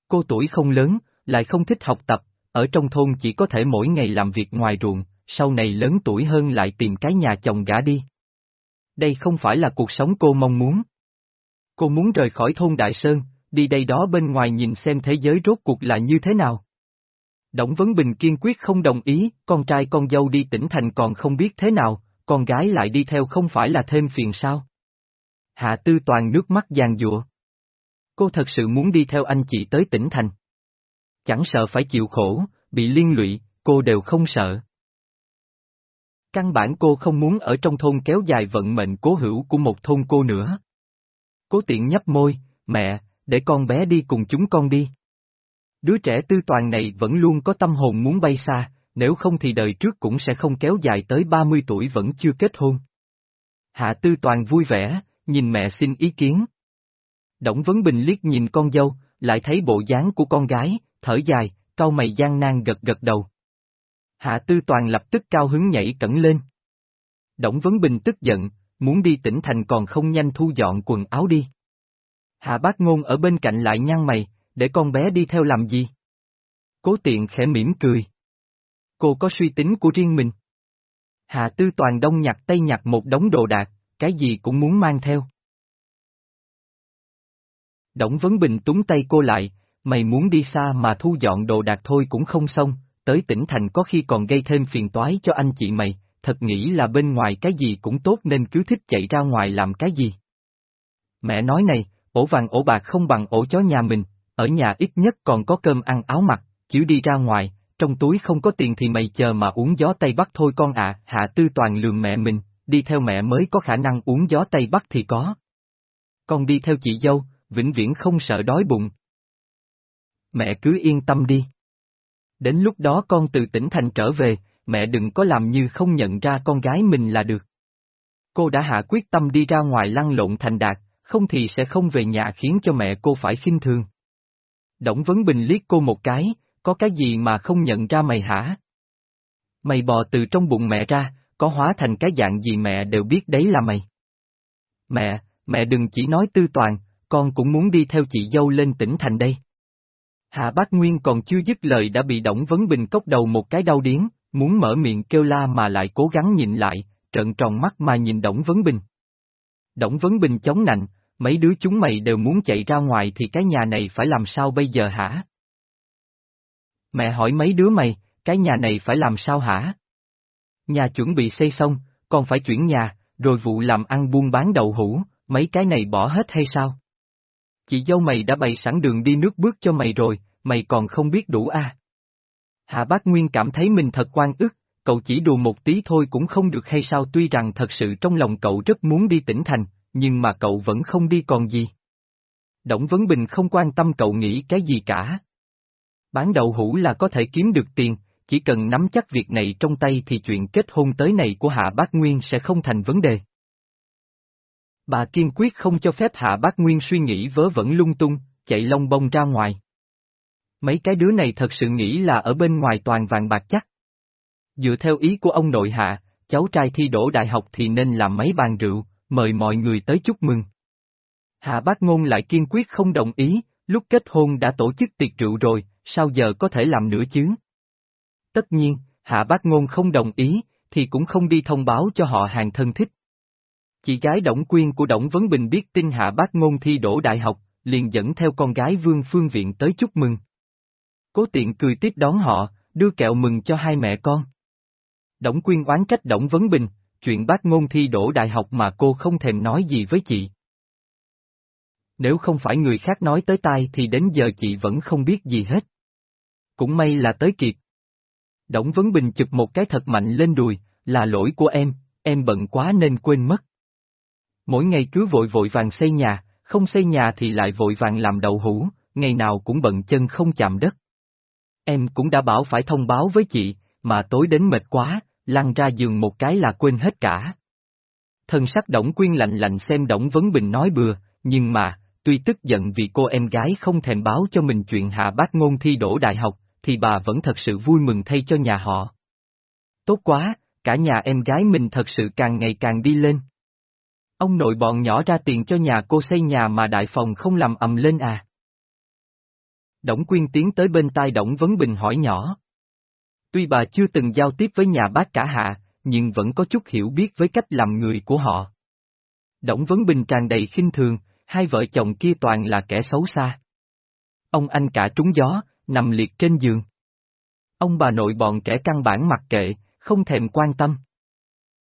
Cô tuổi không lớn, lại không thích học tập, ở trong thôn chỉ có thể mỗi ngày làm việc ngoài ruộng, sau này lớn tuổi hơn lại tìm cái nhà chồng gả đi. Đây không phải là cuộc sống cô mong muốn. Cô muốn rời khỏi thôn Đại Sơn, đi đây đó bên ngoài nhìn xem thế giới rốt cuộc là như thế nào. Đổng Vấn Bình kiên quyết không đồng ý, con trai con dâu đi tỉnh thành còn không biết thế nào, con gái lại đi theo không phải là thêm phiền sao. Hạ Tư Toàn nước mắt giàn dụa. Cô thật sự muốn đi theo anh chị tới tỉnh thành. Chẳng sợ phải chịu khổ, bị liên lụy, cô đều không sợ. Căn bản cô không muốn ở trong thôn kéo dài vận mệnh cố hữu của một thôn cô nữa. Cố tiện nhấp môi, mẹ, để con bé đi cùng chúng con đi. Đứa trẻ tư toàn này vẫn luôn có tâm hồn muốn bay xa, nếu không thì đời trước cũng sẽ không kéo dài tới 30 tuổi vẫn chưa kết hôn. Hạ tư toàn vui vẻ, nhìn mẹ xin ý kiến. Đổng Vấn Bình liếc nhìn con dâu, lại thấy bộ dáng của con gái, thở dài, cau mày gian nan gật gật đầu. Hạ Tư Toàn lập tức cao hứng nhảy cẩn lên. Đổng Vấn Bình tức giận, muốn đi tỉnh thành còn không nhanh thu dọn quần áo đi. Hạ Bác Ngôn ở bên cạnh lại nhăn mày, để con bé đi theo làm gì? Cố tiện khẽ mỉm cười. Cô có suy tính của riêng mình. Hạ Tư Toàn đông nhặt tay nhặt một đống đồ đạc, cái gì cũng muốn mang theo. Đổng Vấn Bình túng tay cô lại, mày muốn đi xa mà thu dọn đồ đạc thôi cũng không xong, tới tỉnh thành có khi còn gây thêm phiền toái cho anh chị mày, thật nghĩ là bên ngoài cái gì cũng tốt nên cứ thích chạy ra ngoài làm cái gì. Mẹ nói này, ổ vàng ổ bạc không bằng ổ chó nhà mình, ở nhà ít nhất còn có cơm ăn áo mặc, chứ đi ra ngoài, trong túi không có tiền thì mày chờ mà uống gió Tây Bắc thôi con ạ, hạ tư toàn lường mẹ mình, đi theo mẹ mới có khả năng uống gió Tây Bắc thì có. Con đi theo chị dâu, vĩnh viễn không sợ đói bụng. Mẹ cứ yên tâm đi. Đến lúc đó con từ tỉnh thành trở về, mẹ đừng có làm như không nhận ra con gái mình là được. Cô đã hạ quyết tâm đi ra ngoài lăn lộn thành đạt, không thì sẽ không về nhà khiến cho mẹ cô phải khinh thường. Đổng Vấn Bình liếc cô một cái, có cái gì mà không nhận ra mày hả? Mày bò từ trong bụng mẹ ra, có hóa thành cái dạng gì mẹ đều biết đấy là mày. Mẹ, mẹ đừng chỉ nói tư toàn, con cũng muốn đi theo chị dâu lên tỉnh thành đây. Hạ Bác Nguyên còn chưa dứt lời đã bị Đổng Vấn Bình cốc đầu một cái đau điếng, muốn mở miệng kêu la mà lại cố gắng nhìn lại, trợn tròn mắt mà nhìn Đổng Vấn Bình. Đổng Vấn Bình chống nạnh, mấy đứa chúng mày đều muốn chạy ra ngoài thì cái nhà này phải làm sao bây giờ hả? Mẹ hỏi mấy đứa mày, cái nhà này phải làm sao hả? Nhà chuẩn bị xây xong, còn phải chuyển nhà, rồi vụ làm ăn buôn bán đậu hũ, mấy cái này bỏ hết hay sao? Chị dâu mày đã bày sẵn đường đi nước bước cho mày rồi, mày còn không biết đủ à? Hạ Bác Nguyên cảm thấy mình thật quan ức, cậu chỉ đùa một tí thôi cũng không được hay sao tuy rằng thật sự trong lòng cậu rất muốn đi tỉnh thành, nhưng mà cậu vẫn không đi còn gì. Đổng Vấn Bình không quan tâm cậu nghĩ cái gì cả. Bán đậu hũ là có thể kiếm được tiền, chỉ cần nắm chắc việc này trong tay thì chuyện kết hôn tới này của Hạ Bác Nguyên sẽ không thành vấn đề. Bà kiên quyết không cho phép Hạ Bác Nguyên suy nghĩ vớ vẩn lung tung, chạy lông bông ra ngoài. Mấy cái đứa này thật sự nghĩ là ở bên ngoài toàn vàng bạc chắc. Dựa theo ý của ông nội hạ, cháu trai thi đỗ đại học thì nên làm mấy bàn rượu, mời mọi người tới chúc mừng. Hạ bác ngôn lại kiên quyết không đồng ý, lúc kết hôn đã tổ chức tiệc rượu rồi, sao giờ có thể làm nữa chứ? Tất nhiên, hạ bác ngôn không đồng ý, thì cũng không đi thông báo cho họ hàng thân thích. Chị gái Đổng Quyên của Đổng Vấn Bình biết tin hạ bác ngôn thi đổ đại học, liền dẫn theo con gái Vương Phương Viện tới chúc mừng. Cố tiện cười tiếp đón họ, đưa kẹo mừng cho hai mẹ con. Đổng Quyên oán trách Đổng Vấn Bình, chuyện bác ngôn thi đổ đại học mà cô không thèm nói gì với chị. Nếu không phải người khác nói tới tai thì đến giờ chị vẫn không biết gì hết. Cũng may là tới kịp. Đổng Vấn Bình chụp một cái thật mạnh lên đùi, là lỗi của em, em bận quá nên quên mất. Mỗi ngày cứ vội vội vàng xây nhà, không xây nhà thì lại vội vàng làm đậu hũ, ngày nào cũng bận chân không chạm đất. Em cũng đã bảo phải thông báo với chị, mà tối đến mệt quá, lăn ra giường một cái là quên hết cả. Thân sắc Đổng Quyên lạnh lạnh xem Đổng Vấn Bình nói bừa, nhưng mà, tuy tức giận vì cô em gái không thèm báo cho mình chuyện hạ bác ngôn thi đỗ đại học, thì bà vẫn thật sự vui mừng thay cho nhà họ. Tốt quá, cả nhà em gái mình thật sự càng ngày càng đi lên. Ông nội bọn nhỏ ra tiền cho nhà cô xây nhà mà đại phòng không làm ầm lên à. Đổng Quyên tiến tới bên tai Đổng Vấn Bình hỏi nhỏ. Tuy bà chưa từng giao tiếp với nhà bác cả hạ, nhưng vẫn có chút hiểu biết với cách làm người của họ. Đổng Vấn Bình tràn đầy khinh thường, hai vợ chồng kia toàn là kẻ xấu xa. Ông anh cả trúng gió, nằm liệt trên giường. Ông bà nội bọn trẻ căn bản mặc kệ, không thèm quan tâm.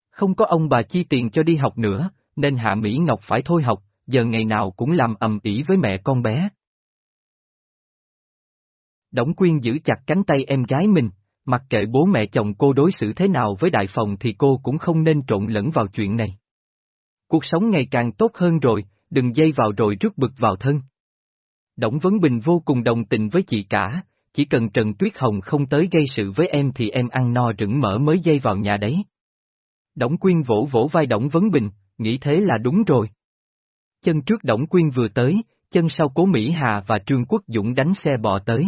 Không có ông bà chi tiền cho đi học nữa, nên Hạ Mỹ Ngọc phải thôi học, giờ ngày nào cũng làm ầm ĩ với mẹ con bé. Đổng Quyên giữ chặt cánh tay em gái mình, mặc kệ bố mẹ chồng cô đối xử thế nào với đại phòng thì cô cũng không nên trộn lẫn vào chuyện này. Cuộc sống ngày càng tốt hơn rồi, đừng dây vào rồi rước bực vào thân. Đổng Vấn Bình vô cùng đồng tình với chị cả, chỉ cần Trần Tuyết Hồng không tới gây sự với em thì em ăn no rửng mỡ mới dây vào nhà đấy. Đổng Quyên vỗ vỗ vai Đổng Vấn Bình, nghĩ thế là đúng rồi. Chân trước Đổng Quyên vừa tới, chân sau Cố Mỹ Hà và Trương Quốc Dũng đánh xe bò tới.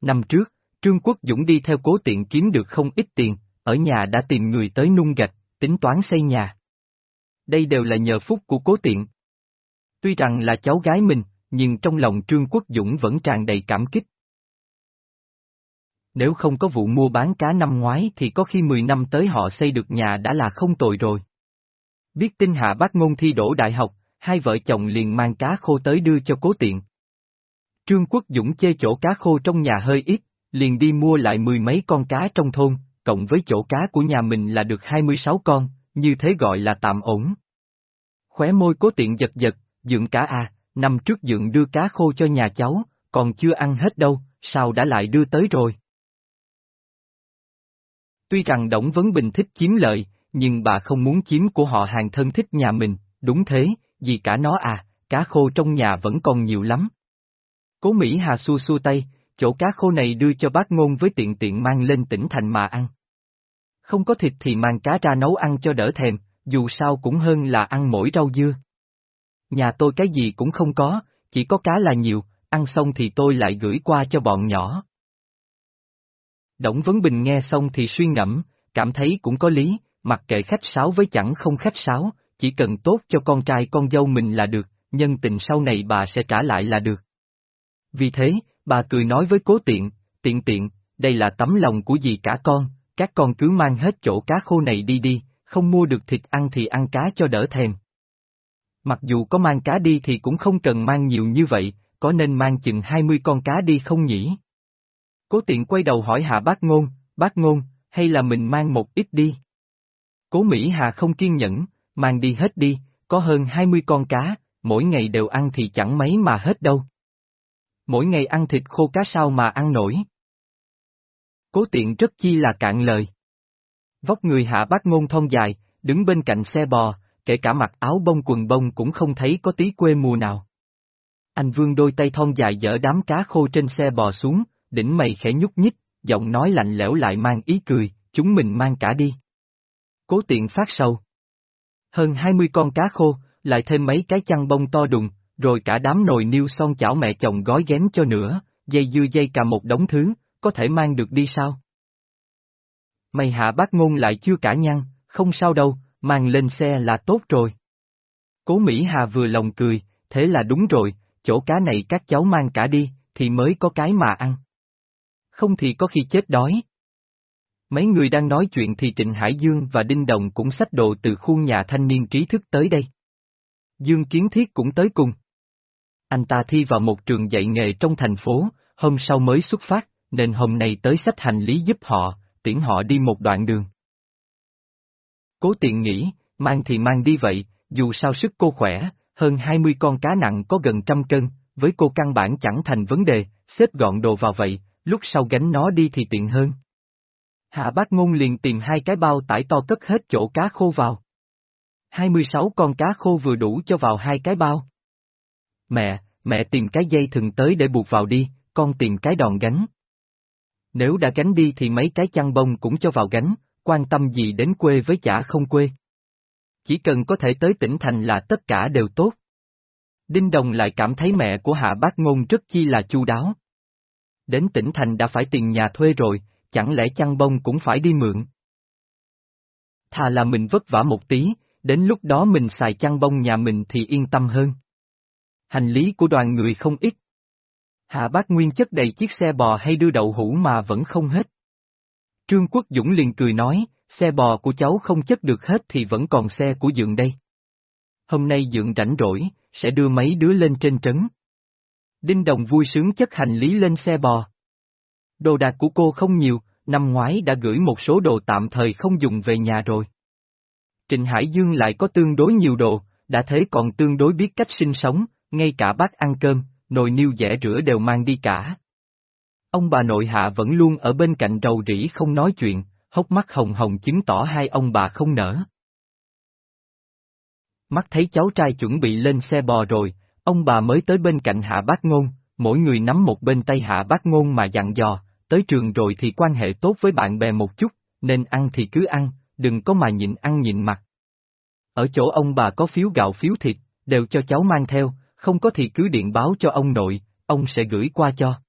Năm trước, Trương Quốc Dũng đi theo cố tiện kiếm được không ít tiền, ở nhà đã tìm người tới nung gạch, tính toán xây nhà. Đây đều là nhờ phúc của cố tiện. Tuy rằng là cháu gái mình, nhưng trong lòng Trương Quốc Dũng vẫn tràn đầy cảm kích. Nếu không có vụ mua bán cá năm ngoái thì có khi 10 năm tới họ xây được nhà đã là không tồi rồi. Biết tin hạ bác ngôn thi đổ đại học, hai vợ chồng liền mang cá khô tới đưa cho cố tiện. Trương Quốc Dũng chê chỗ cá khô trong nhà hơi ít, liền đi mua lại mười mấy con cá trong thôn, cộng với chỗ cá của nhà mình là được 26 con, như thế gọi là tạm ổn. Khóe môi cố tiện giật giật, dưỡng cá à, năm trước dưỡng đưa cá khô cho nhà cháu, còn chưa ăn hết đâu, sao đã lại đưa tới rồi. Tuy rằng Đổng Vấn Bình thích chiếm lợi, nhưng bà không muốn chiếm của họ hàng thân thích nhà mình, đúng thế, vì cả nó à, cá khô trong nhà vẫn còn nhiều lắm. Cố Mỹ Hà xua xua tay, chỗ cá khô này đưa cho bác ngôn với tiện tiện mang lên tỉnh thành mà ăn. Không có thịt thì mang cá ra nấu ăn cho đỡ thèm, dù sao cũng hơn là ăn mỗi rau dưa. Nhà tôi cái gì cũng không có, chỉ có cá là nhiều, ăn xong thì tôi lại gửi qua cho bọn nhỏ. Đổng Vấn Bình nghe xong thì suy ngẫm, cảm thấy cũng có lý, mặc kệ khách sáo với chẳng không khách sáo, chỉ cần tốt cho con trai con dâu mình là được, nhân tình sau này bà sẽ trả lại là được. Vì thế, bà cười nói với cố tiện, tiện tiện, đây là tấm lòng của dì cả con, các con cứ mang hết chỗ cá khô này đi đi, không mua được thịt ăn thì ăn cá cho đỡ thèm. Mặc dù có mang cá đi thì cũng không cần mang nhiều như vậy, có nên mang chừng 20 con cá đi không nhỉ? Cố tiện quay đầu hỏi hạ bác ngôn, bác ngôn, hay là mình mang một ít đi? Cố Mỹ Hà không kiên nhẫn, mang đi hết đi, có hơn 20 con cá, mỗi ngày đều ăn thì chẳng mấy mà hết đâu. Mỗi ngày ăn thịt khô cá sao mà ăn nổi. Cố tiện rất chi là cạn lời. Vóc người hạ bác ngôn thon dài, đứng bên cạnh xe bò, kể cả mặc áo bông quần bông cũng không thấy có tí quê mùa nào. Anh vương đôi tay thon dài dỡ đám cá khô trên xe bò xuống, đỉnh mày khẽ nhúc nhích, giọng nói lạnh lẽo lại mang ý cười, chúng mình mang cả đi. Cố tiện phát sầu. Hơn 20 con cá khô, lại thêm mấy cái chăn bông to đùng, rồi cả đám nồi niêu son chảo mẹ chồng gói ghém cho nữa, dây dưa dây cả một đống thứ, có thể mang được đi sao? Mày hạ bác ngôn lại chưa cả nhăn, không sao đâu, mang lên xe là tốt rồi. Cố Mỹ Hà vừa lòng cười, thế là đúng rồi, chỗ cá này các cháu mang cả đi, thì mới có cái mà ăn. Không thì có khi chết đói. Mấy người đang nói chuyện thì Trịnh Hải Dương và Đinh Đồng cũng xách đồ từ khu nhà thanh niên trí thức tới đây. Dương Kiến Thiết cũng tới cùng. Anh ta thi vào một trường dạy nghề trong thành phố, hôm sau mới xuất phát, nên hôm nay tới sách hành lý giúp họ, tiễn họ đi một đoạn đường. Cố tiện nghĩ, mang thì mang đi vậy, dù sao sức cô khỏe, hơn 20 con cá nặng có gần trăm cân, với cô căn bản chẳng thành vấn đề, xếp gọn đồ vào vậy, lúc sau gánh nó đi thì tiện hơn. Hạ bác ngôn liền tìm hai cái bao tải to cất hết chỗ cá khô vào. 26 con cá khô vừa đủ cho vào hai cái bao. Mẹ, mẹ tìm cái dây thừng tới để buộc vào đi, con tìm cái đòn gánh. Nếu đã gánh đi thì mấy cái chăn bông cũng cho vào gánh, quan tâm gì đến quê với chả không quê. Chỉ cần có thể tới tỉnh thành là tất cả đều tốt. Đinh Đồng lại cảm thấy mẹ của Hạ Bác Ngôn rất chi là chu đáo. Đến tỉnh thành đã phải tiền nhà thuê rồi, chẳng lẽ chăn bông cũng phải đi mượn. Thà là mình vất vả một tí, đến lúc đó mình xài chăn bông nhà mình thì yên tâm hơn. Hành lý của đoàn người không ít. Hạ bác nguyên chất đầy chiếc xe bò hay đưa đậu hũ mà vẫn không hết. Trương Quốc Dũng liền cười nói, xe bò của cháu không chất được hết thì vẫn còn xe của Dượng đây. Hôm nay Dượng rảnh rỗi, sẽ đưa mấy đứa lên trên trấn. Đinh Đồng vui sướng chất hành lý lên xe bò. Đồ đạc của cô không nhiều, năm ngoái đã gửi một số đồ tạm thời không dùng về nhà rồi. Trịnh Hải Dương lại có tương đối nhiều đồ, đã thế còn tương đối biết cách sinh sống, ngay cả bát ăn cơm, nồi niêu dẻ rửa đều mang đi cả. Ông bà nội hạ vẫn luôn ở bên cạnh rầu rĩ không nói chuyện, hốc mắt hồng hồng chứng tỏ hai ông bà không nở. Mắt thấy cháu trai chuẩn bị lên xe bò rồi, ông bà mới tới bên cạnh hạ bác ngôn, mỗi người nắm một bên tay hạ bác ngôn mà dặn dò, tới trường rồi thì quan hệ tốt với bạn bè một chút, nên ăn thì cứ ăn, đừng có mà nhịn ăn nhịn mặt. Ở chỗ ông bà có phiếu gạo phiếu thịt, đều cho cháu mang theo, không có thì cứ điện báo cho ông nội, ông sẽ gửi qua cho.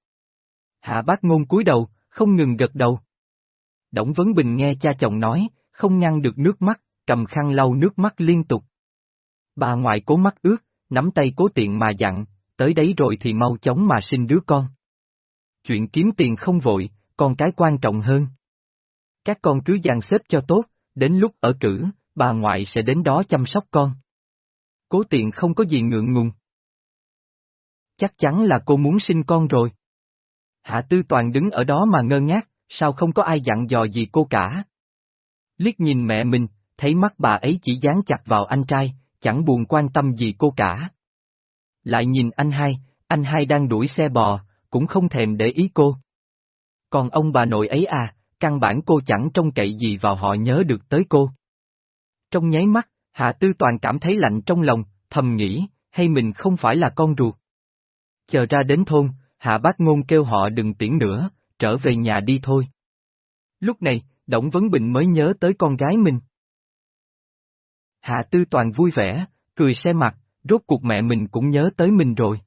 Hạ bác ngôn cúi đầu, không ngừng gật đầu. Đổng Vấn Bình nghe cha chồng nói, không ngăn được nước mắt, cầm khăn lau nước mắt liên tục. Bà ngoại cố mắt ướt, nắm tay cố tiện mà dặn, tới đấy rồi thì mau chóng mà sinh đứa con. Chuyện kiếm tiền không vội, còn cái quan trọng hơn. Các con cứ dàn xếp cho tốt, đến lúc ở cử, bà ngoại sẽ đến đó chăm sóc con. Cố tiện không có gì ngượng ngùng. Chắc chắn là cô muốn sinh con rồi. Hạ Tư Toàn đứng ở đó mà ngơ ngác, sao không có ai dặn dò gì cô cả. Liếc nhìn mẹ mình, thấy mắt bà ấy chỉ dán chặt vào anh trai, chẳng buồn quan tâm gì cô cả. Lại nhìn anh hai, anh hai đang đuổi xe bò, cũng không thèm để ý cô. Còn ông bà nội ấy à, căn bản cô chẳng trông cậy gì vào họ nhớ được tới cô. Trong nháy mắt, Hạ Tư Toàn cảm thấy lạnh trong lòng, thầm nghĩ, hay mình không phải là con ruột. Chờ ra đến thôn, Hạ Bác Ngôn kêu họ đừng tiễn nữa, trở về nhà đi thôi. Lúc này, Đổng Vấn Bình mới nhớ tới con gái mình. Hạ Tư Toàn vui vẻ, cười xe mặt, rốt cuộc mẹ mình cũng nhớ tới mình rồi.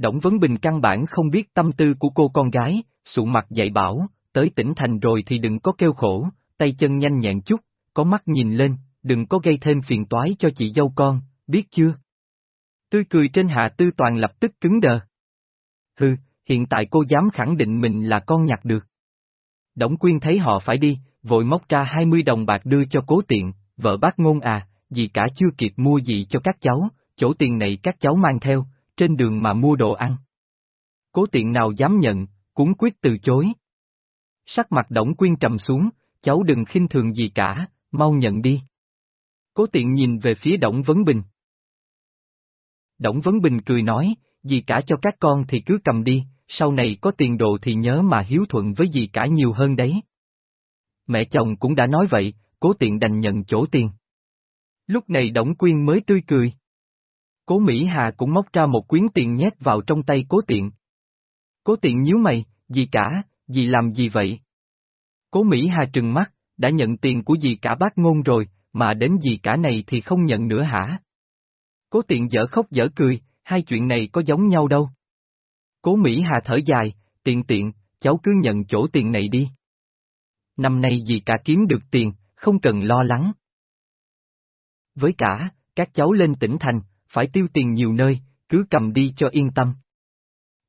Đổng Vấn Bình căn bản không biết tâm tư của cô con gái, sụ mặt dạy bảo, tới tỉnh thành rồi thì đừng có kêu khổ, tay chân nhanh nhẹn chút, có mắt nhìn lên, đừng có gây thêm phiền toái cho chị dâu con, biết chưa? Tươi cười trên hạ tư toàn lập tức cứng đờ. Hừ, hiện tại cô dám khẳng định mình là con nhặt được. Đổng Quyên thấy họ phải đi, vội móc ra 20 đồng bạc đưa cho cố tiện, vợ bác ngôn à, gì cả chưa kịp mua gì cho các cháu, chỗ tiền này các cháu mang theo, trên đường mà mua đồ ăn. Cố tiện nào dám nhận, cũng quyết từ chối. Sắc mặt Đổng Quyên trầm xuống, cháu đừng khinh thường gì cả, mau nhận đi. Cố tiện nhìn về phía Đổng Vấn Bình. Đổng Vấn Bình cười nói, gì cả cho các con thì cứ cầm đi, sau này có tiền đồ thì nhớ mà hiếu thuận với gì cả nhiều hơn đấy. Mẹ chồng cũng đã nói vậy, cố tiện đành nhận chỗ tiền. Lúc này Đổng Quyên mới tươi cười. Cố Mỹ Hà cũng móc ra một quyến tiền nhét vào trong tay cố tiện. Cố tiện nhíu mày, gì cả, gì làm gì vậy? Cố Mỹ Hà trừng mắt, đã nhận tiền của gì cả bác ngôn rồi, mà đến gì cả này thì không nhận nữa hả? Cố tiện dở khóc dở cười, hai chuyện này có giống nhau đâu. Cố Mỹ Hà thở dài, tiện tiện, cháu cứ nhận chỗ tiền này đi. Năm nay gì cả kiếm được tiền, không cần lo lắng. Với cả, các cháu lên tỉnh thành, phải tiêu tiền nhiều nơi, cứ cầm đi cho yên tâm.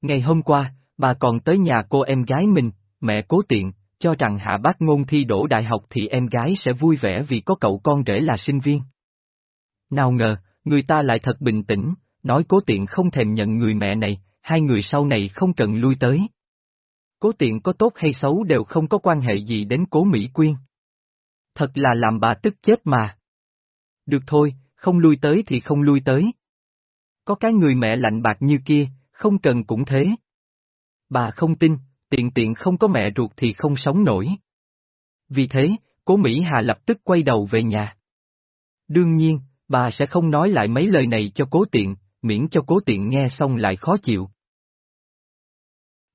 Ngày hôm qua, bà còn tới nhà cô em gái mình, mẹ cố tiện, cho rằng hạ bác ngôn thi đổ đại học thì em gái sẽ vui vẻ vì có cậu con rể là sinh viên. Nào ngờ, người ta lại thật bình tĩnh, nói cố tiện không thèm nhận người mẹ này, hai người sau này không cần lui tới. Cố tiện có tốt hay xấu đều không có quan hệ gì đến cố Mỹ Quyên. Thật là làm bà tức chết mà. Được thôi, không lui tới thì không lui tới. Có cái người mẹ lạnh bạc như kia, không cần cũng thế. Bà không tin, tiện tiện không có mẹ ruột thì không sống nổi. Vì thế, cố Mỹ Hà lập tức quay đầu về nhà. Đương nhiên, bà sẽ không nói lại mấy lời này cho cố tiện, miễn cho cố tiện nghe xong lại khó chịu.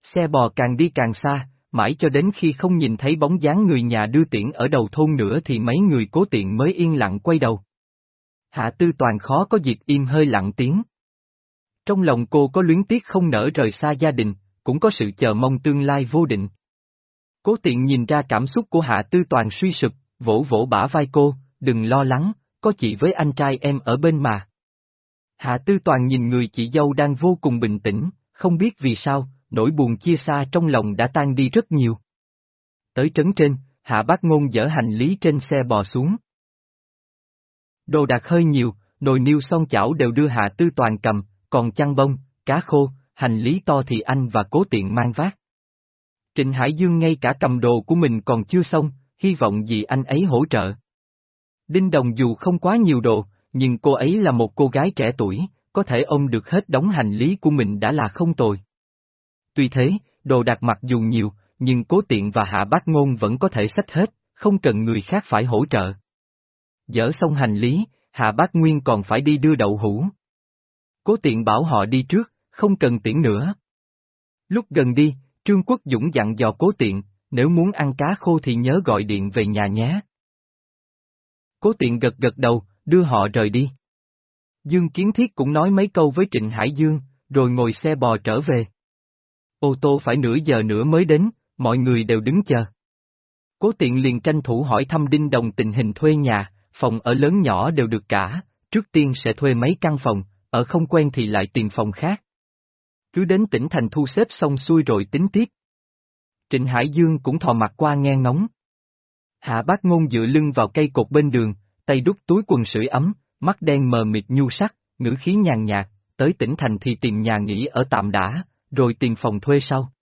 Xe bò càng đi càng xa, mãi cho đến khi không nhìn thấy bóng dáng người nhà đưa tiễn ở đầu thôn nữa thì mấy người cố tiện mới yên lặng quay đầu. Hạ tư toàn khó có dịp im hơi lặng tiếng. Trong lòng cô có luyến tiếc không nỡ rời xa gia đình, cũng có sự chờ mong tương lai vô định. Cố tiện nhìn ra cảm xúc của Hạ Tư Toàn suy sụp, vỗ vỗ bả vai cô, đừng lo lắng, có chị với anh trai em ở bên mà. Hạ Tư Toàn nhìn người chị dâu đang vô cùng bình tĩnh, không biết vì sao, nỗi buồn chia xa trong lòng đã tan đi rất nhiều. Tới trấn trên, Hạ Bác Ngôn dỡ hành lý trên xe bò xuống. Đồ đạc hơi nhiều, nồi niêu son chảo đều đưa Hạ Tư Toàn cầm, còn chăn bông, cá khô, hành lý to thì anh và cố tiện mang vác. Trịnh Hải Dương ngay cả cầm đồ của mình còn chưa xong, hy vọng gì anh ấy hỗ trợ. Đinh Đồng dù không quá nhiều đồ, nhưng cô ấy là một cô gái trẻ tuổi, có thể ôm được hết đóng hành lý của mình đã là không tồi. Tuy thế, đồ đạc mặc dù nhiều, nhưng cố tiện và hạ bác ngôn vẫn có thể xách hết, không cần người khác phải hỗ trợ. Dỡ xong hành lý, hạ bác nguyên còn phải đi đưa đậu hũ. Cố tiện bảo họ đi trước, không cần tiễn nữa. Lúc gần đi, Trương Quốc Dũng dặn dò cố tiện, nếu muốn ăn cá khô thì nhớ gọi điện về nhà nhé. Cố tiện gật gật đầu, đưa họ rời đi. Dương Kiến Thiết cũng nói mấy câu với Trịnh Hải Dương, rồi ngồi xe bò trở về. Ô tô phải nửa giờ nữa mới đến, mọi người đều đứng chờ. Cố tiện liền tranh thủ hỏi thăm Đinh Đồng tình hình thuê nhà, phòng ở lớn nhỏ đều được cả, trước tiên sẽ thuê mấy căn phòng, ở không quen thì lại tìm phòng khác. Cứ đến tỉnh thành thu xếp xong xuôi rồi tính tiếp. Trịnh Hải Dương cũng thò mặt qua nghe ngóng. Hạ bác ngôn dựa lưng vào cây cột bên đường, tay đút túi quần sưởi ấm, mắt đen mờ mịt nhu sắc, ngữ khí nhàn nhạt, tới tỉnh thành thì tìm nhà nghỉ ở tạm đã, rồi tìm phòng thuê sau.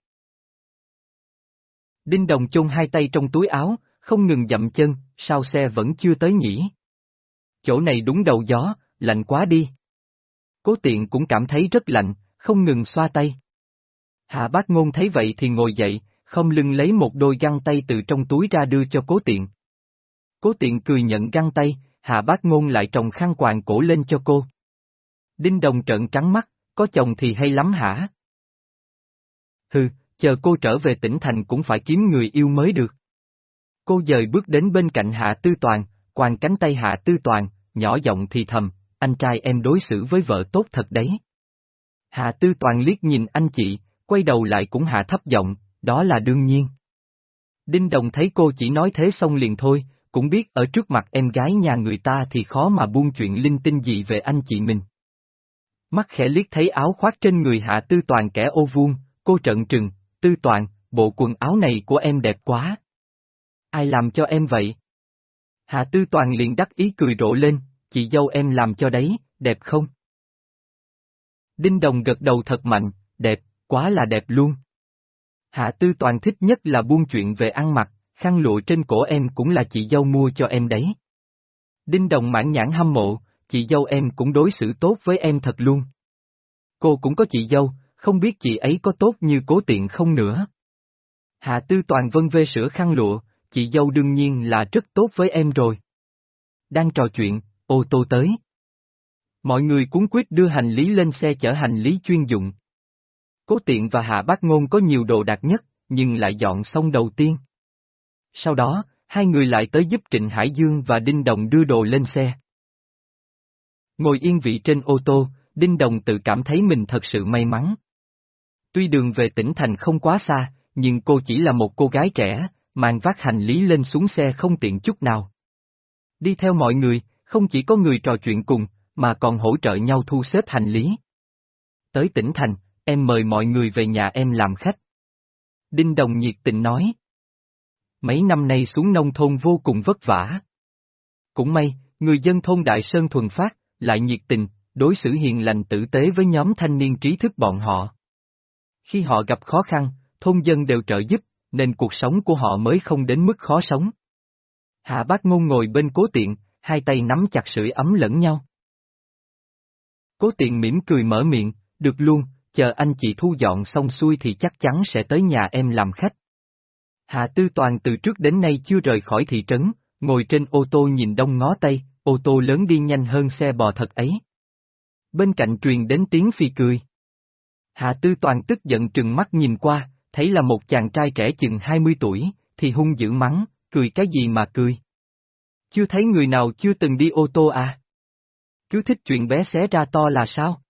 Đinh Đồng chôn hai tay trong túi áo, không ngừng dậm chân, sao xe vẫn chưa tới nhỉ? Chỗ này đúng đầu gió, lạnh quá đi. Cố tiện cũng cảm thấy rất lạnh, không ngừng xoa tay. Hạ bác ngôn thấy vậy thì ngồi dậy, không lưng lấy một đôi găng tay từ trong túi ra đưa cho cố tiện. Cố tiện cười nhận găng tay, hạ bác ngôn lại trồng khăn quàng cổ lên cho cô. Đinh đồng trợn trắng mắt, có chồng thì hay lắm hả? Hừ, chờ cô trở về tỉnh thành cũng phải kiếm người yêu mới được. Cô dời bước đến bên cạnh Hạ Tư Toàn, quàng cánh tay Hạ Tư Toàn, nhỏ giọng thì thầm, anh trai em đối xử với vợ tốt thật đấy. Hạ Tư Toàn liếc nhìn anh chị, quay đầu lại cũng hạ thấp giọng, đó là đương nhiên. Đinh Đồng thấy cô chỉ nói thế xong liền thôi, cũng biết ở trước mặt em gái nhà người ta thì khó mà buông chuyện linh tinh gì về anh chị mình. Mắt khẽ liếc thấy áo khoác trên người Hạ Tư Toàn kẻ ô vuông, cô trợn trừng, Tư Toàn, bộ quần áo này của em đẹp quá. Ai làm cho em vậy? Hạ Tư Toàn liền đắc ý cười rộ lên, chị dâu em làm cho đấy, đẹp không? Đinh Đồng gật đầu thật mạnh, đẹp, quá là đẹp luôn. Hạ Tư Toàn thích nhất là buôn chuyện về ăn mặc, khăn lụa trên cổ em cũng là chị dâu mua cho em đấy. Đinh Đồng mãn nhãn hâm mộ, chị dâu em cũng đối xử tốt với em thật luôn. Cô cũng có chị dâu, không biết chị ấy có tốt như cố tiện không nữa. Hạ Tư Toàn vân vê sửa khăn lụa, chị dâu đương nhiên là rất tốt với em rồi. Đang trò chuyện, ô tô tới. Mọi người cuốn quyết đưa hành lý lên xe chở hành lý chuyên dụng. Cố tiện và Hạ Bác Ngôn có nhiều đồ đạc nhất, nhưng lại dọn xong đầu tiên. Sau đó, hai người lại tới giúp Trịnh Hải Dương và Đinh Đồng đưa đồ lên xe. Ngồi yên vị trên ô tô, Đinh Đồng tự cảm thấy mình thật sự may mắn. Tuy đường về tỉnh thành không quá xa, nhưng cô chỉ là một cô gái trẻ, mang vác hành lý lên xuống xe không tiện chút nào. Đi theo mọi người, không chỉ có người trò chuyện cùng, mà còn hỗ trợ nhau thu xếp hành lý. Tới tỉnh thành, em mời mọi người về nhà em làm khách. Đinh Đồng nhiệt tình nói. mấy năm nay xuống nông thôn vô cùng vất vả. Cũng may, người dân thôn Đại Sơn thuần phát, lại nhiệt tình, đối xử hiền lành tử tế với nhóm thanh niên trí thức bọn họ. Khi họ gặp khó khăn, thôn dân đều trợ giúp, nên cuộc sống của họ mới không đến mức khó sống. Hạ bác ngôn ngồi bên cố tiện, hai tay nắm chặt sưởi ấm lẫn nhau. Cố tiện mỉm cười mở miệng, được luôn, chờ anh chị thu dọn xong xuôi thì chắc chắn sẽ tới nhà em làm khách. Hạ Tư Toàn từ trước đến nay chưa rời khỏi thị trấn, ngồi trên ô tô nhìn đông ngó tây, ô tô lớn đi nhanh hơn xe bò thật ấy. Bên cạnh truyền đến tiếng phi cười. Hạ Tư Toàn tức giận trừng mắt nhìn qua, thấy là một chàng trai trẻ chừng 20 tuổi, thì hung dữ mắng, cười cái gì mà cười. Chưa thấy người nào chưa từng đi ô tô à? Cứ thích chuyện bé xé ra to là sao?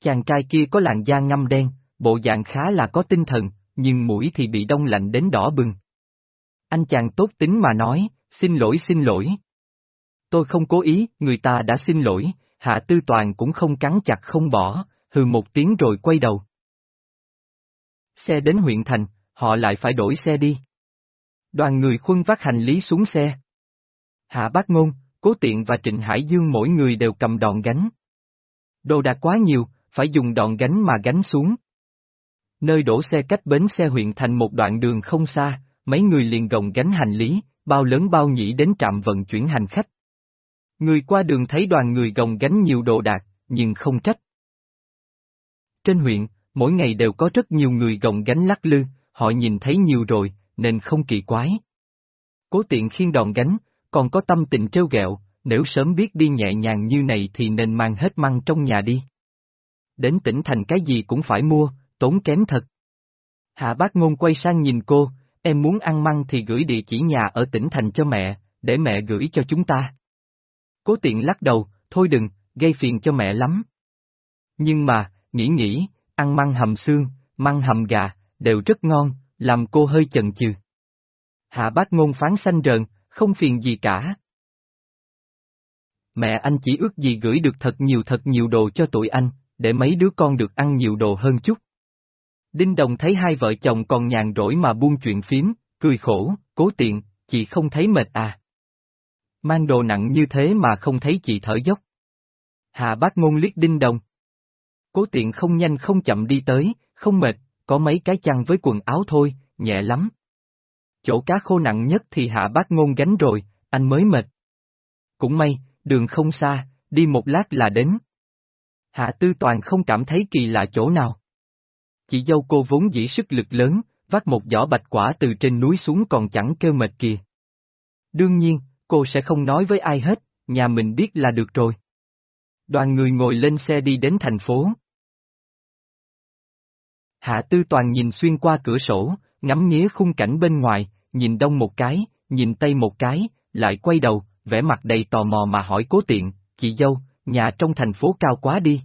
Chàng trai kia có làn da ngăm đen, bộ dạng khá là có tinh thần, nhưng mũi thì bị đông lạnh đến đỏ bừng. Anh chàng tốt tính mà nói, xin lỗi xin lỗi. Tôi không cố ý, người ta đã xin lỗi, hạ tư toàn cũng không cắn chặt không bỏ, hừ một tiếng rồi quay đầu. Xe đến huyện thành, họ lại phải đổi xe đi. Đoàn người khuân vác hành lý xuống xe. Hạ bác ngôn, cố tiện và Trịnh Hải Dương mỗi người đều cầm đòn gánh. Đồ đạc quá nhiều, phải dùng đòn gánh mà gánh xuống. Nơi đổ xe cách bến xe huyện thành một đoạn đường không xa, mấy người liền gồng gánh hành lý, bao lớn bao nhĩ đến trạm vận chuyển hành khách. Người qua đường thấy đoàn người gồng gánh nhiều đồ đạc, nhưng không trách. Trên huyện, mỗi ngày đều có rất nhiều người gồng gánh lắc lư, họ nhìn thấy nhiều rồi, nên không kỳ quái. Cố tiện khiên đòn gánh, còn có tâm tình trêu ghẹo, nếu sớm biết đi nhẹ nhàng như này thì nên mang hết măng trong nhà đi. Đến tỉnh thành cái gì cũng phải mua, tốn kém thật. Hạ bác ngôn quay sang nhìn cô, em muốn ăn măng thì gửi địa chỉ nhà ở tỉnh thành cho mẹ, để mẹ gửi cho chúng ta. Cố tiện lắc đầu, thôi đừng, gây phiền cho mẹ lắm. Nhưng mà, nghĩ nghĩ, ăn măng hầm xương, măng hầm gà, đều rất ngon, làm cô hơi chần chừ. Hạ bác ngôn phán xanh rờn, không phiền gì cả. Mẹ anh chỉ ước gì gửi được thật nhiều thật nhiều đồ cho tụi anh, để mấy đứa con được ăn nhiều đồ hơn chút. Đinh Đồng thấy hai vợ chồng còn nhàn rỗi mà buông chuyện phím, cười khổ, cố tiện, chị không thấy mệt à. Mang đồ nặng như thế mà không thấy chị thở dốc. Hạ bác ngôn liếc Đinh Đồng. Cố tiện không nhanh không chậm đi tới, không mệt, có mấy cái chăn với quần áo thôi, nhẹ lắm. Chỗ cá khô nặng nhất thì hạ bác ngôn gánh rồi, anh mới mệt. Cũng may, đường không xa, đi một lát là đến. Hạ Tư Toàn không cảm thấy kỳ lạ chỗ nào. Chị dâu cô vốn dĩ sức lực lớn, vác một giỏ bạch quả từ trên núi xuống còn chẳng kêu mệt kìa. Đương nhiên, cô sẽ không nói với ai hết, nhà mình biết là được rồi. Đoàn người ngồi lên xe đi đến thành phố. Hạ Tư Toàn nhìn xuyên qua cửa sổ, ngắm nghía khung cảnh bên ngoài, nhìn đông một cái, nhìn tây một cái, lại quay đầu, vẻ mặt đầy tò mò mà hỏi cố tiện, chị dâu, nhà trong thành phố cao quá đi.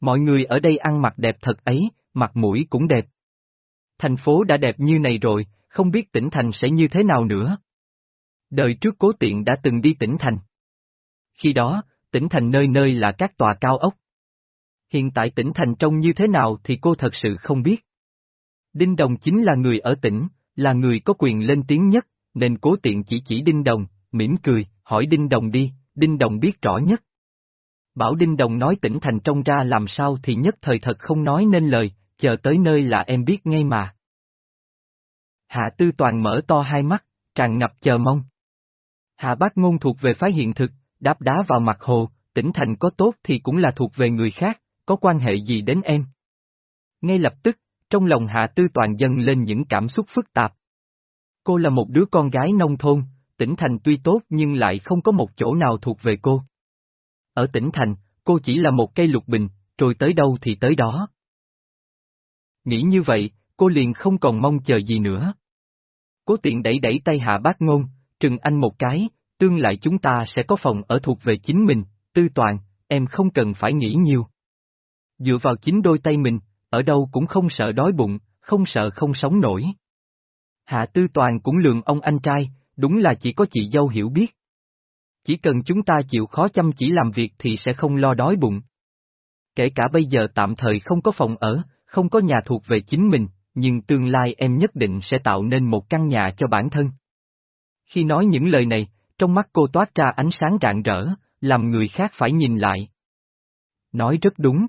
Mọi người ở đây ăn mặc đẹp thật ấy, mặt mũi cũng đẹp. Thành phố đã đẹp như này rồi, không biết tỉnh thành sẽ như thế nào nữa. Đời trước cố tiện đã từng đi tỉnh thành. Khi đó, tỉnh thành nơi nơi là các tòa cao ốc. Hiện tại tỉnh thành trông như thế nào thì cô thật sự không biết. Đinh Đồng chính là người ở tỉnh, là người có quyền lên tiếng nhất, nên cố tiện chỉ chỉ Đinh Đồng, mỉm cười, hỏi Đinh Đồng đi, Đinh Đồng biết rõ nhất. Bảo Đinh Đồng nói tỉnh thành trông ra làm sao thì nhất thời thật không nói nên lời, chờ tới nơi là em biết ngay mà. Hạ Tư Toàn mở to hai mắt, tràn ngập chờ mong. Hạ Bác Ngôn thuộc về phái hiện thực, đáp đá vào mặt hồ, tỉnh thành có tốt thì cũng là thuộc về người khác, có quan hệ gì đến em. Ngay lập tức, trong lòng Hạ Tư Toàn dâng lên những cảm xúc phức tạp. Cô là một đứa con gái nông thôn, tỉnh thành tuy tốt nhưng lại không có một chỗ nào thuộc về cô. Ở tỉnh thành, cô chỉ là một cây lục bình, rồi tới đâu thì tới đó. Nghĩ như vậy, cô liền không còn mong chờ gì nữa. Cố tiện đẩy đẩy tay hạ bác ngôn, trừng anh một cái, tương lại chúng ta sẽ có phòng ở thuộc về chính mình, tư toàn, em không cần phải nghĩ nhiều. Dựa vào chính đôi tay mình, ở đâu cũng không sợ đói bụng, không sợ không sống nổi. Hạ tư toàn cũng lường ông anh trai, đúng là chỉ có chị dâu hiểu biết. Chỉ cần chúng ta chịu khó chăm chỉ làm việc thì sẽ không lo đói bụng. Kể cả bây giờ tạm thời không có phòng ở, không có nhà thuộc về chính mình, nhưng tương lai em nhất định sẽ tạo nên một căn nhà cho bản thân. Khi nói những lời này, trong mắt cô toát ra ánh sáng rạng rỡ, làm người khác phải nhìn lại. Nói rất đúng.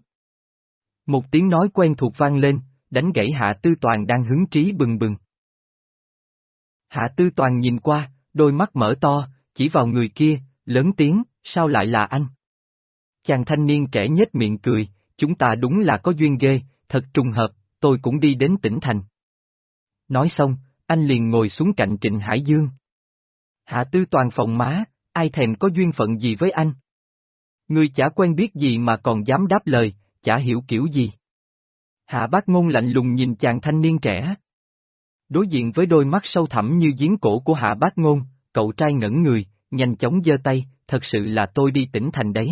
Một tiếng nói quen thuộc vang lên, đánh gãy Hạ Tư Toàn đang hứng trí bừng bừng. Hạ Tư Toàn nhìn qua, đôi mắt mở to, chỉ vào người kia, lớn tiếng, sao lại là anh? Chàng thanh niên trẻ nhếch miệng cười, chúng ta đúng là có duyên ghê, thật trùng hợp, tôi cũng đi đến tỉnh thành. Nói xong, anh liền ngồi xuống cạnh Trịnh Hải Dương. Hạ Tư Toàn phòng má, ai thèm có duyên phận gì với anh? Người chả quen biết gì mà còn dám đáp lời, chả hiểu kiểu gì. Hạ bác ngôn lạnh lùng nhìn chàng thanh niên trẻ. Đối diện với đôi mắt sâu thẳm như giếng cổ của hạ bác ngôn, cậu trai ngẩn người, nhanh chóng giơ tay, thật sự là tôi đi tỉnh thành đấy.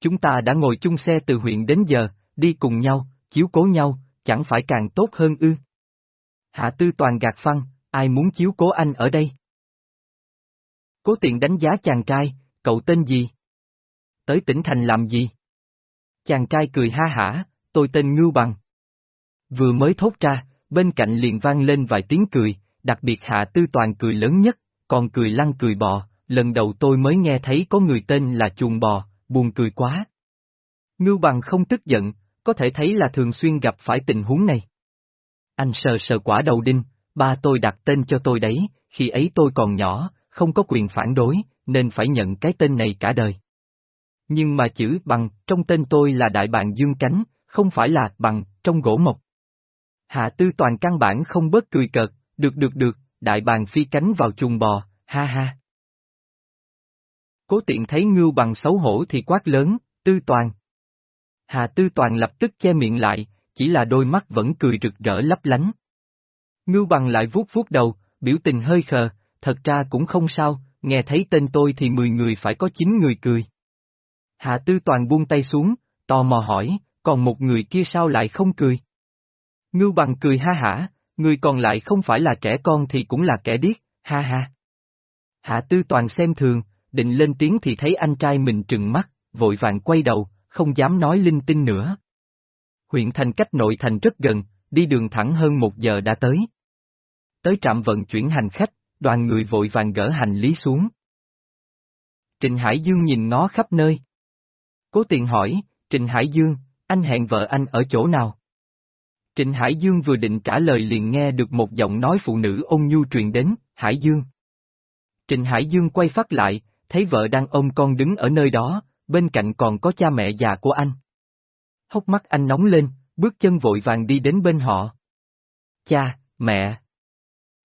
Chúng ta đã ngồi chung xe từ huyện đến giờ, đi cùng nhau, chiếu cố nhau, chẳng phải càng tốt hơn ư. Hạ tư toàn gạt phăng, ai muốn chiếu cố anh ở đây? Cố tiện đánh giá chàng trai, cậu tên gì? Tới tỉnh thành làm gì? Chàng trai cười ha hả, tôi tên Ngưu Bằng. Vừa mới thốt ra, bên cạnh liền vang lên vài tiếng cười, đặc biệt hạ tư toàn cười lớn nhất, còn cười lăn cười bò, lần đầu tôi mới nghe thấy có người tên là chuồng bò, buồn cười quá. Ngưu Bằng không tức giận, có thể thấy là thường xuyên gặp phải tình huống này. Anh sờ sờ quả đầu đinh, ba tôi đặt tên cho tôi đấy, khi ấy tôi còn nhỏ, không có quyền phản đối, nên phải nhận cái tên này cả đời. Nhưng mà chữ bằng trong tên tôi là đại bàng dương cánh, không phải là bằng trong gỗ mộc. Hạ tư toàn căn bản không bớt cười cợt, được được được, đại bàng phi cánh vào chuồng bò, ha ha. Cố tiện thấy ngưu bằng xấu hổ thì quát lớn, tư toàn. Hạ tư toàn lập tức che miệng lại, chỉ là đôi mắt vẫn cười rực rỡ lấp lánh. Ngưu bằng lại vuốt vuốt đầu, biểu tình hơi khờ, thật ra cũng không sao, nghe thấy tên tôi thì mười người phải có chín người cười. Hạ tư toàn buông tay xuống, tò mò hỏi, còn một người kia sao lại không cười? Ngưu bằng cười ha hả, người còn lại không phải là trẻ con thì cũng là kẻ điếc, ha ha. Hạ tư toàn xem thường, định lên tiếng thì thấy anh trai mình trừng mắt, vội vàng quay đầu, không dám nói linh tinh nữa. Huyện thành cách nội thành rất gần, đi đường thẳng hơn một giờ đã tới. Tới trạm vận chuyển hành khách, đoàn người vội vàng gỡ hành lý xuống. Trịnh Hải Dương nhìn ngó khắp nơi. Cố tiền hỏi, Trịnh Hải Dương, anh hẹn vợ anh ở chỗ nào? Trịnh Hải Dương vừa định trả lời liền nghe được một giọng nói phụ nữ ôn nhu truyền đến, Hải Dương. Trịnh Hải Dương quay phát lại, thấy vợ đang ôm con đứng ở nơi đó, bên cạnh còn có cha mẹ già của anh. Hốc mắt anh nóng lên, bước chân vội vàng đi đến bên họ. Cha, mẹ.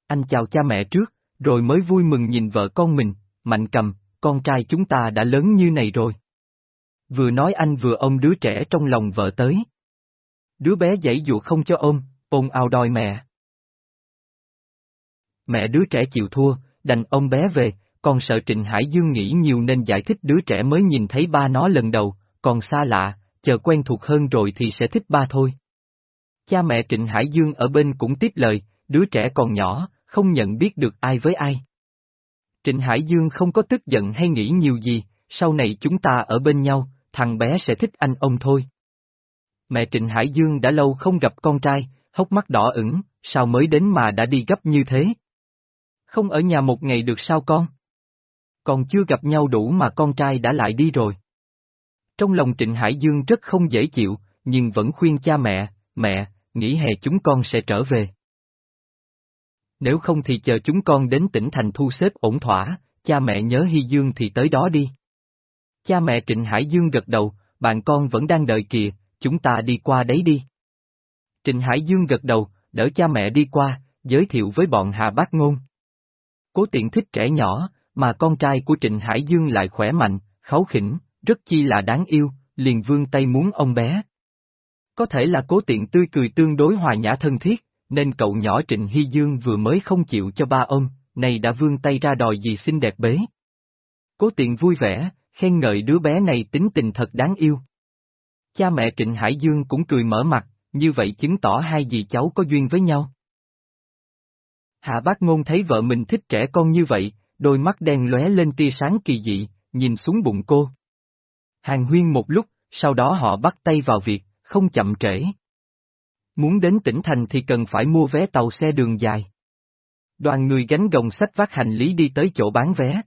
Anh chào cha mẹ trước, rồi mới vui mừng nhìn vợ con mình, mạnh cầm, con trai chúng ta đã lớn như này rồi. Vừa nói anh vừa ôm đứa trẻ trong lòng vợ tới. Đứa bé dãy dụ không cho ôm, ôm ao đòi mẹ. Mẹ đứa trẻ chịu thua, đành ôm bé về, còn sợ Trịnh Hải Dương nghĩ nhiều nên giải thích đứa trẻ mới nhìn thấy ba nó lần đầu, còn xa lạ, chờ quen thuộc hơn rồi thì sẽ thích ba thôi. Cha mẹ Trịnh Hải Dương ở bên cũng tiếp lời, đứa trẻ còn nhỏ, không nhận biết được ai với ai. Trịnh Hải Dương không có tức giận hay nghĩ nhiều gì, sau này chúng ta ở bên nhau, thằng bé sẽ thích anh ông thôi. Mẹ Trịnh Hải Dương đã lâu không gặp con trai, hốc mắt đỏ ửng, sao mới đến mà đã đi gấp như thế? Không ở nhà một ngày được sao con? Còn chưa gặp nhau đủ mà con trai đã lại đi rồi. Trong lòng Trịnh Hải Dương rất không dễ chịu, nhưng vẫn khuyên cha mẹ, mẹ, nghỉ hè chúng con sẽ trở về. Nếu không thì chờ chúng con đến tỉnh thành thu xếp ổn thỏa, cha mẹ nhớ Hy Dương thì tới đó đi. Cha mẹ Trịnh Hải Dương gật đầu, bạn con vẫn đang đợi kìa, chúng ta đi qua đấy đi. Trịnh Hải Dương gật đầu, đỡ cha mẹ đi qua, giới thiệu với bọn Hà Bác Ngôn. Cố tiện thích trẻ nhỏ, mà con trai của Trịnh Hải Dương lại khỏe mạnh, kháu khỉnh, rất chi là đáng yêu, liền vương tay muốn ông bé. Có thể là cố tiện tươi cười tương đối hòa nhã thân thiết, nên cậu nhỏ Trịnh Hy Dương vừa mới không chịu cho ba ông, này đã vương tay ra đòi gì xinh đẹp bế. Cố tiện vui vẻ, khen ngợi đứa bé này tính tình thật đáng yêu. Cha mẹ Trịnh Hải Dương cũng cười mở mặt, như vậy chứng tỏ hai dì cháu có duyên với nhau. Hạ bác ngôn thấy vợ mình thích trẻ con như vậy, đôi mắt đen lóe lên tia sáng kỳ dị, nhìn xuống bụng cô. Hàng huyên một lúc, sau đó họ bắt tay vào việc, không chậm trễ. Muốn đến tỉnh thành thì cần phải mua vé tàu xe đường dài. Đoàn người gánh gồng sách vác hành lý đi tới chỗ bán vé.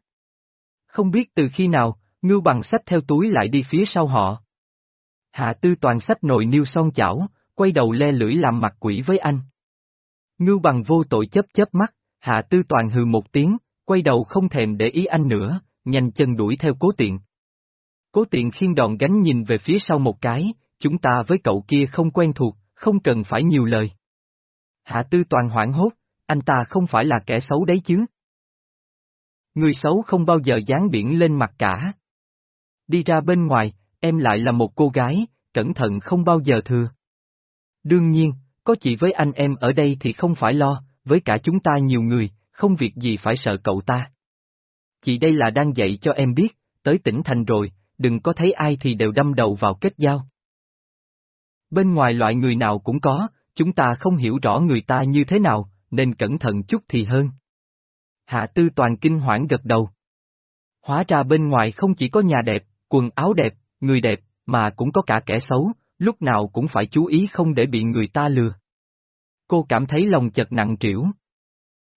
Không biết từ khi nào, ngưu bằng sách theo túi lại đi phía sau họ. Hạ tư toàn sách nội niêu son chảo, quay đầu le lưỡi làm mặt quỷ với anh. Ngưu bằng vô tội chớp chớp mắt, hạ tư toàn hừ một tiếng, quay đầu không thèm để ý anh nữa, nhanh chân đuổi theo cố tiện. Cố tiện khiên đòn gánh nhìn về phía sau một cái, chúng ta với cậu kia không quen thuộc, không cần phải nhiều lời. Hạ tư toàn hoảng hốt, anh ta không phải là kẻ xấu đấy chứ. Người xấu không bao giờ dán biển lên mặt cả. Đi ra bên ngoài, em lại là một cô gái, cẩn thận không bao giờ thừa. Đương nhiên, có chị với anh em ở đây thì không phải lo, với cả chúng ta nhiều người, không việc gì phải sợ cậu ta. Chị đây là đang dạy cho em biết, tới tỉnh thành rồi, đừng có thấy ai thì đều đâm đầu vào kết giao. Bên ngoài loại người nào cũng có, chúng ta không hiểu rõ người ta như thế nào, nên cẩn thận chút thì hơn. Hạ tư toàn kinh hoảng gật đầu. Hóa ra bên ngoài không chỉ có nhà đẹp, quần áo đẹp, người đẹp, mà cũng có cả kẻ xấu, lúc nào cũng phải chú ý không để bị người ta lừa. Cô cảm thấy lòng chật nặng trĩu.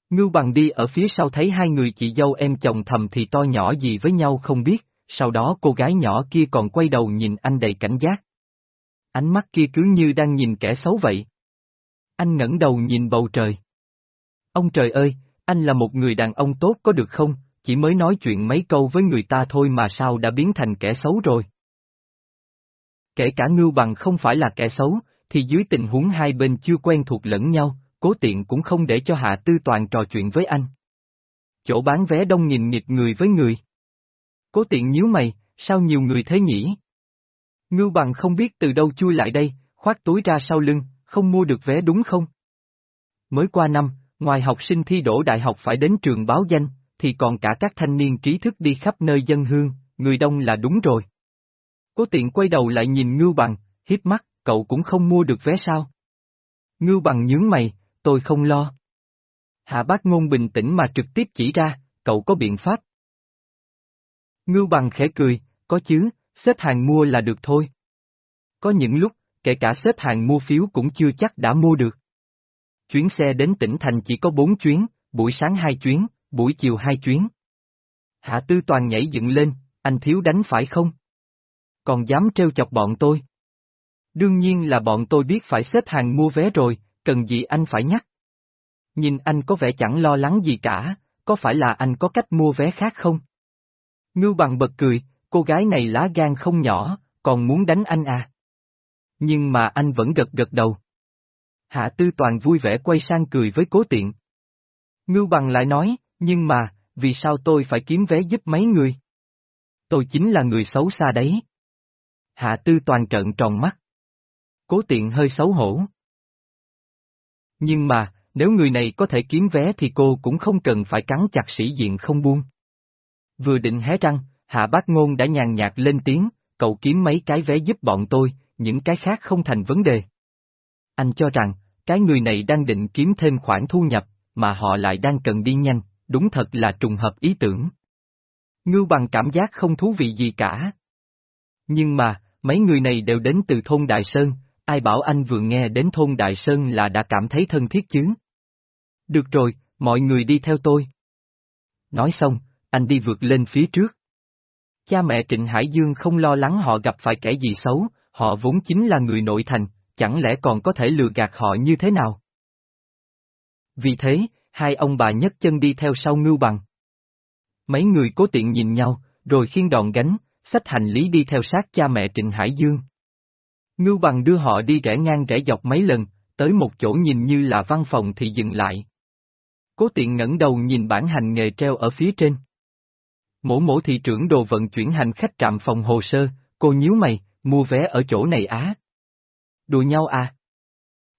Ngưu bằng đi ở phía sau thấy hai người chị dâu em chồng thầm thì to nhỏ gì với nhau không biết, sau đó cô gái nhỏ kia còn quay đầu nhìn anh đầy cảnh giác. Ánh mắt kia cứ như đang nhìn kẻ xấu vậy. Anh ngẩng đầu nhìn bầu trời. Ông trời ơi, anh là một người đàn ông tốt có được không, chỉ mới nói chuyện mấy câu với người ta thôi mà sao đã biến thành kẻ xấu rồi. Kể cả ngưu bằng không phải là kẻ xấu, thì dưới tình huống hai bên chưa quen thuộc lẫn nhau, cố tiện cũng không để cho Hạ Tư Toàn trò chuyện với anh. Chỗ bán vé đông nghìn nghịch người với người. Cố tiện nhíu mày, sao nhiều người thế nhỉ? Ngưu bằng không biết từ đâu chui lại đây, khoát túi ra sau lưng, không mua được vé đúng không? Mới qua năm, ngoài học sinh thi đỗ đại học phải đến trường báo danh, thì còn cả các thanh niên trí thức đi khắp nơi dân hương, người đông là đúng rồi. Cố tiện quay đầu lại nhìn Ngưu bằng, hiếp mắt, cậu cũng không mua được vé sao? Ngưu bằng nhướng mày, tôi không lo. Hạ bác ngôn bình tĩnh mà trực tiếp chỉ ra, cậu có biện pháp. Ngưu bằng khẽ cười, có chứ, xếp hàng mua là được thôi. Có những lúc, kể cả xếp hàng mua phiếu cũng chưa chắc đã mua được. Chuyến xe đến tỉnh thành chỉ có bốn chuyến, buổi sáng hai chuyến, buổi chiều hai chuyến. Hạ Tư Toàn nhảy dựng lên, anh thiếu đánh phải không? Còn dám trêu chọc bọn tôi? Đương nhiên là bọn tôi biết phải xếp hàng mua vé rồi, cần gì anh phải nhắc. Nhìn anh có vẻ chẳng lo lắng gì cả, có phải là anh có cách mua vé khác không? Ngưu bằng bật cười, cô gái này lá gan không nhỏ, còn muốn đánh anh à? Nhưng mà anh vẫn gật gật đầu. Hạ Tư Toàn vui vẻ quay sang cười với cố tiện. Ngưu bằng lại nói, nhưng mà, vì sao tôi phải kiếm vé giúp mấy người? Tôi chính là người xấu xa đấy. Hạ Tư Toàn trợn tròn mắt. Cố tiện hơi xấu hổ. Nhưng mà, nếu người này có thể kiếm vé thì cô cũng không cần phải cắn chặt sĩ diện không buông. Vừa định hé răng, Hạ Bác Ngôn đã nhàn nhạt lên tiếng, cậu kiếm mấy cái vé giúp bọn tôi, những cái khác không thành vấn đề. Anh cho rằng, cái người này đang định kiếm thêm khoản thu nhập, mà họ lại đang cần đi nhanh, đúng thật là trùng hợp ý tưởng. Ngưu bằng cảm giác không thú vị gì cả. Nhưng mà, mấy người này đều đến từ thôn Đại Sơn, ai bảo anh vừa nghe đến thôn Đại Sơn là đã cảm thấy thân thiết chứ? Được rồi, mọi người đi theo tôi. Nói xong, anh đi vượt lên phía trước. Cha mẹ Trịnh Hải Dương không lo lắng họ gặp phải kẻ gì xấu, họ vốn chính là người nội thành, chẳng lẽ còn có thể lừa gạt họ như thế nào? Vì thế, hai ông bà nhấc chân đi theo sau ngưu bằng. Mấy người cố tiện nhìn nhau, rồi khiên đòn gánh, xách hành lý đi theo sát cha mẹ Trịnh Hải Dương. Ngưu bằng đưa họ đi rẽ ngang rẽ dọc mấy lần, tới một chỗ nhìn như là văn phòng thì dừng lại. Cố tiện ngẩng đầu nhìn bản hành nghề treo ở phía trên. Mổ mổ thị trưởng đồ vận chuyển hành khách trạm phòng hồ sơ, cô nhíu mày, mua vé ở chỗ này á. Đùa nhau à?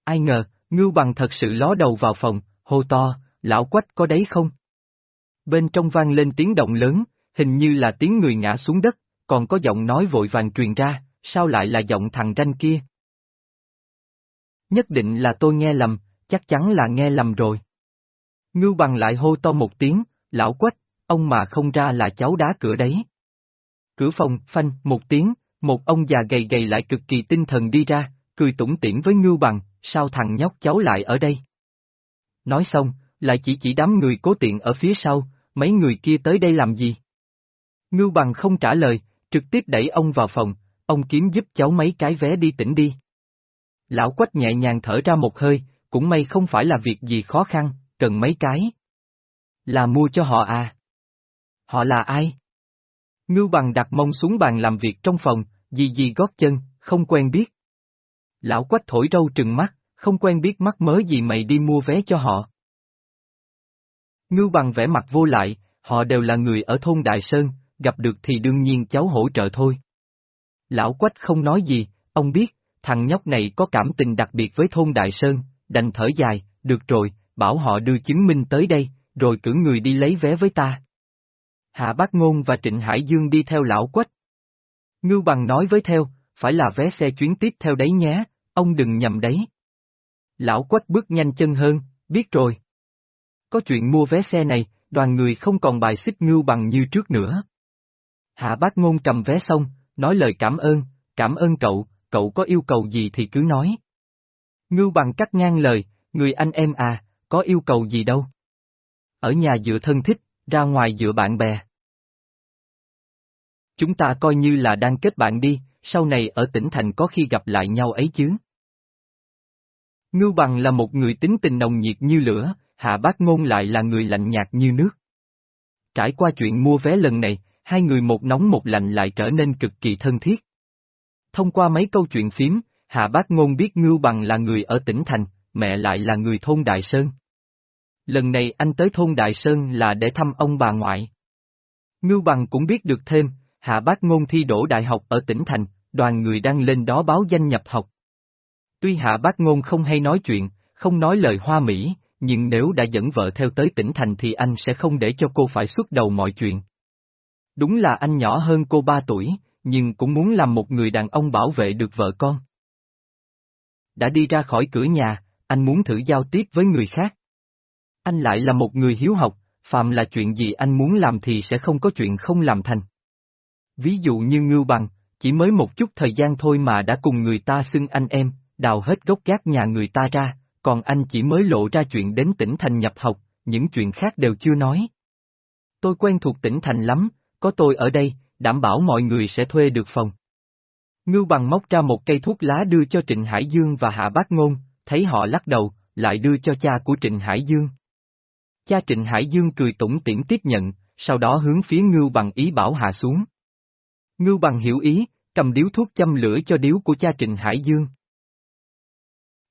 Ai ngờ, ngưu bằng thật sự ló đầu vào phòng, hô to, lão quách có đấy không? Bên trong vang lên tiếng động lớn, hình như là tiếng người ngã xuống đất, còn có giọng nói vội vàng truyền ra, sao lại là giọng thằng ranh kia? Nhất định là tôi nghe lầm, chắc chắn là nghe lầm rồi. Ngưu bằng lại hô to một tiếng, lão quách, ông mà không ra là cháu đá cửa đấy. Cửa phòng, phanh, một tiếng, một ông già gầy gầy lại cực kỳ tinh thần đi ra, cười tủm tỉm với ngưu bằng, sao thằng nhóc cháu lại ở đây? Nói xong, lại chỉ chỉ đám người cố tiện ở phía sau, mấy người kia tới đây làm gì? Ngưu bằng không trả lời, trực tiếp đẩy ông vào phòng, ông kiếm giúp cháu mấy cái vé đi tỉnh đi. Lão quách nhẹ nhàng thở ra một hơi, cũng may không phải là việc gì khó khăn, cần mấy cái. Là mua cho họ à? Họ là ai? Ngưu bằng đặt mông xuống bàn làm việc trong phòng, gì gì gót chân, không quen biết. Lão quách thổi râu trừng mắt, không quen biết mắt mới gì mày đi mua vé cho họ. Ngưu bằng vẻ mặt vô lại, họ đều là người ở thôn Đại Sơn, gặp được thì đương nhiên cháu hỗ trợ thôi. Lão Quách không nói gì, ông biết, thằng nhóc này có cảm tình đặc biệt với thôn Đại Sơn, đành thở dài, được rồi, bảo họ đưa chứng minh tới đây, rồi cử người đi lấy vé với ta. Hạ Bác Ngôn và Trịnh Hải Dương đi theo lão Quách. Ngưu Bằng nói với theo, phải là vé xe chuyến tiếp theo đấy nhé, ông đừng nhầm đấy. Lão Quách bước nhanh chân hơn, biết rồi. Có chuyện mua vé xe này, đoàn người không còn bài xích Ngưu Bằng như trước nữa. Hạ Bác Ngôn cầm vé xong, nói lời cảm ơn, cảm ơn cậu, cậu có yêu cầu gì thì cứ nói. Ngưu Bằng cắt ngang lời, người anh em à, có yêu cầu gì đâu. Ở nhà dựa thân thích, ra ngoài dựa bạn bè. Chúng ta coi như là đang kết bạn đi, sau này ở tỉnh thành có khi gặp lại nhau ấy chứ. Ngưu Bằng là một người tính tình nồng nhiệt như lửa, Hạ Bác Ngôn lại là người lạnh nhạt như nước. Trải qua chuyện mua vé lần này, hai người một nóng một lạnh lại trở nên cực kỳ thân thiết. Thông qua mấy câu chuyện phím, Hạ Bác Ngôn biết Ngưu Bằng là người ở tỉnh thành, mẹ lại là người thôn Đại Sơn. Lần này anh tới thôn Đại Sơn là để thăm ông bà ngoại. Ngưu Bằng cũng biết được thêm, Hạ Bác Ngôn thi đỗ đại học ở tỉnh thành, đoàn người đang lên đó báo danh nhập học. Tuy Hạ Bác Ngôn không hay nói chuyện, không nói lời hoa mỹ, nhưng nếu đã dẫn vợ theo tới tỉnh thành thì anh sẽ không để cho cô phải xuất đầu mọi chuyện. Đúng là anh nhỏ hơn cô ba tuổi, nhưng cũng muốn làm một người đàn ông bảo vệ được vợ con. Đã đi ra khỏi cửa nhà, anh muốn thử giao tiếp với người khác. Anh lại là một người hiếu học, phàm là chuyện gì anh muốn làm thì sẽ không có chuyện không làm thành. Ví dụ như Ngưu Bằng, chỉ mới một chút thời gian thôi mà đã cùng người ta xưng anh em, đào hết gốc gác nhà người ta ra, còn anh chỉ mới lộ ra chuyện đến tỉnh thành nhập học, những chuyện khác đều chưa nói. Tôi quen thuộc tỉnh thành lắm, có tôi ở đây, đảm bảo mọi người sẽ thuê được phòng. Ngưu bằng móc ra một cây thuốc lá đưa cho Trịnh Hải Dương và Hạ Bác Ngôn, thấy họ lắc đầu, lại đưa cho cha của Trịnh Hải Dương. Cha Trịnh Hải Dương cười tủm tỉm tiếp nhận, sau đó hướng phía Ngưu bằng ý bảo hạ xuống. Ngưu bằng hiểu ý, cầm điếu thuốc châm lửa cho điếu của cha Trịnh Hải Dương.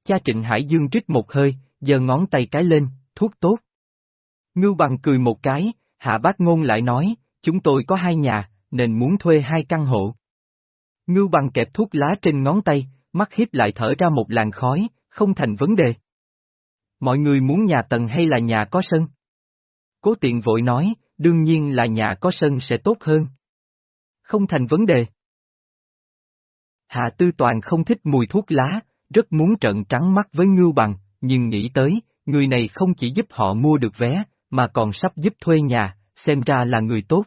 Cha Trịnh Hải Dương rít một hơi, giơ ngón tay cái lên, thuốc tốt. Ngưu bằng cười một cái, hạ bác ngôn lại nói, chúng tôi có hai nhà, nên muốn thuê hai căn hộ. Ngưu bằng kẹp thuốc lá trên ngón tay, mắt hiếp lại thở ra một làn khói, không thành vấn đề. Mọi người muốn nhà tầng hay là nhà có sân? Cố tiện vội nói, đương nhiên là nhà có sân sẽ tốt hơn. Không thành vấn đề. Hạ Tư Toàn không thích mùi thuốc lá, rất muốn trận trắng mắt với Ngưu Bằng, nhưng nghĩ tới, người này không chỉ giúp họ mua được vé, mà còn sắp giúp thuê nhà, xem ra là người tốt.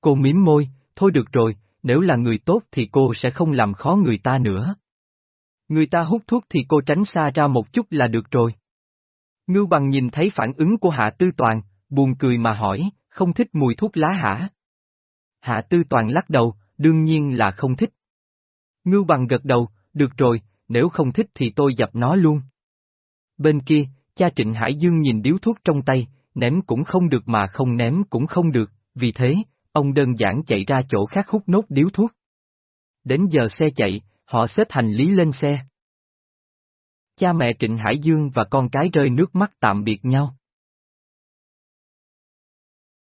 Cô mím môi, thôi được rồi, nếu là người tốt thì cô sẽ không làm khó người ta nữa. Người ta hút thuốc thì cô tránh xa ra một chút là được rồi. Ngưu bằng nhìn thấy phản ứng của Hạ Tư Toàn, buồn cười mà hỏi, không thích mùi thuốc lá hả? Hạ Tư Toàn lắc đầu, đương nhiên là không thích. Ngưu bằng gật đầu, được rồi, nếu không thích thì tôi dập nó luôn. Bên kia, cha Trịnh Hải Dương nhìn điếu thuốc trong tay, ném cũng không được mà không ném cũng không được, vì thế, ông đơn giản chạy ra chỗ khác hút nốt điếu thuốc. Đến giờ xe chạy, họ xếp hành lý lên xe. Cha mẹ Trịnh Hải Dương và con cái rơi nước mắt tạm biệt nhau.